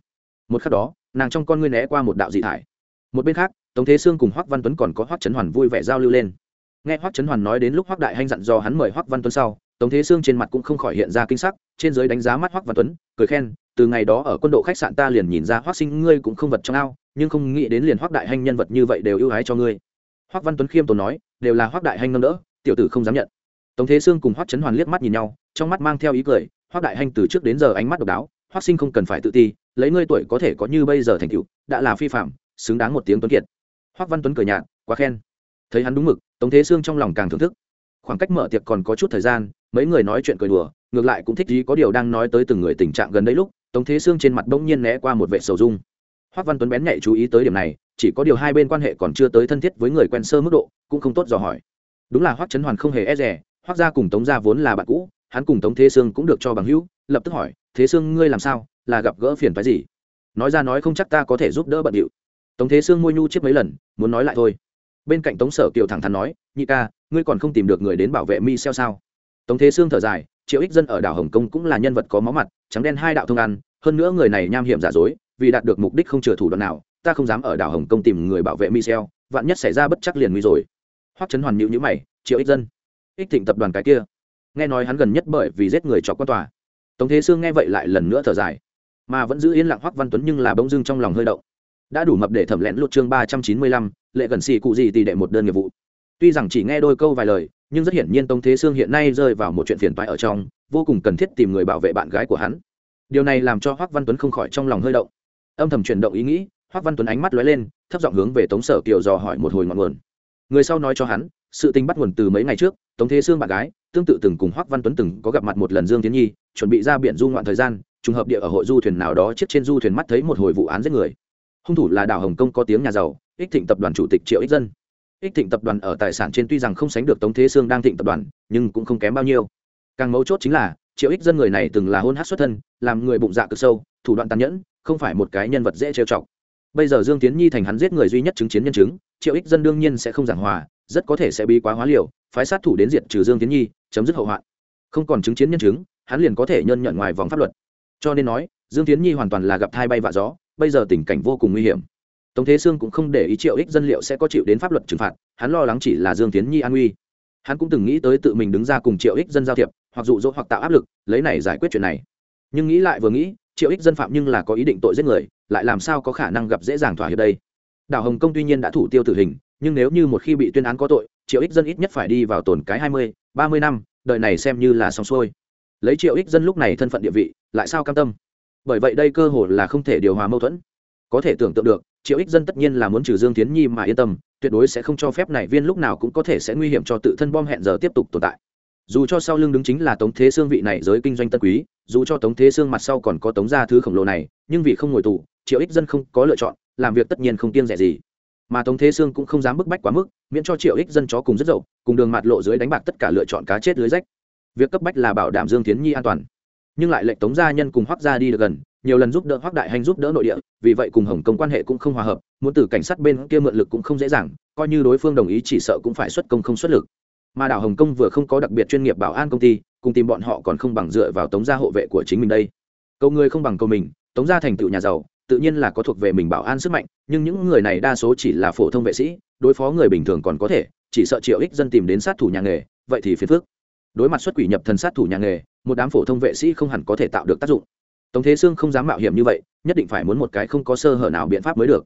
Một khắc đó, nàng trong con ngươi né qua một đạo dị thải. Một bên khác, tống thế sương cùng Hoắc văn tuấn còn có Hoắc Chấn hoàn vui vẻ giao lưu lên. Nghe Hoắc Chấn hoàn nói đến lúc Hoắc đại hanh dặn do hắn mời Hoắc văn tuấn sau, tống thế sương trên mặt cũng không khỏi hiện ra kinh sắc, trên giới đánh giá mắt Hoắc văn tuấn, cười khen, từ ngày đó ở quân độ khách sạn ta liền nhìn ra Hoắc sinh ngươi cũng không vật trong ao nhưng không nghĩ đến liền hoác đại hanh nhân vật như vậy đều ưu ái cho ngươi. Hoác văn tuấn khiêm tốn nói, đều là hoác đại hanh nâng đỡ, tiểu tử không dám nhận. Tống thế sương cùng hoác trấn hoàn liếc mắt nhìn nhau, trong mắt mang theo ý cười, hoác đại hanh từ trước đến giờ ánh mắt độc đáo, hoác sinh không cần phải tự ti, lấy ngươi tuổi có thể có như bây giờ thành tựu, đã là phi phạm, xứng đáng một tiếng tuấn kiệt. Hoác văn tuấn cười nhạt, quá khen. Thấy hắn đúng mực, tống thế sương trong lòng càng thưởng thức. Khoảng cách mở tiệc còn có chút thời gian, mấy người nói chuyện cười đùa, ngược lại cũng thích gì có điều đang nói tới từng người tình trạng gần đây lúc, tống thế sương trên mặt bỗng nhiên né qua một vệ sầu dung hoác văn tuấn bén nhạy chú ý tới điểm này, chỉ có điều hai bên quan hệ còn chưa tới thân thiết với người quen sơ mức độ, cũng không tốt dò hỏi. Đúng là hoác trấn hoàn không hề e rẻ hoác gia cùng tống gia vốn là bạn cũ, hắn cùng tống thế sương cũng được cho bằng hữu, lập tức hỏi, thế sương, ngươi làm sao? Là gặp gỡ phiền phái gì? Nói ra nói không chắc ta có thể giúp đỡ bận điệu. Tống thế sương môi nhu chiếc mấy lần, muốn nói lại thôi. Bên cạnh tống sở kiều thẳng thắn nói, nhị ca, ngươi còn không tìm được người đến bảo vệ mi xeo sao? Tống thế sương thở dài, triệu ích dân ở đảo hồng kông cũng là nhân vật có máu mặt, trắng đen hai đạo thông ăn, hơn nữa người này nham hiểm giả dối vì đạt được mục đích không chừa thủ đoạn nào, ta không dám ở đảo hồng kông tìm người bảo vệ michel, vạn nhất xảy ra bất chắc liền nguy rồi. Hoắc trấn hoàn nhịu nhữ mày, triệu ích dân, ích thịnh tập đoàn cái kia. Nghe nói hắn gần nhất bởi vì giết người cho quan tòa. Tống thế sương nghe vậy lại lần nữa thở dài, mà vẫn giữ yên lặng hoắc văn tuấn nhưng là bỗng dưng trong lòng hơi động. Đã đủ mập để thẩm lén lụt chương ba trăm chín mươi lăm, lệ gần xì cụ gì tỷ đệ một đơn nghiệp vụ. Tuy rằng chỉ nghe đôi câu vài lời, nhưng rất hiển nhiên tống thế sương hiện nay rơi vào một chuyện phiền toái ở trong, vô cùng cần thiết tìm người bảo vệ bạn gái của hắn. Điều này làm cho hoắc văn tuấn không khỏi trong lòng hơi động âm thầm chuyển động ý nghĩ hoắc văn tuấn ánh mắt lóe lên, thấp giọng hướng về tống sở kiều dò hỏi một hồi ngọn nguồn. Người sau nói cho hắn, sự tình bắt nguồn từ mấy ngày trước, tống thế sương bạn gái, tương tự từng cùng hoắc văn tuấn từng có gặp mặt một lần dương tiến nhi, chuẩn bị ra biển du ngoạn thời gian, trùng hợp địa ở hội du thuyền nào đó chiếc trên du thuyền mắt thấy một hồi vụ án giết người. Hung thủ là đảo hồng kông có tiếng nhà giàu, ích thịnh tập đoàn chủ tịch triệu ích dân. Ích thịnh tập đoàn ở tài sản trên tuy rằng không sánh được tống thế sương đang thịnh tập đoàn, nhưng cũng không kém bao nhiêu. Càng mấu chốt chính là, triệu ích dân người này từng là hôn hát xuất thân, làm người bụng dạ cực sâu, thủ đoạn tàn nhẫn không phải một cái nhân vật dễ trêu chọc. Bây giờ dương tiến nhi thành hắn giết người duy nhất chứng chiến nhân chứng, triệu ích dân đương nhiên sẽ không giảng hòa, rất có thể sẽ bị quá hóa liều, phái sát thủ đến diệt trừ dương tiến nhi, chấm dứt hậu hoạn. Không còn chứng chiến nhân chứng, hắn liền có thể nhân nhận ngoài vòng pháp luật. Cho nên nói, dương tiến nhi hoàn toàn là gặp thai bay vạ gió, bây giờ tình cảnh vô cùng nguy hiểm. Tống thế sương cũng không để ý triệu ích dân liệu sẽ có chịu đến pháp luật trừng phạt, hắn lo lắng chỉ là dương tiến nhi an nguy. Hắn cũng từng nghĩ tới tự mình đứng ra cùng triệu ích dân giao thiệp, hoặc dụ dỗ hoặc tạo áp lực, lấy này giải quyết chuyện này. Nhưng nghĩ lại vừa nghĩ triệu ích dân phạm nhưng là có ý định tội giết người, lại làm sao có khả năng gặp dễ dàng thỏa hiệp đây? Đảo hồng kông tuy nhiên đã thủ tiêu tử hình, nhưng nếu như một khi bị tuyên án có tội, triệu ích dân ít nhất phải đi vào tồn cái hai mươi, ba mươi năm đợi này xem như là xong xuôi. Lấy triệu ích dân lúc này thân phận địa vị, lại sao cam tâm? Bởi vậy đây cơ hội là không thể điều hòa mâu thuẫn. Có thể tưởng tượng được, triệu ích dân tất nhiên là muốn trừ dương tiến nhi mà yên tâm, tuyệt đối sẽ không cho phép này viên lúc nào cũng có thể sẽ nguy hiểm cho tự thân bom hẹn giờ tiếp tục tồn tại dù cho sau lưng đứng chính là tống thế xương vị này giới kinh doanh tân quý, dù cho tống thế xương mặt sau còn có tống gia thứ khổng lồ này, nhưng vì không ngồi tù, triệu ích dân không có lựa chọn, làm việc tất nhiên không kiêng rẻ gì. Mà tống thế xương cũng không dám bức bách quá mức, miễn cho triệu ích dân chó cùng rất dậu, cùng đường mặt lộ dưới đánh bạc tất cả lựa chọn cá chết lưới rách. Việc cấp bách là bảo đảm dương tiến nhi an toàn. Nhưng lại lệnh tống gia nhân cùng hoác gia đi được gần, nhiều lần giúp đỡ hoác đại hành giúp đỡ nội địa, vì vậy cùng hồng kông quan hệ cũng không hòa hợp, muốn từ cảnh sát bên kia mượn lực cũng không dễ dàng, coi như đối phương đồng ý chỉ sợ cũng phải xuất công không xuất lực mà đảo hồng kông vừa không có đặc biệt chuyên nghiệp bảo an công ty, cùng tìm bọn họ còn không bằng dựa vào tống gia hộ vệ của chính mình đây. Câu người không bằng câu mình, tống gia thành tựu nhà giàu, tự nhiên là có thuộc về mình bảo an sức mạnh, nhưng những người này đa số chỉ là phổ thông vệ sĩ, đối phó người bình thường còn có thể, chỉ sợ triệu ích dân tìm đến sát thủ nhà nghề, vậy thì phiền phức. Đối mặt xuất quỷ nhập thần sát thủ nhà nghề, một đám phổ thông vệ sĩ không hẳn có thể tạo được tác dụng. Tống thế sương không dám mạo hiểm như vậy, nhất định phải muốn một cái không có sơ hở nào biện pháp mới được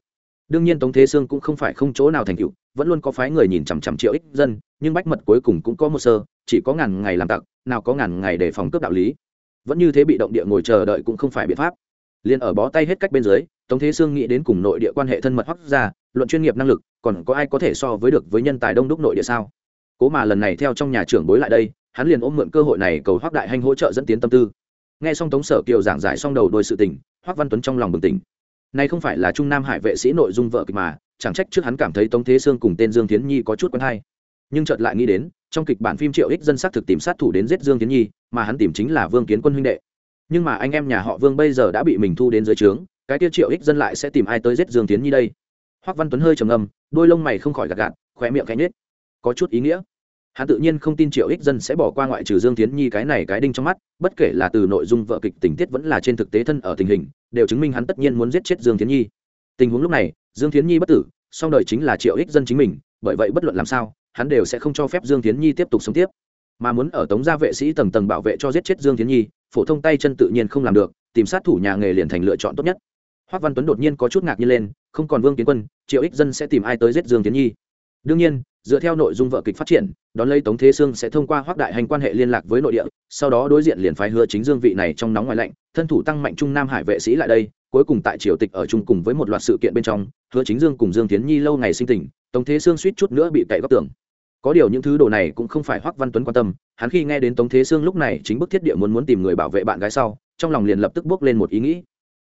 đương nhiên tống thế sương cũng không phải không chỗ nào thành cựu vẫn luôn có phái người nhìn chằm chằm triệu ích dân, nhưng bách mật cuối cùng cũng có một sơ, chỉ có ngàn ngày làm tặc, nào có ngàn ngày để phòng cướp đạo lý. Vẫn như thế bị động địa ngồi chờ đợi cũng không phải biện pháp. Liền ở bó tay hết cách bên dưới, tống thế sương nghĩ đến cùng nội địa quan hệ thân mật hoắc ra, luận chuyên nghiệp năng lực, còn có ai có thể so với được với nhân tài đông đúc nội địa sao? Cố mà lần này theo trong nhà trưởng bối lại đây, hắn liền ôm mượn cơ hội này cầu hoắc đại hanh hỗ trợ dẫn tiến tâm tư. Nghe xong tống sở kiều giảng giải xong đầu đôi sự tình, hoắc văn tuấn trong lòng bừng tỉnh này không phải là trung nam hải vệ sĩ nội dung vợ kịch mà, chẳng trách trước hắn cảm thấy tống thế sương cùng tên dương Thiến nhi có chút quen hay. Nhưng chợt lại nghĩ đến, trong kịch bản phim triệu ích dân xác thực tìm sát thủ đến giết dương Thiến nhi, mà hắn tìm chính là vương kiến quân huynh đệ. Nhưng mà anh em nhà họ vương bây giờ đã bị mình thu đến dưới trướng, cái tiêu triệu ích dân lại sẽ tìm ai tới giết dương Thiến nhi đây? Hoắc văn tuấn hơi trầm ngâm, đôi lông mày không khỏi gạt gạt, khóe miệng khẽ nết có chút ý nghĩa hắn tự nhiên không tin triệu ích dân sẽ bỏ qua ngoại trừ dương tiến nhi cái này cái đinh trong mắt, bất kể là từ nội dung vợ kịch tình tiết vẫn là trên thực tế thân ở tình hình, đều chứng minh hắn tất nhiên muốn giết chết dương tiến nhi. Tình huống lúc này, dương tiến nhi bất tử, song đời chính là triệu ích dân chính mình, bởi vậy bất luận làm sao, hắn đều sẽ không cho phép dương tiến nhi tiếp tục sống tiếp. Mà muốn ở tống gia vệ sĩ tầng tầng bảo vệ cho giết chết dương tiến nhi, phổ thông tay chân tự nhiên không làm được, tìm sát thủ nhà nghề liền thành lựa chọn tốt nhất. Hoác văn tuấn đột nhiên có chút ngạc nhiên lên, không còn vương tiến quân, triệu ích dân sẽ tìm ai tới giết dương tiến nhi? Đương nhiên dựa theo nội dung vợ kịch phát triển, đón lấy tống thế sương sẽ thông qua hoác đại hành quan hệ liên lạc với nội địa, sau đó đối diện liền phái hứa chính dương vị này trong nóng ngoài lạnh, thân thủ tăng mạnh trung nam hải vệ sĩ lại đây, cuối cùng tại triều tịch ở chung cùng với một loạt sự kiện bên trong, hứa chính dương cùng dương tiến nhi lâu ngày sinh tình, tống thế sương suýt chút nữa bị cậy góc tường. Có điều những thứ đồ này cũng không phải hoắc văn tuấn quan tâm, hắn khi nghe đến tống thế sương lúc này chính bức thiết địa muốn muốn tìm người bảo vệ bạn gái sau, trong lòng liền lập tức bước lên một ý nghĩ.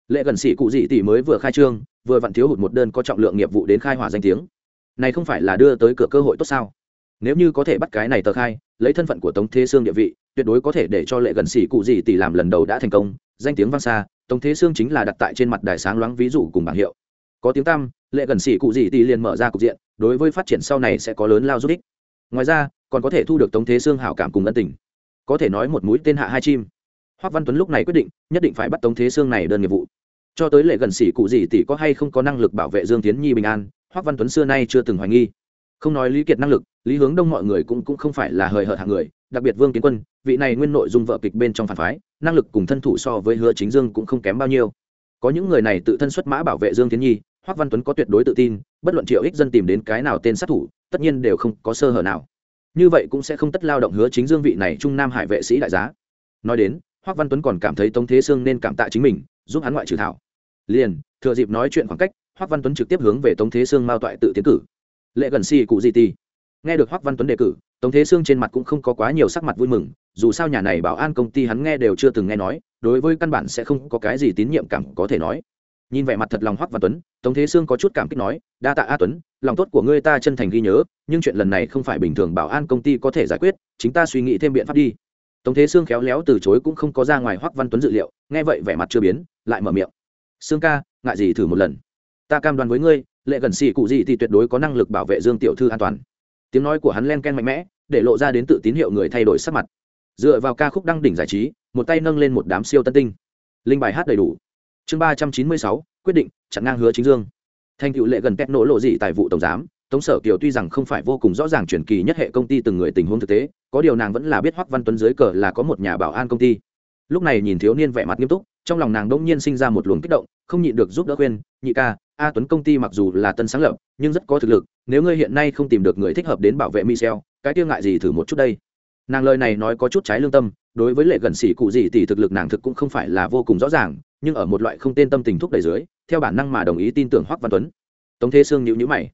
Lệ gần sĩ cụ dị tỷ mới vừa khai trương, vừa vặn thiếu hụt một đơn có trọng lượng nghiệp vụ đến khai hỏa danh tiếng này không phải là đưa tới cửa cơ hội tốt sao? Nếu như có thể bắt cái này tờ khai, lấy thân phận của tống thế sương địa vị, tuyệt đối có thể để cho lệ gần xỉ cụ gì tỷ làm lần đầu đã thành công, danh tiếng vang xa, tống thế sương chính là đặt tại trên mặt đài sáng loáng ví dụ cùng bảng hiệu. Có tiếng tăm, lệ gần xỉ cụ gì tỷ liền mở ra cục diện, đối với phát triển sau này sẽ có lớn lao giúp ích. Ngoài ra, còn có thể thu được tống thế Sương hảo cảm cùng ân tình. Có thể nói một mũi tên hạ hai chim. Hoác văn tuấn lúc này quyết định, nhất định phải bắt tống thế Sương này đơn nghiệp vụ. Cho tới lệ gần xỉ cụ gì tỷ có hay không có năng lực bảo vệ dương tiến nhi bình an Hoắc văn tuấn xưa nay chưa từng hoài nghi. Không nói lý kiệt năng lực, lý hướng đông mọi người cũng cũng không phải là hời hợt hạng người, đặc biệt vương kiến quân, vị này nguyên nội dung vợ kịch bên trong phản phái, năng lực cùng thân thủ so với hứa chính dương cũng không kém bao nhiêu. Có những người này tự thân xuất mã bảo vệ dương tiến nhi Hoắc văn tuấn có tuyệt đối tự tin, bất luận triệu ích dân tìm đến cái nào tên sát thủ, tất nhiên đều không có sơ hở nào. Như vậy cũng sẽ không tất lao động hứa chính dương vị này trung nam hải vệ sĩ đại giá. Nói đến Hoắc văn tuấn còn cảm thấy tống thế sương nên cảm tạ chính mình, giúp hắn ngoại trừ thảo. Liền, thừa dịp nói chuyện khoảng cách Hoắc văn tuấn trực tiếp hướng về tống thế sương mao toại tự tiến cử. Lệ gần si cụ gì ti nghe được Hoắc văn tuấn đề cử, tống thế sương trên mặt cũng không có quá nhiều sắc mặt vui mừng, dù sao nhà này bảo an công ty hắn nghe đều chưa từng nghe nói, đối với căn bản sẽ không có cái gì tín nhiệm cảm có thể nói. Nhìn vẻ mặt thật lòng hoắc văn tuấn, tống thế sương có chút cảm kích nói, đa tạ a tuấn, lòng tốt của ngươi ta chân thành ghi nhớ, nhưng chuyện lần này không phải bình thường bảo an công ty có thể giải quyết, chính ta suy nghĩ thêm biện pháp đi. Tống thế sương khéo léo từ chối cũng không có ra ngoài hoắc văn tuấn dự liệu, nghe vậy vẻ mặt chưa biến, lại mở miệng, sương ca, ngại gì thử một lần? Ta cam đoan với ngươi, lệ gần xì cụ gì thì tuyệt đối có năng lực bảo vệ dương tiểu thư an toàn. Tiếng nói của hắn len ken mạnh mẽ, để lộ ra đến tự tín hiệu người thay đổi sắc mặt. Dựa vào ca khúc đăng đỉnh giải trí, một tay nâng lên một đám siêu tân tinh. Linh bài hát đầy đủ. Chương ba trăm chín mươi sáu, quyết định, chặn ngang hứa chính dương. Thành cựu lệ gần pet nổ lộ gì tại vụ tổng giám, tống sở kiều tuy rằng không phải vô cùng rõ ràng truyền kỳ nhất hệ công ty từng người tình huống thực tế, có điều nàng vẫn là biết hoắc văn tuấn dưới cờ là có một nhà bảo an công ty. Lúc này nhìn thiếu niên vẻ mặt nghiêm túc, trong lòng nàng đông nhiên sinh ra một luồng kích động, không nhịn được giúp đỡ khuyên, nhị ca a tuấn công ty mặc dù là tân sáng lập, nhưng rất có thực lực, nếu ngươi hiện nay không tìm được người thích hợp đến bảo vệ michel, cái tiêu ngại gì thử một chút đây. Nàng lời này nói có chút trái lương tâm, đối với lệ gần xỉ cụ gì thì thực lực nàng thực cũng không phải là vô cùng rõ ràng, nhưng ở một loại không tên tâm tình thúc đẩy dưới, theo bản năng mà đồng ý tin tưởng hoắc văn tuấn. Tống thế sương nhíu nhíu mày.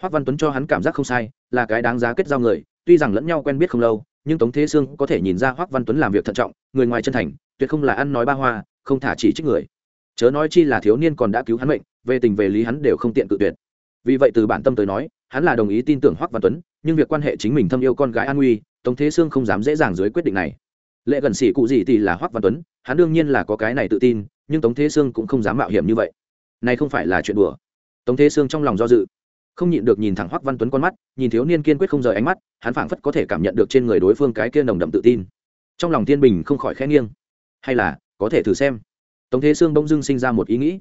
Hoắc văn tuấn cho hắn cảm giác không sai, là cái đáng giá kết giao người, tuy rằng lẫn nhau quen biết không lâu, nhưng tống thế sương có thể nhìn ra hoắc văn tuấn làm việc thận trọng, người ngoài chân thành, tuyệt không là ăn nói ba hoa, không thả chỉ trích người. Chớ nói chi là thiếu niên còn đã cứu hắn mệnh về tình về lý hắn đều không tiện cự tuyệt. Vì vậy từ bản tâm tới nói, hắn là đồng ý tin tưởng hoắc văn tuấn, nhưng việc quan hệ chính mình thâm yêu con gái an nguy, tống thế sương không dám dễ dàng dưới quyết định này. Lệ gần xỉ cụ gì thì là hoắc văn tuấn, hắn đương nhiên là có cái này tự tin, nhưng tống thế sương cũng không dám mạo hiểm như vậy. Này không phải là chuyện đùa. Tống thế sương trong lòng do dự. Không nhịn được nhìn thẳng hoắc văn tuấn con mắt, nhìn thiếu niên kiên quyết không rời ánh mắt, hắn phảng phất có thể cảm nhận được trên người đối phương cái kia nồng đậm tự tin. Trong lòng thiên bình không khỏi khẽ nghiêng. Hay là, có thể thử xem. Tống thế sương bỗng dưng sinh ra một ý nghĩ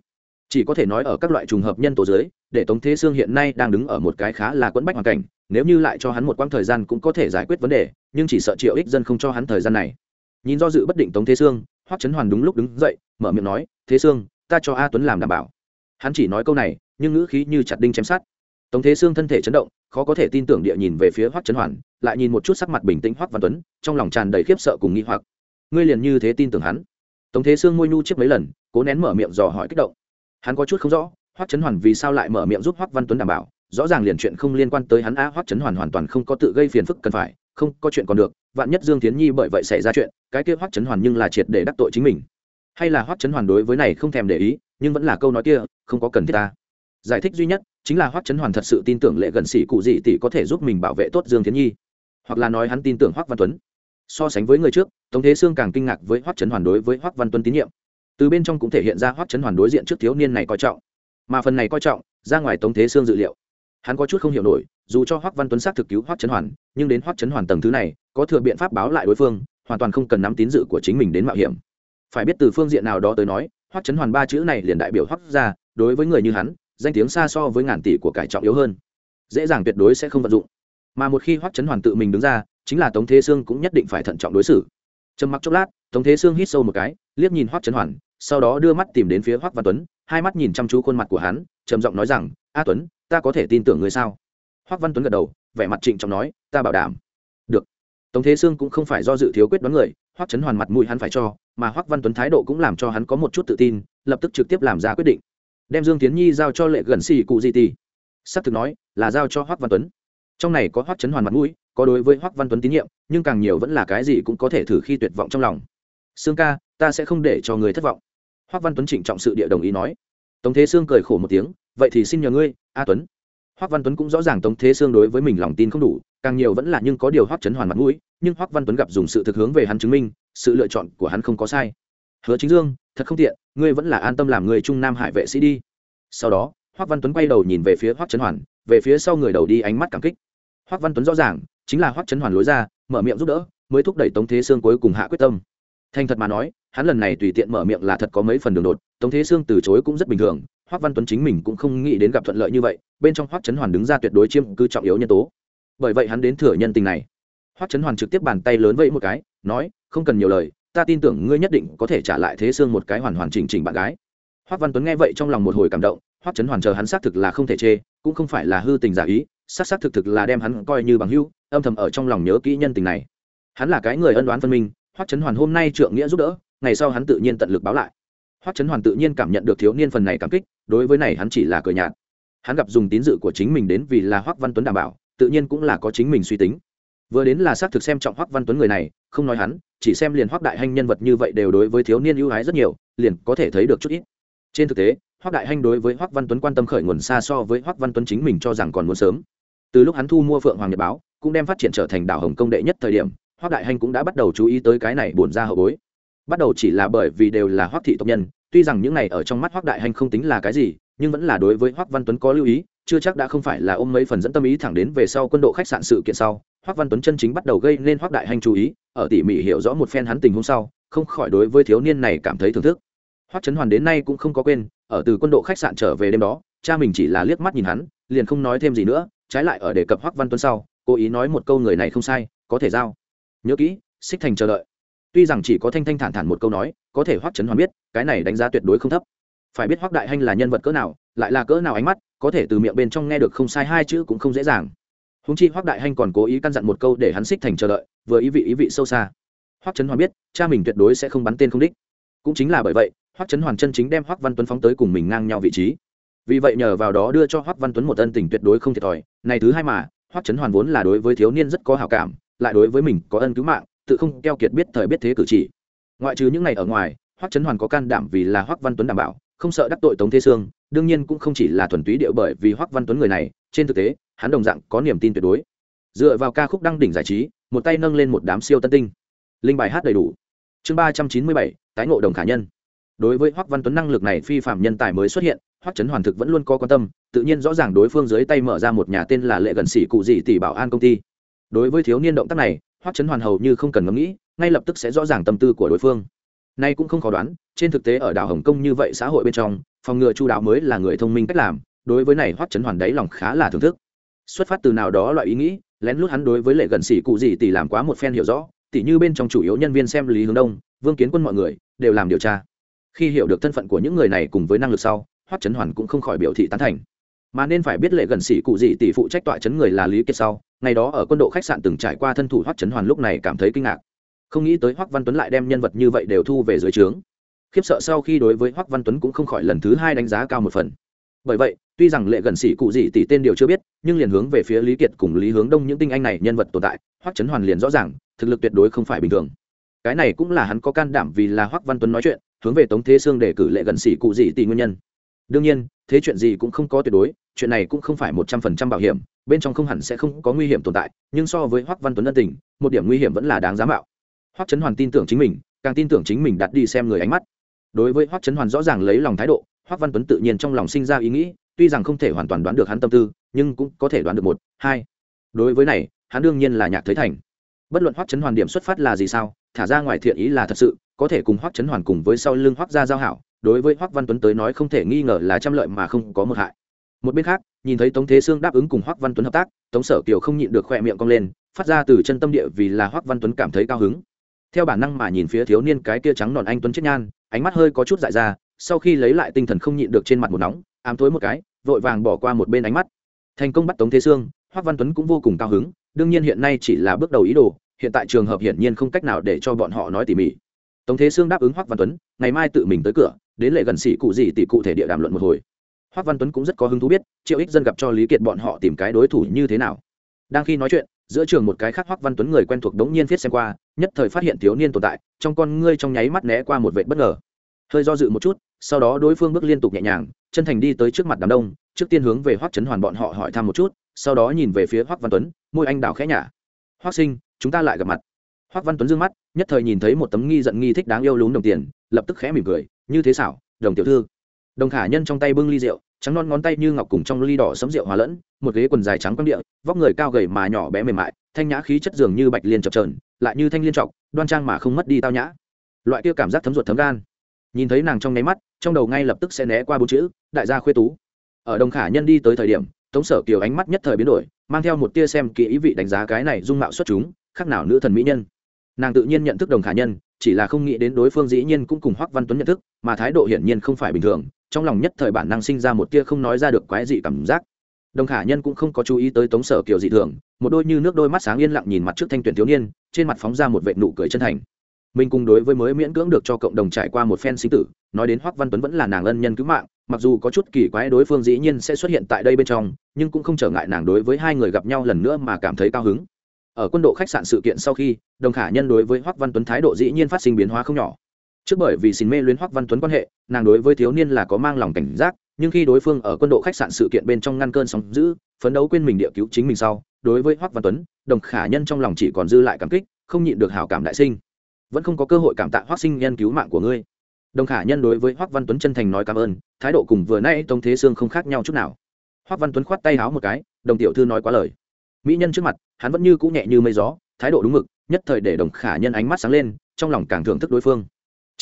chỉ có thể nói ở các loại trùng hợp nhân tố dưới, để tống thế sương hiện nay đang đứng ở một cái khá là quẫn bách hoàn cảnh, nếu như lại cho hắn một quãng thời gian cũng có thể giải quyết vấn đề, nhưng chỉ sợ triệu ích dân không cho hắn thời gian này. Nhìn do dự bất định tống thế sương, hoắc trấn hoàn đúng lúc đứng dậy, mở miệng nói, thế sương, ta cho a tuấn làm đảm bảo. Hắn chỉ nói câu này, nhưng ngữ khí như chặt đinh chém sát tống thế sương thân thể chấn động, khó có thể tin tưởng địa nhìn về phía hoắc trấn hoàn, lại nhìn một chút sắc mặt bình tĩnh hoắc văn tuấn, trong lòng tràn đầy khiếp sợ cùng nghi hoặc. Ngươi liền như thế tin tưởng hắn? Tống thế sương môi nhu chiếc mấy lần, cố nén mở miệng dò hỏi kích động hắn có chút không rõ, hoắc trấn hoàn vì sao lại mở miệng giúp hoắc văn tuấn đảm bảo, rõ ràng liền chuyện không liên quan tới hắn a hoắc trấn hoàn hoàn toàn không có tự gây phiền phức cần phải, không có chuyện còn được, vạn nhất dương tiến nhi bởi vậy xảy ra chuyện, cái kia hoắc trấn hoàn nhưng là triệt để đắc tội chính mình. Hay là hoắc trấn hoàn đối với này không thèm để ý, nhưng vẫn là câu nói kia, không có cần thiết ta. Giải thích duy nhất, chính là hoắc trấn hoàn thật sự tin tưởng lệ gần sĩ cụ dị tỷ có thể giúp mình bảo vệ tốt dương tiến nhi. Hoặc là nói hắn tin tưởng hoắc văn tuấn. So sánh với người trước, tống thế sương càng kinh ngạc với hoắc trấn hoàn đối với hoắc văn tuấn tín nhiệm từ bên trong cũng thể hiện ra hoắc chấn hoàn đối diện trước thiếu niên này coi trọng. Mà phần này coi trọng, ra ngoài tống thế xương dự liệu. Hắn có chút không hiểu nổi, dù cho hoắc văn tuấn xác thực cứu hoắc chấn hoàn, nhưng đến hoắc chấn hoàn tầng thứ này, có thừa biện pháp báo lại đối phương, hoàn toàn không cần nắm tín dự của chính mình đến mạo hiểm. Phải biết từ phương diện nào đó tới nói hoắc chấn hoàn ba chữ này liền đại biểu hoắc ra đối với người như hắn, danh tiếng xa so với ngàn tỷ của cải trọng yếu hơn. Dễ dàng tuyệt đối sẽ không vận dụng. Mà một khi hoắc chấn hoàn tự mình đứng ra, chính là tống thế sương cũng nhất định phải thận trọng đối xử. Trầm mặc chốc lát, tống thế sương hít sâu một cái, liếc nhìn hoắc chấn hoàn sau đó đưa mắt tìm đến phía hoắc văn tuấn, hai mắt nhìn chăm chú khuôn mặt của hắn, trầm giọng nói rằng, a tuấn, ta có thể tin tưởng ngươi sao? Hoắc văn tuấn gật đầu, vẻ mặt trịnh trọng nói, ta bảo đảm. Được. Tống thế sương cũng không phải do dự thiếu quyết đoán người, hoắc trấn hoàn mặt mũi hắn phải cho, mà hoắc văn tuấn thái độ cũng làm cho hắn có một chút tự tin, lập tức trực tiếp làm ra quyết định. Đem dương tiến nhi giao cho lệ gần xì cụ di ti sắp thực nói, là giao cho hoắc văn tuấn. Trong này có hoắc trấn hoàn mặt mũi, có đối với hoắc văn tuấn tín nhiệm, nhưng càng nhiều vẫn là cái gì cũng có thể thử khi tuyệt vọng trong lòng. Sương ca, ta sẽ không để cho người thất vọng hoắc văn tuấn trịnh trọng sự địa đồng ý nói. Tống thế sương cười khổ một tiếng, vậy thì xin nhờ ngươi, a tuấn. Hoắc văn tuấn cũng rõ ràng tống thế sương đối với mình lòng tin không đủ, càng nhiều vẫn là nhưng có điều hoắc chấn hoàn mặt mũi, nhưng hoắc văn tuấn gặp dùng sự thực hướng về hắn chứng minh, sự lựa chọn của hắn không có sai. Hứa chính dương, thật không tiện, ngươi vẫn là an tâm làm người trung nam hải vệ sĩ đi. Sau đó hoắc văn tuấn quay đầu nhìn về phía hoắc trấn hoàn, về phía sau người đầu đi ánh mắt cảm kích. Hoắc văn tuấn rõ ràng, chính là hoắc trấn hoàn lối ra, mở miệng giúp đỡ, mới thúc đẩy tống thế sương cuối cùng hạ quyết tâm thành thật mà nói, hắn lần này tùy tiện mở miệng là thật có mấy phần đường đột, tống thế sương từ chối cũng rất bình thường, hoắc văn tuấn chính mình cũng không nghĩ đến gặp thuận lợi như vậy, bên trong hoắc trấn hoàn đứng ra tuyệt đối chiêm cư trọng yếu nhân tố. Bởi vậy hắn đến thừa nhân tình này. Hoắc trấn hoàn trực tiếp bàn tay lớn vẫy một cái, nói, không cần nhiều lời, ta tin tưởng ngươi nhất định có thể trả lại thế sương một cái hoàn hoàn chỉnh chỉnh bạn gái. Hoắc văn tuấn nghe vậy trong lòng một hồi cảm động, hoắc trấn hoàn chờ hắn xác thực là không thể chê, cũng không phải là hư tình giả ý, xác xác thực thực là đem hắn coi như bằng hữu, âm thầm ở trong lòng nhớ kỹ nhân tình này. Hắn là cái người ân đoán phân minh hoắc trấn hoàn hôm nay trượng nghĩa giúp đỡ, ngày sau hắn tự nhiên tận lực báo lại. Hoắc trấn hoàn tự nhiên cảm nhận được thiếu niên phần này cảm kích, đối với này hắn chỉ là cười nhạt. Hắn gặp dùng tín dự của chính mình đến vì là hoắc văn tuấn đảm bảo, tự nhiên cũng là có chính mình suy tính. Vừa đến là xác thực xem trọng hoắc văn tuấn người này, không nói hắn, chỉ xem liền hoắc đại hanh nhân vật như vậy đều đối với thiếu niên ưu ái rất nhiều, liền có thể thấy được chút ít. Trên thực tế, hoắc đại hanh đối với hoắc văn tuấn quan tâm khởi nguồn xa so với hoắc văn tuấn chính mình cho rằng còn muốn sớm. Từ lúc hắn thu mua phượng hoàng nhật báo, cũng đem phát triển trở thành đảo hồng công đệ nhất thời điểm hoắc đại hanh cũng đã bắt đầu chú ý tới cái này buồn ra hậu bối. Bắt đầu chỉ là bởi vì đều là hoắc thị tộc nhân, tuy rằng những này ở trong mắt hoắc đại hanh không tính là cái gì, nhưng vẫn là đối với hoắc văn tuấn có lưu ý, chưa chắc đã không phải là ôm mấy phần dẫn tâm ý thẳng đến về sau quân độ khách sạn sự kiện sau, hoắc văn tuấn chân chính bắt đầu gây nên hoắc đại hanh chú ý, ở tỉ mỉ hiểu rõ một phen hắn tình hôm sau, không khỏi đối với thiếu niên này cảm thấy thưởng thức. Hoắc trấn hoàn đến nay cũng không có quên, ở từ quân độ khách sạn trở về đêm đó, cha mình chỉ là liếc mắt nhìn hắn, liền không nói thêm gì nữa, trái lại ở đề cập hoắc văn tuấn sau, cố ý nói một câu người này không sai, có thể giao nhớ kỹ, xích thành chờ đợi. Tuy rằng chỉ có thanh thanh thản thản một câu nói, có thể hoắc trấn hoàn biết, cái này đánh giá tuyệt đối không thấp. Phải biết hoắc đại hanh là nhân vật cỡ nào, lại là cỡ nào ánh mắt, có thể từ miệng bên trong nghe được không sai hai chữ cũng không dễ dàng. Húng chi hoắc đại hanh còn cố ý căn dặn một câu để hắn xích thành chờ đợi, vừa ý vị ý vị sâu xa. Hoắc trấn hoàn biết, cha mình tuyệt đối sẽ không bắn tên không đích. Cũng chính là bởi vậy, hoắc trấn hoàn chân chính đem hoắc văn tuấn phóng tới cùng mình ngang nhau vị trí. Vì vậy nhờ vào đó đưa cho hoắc văn tuấn một ân tình tuyệt đối không thiệt thòi. Này thứ hai mà, hoắc trấn hoàn vốn là đối với thiếu niên rất có hảo cảm lại đối với mình có ân cứu mạng, tự không keo kiệt biết thời biết thế cử chỉ. Ngoại trừ những ngày ở ngoài, hoắc trấn hoàn có can đảm vì là hoắc văn tuấn đảm bảo, không sợ đắc tội tống thế sương, đương nhiên cũng không chỉ là thuần túy điệu bởi vì hoắc văn tuấn người này, trên thực tế, hắn đồng dạng có niềm tin tuyệt đối. Dựa vào ca khúc đăng đỉnh giải trí, một tay nâng lên một đám siêu tân tinh. Linh bài hát đầy đủ. Chương ba trăm chín mươi bảy, tái ngộ đồng khả nhân. Đối với hoắc văn tuấn năng lực này phi phạm nhân tài mới xuất hiện, hoắc trấn hoàn thực vẫn luôn có quan tâm, tự nhiên rõ ràng đối phương dưới tay mở ra một nhà tên là lệ gần sĩ cụ dị tỷ bảo an công ty đối với thiếu niên động tác này, hoắc chấn hoàn hầu như không cần ngẫm nghĩ, ngay lập tức sẽ rõ ràng tâm tư của đối phương. Nay cũng không khó đoán, trên thực tế ở đảo hồng kông như vậy xã hội bên trong, phòng ngừa chu đáo mới là người thông minh cách làm, đối với này hoắc chấn hoàn đáy lòng khá là thưởng thức. Xuất phát từ nào đó loại ý nghĩ, lén lút hắn đối với lệ gần sĩ cụ gì tỷ làm quá một phen hiểu rõ tỷ như bên trong chủ yếu nhân viên xem lý hướng đông, vương kiến quân mọi người, đều làm điều tra. Khi hiểu được thân phận của những người này cùng với năng lực sau, hoắc chấn hoàn cũng không khỏi biểu thị tán thành. Mà nên phải biết lệ gần sĩ cụ gì tỷ phụ trách tọa chấn người là lý kiệt sau ngày đó ở quân độ khách sạn từng trải qua thân thủ hoắc trấn hoàn lúc này cảm thấy kinh ngạc. Không nghĩ tới hoắc văn tuấn lại đem nhân vật như vậy đều thu về dưới trướng. Khiếp sợ sau khi đối với hoắc văn tuấn cũng không khỏi lần thứ hai đánh giá cao một phần. Bởi vậy, tuy rằng lệ gần sĩ cụ gì tỷ tên điều chưa biết, nhưng liền hướng về phía lý kiệt cùng lý hướng đông những tinh anh này nhân vật tồn tại, hoắc trấn hoàn liền rõ ràng, thực lực tuyệt đối không phải bình thường. Cái này cũng là hắn có can đảm vì là hoắc văn tuấn nói chuyện, hướng về tống thế sương để cử lệ gần sĩ cụ gì tỷ nguyên nhân. Đương nhiên, thế chuyện gì cũng không có tuyệt đối chuyện này cũng không phải một trăm phần trăm bảo hiểm, bên trong không hẳn sẽ không có nguy hiểm tồn tại, nhưng so với hoắc văn tuấn ân tình, một điểm nguy hiểm vẫn là đáng giá mạo. Hoắc trấn hoàn tin tưởng chính mình, càng tin tưởng chính mình đặt đi xem người ánh mắt. Đối với hoắc trấn hoàn rõ ràng lấy lòng thái độ, hoắc văn tuấn tự nhiên trong lòng sinh ra ý nghĩ, tuy rằng không thể hoàn toàn đoán được hắn tâm tư, nhưng cũng có thể đoán được một, hai. Đối với này, hắn đương nhiên là nhạc thấy thành. Bất luận hoắc trấn hoàn điểm xuất phát là gì sao, thả ra ngoài thiện ý là thật sự, có thể cùng hoắc trấn hoàn cùng với sau lưng hoắc gia giao hảo, đối với hoắc văn tuấn tới nói không thể nghi ngờ là trăm lợi mà không có một hại một bên khác, nhìn thấy tống thế sương đáp ứng cùng hoắc văn tuấn hợp tác, tống sở kiều không nhịn được khoe miệng cong lên, phát ra từ chân tâm địa vì là hoắc văn tuấn cảm thấy cao hứng. Theo bản năng mà nhìn phía thiếu niên cái kia trắng nòn anh tuấn chết nhan, ánh mắt hơi có chút dại ra, sau khi lấy lại tinh thần không nhịn được trên mặt một nóng, ám thối một cái, vội vàng bỏ qua một bên ánh mắt. Thành công bắt tống thế sương, hoắc văn tuấn cũng vô cùng cao hứng, đương nhiên hiện nay chỉ là bước đầu ý đồ, hiện tại trường hợp hiển nhiên không cách nào để cho bọn họ nói tỉ mỉ. Tống thế sương đáp ứng hoắc văn tuấn, ngày mai tự mình tới cửa, đến lệ gần sĩ cụ gì tỷ cụ thể địa đàm luận một hồi hoắc văn tuấn cũng rất có hứng thú biết, triệu ích dân gặp cho lý kiệt bọn họ tìm cái đối thủ như thế nào. Đang khi nói chuyện, giữa trường một cái khác hoắc văn tuấn người quen thuộc đống nhiên viết xem qua, nhất thời phát hiện thiếu niên tồn tại, trong con ngươi trong nháy mắt né qua một vệ bất ngờ. Hơi do dự một chút, sau đó đối phương bước liên tục nhẹ nhàng, chân thành đi tới trước mặt đám đông, trước tiên hướng về hoắc trấn hoàn bọn họ hỏi thăm một chút, sau đó nhìn về phía hoắc văn tuấn, môi anh đào khẽ nhả. Hoắc sinh, chúng ta lại gặp mặt. Hoắc văn tuấn dương mắt, nhất thời nhìn thấy một tấm nghi giận nghi thích đáng yêu lún đồng tiền, lập tức khẽ mỉm cười, như thế xảo, đồng tiểu thư đồng khả nhân trong tay bưng ly rượu, trắng non ngón tay như ngọc cùng trong ly đỏ sấm rượu hòa lẫn, một ghế quần dài trắng quang địa, vóc người cao gầy mà nhỏ bé mềm mại, thanh nhã khí chất dường như bạch liên chập trờn lại như thanh liên trọc, đoan trang mà không mất đi tao nhã. Loại kia cảm giác thấm ruột thấm gan. Nhìn thấy nàng trong nháy mắt, trong đầu ngay lập tức sẽ né qua bốn chữ, đại gia khuê tú. Ở đồng khả nhân đi tới thời điểm, tống sở kiều ánh mắt nhất thời biến đổi, mang theo một tia xem kỹ ý vị đánh giá cái này dung mạo xuất chúng, khác nào nữ thần mỹ nhân. Nàng tự nhiên nhận thức đồng khả nhân, chỉ là không nghĩ đến đối phương dĩ nhiên cũng cùng hoắc văn tuấn nhận thức, mà thái độ hiển nhiên không phải bình thường trong lòng nhất thời bản năng sinh ra một tia không nói ra được quái dị cảm giác. Đồng khả nhân cũng không có chú ý tới tống sở kiều dị thường, một đôi như nước đôi mắt sáng yên lặng nhìn mặt trước thanh tuyển thiếu niên, trên mặt phóng ra một vệ nụ cười chân thành. Mình cùng đối với mới miễn cưỡng được cho cộng đồng trải qua một phen sinh tử, nói đến hoắc văn tuấn vẫn là nàng ân nhân cứu mạng, mặc dù có chút kỳ quái đối phương dĩ nhiên sẽ xuất hiện tại đây bên trong, nhưng cũng không trở ngại nàng đối với hai người gặp nhau lần nữa mà cảm thấy cao hứng. Ở quân độ khách sạn sự kiện sau khi, đồng khả nhân đối với hoắc văn tuấn thái độ dĩ nhiên phát sinh biến hóa không nhỏ trước bởi vì xin mê luyến hoắc văn tuấn quan hệ, nàng đối với thiếu niên là có mang lòng cảnh giác, nhưng khi đối phương ở quân độ khách sạn sự kiện bên trong ngăn cơn sóng giữ phấn đấu quên mình địa cứu chính mình sau, đối với hoắc văn tuấn, đồng khả nhân trong lòng chỉ còn dư lại cảm kích, không nhịn được hảo cảm đại sinh. Vẫn không có cơ hội cảm tạ hoắc sinh nhân cứu mạng của ngươi. Đồng khả nhân đối với hoắc văn tuấn chân thành nói cảm ơn, thái độ cùng vừa nay tống thế sương không khác nhau chút nào. Hoắc văn tuấn khoát tay háo một cái, đồng tiểu thư nói quá lời. Mỹ nhân trước mặt, hắn vẫn như cũ nhẹ như mây gió, thái độ đúng mực, nhất thời để đồng khả nhân ánh mắt sáng lên, trong lòng càng thưởng thức đối phương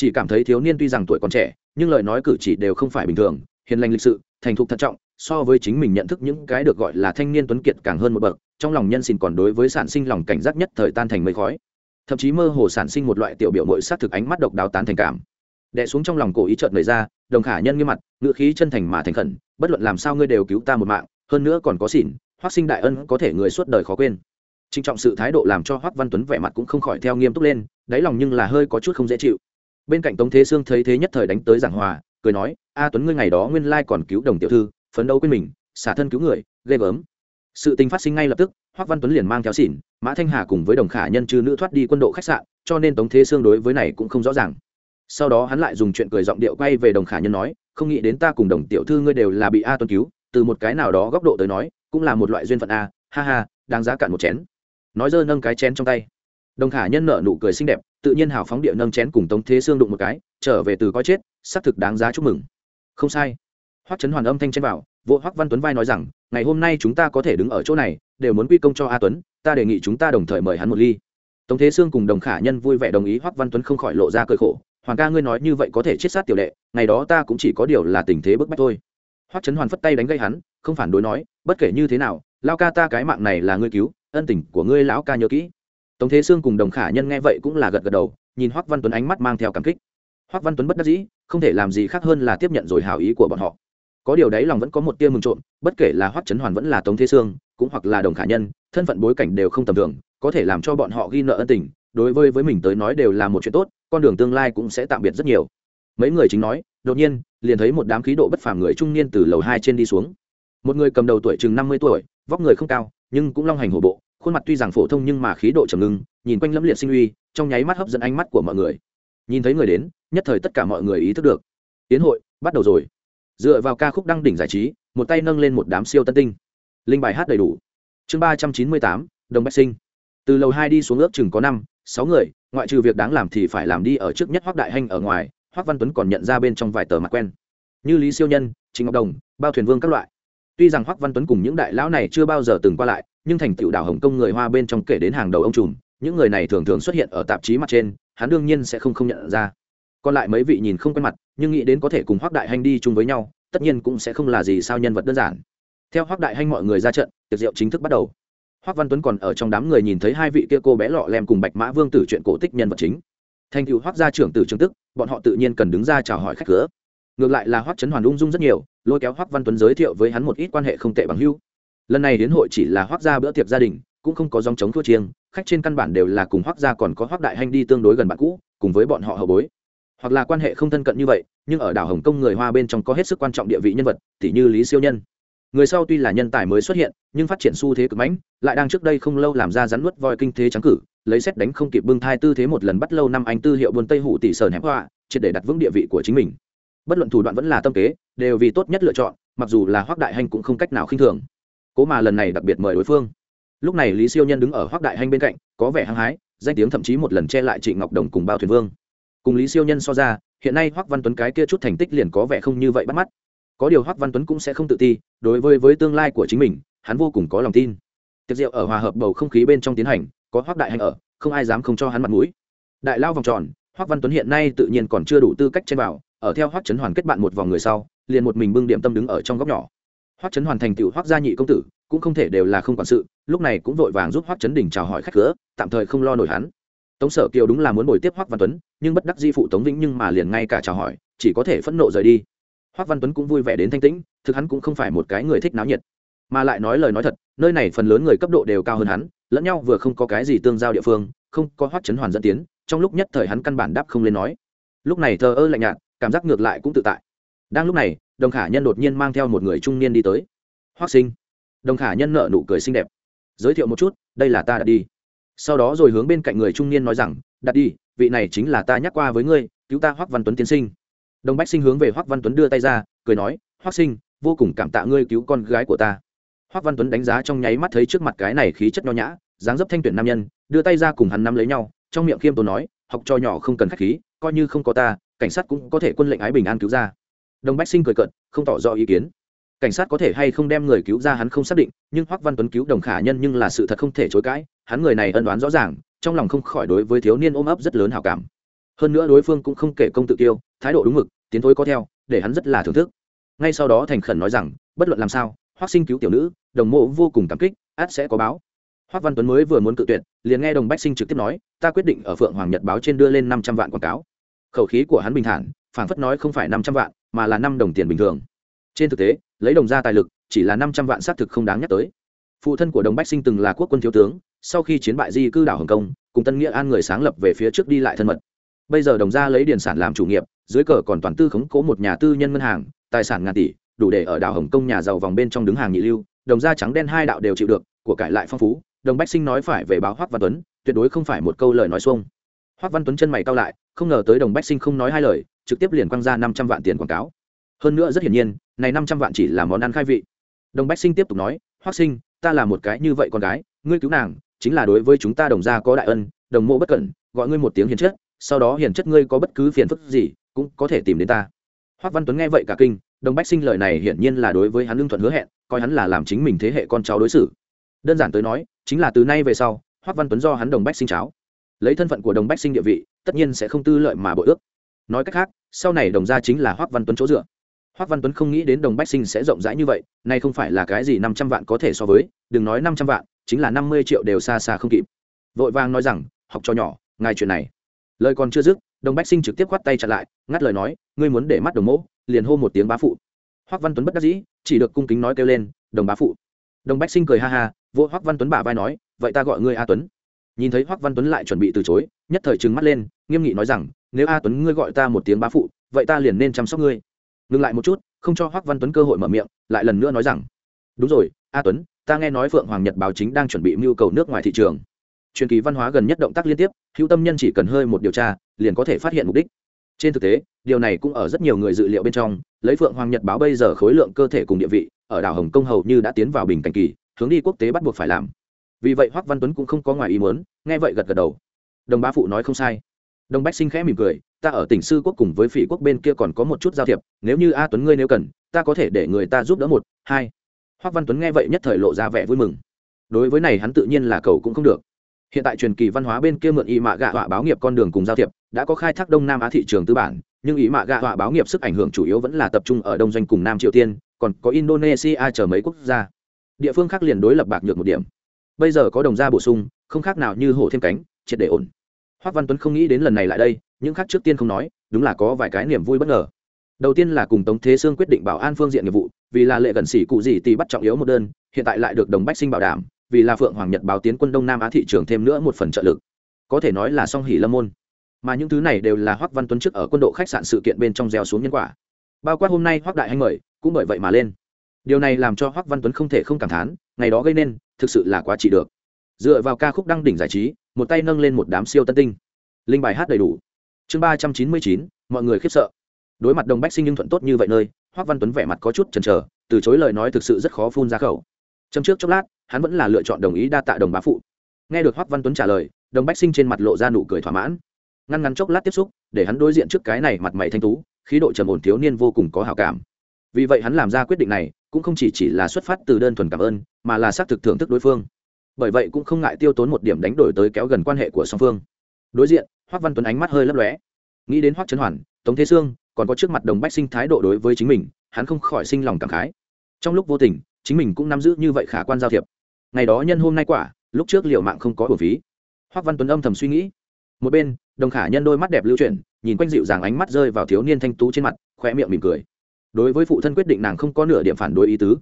chỉ cảm thấy thiếu niên tuy rằng tuổi còn trẻ, nhưng lời nói cử chỉ đều không phải bình thường, hiền lành lịch sự, thành thục thận trọng, so với chính mình nhận thức những cái được gọi là thanh niên tuấn kiệt càng hơn một bậc, trong lòng nhân xin còn đối với sản sinh lòng cảnh giác nhất thời tan thành mây khói. Thậm chí mơ hồ sản sinh một loại tiểu biểu mội sát thực ánh mắt độc đáo tán thành cảm. Đẻ xuống trong lòng cổ ý trợn người ra, đồng khả nhân nghiêm mặt, ngựa khí chân thành mà thành khẩn, bất luận làm sao ngươi đều cứu ta một mạng, hơn nữa còn có xỉn hoác sinh đại ân có thể người suốt đời khó quên. Trinh trọng sự thái độ làm cho hoác văn tuấn vẻ mặt cũng không khỏi theo nghiêm túc lên, đáy lòng nhưng là hơi có chút không dễ chịu bên cạnh tống thế sương thấy thế nhất thời đánh tới giảng hòa, cười nói, a tuấn ngươi ngày đó nguyên lai còn cứu đồng tiểu thư, phấn đấu quên mình, xả thân cứu người, ghê gớm. Sự tình phát sinh ngay lập tức hoắc văn tuấn liền mang theo xỉn, mã thanh hà cùng với đồng khả nhân chư nữ thoát đi quân độ khách sạn, cho nên tống thế sương đối với này cũng không rõ ràng. Sau đó hắn lại dùng chuyện cười giọng điệu quay về đồng khả nhân nói, không nghĩ đến ta cùng đồng tiểu thư ngươi đều là bị a tuấn cứu, từ một cái nào đó góc độ tới nói, cũng là một loại duyên phận a, ha ha, đáng giá cạn một chén. Nói dơ nâng cái chén trong tay đồng khả nhân nợ nụ cười xinh đẹp, tự nhiên hào phóng địa nâng chén cùng tống thế xương đụng một cái, trở về từ coi chết, xác thực đáng giá chúc mừng. Không sai. Hoắc trấn hoàn âm thanh chen vào vỗ hoắc văn tuấn vai nói rằng, ngày hôm nay chúng ta có thể đứng ở chỗ này, đều muốn quy công cho a tuấn, ta đề nghị chúng ta đồng thời mời hắn một ly. Tống thế xương cùng đồng khả nhân vui vẻ đồng ý, hoắc văn tuấn không khỏi lộ ra cơi khổ, hoàng ca ngươi nói như vậy có thể chết sát tiểu đệ, ngày đó ta cũng chỉ có điều là tình thế bức bách thôi. Hoắc trấn hoàn phất tay đánh gây hắn, không phản đối nói, bất kể như thế nào lao ca ta cái mạng này là ngươi cứu, ân tình của ngươi lão ca nhớ kỹ tống thế sương cùng đồng khả nhân nghe vậy cũng là gật gật đầu, nhìn hoắc văn tuấn ánh mắt mang theo cảm kích. Hoắc văn tuấn bất đắc dĩ, không thể làm gì khác hơn là tiếp nhận rồi hảo ý của bọn họ. Có điều đấy lòng vẫn có một tia mừng trộm, bất kể là hoắc trấn hoàn vẫn là tống thế sương, cũng hoặc là đồng khả nhân, thân phận bối cảnh đều không tầm thường, có thể làm cho bọn họ ghi nợ ân tình, đối với với mình tới nói đều là một chuyện tốt, con đường tương lai cũng sẽ tạm biệt rất nhiều. Mấy người chính nói, đột nhiên, liền thấy một đám khí độ bất phàm người trung niên từ lầu hai trên đi xuống. Một người cầm đầu tuổi chừng năm mươi tuổi, vóc người không cao, nhưng cũng long hành hổ bộ khuôn mặt tuy rằng phổ thông nhưng mà khí độ trầm ngưng, nhìn quanh lẫm liệt sinh uy, trong nháy mắt hấp dẫn ánh mắt của mọi người. Nhìn thấy người đến, nhất thời tất cả mọi người ý thức được. Tiến hội, bắt đầu rồi. Dựa vào ca khúc đăng đỉnh giải trí, một tay nâng lên một đám siêu tân tinh. Linh bài hát đầy đủ. Chương ba trăm chín mươi tám, đồng bách sinh. Từ lầu hai đi xuống ước chừng có năm, sáu người, ngoại trừ việc đáng làm thì phải làm đi ở trước nhất hoác đại hanh ở ngoài, hoác văn tuấn còn nhận ra bên trong vài tờ mặt quen. Như lý siêu nhân trịnh ngọc đồng, bao thuyền vương các loại tuy rằng Hoắc văn tuấn cùng những đại lão này chưa bao giờ từng qua lại, nhưng thành tựu đảo hồng kông người hoa bên trong kể đến hàng đầu ông trùm, những người này thường thường xuất hiện ở tạp chí mặt trên, hắn đương nhiên sẽ không không nhận ra. Còn lại mấy vị nhìn không quen mặt, nhưng nghĩ đến có thể cùng Hoắc đại hanh đi chung với nhau, tất nhiên cũng sẽ không là gì sao nhân vật đơn giản. Theo Hoắc đại hanh mọi người ra trận, tiệc rượu chính thức bắt đầu. Hoắc văn tuấn còn ở trong đám người nhìn thấy hai vị kia cô bé lọ lem cùng bạch mã vương tử chuyện cổ tích nhân vật chính. Thành tựu hoắc gia trưởng tử trường tức, bọn họ tự nhiên cần đứng ra chào hỏi khách cửa ngược lại là hoắc trấn hoàn ung dung rất nhiều, lôi kéo hoắc văn tuấn giới thiệu với hắn một ít quan hệ không tệ bằng hưu lần này đến hội chỉ là hoắc gia bữa tiệc gia đình, cũng không có dòng chống thua chiêng, khách trên căn bản đều là cùng hoắc gia còn có hoắc đại hanh đi tương đối gần bạn cũ, cùng với bọn họ hậu bối. Hoặc là quan hệ không thân cận như vậy, nhưng ở đảo hồng kông người hoa bên trong có hết sức quan trọng địa vị nhân vật tỷ như lý siêu nhân. Người sau tuy là nhân tài mới xuất hiện, nhưng phát triển xu thế cực mãnh lại đang trước đây không lâu làm ra rắn nuốt voi kinh thế trắng cử, lấy xét đánh không kịp bưng thai tư thế một lần bắt lâu năm anh tư hiệu buôn tây hủ tỷ sờn hẹp họa triệt để đặt vững địa vị của chính mình bất luận thủ đoạn vẫn là tâm kế, đều vì tốt nhất lựa chọn, mặc dù là hoác đại hanh cũng không cách nào khinh thường. Cố mà lần này đặc biệt mời đối phương. Lúc này lý siêu nhân đứng ở hoác đại hanh bên cạnh, có vẻ hăng hái, danh tiếng thậm chí một lần che lại trịnh ngọc đồng cùng bao thuyền vương. Cùng lý siêu nhân so ra, hiện nay hoác văn tuấn cái kia chút thành tích liền có vẻ không như vậy bắt mắt. Có điều hoắc văn tuấn cũng sẽ không tự ti, đối với với tương lai của chính mình, hắn vô cùng có lòng tin. Tiệc rượu ở hòa hợp bầu không khí bên trong tiến hành, có hoắc đại hành ở, không ai dám không cho hắn mặt mũi. Đại lao vòng tròn, hoắc văn tuấn hiện nay tự nhiên còn chưa đủ tư cách trên vào ở theo hoắc trấn hoàn kết bạn một vòng người sau, liền một mình bưng điểm tâm đứng ở trong góc nhỏ. Hoắc trấn hoàn thành tựu hoắc gia nhị công tử, cũng không thể đều là không quản sự, lúc này cũng vội vàng giúp hoắc trấn đình chào hỏi khách cửa tạm thời không lo nổi hắn. Tống sở kiều đúng là muốn bồi tiếp hoắc văn tuấn, nhưng bất đắc di phụ tống vĩnh nhưng mà liền ngay cả chào hỏi, chỉ có thể phẫn nộ rời đi. Hoắc văn tuấn cũng vui vẻ đến thanh tĩnh, thực hắn cũng không phải một cái người thích náo nhiệt. Mà lại nói lời nói thật, nơi này phần lớn người cấp độ đều cao hơn hắn, lẫn nhau vừa không có cái gì tương giao địa phương, không có hoắc chấn hoàn dẫn tiến, trong lúc nhất thời hắn căn bản đáp không lên nói. Lúc này thờ ơ lạnh nhạt cảm giác ngược lại cũng tự tại. Đang lúc này, đồng khả nhân đột nhiên mang theo một người trung niên đi tới. Hoắc sinh. Đồng khả nhân nở nụ cười xinh đẹp. Giới thiệu một chút, đây là ta đã đi. Sau đó rồi hướng bên cạnh người trung niên nói rằng đặt đi, vị này chính là ta nhắc qua với ngươi, cứu ta hoắc văn tuấn tiến sinh. Đồng bách sinh hướng về hoắc văn tuấn đưa tay ra, cười nói, hoắc sinh, vô cùng cảm tạ ngươi cứu con gái của ta. Hoắc văn tuấn đánh giá trong nháy mắt thấy trước mặt cái này khí chất nho nhã, dáng dấp thanh tuyển nam nhân, đưa tay ra cùng hắn nắm lấy nhau, trong miệng khiêm tốn nói, học cho nhỏ không cần khách khí, coi như không có ta cảnh sát cũng có thể quân lệnh ái bình an cứu ra. Đồng bách sinh cười cận, không tỏ rõ ý kiến. Cảnh sát có thể hay không đem người cứu ra hắn không xác định nhưng hoắc văn tuấn cứu đồng khả nhân nhưng là sự thật không thể chối cãi hắn người này ân đoán rõ ràng trong lòng không khỏi đối với thiếu niên ôm ấp rất lớn hảo cảm. Hơn nữa đối phương cũng không kể công tự tiêu thái độ đúng mực tiến thối có theo để hắn rất là thưởng thức. Ngay sau đó thành khẩn nói rằng bất luận làm sao hoắc sinh cứu tiểu nữ đồng mộ vô cùng cảm kích át sẽ có báo. Hoắc văn tuấn mới vừa muốn cự tuyệt liền nghe đồng bách sinh trực tiếp nói ta quyết định ở phượng hoàng nhật báo trên đưa lên năm trăm vạn quảng cáo khẩu khí của hắn bình thản phản phất nói không phải năm trăm vạn, mà là năm đồng tiền bình thường. Trên thực tế, lấy đồng ra tài lực, chỉ là năm trăm vạn xác thực không đáng nhắc tới. Phụ thân của đồng bách sinh từng là quốc quân thiếu tướng, sau khi chiến bại di cư đảo hồng kông, cùng tân nghĩa an người sáng lập về phía trước đi lại thân mật. Bây giờ đồng gia lấy điền sản làm chủ nghiệp, dưới cờ còn toàn tư khống cố một nhà tư nhân ngân hàng, tài sản ngàn tỷ, đủ để ở đảo hồng kông nhà giàu vòng bên trong đứng hàng nhị lưu, đồng gia trắng đen hai đạo đều chịu được, của cải lại phong phú. Đồng bách sinh nói phải về báo hoắc văn tuấn, tuyệt đối không phải một câu lời nói xuông hoắc văn tuấn chân mày cao lại, không ngờ tới đồng bách sinh không nói hai lời, trực tiếp liền quăng ra năm trăm vạn tiền quảng cáo. Hơn nữa rất hiển nhiên, này năm trăm vạn chỉ là món ăn khai vị. Đồng bách sinh tiếp tục nói hoắc sinh, ta là một cái như vậy con gái, ngươi cứu nàng, chính là đối với chúng ta đồng gia có đại ân, đồng mộ bất cẩn, gọi ngươi một tiếng hiền chất, sau đó hiền chất ngươi có bất cứ phiền phức gì, cũng có thể tìm đến ta. Hoắc văn tuấn nghe vậy cả kinh, đồng bách sinh lời này hiển nhiên là đối với hắn lương thuận hứa hẹn, coi hắn là làm chính mình thế hệ con cháu đối xử. Đơn giản tới nói, chính là từ nay về sau hoắc văn tuấn do hắn đồng bách sinh cháu lấy thân phận của đồng bách sinh địa vị, tất nhiên sẽ không tư lợi mà bội ước. Nói cách khác, sau này đồng gia chính là hoắc văn tuấn chỗ dựa. Hoắc văn tuấn không nghĩ đến đồng bách sinh sẽ rộng rãi như vậy, nay không phải là cái gì năm trăm vạn có thể so với, đừng nói năm trăm vạn, chính là năm mươi triệu đều xa xa không kịp. Vội vàng nói rằng, học cho nhỏ, ngài chuyện này. Lời còn chưa dứt, đồng bách sinh trực tiếp khoát tay chặn lại, ngắt lời nói, ngươi muốn để mắt đồng mẫu liền hô một tiếng bá phụ. Hoắc văn tuấn bất đắc dĩ, chỉ được cung kính nói kêu lên, đồng bá phụ. Đồng bách sinh cười ha ha vô hoắc văn tuấn bả vai nói, vậy ta gọi ngươi a tuấn nhìn thấy hoắc văn tuấn lại chuẩn bị từ chối, nhất thời trừng mắt lên, nghiêm nghị nói rằng, nếu a tuấn ngươi gọi ta một tiếng bá phụ, vậy ta liền nên chăm sóc ngươi. Ngừng lại một chút, không cho hoắc văn tuấn cơ hội mở miệng, lại lần nữa nói rằng, đúng rồi, a tuấn, ta nghe nói phượng hoàng nhật báo chính đang chuẩn bị mưu cầu nước ngoài thị trường. Truyền kỳ văn hóa gần nhất động tác liên tiếp, hữu tâm nhân chỉ cần hơi một điều tra, liền có thể phát hiện mục đích. Trên thực tế, điều này cũng ở rất nhiều người dự liệu bên trong, lấy phượng hoàng nhật báo bây giờ khối lượng cơ thể cùng địa vị, ở đảo hồng kông hầu như đã tiến vào bình cảnh kỳ, hướng đi quốc tế bắt buộc phải làm vì vậy hoắc văn tuấn cũng không có ngoài ý muốn, nghe vậy gật gật đầu. Đồng bá phụ nói không sai. Đồng bách sinh khẽ mỉm cười, ta ở tỉnh sư quốc cùng với phỉ quốc bên kia còn có một chút giao thiệp, nếu như a tuấn ngươi nếu cần, ta có thể để người ta giúp đỡ một, hai. Hoắc văn tuấn nghe vậy nhất thời lộ ra vẻ vui mừng. Đối với này hắn tự nhiên là cầu cũng không được. Hiện tại truyền kỳ văn hóa bên kia mượn ý mạ gạ họa báo nghiệp con đường cùng giao thiệp, đã có khai thác đông nam á thị trường tư bản, nhưng ý mạ gạ họa báo nghiệp sức ảnh hưởng chủ yếu vẫn là tập trung ở đông doanh cùng nam triều tiên, còn có indonesia chờ mấy quốc gia. Địa phương khác liền đối lập bạc nhược một điểm bây giờ có đồng gia bổ sung, không khác nào như hổ thêm cánh, triệt để ổn. Hoắc văn tuấn không nghĩ đến lần này lại đây, những khác trước tiên không nói, đúng là có vài cái niềm vui bất ngờ. Đầu tiên là cùng tống thế sương quyết định bảo an phương diện nghiệp vụ, vì là lệ gần xỉ cụ gì thì bắt trọng yếu một đơn, hiện tại lại được đồng bách sinh bảo đảm, vì là phượng hoàng nhật báo tiến quân đông nam á thị trường thêm nữa một phần trợ lực. Có thể nói là song hỉ lâm môn. Mà những thứ này đều là hoắc văn tuấn trước ở quân đội khách sạn sự kiện bên trong gieo xuống nhân quả. Bao quát hôm nay hoắc đại anh mời, cũng bởi vậy mà lên. Điều này làm cho hoắc văn tuấn không thể không cảm thán, ngày đó gây nên thực sự là quá trị được. Dựa vào ca khúc đăng đỉnh giải trí, một tay nâng lên một đám siêu tân tinh. Linh bài hát đầy đủ. Chương ba trăm chín mươi chín, mọi người khiếp sợ. Đối mặt đồng bách sinh nhưng thuận tốt như vậy nơi hoắc văn tuấn vẻ mặt có chút chần chờ, từ chối lời nói thực sự rất khó phun ra khẩu. Trong trước chốc lát, hắn vẫn là lựa chọn đồng ý đa tạ đồng bá phụ. Nghe được hoắc văn tuấn trả lời, đồng bách sinh trên mặt lộ ra nụ cười thỏa mãn. Ngăn ngắn chốc lát tiếp xúc, để hắn đối diện trước cái này mặt mày thanh tú, khí độ trầm ổn thiếu niên vô cùng có hảo cảm. Vì vậy hắn làm ra quyết định này, cũng không chỉ chỉ là xuất phát từ đơn thuần cảm ơn mà là xác thực thưởng thức đối phương. Bởi vậy cũng không ngại tiêu tốn một điểm đánh đổi tới kéo gần quan hệ của song phương. Đối diện, hoắc văn tuấn ánh mắt hơi lấp lóe. Nghĩ đến hoắc trấn hoàn, tống thế sương còn có trước mặt đồng bách sinh thái độ đối với chính mình, hắn không khỏi sinh lòng cảm khái. Trong lúc vô tình, chính mình cũng nắm giữ như vậy khả quan giao thiệp. Ngày đó nhân hôm nay quả, lúc trước liệu mạng không có bổn phí. Hoắc văn tuấn âm thầm suy nghĩ. Một bên, đồng khả nhân đôi mắt đẹp lưu chuyển, nhìn quanh dịu dàng ánh mắt rơi vào thiếu niên thanh tú trên mặt khoe miệng mỉm cười. Đối với phụ thân quyết định nàng không có nửa điểm phản đối ý tứ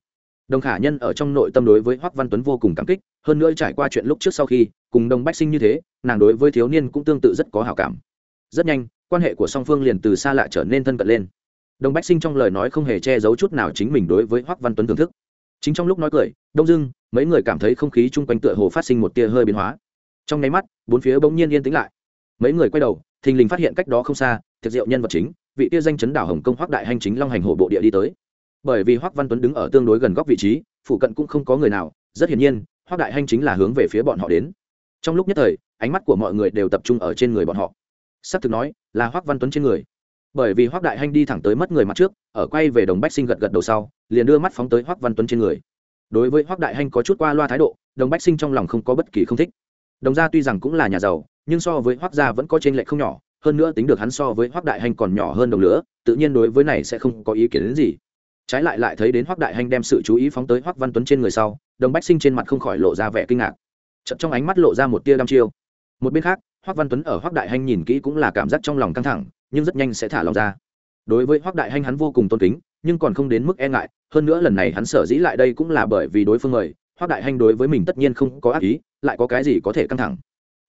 đồng khả nhân ở trong nội tâm đối với hoắc văn tuấn vô cùng cảm kích, hơn nữa trải qua chuyện lúc trước sau khi cùng đồng bách sinh như thế, nàng đối với thiếu niên cũng tương tự rất có hảo cảm. Rất nhanh, quan hệ của song phương liền từ xa lạ trở nên thân cận lên. Đồng bách sinh trong lời nói không hề che giấu chút nào chính mình đối với hoắc văn tuấn thưởng thức. Chính trong lúc nói cười, đông dưng mấy người cảm thấy không khí chung quanh tựa hồ phát sinh một tia hơi biến hóa. Trong nháy mắt, bốn phía bỗng nhiên yên tĩnh lại. Mấy người quay đầu, thình lình phát hiện cách đó không xa thiệt diệu nhân vật chính, vị tia danh chấn đảo hồng công hoắc đại hành chính long hành hổ bộ địa đi tới bởi vì hoắc văn tuấn đứng ở tương đối gần góc vị trí phụ cận cũng không có người nào rất hiển nhiên hoắc đại hành chính là hướng về phía bọn họ đến trong lúc nhất thời ánh mắt của mọi người đều tập trung ở trên người bọn họ sắp thực nói là hoắc văn tuấn trên người bởi vì hoắc đại hành đi thẳng tới mất người mặt trước ở quay về đồng bách sinh gật gật đầu sau liền đưa mắt phóng tới hoắc văn tuấn trên người đối với hoắc đại hành có chút qua loa thái độ đồng bách sinh trong lòng không có bất kỳ không thích đồng gia tuy rằng cũng là nhà giàu nhưng so với hoắc gia vẫn có trên lệch không nhỏ hơn nữa tính được hắn so với hoắc đại hành còn nhỏ hơn đồng lửa tự nhiên đối với này sẽ không có ý kiến đến gì trái lại lại thấy đến hoắc đại hành đem sự chú ý phóng tới hoắc văn tuấn trên người sau, đồng bách sinh trên mặt không khỏi lộ ra vẻ kinh ngạc. Chậm trong ánh mắt lộ ra một tia đăm chiêu. Một bên khác, hoắc văn tuấn ở hoắc đại hành nhìn kỹ cũng là cảm giác trong lòng căng thẳng, nhưng rất nhanh sẽ thả lòng ra. Đối với hoắc đại hành hắn vô cùng tôn kính, nhưng còn không đến mức e ngại, hơn nữa lần này hắn sở dĩ lại đây cũng là bởi vì đối phương mời, hoắc đại hành đối với mình tất nhiên không có ác ý, lại có cái gì có thể căng thẳng.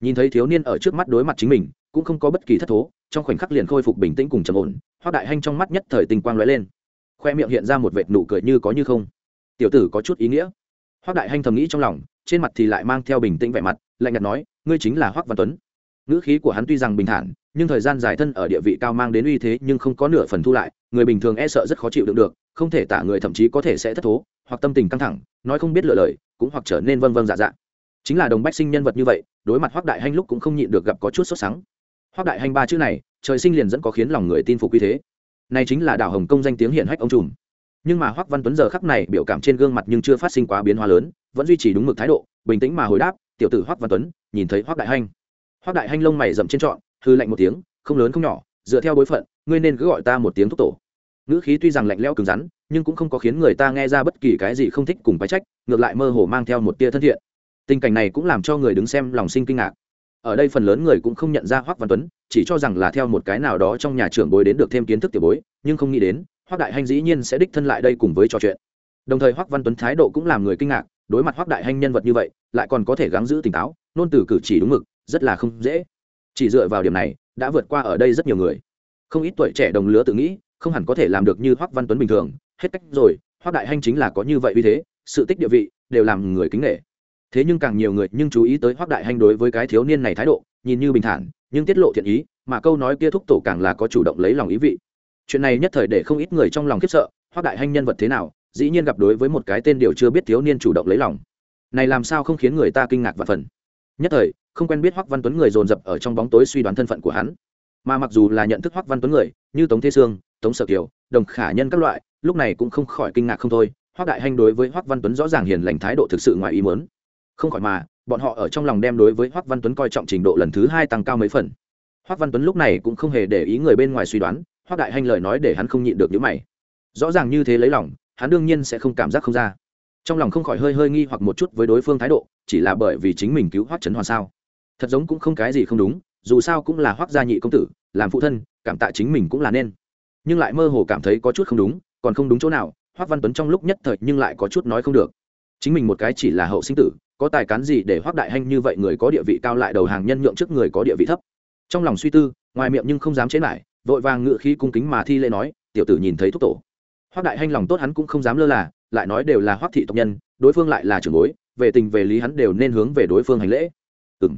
Nhìn thấy thiếu niên ở trước mắt đối mặt chính mình, cũng không có bất kỳ thất thố, trong khoảnh khắc liền khôi phục bình tĩnh cùng trầm ổn, hoắc đại hành trong mắt nhất thời tình quang lóe lên khoe miệng hiện ra một vệt nụ cười như có như không. Tiểu tử có chút ý nghĩa. Hoắc đại hanh thầm nghĩ trong lòng, trên mặt thì lại mang theo bình tĩnh vẻ mặt, lạnh nhạt nói, ngươi chính là hoắc văn tuấn. Ngữ khí của hắn tuy rằng bình thản, nhưng thời gian dài thân ở địa vị cao mang đến uy thế nhưng không có nửa phần thu lại, người bình thường e sợ rất khó chịu đựng được, không thể tả người thậm chí có thể sẽ thất thố, hoặc tâm tình căng thẳng, nói không biết lựa lời, cũng hoặc trở nên vân vân dạ dạ. Chính là đồng bách sinh nhân vật như vậy, đối mặt hoác đại hanh lúc cũng không nhịn được gặp có chút sốt sắng. Hoác đại hanh ba chữ này, trời sinh liền dẫn có khiến lòng người tin phục như thế này chính là đảo hồng công danh tiếng hiện hách ông trùm. Nhưng mà hoắc văn tuấn giờ khắc này biểu cảm trên gương mặt nhưng chưa phát sinh quá biến hóa lớn, vẫn duy trì đúng mực thái độ, bình tĩnh mà hồi đáp, tiểu tử hoắc văn tuấn, nhìn thấy hoắc đại hanh. Hoắc đại hanh lông mày rậm trên trọn, hư lạnh một tiếng, không lớn không nhỏ, dựa theo bối phận, ngươi nên cứ gọi ta một tiếng thúc tổ. Ngữ khí tuy rằng lạnh lẽo cứng rắn, nhưng cũng không có khiến người ta nghe ra bất kỳ cái gì không thích cùng bái trách, ngược lại mơ hồ mang theo một tia thân thiện. Tình cảnh này cũng làm cho người đứng xem lòng sinh kinh ngạc ở đây phần lớn người cũng không nhận ra Hoắc văn tuấn, chỉ cho rằng là theo một cái nào đó trong nhà trưởng bối đến được thêm kiến thức tiểu bối, nhưng không nghĩ đến, Hoắc đại hanh dĩ nhiên sẽ đích thân lại đây cùng với trò chuyện. Đồng thời Hoắc văn tuấn thái độ cũng làm người kinh ngạc, đối mặt Hoắc đại hanh nhân vật như vậy, lại còn có thể gắng giữ tỉnh táo, nôn từ cử chỉ đúng mực, rất là không dễ. Chỉ dựa vào điểm này, đã vượt qua ở đây rất nhiều người. Không ít tuổi trẻ đồng lứa tự nghĩ, không hẳn có thể làm được như hoắc văn tuấn bình thường. Hết cách rồi, hoắc đại hanh chính là có như vậy uy thế, sự tích địa vị, đều làm người kính nghệ thế nhưng càng nhiều người nhưng chú ý tới hoắc đại hanh đối với cái thiếu niên này thái độ, nhìn như bình thản, nhưng tiết lộ thiện ý, mà câu nói kia thúc tổ càng là có chủ động lấy lòng ý vị. Chuyện này nhất thời để không ít người trong lòng khiếp sợ, hoắc đại hanh nhân vật thế nào, dĩ nhiên gặp đối với một cái tên điều chưa biết thiếu niên chủ động lấy lòng. Này làm sao không khiến người ta kinh ngạc và phần. Nhất thời, không quen biết hoắc văn tuấn người dồn dập ở trong bóng tối suy đoán thân phận của hắn. Mà mặc dù là nhận thức hoắc văn tuấn người, như tống thế sương, tống sở kiều, đồng khả nhân các loại, lúc này cũng không khỏi kinh ngạc không thôi. Hoắc đại hanh đối với hoắc văn tuấn rõ ràng hiền lành thái độ thực sự ngoài ý muốn không khỏi mà, bọn họ ở trong lòng đem đối với hoắc văn tuấn coi trọng trình độ lần thứ hai tăng cao mấy phần. Hoắc văn tuấn lúc này cũng không hề để ý người bên ngoài suy đoán, hoắc đại hanh lời nói để hắn không nhịn được những mày. Rõ ràng như thế lấy lòng, hắn đương nhiên sẽ không cảm giác không ra. Trong lòng không khỏi hơi hơi nghi hoặc một chút với đối phương thái độ, chỉ là bởi vì chính mình cứu hoắc trấn hoàn sao? Thật giống cũng không cái gì không đúng, dù sao cũng là hoắc gia nhị công tử, làm phụ thân, cảm tạ chính mình cũng là nên. Nhưng lại mơ hồ cảm thấy có chút không đúng, còn không đúng chỗ nào, hoắc văn tuấn trong lúc nhất thời nhưng lại có chút nói không được. Chính mình một cái chỉ là hậu sinh tử có tài cán gì để hoắc đại hanh như vậy người có địa vị cao lại đầu hàng nhân nhượng trước người có địa vị thấp? Trong lòng suy tư, ngoài miệng nhưng không dám chế lại vội vàng ngự khí cung kính mà thi lễ nói, tiểu tử nhìn thấy thúc tổ. Hoắc đại hanh lòng tốt hắn cũng không dám lơ là, lại nói đều là hoắc thị tộc nhân, đối phương lại là trưởng bối, về tình về lý hắn đều nên hướng về đối phương hành lễ. Ừm.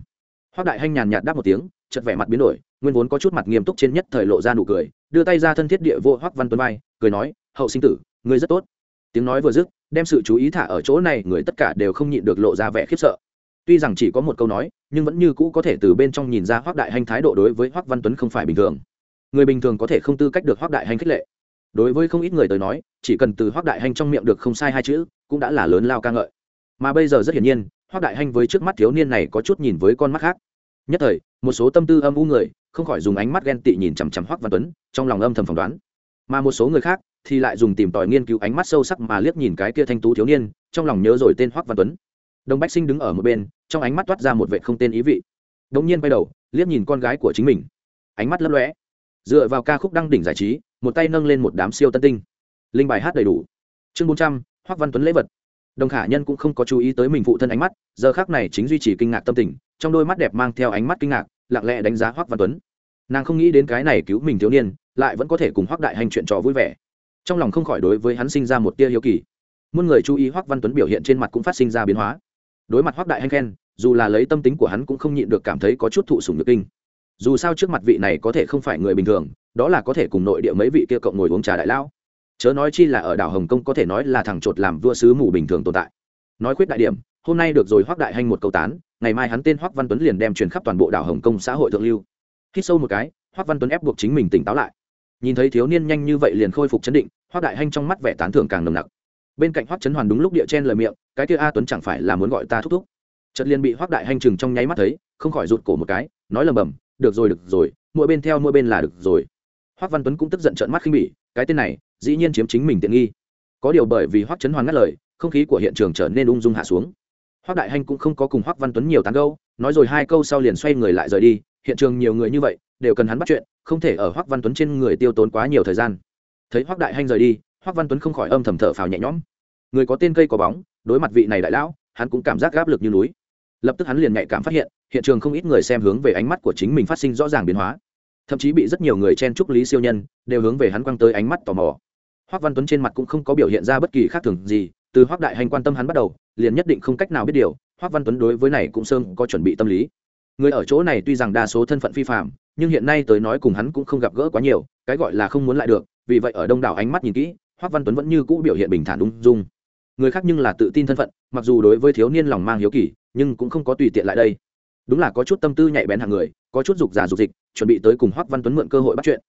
Hoắc đại hanh nhàn nhạt đáp một tiếng, chợt vẻ mặt biến đổi, nguyên vốn có chút mặt nghiêm túc trên nhất thời lộ ra nụ cười, đưa tay ra thân thiết địa vô hoắc văn tuấn bay cười nói, hậu sinh tử, ngươi rất tốt. Tiếng nói vừa dứt đem sự chú ý thả ở chỗ này, người tất cả đều không nhịn được lộ ra vẻ khiếp sợ. Tuy rằng chỉ có một câu nói, nhưng vẫn như cũ có thể từ bên trong nhìn ra hoắc đại hanh thái độ đối với hoắc văn tuấn không phải bình thường. Người bình thường có thể không tư cách được hoắc đại hanh khích lệ. Đối với không ít người tới nói, chỉ cần từ hoác đại hanh trong miệng được không sai hai chữ, cũng đã là lớn lao ca ngợi. Mà bây giờ rất hiển nhiên hoác đại hanh với trước mắt thiếu niên này có chút nhìn với con mắt khác. Nhất thời, một số tâm tư âm u người, không khỏi dùng ánh mắt ghen tị nhìn chằm chằm hoác văn tuấn, trong lòng âm thầm phỏng đoán. Mà một số người khác thì lại dùng tìm tòi nghiên cứu ánh mắt sâu sắc mà liếc nhìn cái kia thanh tú thiếu niên, trong lòng nhớ rồi tên Hoắc văn tuấn. Đồng bách sinh đứng ở một bên, trong ánh mắt toát ra một vệ không tên ý vị. Đống nhiên bay đầu, liếc nhìn con gái của chính mình. Ánh mắt lấp lóe. Dựa vào ca khúc đăng đỉnh giải trí, một tay nâng lên một đám siêu tân tinh. Linh bài hát đầy đủ. Chương bốn trăm, Hoắc văn tuấn lễ vật. Đồng khả nhân cũng không có chú ý tới mình phụ thân ánh mắt, giờ khác này chính duy trì kinh ngạc tâm tình, trong đôi mắt đẹp mang theo ánh mắt kinh ngạc, lặng lẽ đánh giá Hoắc văn tuấn. Nàng không nghĩ đến cái này cứu mình thiếu niên, lại vẫn có thể cùng Hoắc đại hành chuyện trò vui vẻ trong lòng không khỏi đối với hắn sinh ra một tia hiếu kỳ. Muôn người chú ý Hoắc văn tuấn biểu hiện trên mặt cũng phát sinh ra biến hóa. Đối mặt Hoắc đại hành khen, dù là lấy tâm tính của hắn cũng không nhịn được cảm thấy có chút thụ sủng nhược kinh. Dù sao trước mặt vị này có thể không phải người bình thường, đó là có thể cùng nội địa mấy vị kia cộng ngồi uống trà đại lão. Chớ nói chi là ở đảo hồng kông có thể nói là thằng chột làm vua sứ mù bình thường tồn tại. Nói khuyết đại điểm, hôm nay được rồi Hoắc đại hanh một câu tán, ngày mai hắn tên Hoắc văn tuấn liền đem truyền khắp toàn bộ đảo hồng kông xã hội thượng lưu. Hít sâu một cái, Hoắc văn tuấn ép buộc chính mình tỉnh táo lại nhìn thấy thiếu niên nhanh như vậy liền khôi phục chấn định hoác đại hanh trong mắt vẻ tán thưởng càng nồng nặc. Bên cạnh hoác chấn hoàn đúng lúc địa chen lời miệng, cái kia a tuấn chẳng phải là muốn gọi ta thúc thúc. Chợt liền bị hoác đại hanh chừng trong nháy mắt thấy, không khỏi rụt cổ một cái, nói lầm bầm, được rồi được rồi, mỗi bên theo mỗi bên là được rồi. Hoác văn tuấn cũng tức giận trợn mắt khinh bỉ, cái tên này, dĩ nhiên chiếm chính mình tiện nghi. Có điều bởi vì hoác chấn hoàn ngắt lời, không khí của hiện trường trở nên ung dung hạ xuống. Hoác đại hanh cũng không có cùng hoác văn tuấn nhiều tán câu nói rồi hai câu sau liền xoay người lại rời đi, hiện trường nhiều người như vậy, đều cần hắn bắt chuyện không thể ở Hoắc văn tuấn trên người tiêu tốn quá nhiều thời gian. Thấy Hoắc đại hanh rời đi, Hoắc văn tuấn không khỏi âm thầm thở phào nhẹ nhõm. Người có tên cây có bóng, đối mặt vị này đại lão, hắn cũng cảm giác áp lực như núi. Lập tức hắn liền nhạy cảm phát hiện hiện trường không ít người xem hướng về ánh mắt của chính mình phát sinh rõ ràng biến hóa. Thậm chí bị rất nhiều người chen chúc lý siêu nhân, đều hướng về hắn quăng tới ánh mắt tò mò. Hoắc văn tuấn trên mặt cũng không có biểu hiện ra bất kỳ khác thường gì, từ Hoắc đại hành quan tâm hắn bắt đầu, liền nhất định không cách nào biết điều, Hoắc văn tuấn đối với này cũng sơn có chuẩn bị tâm lý người ở chỗ này tuy rằng đa số thân phận phi phạm nhưng hiện nay tới nói cùng hắn cũng không gặp gỡ quá nhiều, cái gọi là không muốn lại được, vì vậy ở đông đảo ánh mắt nhìn kỹ hoác văn tuấn vẫn như cũ biểu hiện bình thản ung dung. Người khác nhưng là tự tin thân phận, mặc dù đối với thiếu niên lòng mang hiếu kỳ, nhưng cũng không có tùy tiện lại đây. Đúng là có chút tâm tư nhạy bén hàng người, có chút dục giả dục dịch, chuẩn bị tới cùng hoác văn tuấn mượn cơ hội bắt chuyện.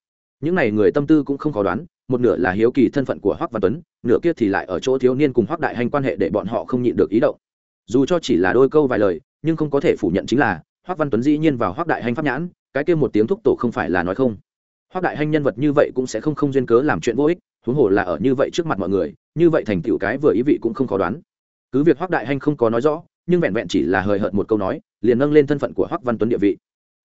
Những này người tâm tư cũng không khó đoán, một nửa là hiếu kỳ thân phận của hoác văn tuấn, nửa kia thì lại ở chỗ thiếu niên cùng hoác đại hành quan hệ để bọn họ không nhịn được ý động. Dù cho chỉ là đôi câu vài lời, nhưng không có thể phủ nhận chính là Hoắc văn tuấn dĩ nhiên vào Hoắc đại hành pháp nhãn, cái kia một tiếng thúc tổ không phải là nói không. Hoắc đại hành nhân vật như vậy cũng sẽ không không duyên cớ làm chuyện vô ích, huống hồ là ở như vậy trước mặt mọi người, như vậy thành tựu cái vừa ý vị cũng không khó đoán. Cứ việc Hoắc đại hành không có nói rõ, nhưng vẹn vẹn chỉ là hời hợt một câu nói, liền nâng lên thân phận của Hoắc văn tuấn địa vị.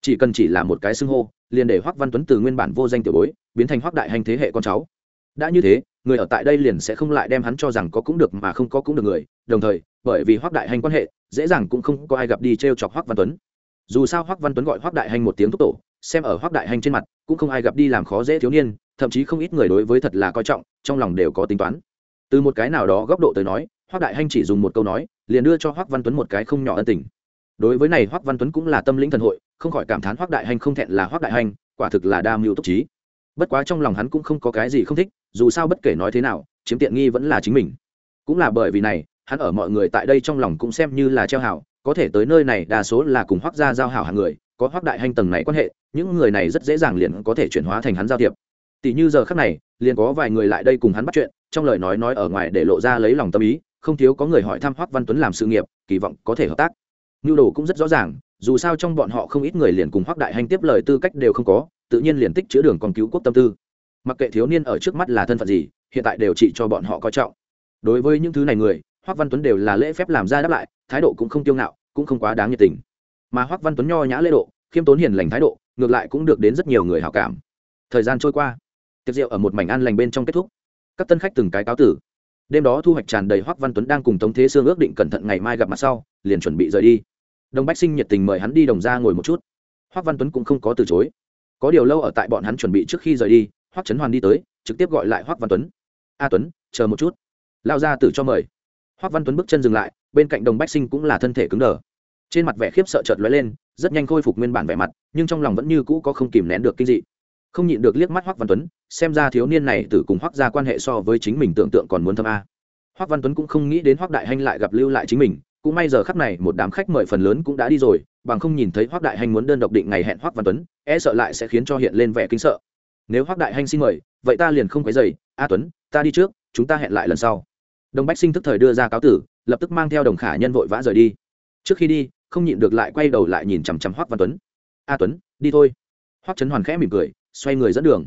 Chỉ cần chỉ là một cái xưng hô, liền để Hoắc văn tuấn từ nguyên bản vô danh tiểu bối, biến thành Hoắc đại hành thế hệ con cháu. Đã như thế, người ở tại đây liền sẽ không lại đem hắn cho rằng có cũng được mà không có cũng được người, đồng thời, bởi vì Hoắc đại hành quan hệ, dễ dàng cũng không có ai gặp đi t r e o chọc Hoắc văn tuấn dù sao Hoắc văn tuấn gọi Hoắc đại hành một tiếng thúc tổ, xem ở Hoắc đại hành trên mặt, cũng không ai gặp đi làm khó dễ thiếu niên, thậm chí không ít người đối với thật là coi trọng, trong lòng đều có tính toán. Từ một cái nào đó góc độ tới nói Hoắc đại hành chỉ dùng một câu nói, liền đưa cho Hoắc văn tuấn một cái không nhỏ ân tình. Đối với này Hoắc văn tuấn cũng là tâm lĩnh thần hội, không khỏi cảm thán Hoắc đại hành không thẹn là Hoắc đại hành quả thực là đa mưu túc trí. Bất quá trong lòng hắn cũng không có cái gì không thích, dù sao bất kể nói thế nào, chiếm tiện nghi vẫn là chính mình. Cũng là bởi vì này, hắn ở mọi người tại đây trong lòng cũng xem như là treo hảo có thể tới nơi này đa số là cùng hoác gia giao hảo hàng người, có hoác đại hành tầng này quan hệ, những người này rất dễ dàng liền có thể chuyển hóa thành hắn giao thiệp. Tỷ như giờ khắc này, liền có vài người lại đây cùng hắn bắt chuyện, trong lời nói nói ở ngoài để lộ ra lấy lòng tâm ý, không thiếu có người hỏi thăm hoác văn tuấn làm sự nghiệp, kỳ vọng có thể hợp tác. Nhu đồ cũng rất rõ ràng, dù sao trong bọn họ không ít người liền cùng hoác đại hành tiếp lời tư cách đều không có, tự nhiên liền tích chữa đường còn cứu quốc tâm tư. Mặc kệ thiếu niên ở trước mắt là thân phận gì, hiện tại đều trị cho bọn họ coi trọng. Đối với những thứ này người hoác văn tuấn đều là lễ phép làm ra đáp lại thái độ cũng không tiêu ngạo, cũng không quá đáng nhiệt tình. Mà Hoắc văn tuấn nho nhã lễ độ, khiêm tốn hiền lành thái độ, ngược lại cũng được đến rất nhiều người hào cảm. Thời gian trôi qua, tiệc rượu ở một mảnh ăn lành bên trong kết thúc. Các tân khách từng cái cáo tử. Đêm đó thu hoạch tràn đầy Hoắc văn tuấn đang cùng tống thế sương ước định cẩn thận ngày mai gặp mặt sau, liền chuẩn bị rời đi. Đồng bách sinh nhiệt tình mời hắn đi đồng ra ngồi một chút. Hoắc văn tuấn cũng không có từ chối. Có điều lâu ở tại bọn hắn chuẩn bị trước khi rời đi, Hoắc trấn hoàn đi tới, trực tiếp gọi lại Hoắc văn tuấn. A tuấn, chờ một chút. Lao ra tử cho mời. Hoắc văn tuấn bước chân dừng lại bên cạnh đồng bách sinh cũng là thân thể cứng đờ. Trên mặt vẻ khiếp sợ chợt lóe lên, rất nhanh khôi phục nguyên bản vẻ mặt, nhưng trong lòng vẫn như cũ có không kìm nén được kinh dị. Không nhịn được liếc mắt hoắc văn tuấn, xem ra thiếu niên này từ cùng hoắc ra quan hệ so với chính mình tưởng tượng còn muốn thâm a. Hoắc văn tuấn cũng không nghĩ đến hoắc đại hanh lại gặp lưu lại chính mình, cũng may giờ khắp này một đám khách mời phần lớn cũng đã đi rồi, bằng không nhìn thấy hoắc đại hanh muốn đơn độc định ngày hẹn hoắc văn tuấn e sợ lại sẽ khiến cho hiện lên vẻ kinh sợ. Nếu hoắc đại hanh xin mời, vậy ta liền không quấy dày a tuấn, ta đi trước, chúng ta hẹn lại lần sau. Đồng bách sinh tức thời đưa ra cáo tử lập tức mang theo đồng khả nhân vội vã rời đi. Trước khi đi, không nhịn được lại quay đầu lại nhìn chằm chằm hoác văn tuấn. A tuấn, đi thôi. Hoác trấn hoàn khẽ mỉm cười, xoay người dẫn đường.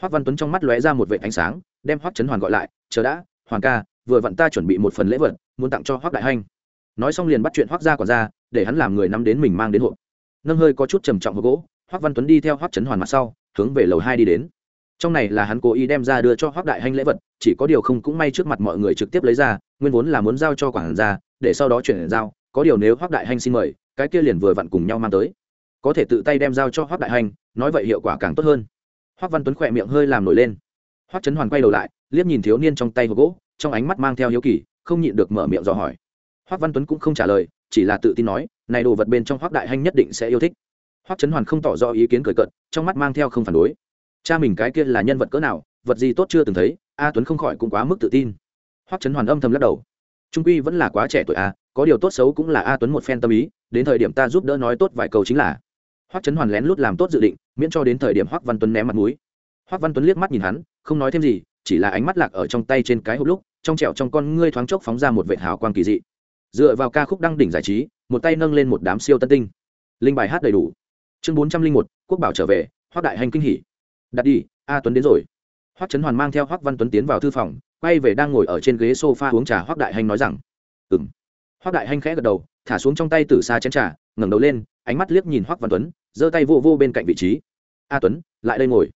Hoác văn tuấn trong mắt lóe ra một vệ ánh sáng, đem hoác trấn hoàn gọi lại, chờ đã hoàng ca, vừa vặn ta chuẩn bị một phần lễ vật, muốn tặng cho hoác đại hanh. Nói xong liền bắt chuyện hoác ra còn ra để hắn làm người nắm đến mình mang đến hộp. Nâng hơi có chút trầm trọng hộp gỗ, hoác văn tuấn đi theo hoác trấn hoàn mặt sau, hướng về lầu hai đi đến trong này là hắn cố ý đem ra đưa cho hoác đại hanh lễ vật, chỉ có điều không cũng may trước mặt mọi người trực tiếp lấy ra, nguyên vốn là muốn giao cho quản gia, để sau đó chuyển giao, có điều nếu hoác đại hanh xin mời, cái kia liền vừa vặn cùng nhau mang tới. Có thể tự tay đem giao cho hoác đại hanh, nói vậy hiệu quả càng tốt hơn. Hoác văn tuấn khỏe miệng hơi làm nổi lên. Hoác trấn hoàn quay đầu lại, liếc nhìn thiếu niên trong tay hộp gỗ, trong ánh mắt mang theo hiếu kỳ, không nhịn được mở miệng dò hỏi. Hoác văn tuấn cũng không trả lời, chỉ là tự tin nói, này đồ vật bên trong hoác đại hanh nhất định sẽ yêu thích. Hoác trấn hoàn không tỏ rõ ý kiến cười cận trong mắt mang theo không phản đối cha mình cái kia là nhân vật cỡ nào, vật gì tốt chưa từng thấy, a tuấn không khỏi cũng quá mức tự tin. Hoắc trấn hoàn âm thầm lắc đầu. Trung quy vẫn là quá trẻ tuổi a có điều tốt xấu cũng là a tuấn một phen tâm ý, đến thời điểm ta giúp đỡ nói tốt vài câu chính là. Hoắc trấn hoàn lén lút làm tốt dự định, miễn cho đến thời điểm hoắc văn tuấn ném mặt mũi. Hoắc văn tuấn liếc mắt nhìn hắn, không nói thêm gì, chỉ là ánh mắt lạc ở trong tay trên cái hộp lúc, trong trẹo trong con ngươi thoáng chốc phóng ra một vệt hào quang kỳ dị. Dựa vào ca khúc đăng đỉnh giải trí, một tay nâng lên một đám siêu tân tinh. Linh bài hát đầy đủ. Chương bốn trăm linh một, quốc bảo trở về, hoắc đại hành kinh hỉ đặt đi, a tuấn đến rồi. Hoắc trấn hoàn mang theo hoắc văn tuấn tiến vào thư phòng, quay về đang ngồi ở trên ghế sofa uống trà, hoắc đại hành nói rằng, ừm. Hoắc đại hành khẽ gật đầu, thả xuống trong tay từ xa chén trà, ngẩng đầu lên, ánh mắt liếc nhìn hoắc văn tuấn, giơ tay vô vô bên cạnh vị trí. A tuấn, lại đây ngồi.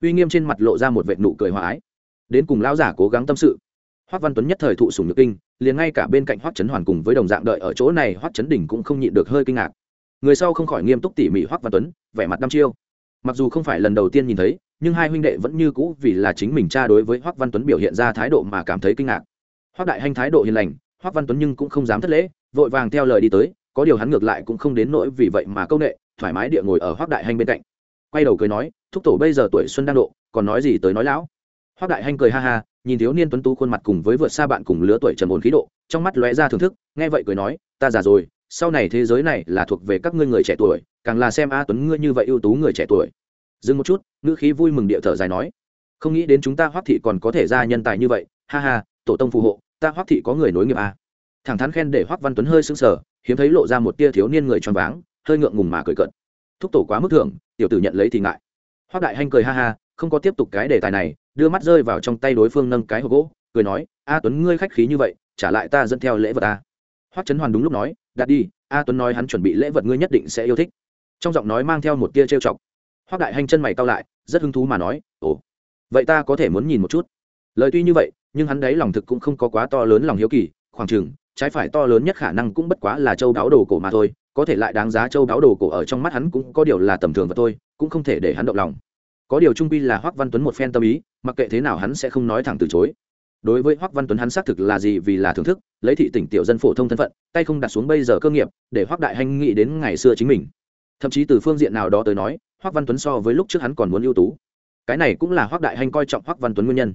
Uy nghiêm trên mặt lộ ra một vệt nụ cười hòa ái. Đến cùng lão giả cố gắng tâm sự. Hoắc văn tuấn nhất thời thụ sủng nhược kinh, liền ngay cả bên cạnh hoắc trấn hoàn cùng với đồng dạng đợi ở chỗ này, hoắc trấn đỉnh cũng không nhịn được hơi kinh ngạc. Người sau không khỏi nghiêm túc tỉ mỉ hoắc văn tuấn, vẻ mặt đăm chiêu mặc dù không phải lần đầu tiên nhìn thấy, nhưng hai huynh đệ vẫn như cũ vì là chính mình cha đối với hoắc văn tuấn biểu hiện ra thái độ mà cảm thấy kinh ngạc. Hoắc đại hanh thái độ hiền lành, hoắc văn tuấn nhưng cũng không dám thất lễ, vội vàng theo lời đi tới, có điều hắn ngược lại cũng không đến nỗi vì vậy mà câu nghệ thoải mái địa ngồi ở hoắc đại hanh bên cạnh. Quay đầu cười nói, thúc tổ bây giờ tuổi xuân đang độ, còn nói gì tới nói lão? Hoắc đại hanh cười ha ha, nhìn thiếu niên tuấn tú khuôn mặt cùng với vượt xa bạn cùng lứa tuổi trầm ổn khí độ, trong mắt lóe ra thưởng thức, nghe vậy cười nói, ta già rồi, sau này thế giới này là thuộc về các ngươi người trẻ tuổi càng là xem a tuấn ngươi như vậy ưu tú người trẻ tuổi. Dừng một chút, ngữ khí vui mừng địa thở dài nói, không nghĩ đến chúng ta hoắc thị còn có thể ra nhân tài như vậy, ha ha, tổ tông phù hộ, ta hoắc thị có người nối nghiệp a. Thẳng thắn khen để hoắc văn tuấn hơi sững sờ, hiếm thấy lộ ra một tia thiếu niên người tròn váng, hơi ngượng ngùng mà cười cợt. Thúc tổ quá mức thưởng tiểu tử nhận lấy thì ngại. Hoắc đại hanh cười ha ha, không có tiếp tục cái đề tài này, đưa mắt rơi vào trong tay đối phương nâng cái hộp gỗ, cười nói, a tuấn ngươi khách khí như vậy, trả lại ta dẫn theo lễ vật a. Hoắc trấn hoàn đúng lúc nói, đặt đi, a tuấn nói hắn chuẩn bị lễ vật ngươi nhất định sẽ yêu thích trong giọng nói mang theo một tia trêu chọc. Hoác đại hành chân mày cao lại, rất hứng thú mà nói, ồ, vậy ta có thể muốn nhìn một chút. Lời tuy như vậy, nhưng hắn đấy lòng thực cũng không có quá to lớn lòng hiếu kỳ, khoảng chừng, trái phải to lớn nhất khả năng cũng bất quá là châu đáo đồ cổ mà thôi, có thể lại đáng giá châu đáo đồ cổ ở trong mắt hắn cũng có điều là tầm thường và thôi, cũng không thể để hắn động lòng. Có điều trung pi là hoắc văn tuấn một phen tâm ý, mặc kệ thế nào hắn sẽ không nói thẳng từ chối. Đối với hoắc văn tuấn hắn xác thực là gì vì là thưởng thức, lấy thị tỉnh tiểu dân phổ thông thân phận, tay không đặt xuống bây giờ cơ nghiệp, để hoắc đại hành nghĩ đến ngày xưa chính mình thậm chí từ phương diện nào đó tới nói hoắc văn tuấn so với lúc trước hắn còn muốn ưu tú. Cái này cũng là hoắc đại hành coi trọng hoắc văn tuấn nguyên nhân.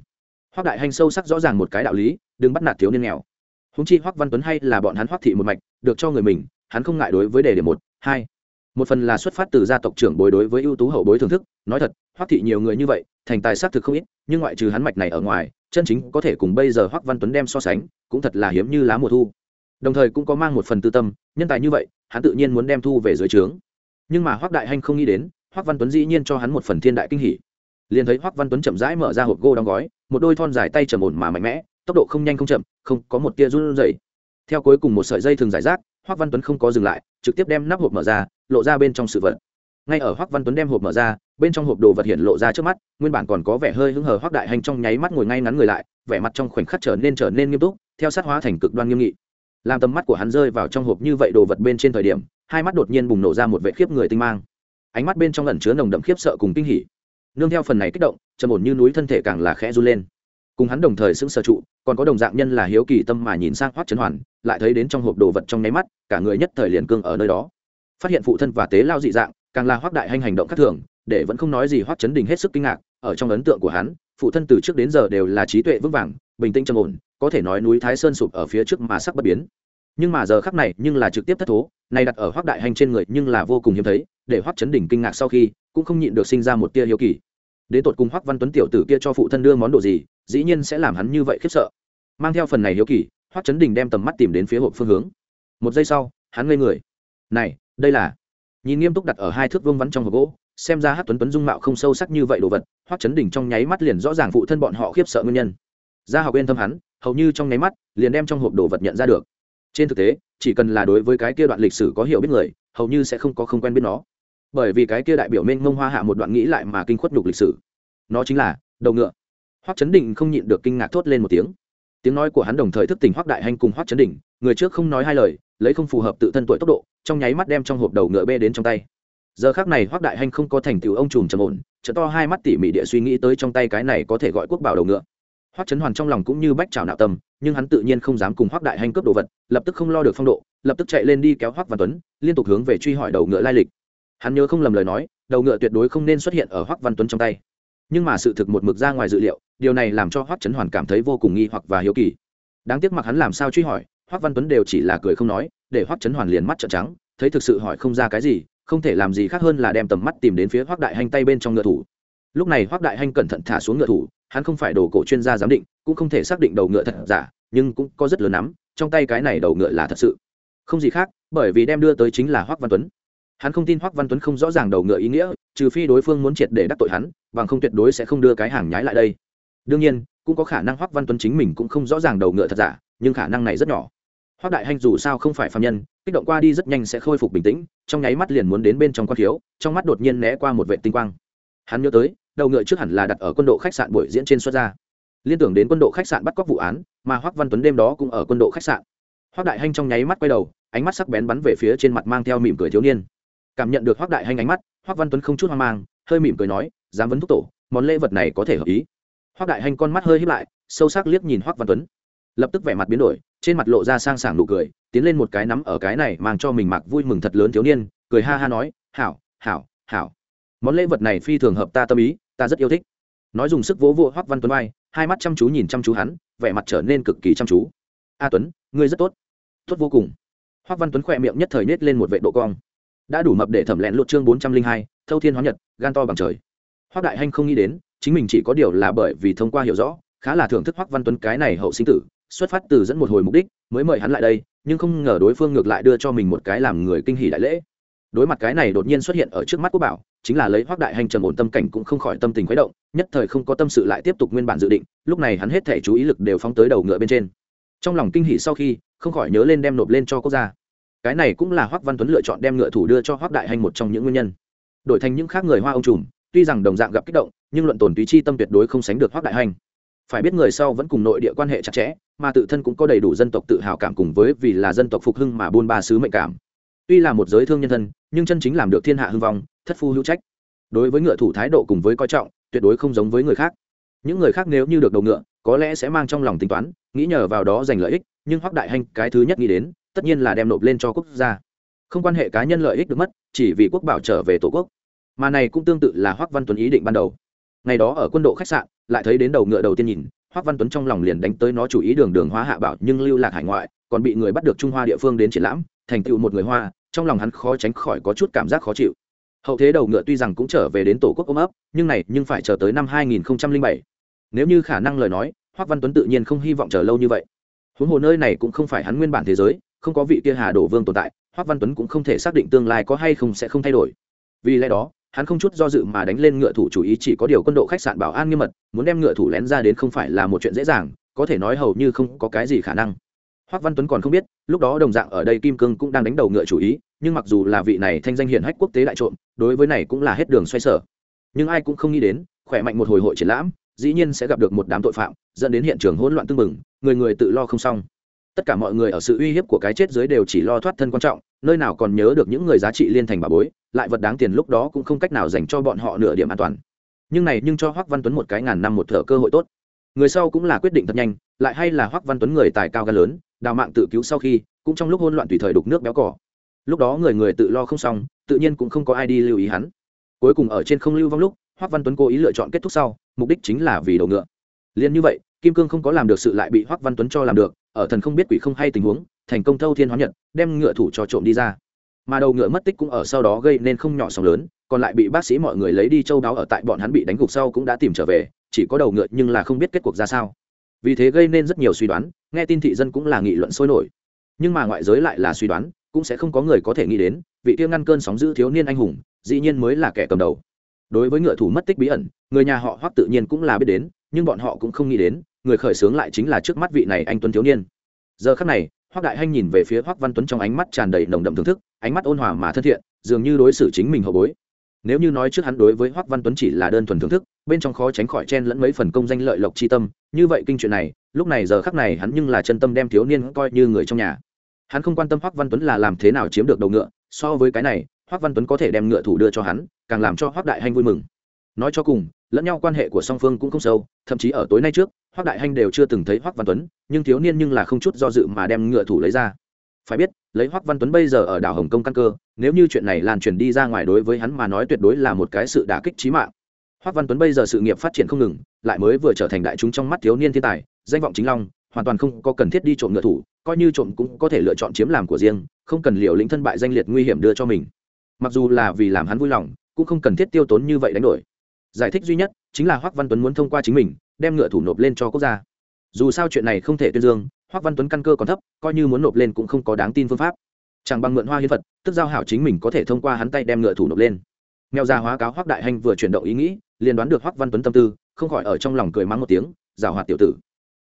Hoắc đại hành sâu sắc rõ ràng một cái đạo lý, đừng bắt nạt thiếu niên nghèo. Húng chi hoắc văn tuấn hay là bọn hắn hoắc thị một mạch, được cho người mình, hắn không ngại đối với đề điểm một, hai. Một phần là xuất phát từ gia tộc trưởng bối đối với ưu tú hậu bối thưởng thức, nói thật hoắc thị nhiều người như vậy, thành tài xác thực không ít, nhưng ngoại trừ hắn mạch này ở ngoài, chân chính có thể cùng bây giờ hoắc văn tuấn đem so sánh, cũng thật là hiếm như lá mùa thu. Đồng thời cũng có mang một phần tư tâm, nhân tài như vậy, hắn tự nhiên muốn đem thu về dưới trướng nhưng mà hoắc đại hanh không nghĩ đến, hoắc văn tuấn dĩ nhiên cho hắn một phần thiên đại kinh hỉ. Liền thấy hoắc văn tuấn chậm rãi mở ra hộp gỗ đóng gói, một đôi thon dài tay trầm ổn mà mạnh mẽ, tốc độ không nhanh không chậm, không có một tia run rẩy. Theo cuối cùng một sợi dây thường giải rác, hoắc văn tuấn không có dừng lại, trực tiếp đem nắp hộp mở ra, lộ ra bên trong sự vật. Ngay ở hoắc văn tuấn đem hộp mở ra, bên trong hộp đồ vật hiện lộ ra trước mắt, nguyên bản còn có vẻ hơi hứng hờ hoắc đại hành trong nháy mắt ngồi ngay ngắn người lại, vẻ mặt trong khoảnh khắc trở nên trở nên nghiêm túc, theo sát hóa thành cực đoan nghiêm nghị. Làm tầm mắt của hắn rơi vào trong hộp như vậy đồ vật bên trên thời điểm hai mắt đột nhiên bùng nổ ra một vệ khiếp người tinh mang. Ánh mắt bên trong lần chứa nồng đậm khiếp sợ cùng kinh hỉ. Nương theo phần này kích động, trầm ổn như núi thân thể càng là khẽ run lên. Cùng hắn đồng thời sững sờ trụ, còn có đồng dạng nhân là hiếu kỳ tâm mà nhìn sang hoắc trấn hoàn, lại thấy đến trong hộp đồ vật trong nháy mắt, cả người nhất thời liền cương ở nơi đó. Phát hiện phụ thân và tế lao dị dạng, càng là hoắc đại hành hành động khác thường, để vẫn không nói gì hoắc chấn đình hết sức kinh ngạc, ở trong ấn tượng của hắn, phụ thân từ trước đến giờ đều là trí tuệ vững vàng, bình tĩnh trầm ổn, có thể nói núi thái sơn sụp ở phía trước mà sắc bất biến. Nhưng mà giờ khắc này, nhưng là trực tiếp thất thố này đặt ở hoắc đại hành trên người nhưng là vô cùng hiếm thấy, để hoắc chấn đỉnh kinh ngạc sau khi, cũng không nhịn được sinh ra một tia hiếu kỳ. Đến tột cùng hoắc văn tuấn tiểu tử kia cho phụ thân đưa món đồ gì, dĩ nhiên sẽ làm hắn như vậy khiếp sợ. Mang theo phần này hiếu kỳ hoắc chấn đình đem tầm mắt tìm đến phía hộp phương hướng. Một giây sau, hắn ngây người. Này, đây là nhìn nghiêm túc đặt ở hai thước vương vắn trong hộp gỗ, xem ra hát tuấn tuấn dung mạo không sâu sắc như vậy đồ vật hoắc chấn đình trong nháy mắt liền rõ ràng phụ thân bọn họ khiếp sợ nguyên nhân. Gia học yên tâm hắn, hầu như trong nháy mắt, liền đem trong hộp đồ vật nhận ra được trên thực tế, chỉ cần là đối với cái kia đoạn lịch sử có hiểu biết người, hầu như sẽ không có không quen biết nó. Bởi vì cái kia đại biểu minh mông hoa hạ một đoạn nghĩ lại mà kinh khuất nhục lịch sử. Nó chính là, đầu ngựa. Hoắc chấn định không nhịn được kinh ngạc thốt lên một tiếng. Tiếng nói của hắn đồng thời thức tỉnh hoắc đại hành cùng hoắc chấn định, người trước không nói hai lời, lấy không phù hợp tự thân tuổi tốc độ, trong nháy mắt đem trong hộp đầu ngựa bê đến trong tay. Giờ khác này hoắc đại hành không có thành tựu ông trùm trầm ổn chợ to hai mắt tỉ mỉ địa suy nghĩ tới trong tay cái này có thể gọi quốc bảo đầu ngựa hoắc chấn hoàn trong lòng cũng như bách trào nạo tâm, nhưng hắn tự nhiên không dám cùng hoắc đại hành cướp đồ vật, lập tức không lo được phong độ, lập tức chạy lên đi kéo hoắc văn tuấn, liên tục hướng về truy hỏi đầu ngựa lai lịch. Hắn nhớ không lầm lời nói, đầu ngựa tuyệt đối không nên xuất hiện ở hoắc văn tuấn trong tay. Nhưng mà sự thực một mực ra ngoài dự liệu, điều này làm cho hoắc chấn hoàn cảm thấy vô cùng nghi hoặc và hiếu kỳ. Đáng tiếc mặc hắn làm sao truy hỏi, hoắc văn tuấn đều chỉ là cười không nói, để hoắc chấn hoàn liền mắt trợn trắng, thấy thực sự hỏi không ra cái gì, không thể làm gì khác hơn là đem tầm mắt tìm đến phía hoắc đại hành tay bên trong ngựa thủ. Lúc này hoắc đại hành cẩn thận thả xuống ngựa thủ hắn không phải đồ cổ chuyên gia giám định, cũng không thể xác định đầu ngựa thật giả, nhưng cũng có rất lớn nắm, trong tay cái này đầu ngựa là thật sự. Không gì khác, bởi vì đem đưa tới chính là hoắc văn tuấn. Hắn không tin hoắc văn tuấn không rõ ràng đầu ngựa ý nghĩa, trừ phi đối phương muốn triệt để đắc tội hắn, bằng không tuyệt đối sẽ không đưa cái hàng nhái lại đây. Đương nhiên, cũng có khả năng hoắc văn tuấn chính mình cũng không rõ ràng đầu ngựa thật giả, nhưng khả năng này rất nhỏ. Hoắc đại hành dù sao không phải phạm nhân, kích động qua đi rất nhanh sẽ khôi phục bình tĩnh, trong nháy mắt liền muốn đến bên trong quan thiếu trong mắt đột nhiên né qua một vệ tinh quang. Hắn nhớ tới đầu ngựa trước hẳn là đặt ở quân độ khách sạn buổi diễn trên xuất ra. Liên tưởng đến quân độ khách sạn bắt cóc vụ án, mà hoắc văn tuấn đêm đó cũng ở quân độ khách sạn. Hoắc đại hanh trong nháy mắt quay đầu, ánh mắt sắc bén bắn về phía trên mặt mang theo mỉm cười thiếu niên. Cảm nhận được hoắc đại hanh ánh mắt hoắc văn tuấn không chút hoang mang, hơi mỉm cười nói, dám vấn thúc tổ, món lễ vật này có thể hợp ý. Hoắc đại hanh con mắt hơi híp lại, sâu sắc liếc nhìn hoắc văn tuấn. Lập tức vẻ mặt biến đổi, trên mặt lộ ra sang sảng nụ cười, tiến lên một cái nắm ở cái này mang cho mình mặc vui mừng thật lớn thiếu niên, cười ha ha nói, hảo hảo hảo. Món lễ vật này phi thường hợp ta tâm ý ta rất yêu thích. Nói dùng sức vỗ vỗ hoắc văn tuấn vai, hai mắt chăm chú nhìn chăm chú hắn, vẻ mặt trở nên cực kỳ chăm chú. A tuấn, ngươi rất tốt. Tốt vô cùng. Hoắc văn tuấn khỏe miệng nhất thời nết lên một vệ độ cong. Đã đủ mập để thẩm lẹn lột chương bốn trăm linh hai, thâu thiên hóa nhật, gan to bằng trời. Hoắc đại hanh không nghĩ đến, chính mình chỉ có điều là bởi vì thông qua hiểu rõ, khá là thưởng thức hoắc văn tuấn cái này hậu sinh tử, xuất phát từ dẫn một hồi mục đích, mới mời hắn lại đây, nhưng không ngờ đối phương ngược lại đưa cho mình một cái làm người kinh hỉ đại lễ đối mặt cái này đột nhiên xuất hiện ở trước mắt quốc bảo, chính là lấy hoác đại hành trầm ổn tâm cảnh cũng không khỏi tâm tình khuấy động, nhất thời không có tâm sự lại tiếp tục nguyên bản dự định, lúc này hắn hết thể chú ý lực đều phóng tới đầu ngựa bên trên. Trong lòng kinh hỉ sau khi, không khỏi nhớ lên đem nộp lên cho quốc gia. Cái này cũng là hoác văn tuấn lựa chọn đem ngựa thủ đưa cho hoác đại hành một trong những nguyên nhân. Đổi thành những khác người hoa ông trùm, tuy rằng đồng dạng gặp kích động, nhưng luận tồn túy chi tâm tuyệt đối không sánh được hoác đại hành. Phải biết người sau vẫn cùng nội địa quan hệ chặt chẽ, mà tự thân cũng có đầy đủ dân tộc tự hào cảm cùng với vì là dân tộc phục hưng mà buôn ba sứ mệnh cảm. Tuy là một giới thương nhân thân nhưng chân chính làm được thiên hạ hưng vong, thất phu hữu trách. Đối với ngựa thủ thái độ cùng với coi trọng, tuyệt đối không giống với người khác. Những người khác nếu như được đầu ngựa, có lẽ sẽ mang trong lòng tính toán, nghĩ nhờ vào đó giành lợi ích, nhưng hoắc đại hành cái thứ nhất nghĩ đến, tất nhiên là đem nộp lên cho quốc gia. Không quan hệ cá nhân lợi ích được mất, chỉ vì quốc bảo trở về tổ quốc. Mà này cũng tương tự là hoắc văn tuấn ý định ban đầu. Ngày đó ở quân độ khách sạn, lại thấy đến đầu ngựa đầu tiên nhìn, hoắc văn tuấn trong lòng liền đánh tới nó chủ ý đường đường hóa hạ bảo nhưng lưu lạc hải ngoại, còn bị người bắt được trung hoa địa phương đến triển lãm, thành tựu một người hoa trong lòng hắn khó tránh khỏi có chút cảm giác khó chịu. Hậu thế đầu ngựa tuy rằng cũng trở về đến tổ quốc ôm ấp nhưng này nhưng phải chờ tới năm 2007. nếu như khả năng lời nói hoắc văn tuấn tự nhiên không hy vọng chờ lâu như vậy. Huống hồ nơi này cũng không phải hắn nguyên bản thế giới không có vị kia hà đổ vương tồn tại hoắc văn tuấn cũng không thể xác định tương lai có hay không sẽ không thay đổi. Vì lẽ đó hắn không chút do dự mà đánh lên ngựa thủ chủ ý chỉ có điều quân độ khách sạn bảo an nghiêm mật muốn đem ngựa thủ lén ra đến không phải là một chuyện dễ dàng có thể nói hầu như không có cái gì khả năng. Hoắc Văn Tuấn còn không biết, lúc đó đồng dạng ở đây Kim Cương cũng đang đánh đầu ngựa chủ ý, nhưng mặc dù là vị này thanh danh hiển hách quốc tế đại trộm, đối với này cũng là hết đường xoay sở. Nhưng ai cũng không nghĩ đến, khỏe mạnh một hồi hội triển lãm, dĩ nhiên sẽ gặp được một đám tội phạm, dẫn đến hiện trường hỗn loạn tương mừng, người người tự lo không xong. Tất cả mọi người ở sự uy hiếp của cái chết dưới đều chỉ lo thoát thân quan trọng, nơi nào còn nhớ được những người giá trị liên thành bà bối, lại vật đáng tiền lúc đó cũng không cách nào dành cho bọn họ nửa điểm an toàn. Nhưng này nhưng cho Hoắc Văn Tuấn một cái ngàn năm một thở cơ hội tốt. Người sau cũng là quyết định thật nhanh, lại hay là Hoắc Văn Tuấn người tài cao gan lớn, đào mạng tự cứu sau khi cũng trong lúc hỗn loạn tùy thời đục nước béo cỏ lúc đó người người tự lo không xong, tự nhiên cũng không có ai đi lưu ý hắn. Cuối cùng ở trên không lưu vong lúc hoắc văn tuấn cố ý lựa chọn kết thúc sau, mục đích chính là vì đầu ngựa. Liền như vậy, kim cương không có làm được sự lại bị hoắc văn tuấn cho làm được, ở thần không biết quỷ không hay tình huống, thành công thâu thiên hóa nhật, đem ngựa thủ cho trộm đi ra. Mà đầu ngựa mất tích cũng ở sau đó gây nên không nhỏ sóng lớn, còn lại bị bác sĩ mọi người lấy đi châu đáo ở tại bọn hắn bị đánh gục sau cũng đã tìm trở về, chỉ có đầu ngựa nhưng là không biết kết cuộc ra sao. Vì thế gây nên rất nhiều suy đoán, nghe tin thị dân cũng là nghị luận sôi nổi. Nhưng mà ngoại giới lại là suy đoán cũng sẽ không có người có thể nghĩ đến, vị kia ngăn cơn sóng giữ thiếu niên anh hùng, dĩ nhiên mới là kẻ cầm đầu. Đối với ngựa thủ mất tích bí ẩn, người nhà họ hoắc tự nhiên cũng là biết đến, nhưng bọn họ cũng không nghĩ đến, người khởi xướng lại chính là trước mắt vị này anh tuấn thiếu niên. Giờ khắc này, hoắc đại hanh nhìn về phía hoắc văn tuấn trong ánh mắt tràn đầy nồng đậm thưởng thức, ánh mắt ôn hòa mà thân thiện, dường như đối xử chính mình hậu bối. Nếu như nói trước hắn đối với hoắc văn tuấn chỉ là đơn thuần thưởng thức, bên trong khó tránh khỏi chen lẫn mấy phần công danh lợi lộc chi tâm, như vậy kinh chuyện này, lúc này giờ khắc này hắn nhưng là chân tâm đem thiếu niên coi như người trong nhà hắn không quan tâm hoắc văn tuấn là làm thế nào chiếm được đầu ngựa, so với cái này, hoắc văn tuấn có thể đem ngựa thủ đưa cho hắn, càng làm cho hoắc đại hanh vui mừng. Nói cho cùng, lẫn nhau quan hệ của song phương cũng không sâu, thậm chí ở tối nay trước, hoắc đại hanh đều chưa từng thấy hoắc văn tuấn, nhưng thiếu niên nhưng là không chút do dự mà đem ngựa thủ lấy ra. Phải biết, lấy hoắc văn tuấn bây giờ ở đảo hồng kông căn cơ, nếu như chuyện này lan truyền đi ra ngoài đối với hắn mà nói tuyệt đối là một cái sự đả kích chí mạng. Hoắc văn tuấn bây giờ sự nghiệp phát triển không ngừng, lại mới vừa trở thành đại chúng trong mắt thiếu niên thiên tài, danh vọng chính long, hoàn toàn không có cần thiết đi trộm ngựa thủ coi như trộm cũng có thể lựa chọn chiếm làm của riêng, không cần liều lĩnh thân bại danh liệt nguy hiểm đưa cho mình. Mặc dù là vì làm hắn vui lòng, cũng không cần thiết tiêu tốn như vậy đánh đổi. Giải thích duy nhất chính là hoắc văn tuấn muốn thông qua chính mình, đem ngựa thủ nộp lên cho quốc gia. Dù sao chuyện này không thể tuyên dương, hoắc văn tuấn căn cơ còn thấp, coi như muốn nộp lên cũng không có đáng tin phương pháp. Chẳng bằng mượn hoa hiến vật tức giao hảo chính mình có thể thông qua hắn tay đem ngựa thủ nộp lên. Nghèo già hóa cáo hoắc đại hành vừa chuyển động ý nghĩ, liền đoán được hoắc văn tuấn tâm tư, không khỏi ở trong lòng cười mắng một tiếng, giảo hoạt tiểu tử.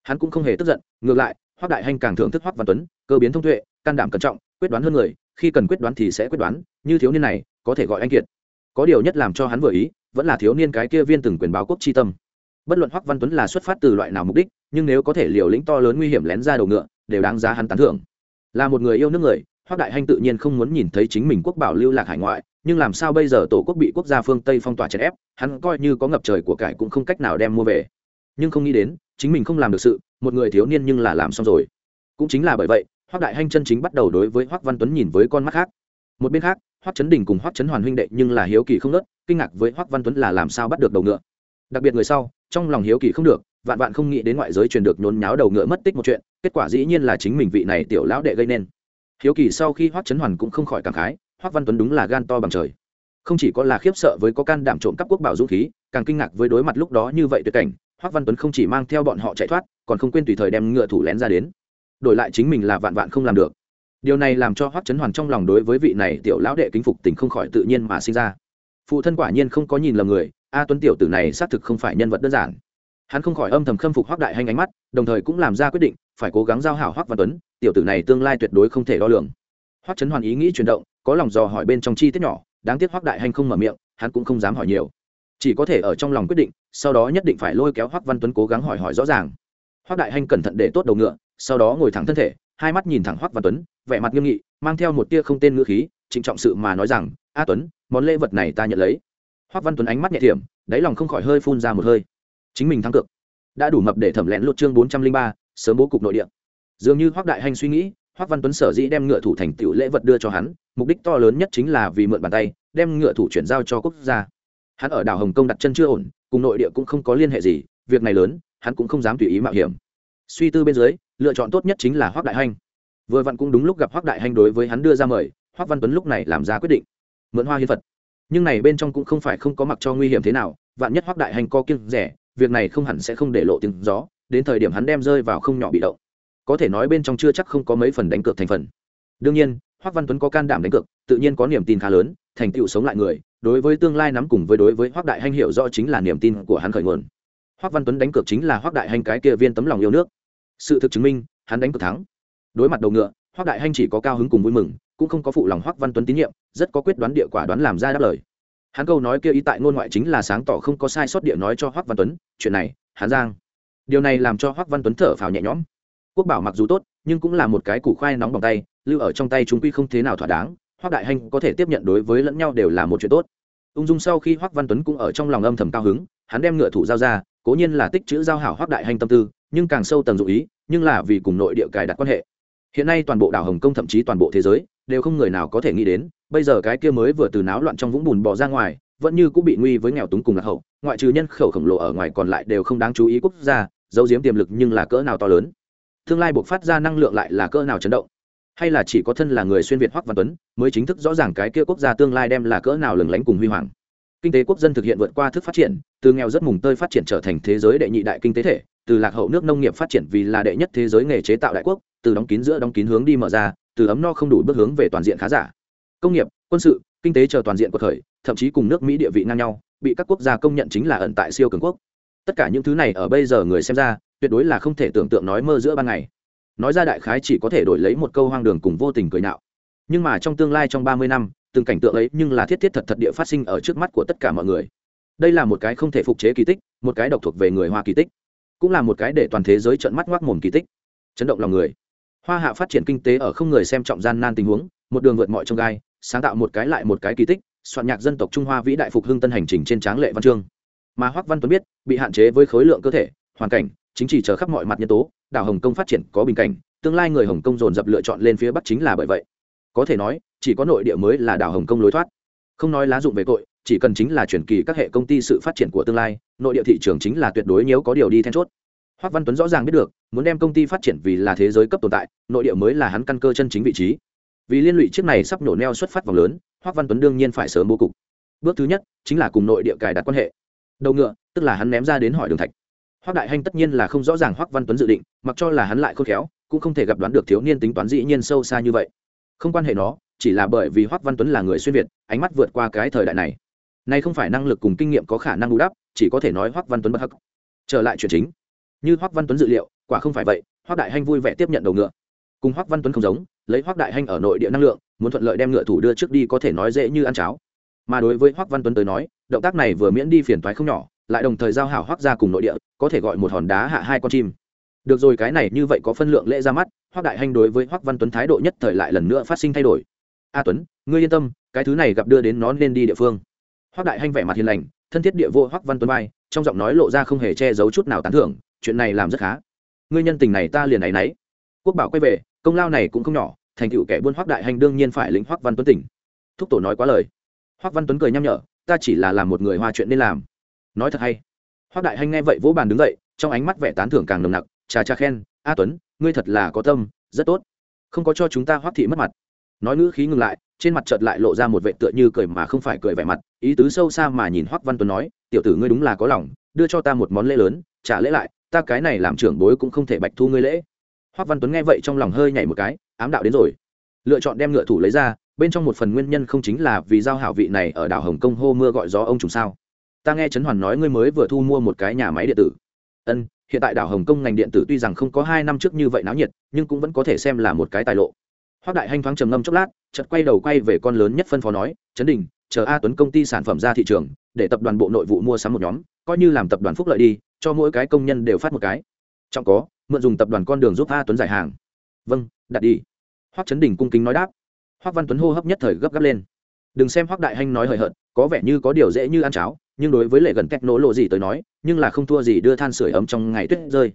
Hắn cũng không hề tức giận, ngược lại hoắc đại hành càng thưởng thức hoắc văn tuấn, cơ biến thông tuệ, can đảm cẩn trọng, quyết đoán hơn người, khi cần quyết đoán thì sẽ quyết đoán, như thiếu niên này, có thể gọi anh kiệt. Có điều nhất làm cho hắn vừa ý, vẫn là thiếu niên cái kia viên từng quyền báo quốc chi tâm. Bất luận hoắc văn tuấn là xuất phát từ loại nào mục đích, nhưng nếu có thể liều lĩnh to lớn nguy hiểm lén ra đầu ngựa, đều đáng giá hắn tán thưởng. Là một người yêu nước người, hoắc đại hanh tự nhiên không muốn nhìn thấy chính mình quốc bảo lưu lạc hải ngoại, nhưng làm sao bây giờ tổ quốc bị quốc gia phương tây phong tỏa chèn ép, hắn coi như có ngập trời của cải cũng không cách nào đem mua về. Nhưng không nghĩ đến chính mình không làm được sự, một người thiếu niên nhưng là làm xong rồi. Cũng chính là bởi vậy, hoắc đại hanh chân chính bắt đầu đối với hoắc văn tuấn nhìn với con mắt khác. Một bên khác, hoắc chấn đình cùng hoắc chấn hoàn huynh đệ nhưng là hiếu kỳ không nớt kinh ngạc với hoắc văn tuấn là làm sao bắt được đầu ngựa. Đặc biệt người sau, trong lòng hiếu kỳ không được, vạn vạn không nghĩ đến ngoại giới truyền được nhốn nháo đầu ngựa mất tích một chuyện, kết quả dĩ nhiên là chính mình vị này tiểu lão đệ gây nên. Hiếu kỳ sau khi hoắc chấn hoàn cũng không khỏi cảm khái, hoắc văn tuấn đúng là gan to bằng trời. Không chỉ có là khiếp sợ với có can đảm trộm cắp quốc bảo dũng khí, càng kinh ngạc với đối mặt lúc đó như vậy tuyệt cảnh hoắc văn tuấn không chỉ mang theo bọn họ chạy thoát, còn không quên tùy thời đem ngựa thủ lén ra đến. Đổi lại chính mình là vạn vạn không làm được. Điều này làm cho hoắc chấn hoàn trong lòng đối với vị này tiểu lão đệ kính phục tình không khỏi tự nhiên mà sinh ra. Phụ thân quả nhiên không có nhìn lầm người, a tuấn tiểu tử này xác thực không phải nhân vật đơn giản. Hắn không khỏi âm thầm khâm phục hoắc đại hanh ánh mắt, đồng thời cũng làm ra quyết định, phải cố gắng giao hảo hoắc văn tuấn, tiểu tử này tương lai tuyệt đối không thể đo lường. Hoắc chấn hoàn ý nghĩ chuyển động, có lòng dò hỏi bên trong chi tiết nhỏ, đáng tiếc hoắc đại hanh không mở miệng, hắn cũng không dám hỏi nhiều chỉ có thể ở trong lòng quyết định, sau đó nhất định phải lôi kéo hoắc văn tuấn cố gắng hỏi hỏi rõ ràng. Hoắc đại hanh cẩn thận để tốt đầu ngựa, sau đó ngồi thẳng thân thể, hai mắt nhìn thẳng hoắc văn tuấn, vẻ mặt nghiêm nghị, mang theo một tia không tên ngữ khí, trịnh trọng sự mà nói rằng, a tuấn, món lễ vật này ta nhận lấy. Hoắc văn tuấn ánh mắt nhẹ thiểm, đáy lòng không khỏi hơi phun ra một hơi. Chính mình thắng cược. Đã đủ mập để thẩm lén lột chương bốn trăm linh ba, sớm bố cục nội địa. Dường như hoắc đại hành suy nghĩ, hoắc văn tuấn sở dĩ đem ngựa thủ thành tiểu lễ vật đưa cho hắn, mục đích to lớn nhất chính là vì mượn bàn tay, đem ngựa thủ chuyển giao cho quốc gia hắn ở đảo hồng kông đặt chân chưa ổn, cùng nội địa cũng không có liên hệ gì, việc này lớn, hắn cũng không dám tùy ý mạo hiểm. Suy tư bên dưới, lựa chọn tốt nhất chính là hoắc đại hành vừa vặn cũng đúng lúc gặp hoắc đại hành đối với hắn đưa ra mời, hoắc văn tuấn lúc này làm ra quyết định. Mượn hoa hiến phật. Nhưng này bên trong cũng không phải không có mặc cho nguy hiểm thế nào, vạn nhất hoắc đại hành co kiêng rẻ, việc này không hẳn sẽ không để lộ tiếng gió, đến thời điểm hắn đem rơi vào không nhỏ bị động. Có thể nói bên trong chưa chắc không có mấy phần đánh cược thành phần. Đương nhiên, hoắc văn tuấn có can đảm đánh cược, tự nhiên có niềm tin khá lớn, thành tựu sống lại người đối với tương lai nắm cùng với đối với hoắc đại hành hiểu rõ chính là niềm tin của hắn khởi nguồn. Hoắc văn tuấn đánh cược chính là hoắc đại hành cái kia viên tấm lòng yêu nước. Sự thực chứng minh, hắn đánh cược thắng. Đối mặt đầu ngựa, hoắc đại hành chỉ có cao hứng cùng vui mừng, cũng không có phụ lòng hoắc văn tuấn tín nhiệm, rất có quyết đoán địa quả đoán làm ra đáp lời. Hắn câu nói kia ý tại ngôn ngoại chính là sáng tỏ không có sai sót địa nói cho hoắc văn tuấn, chuyện này, hắn giang. Điều này làm cho hoắc văn tuấn thở phào nhẹ nhõm. Quốc bảo mặc dù tốt, nhưng cũng là một cái củ khoai nóng bằng tay, lưu ở trong tay chúng quy không thế nào thỏa đáng hoắc đại hành có thể tiếp nhận đối với lẫn nhau đều là một chuyện tốt. Ung dung sau khi hoắc văn tuấn cũng ở trong lòng âm thầm cao hứng, hắn đem ngựa thủ giao ra, cố nhiên là tích chữ giao hảo hoắc đại hành tâm tư, nhưng càng sâu tầng dụ ý, nhưng là vì cùng nội địa cài đặt quan hệ. Hiện nay toàn bộ đảo hồng kông thậm chí toàn bộ thế giới đều không người nào có thể nghĩ đến, bây giờ cái kia mới vừa từ náo loạn trong vũng bùn bò ra ngoài, vẫn như cũng bị nguy với nghèo túng cùng lạc hậu, ngoại trừ nhân khẩu khổng lồ ở ngoài còn lại đều không đáng chú ý quốc gia, giấu giếm tiềm lực nhưng là cỡ nào to lớn. Tương lai buộc phát ra năng lượng lại là cỡ nào chấn động hay là chỉ có thân là người xuyên việt hoắc văn tuấn mới chính thức rõ ràng cái kia quốc gia tương lai đem là cỡ nào lừng lánh cùng huy hoàng? Kinh tế quốc dân thực hiện vượt qua thức phát triển, từ nghèo rất mùng tơi phát triển trở thành thế giới đệ nhị đại kinh tế thể, từ lạc hậu nước nông nghiệp phát triển vì là đệ nhất thế giới nghề chế tạo đại quốc, từ đóng kín giữa đóng kín hướng đi mở ra, từ ấm no không đủ bước hướng về toàn diện khá giả. Công nghiệp, quân sự, kinh tế chờ toàn diện của thời, thậm chí cùng nước mỹ địa vị ngang nhau, bị các quốc gia công nhận chính là ẩn tại siêu cường quốc. Tất cả những thứ này ở bây giờ người xem ra, tuyệt đối là không thể tưởng tượng nói mơ giữa ban ngày nói ra đại khái chỉ có thể đổi lấy một câu hoang đường cùng vô tình cười nạo. Nhưng mà trong tương lai trong ba mươi năm, từng cảnh tượng ấy nhưng là thiết thiết thật thật địa phát sinh ở trước mắt của tất cả mọi người. Đây là một cái không thể phục chế kỳ tích, một cái độc thuộc về người hoa kỳ tích. Cũng là một cái để toàn thế giới trợn mắt ngoác mồm kỳ tích. Chấn động lòng người. Hoa hạ phát triển kinh tế ở không người xem trọng gian nan tình huống, một đường vượt mọi trông gai, sáng tạo một cái lại một cái kỳ tích, soạn nhạc dân tộc trung hoa vĩ đại phục hưng tân hành trình trên tráng lệ văn chương. Mà hoắc văn tuấn biết, bị hạn chế với khối lượng cơ thể, hoàn cảnh chính trị chờ khắp mọi mặt nhân tố, đảo hồng kông phát triển có bình cảnh, tương lai người hồng kông dồn dập lựa chọn lên phía bắc chính là bởi vậy. Có thể nói, chỉ có nội địa mới là đảo hồng kông lối thoát. Không nói lá dụng về tội, chỉ cần chính là chuyển kỳ các hệ công ty sự phát triển của tương lai, nội địa thị trường chính là tuyệt đối nếu có điều đi then chốt. Hoác văn tuấn rõ ràng biết được, muốn đem công ty phát triển vì là thế giới cấp tồn tại, nội địa mới là hắn căn cơ chân chính vị trí. Vì liên lụy chiếc này sắp nổ neo xuất phát vòng lớn, hoác văn tuấn đương nhiên phải sớm bố cục. Bước thứ nhất, chính là cùng nội địa cài đặt quan hệ. Đầu ngựa, tức là hắn ném ra đến hỏi đường thạch hoác đại hanh tất nhiên là không rõ ràng hoác văn tuấn dự định, mặc cho là hắn lại khôn khéo, cũng không thể gặp đoán được thiếu niên tính toán dĩ nhiên sâu xa như vậy. Không quan hệ nó, chỉ là bởi vì hoác văn tuấn là người xuyên việt, ánh mắt vượt qua cái thời đại này. Nay không phải năng lực cùng kinh nghiệm có khả năng bù đắp, chỉ có thể nói hoác văn tuấn bất hắc. Trở lại chuyện chính. Như hoác văn tuấn dự liệu, quả không phải vậy hoác đại hanh vui vẻ tiếp nhận đầu ngựa. Cùng hoác văn tuấn không giống, lấy hoác đại hanh ở nội địa năng lượng, muốn thuận lợi đem ngựa thủ đưa trước đi có thể nói dễ như ăn cháo. Mà đối với hoác văn tuấn tới nói, động tác này vừa miễn đi phiền toái không nhỏ lại đồng thời giao hảo hoác ra cùng nội địa, có thể gọi một hòn đá hạ hai con chim. Được rồi, cái này như vậy có phân lượng lễ ra mắt hoác đại hanh đối với hoác văn tuấn thái độ nhất thời lại lần nữa phát sinh thay đổi. A tuấn, ngươi yên tâm, cái thứ này gặp đưa đến nó nên đi địa phương. Hoác đại hanh vẻ mặt hiền lành, thân thiết địa vô hoác văn tuấn bay trong giọng nói lộ ra không hề che giấu chút nào tán thưởng, chuyện này làm rất khá. Ngươi nhân tình này ta liền áy náy. Quốc bảo quay về, công lao này cũng không nhỏ, thành tựu kẻ buôn hoác đại hành đương nhiên phải lĩnh hoác văn tuấn tỉnh. Thúc tổ nói quá lời. Hoác văn tuấn cười nhăm nhở, ta chỉ là làm một người hoa chuyện nên làm nói thật hay. Hoác đại hành nghe vậy vỗ bàn đứng dậy, trong ánh mắt vẻ tán thưởng càng nồng nặc trà trà khen, a tuấn, ngươi thật là có tâm, rất tốt. Không có cho chúng ta hoác thị mất mặt. Nói ngữ khí ngừng lại, trên mặt chợt lại lộ ra một vệ tựa như cười mà không phải cười vẻ mặt, ý tứ sâu xa mà nhìn hoác văn tuấn nói, tiểu tử ngươi đúng là có lòng, đưa cho ta một món lễ lớn, trả lễ lại, ta cái này làm trưởng bối cũng không thể bạch thu ngươi lễ. Hoác văn tuấn nghe vậy trong lòng hơi nhảy một cái, ám đạo đến rồi. Lựa chọn đem ngựa thủ lấy ra, bên trong một phần nguyên nhân không chính là vì giao hảo vị này ở đảo hồng kông hô mưa gọi gió ông trùng sao ta nghe trấn hoàn nói ngươi mới vừa thu mua một cái nhà máy điện tử. Ân, hiện tại đảo hồng kông ngành điện tử tuy rằng không có hai năm trước như vậy náo nhiệt, nhưng cũng vẫn có thể xem là một cái tài lộ. Hoác đại hanh thoáng trầm ngâm chốc lát, chợt quay đầu quay về con lớn nhất phân phó nói chấn đình, chờ a tuấn công ty sản phẩm ra thị trường, để tập đoàn bộ nội vụ mua sắm một nhóm, coi như làm tập đoàn phúc lợi đi, cho mỗi cái công nhân đều phát một cái. Trọng có, mượn dùng tập đoàn con đường giúp a tuấn giải hàng. Vâng đặt đi. Hoắc chấn đình cung kính nói đáp. Hoắc văn tuấn hô hấp nhất thời gấp gáp lên. Đừng xem hoắc đại hanh nói hời hợt, có vẻ như có điều dễ như ăn cháo nhưng đối với lệ gần cách nỗ lộ gì tới nói, nhưng là không thua gì đưa than sửa ấm trong ngày tuyết rơi.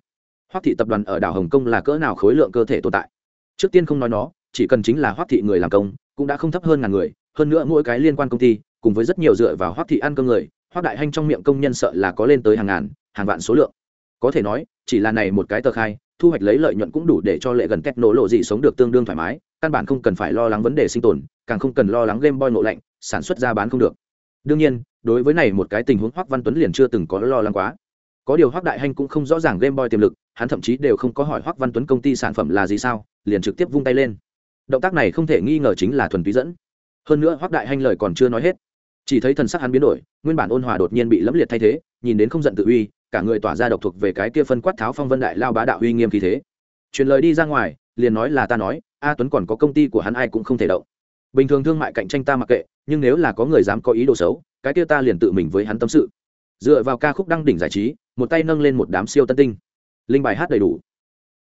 Hoắc thị tập đoàn ở đảo hồng kông là cỡ nào khối lượng cơ thể tồn tại? Trước tiên không nói nó, chỉ cần chính là hoắc thị người làm công, cũng đã không thấp hơn ngàn người. Hơn nữa mỗi cái liên quan công ty, cùng với rất nhiều dựa vào hoắc thị ăn cơm người, hoắc đại hanh trong miệng công nhân sợ là có lên tới hàng ngàn, hàng vạn số lượng. Có thể nói, chỉ là này một cái tờ khai, thu hoạch lấy lợi nhuận cũng đủ để cho lệ gần cách nổ lộ gì sống được tương đương thoải mái, căn bản không cần phải lo lắng vấn đề sinh tồn, càng không cần lo lắng game boy nộ lạnh, sản xuất ra bán không được. Đương nhiên đối với này một cái tình huống hoắc văn tuấn liền chưa từng có lo lắng quá. Có điều hoắc đại hanh cũng không rõ ràng game boy tiềm lực, hắn thậm chí đều không có hỏi hoắc văn tuấn công ty sản phẩm là gì sao, liền trực tiếp vung tay lên. Động tác này không thể nghi ngờ chính là thuần túy dẫn. Hơn nữa hoắc đại hanh lời còn chưa nói hết, chỉ thấy thần sắc hắn biến đổi, nguyên bản ôn hòa đột nhiên bị lẫm liệt thay thế, nhìn đến không giận tự uy, cả người tỏa ra độc thuộc về cái kia phân quát tháo phong vân đại lao bá đạo uy nghiêm khí thế. Truyền lời đi ra ngoài, liền nói là ta nói, a tuấn còn có công ty của hắn ai cũng không thể động. Bình thường thương mại cạnh tranh ta mặc kệ, nhưng nếu là có người dám có ý đồ xấu cái kia ta liền tự mình với hắn tâm sự. Dựa vào ca khúc đăng đỉnh giải trí, một tay nâng lên một đám siêu tân tinh. Linh bài hát đầy đủ.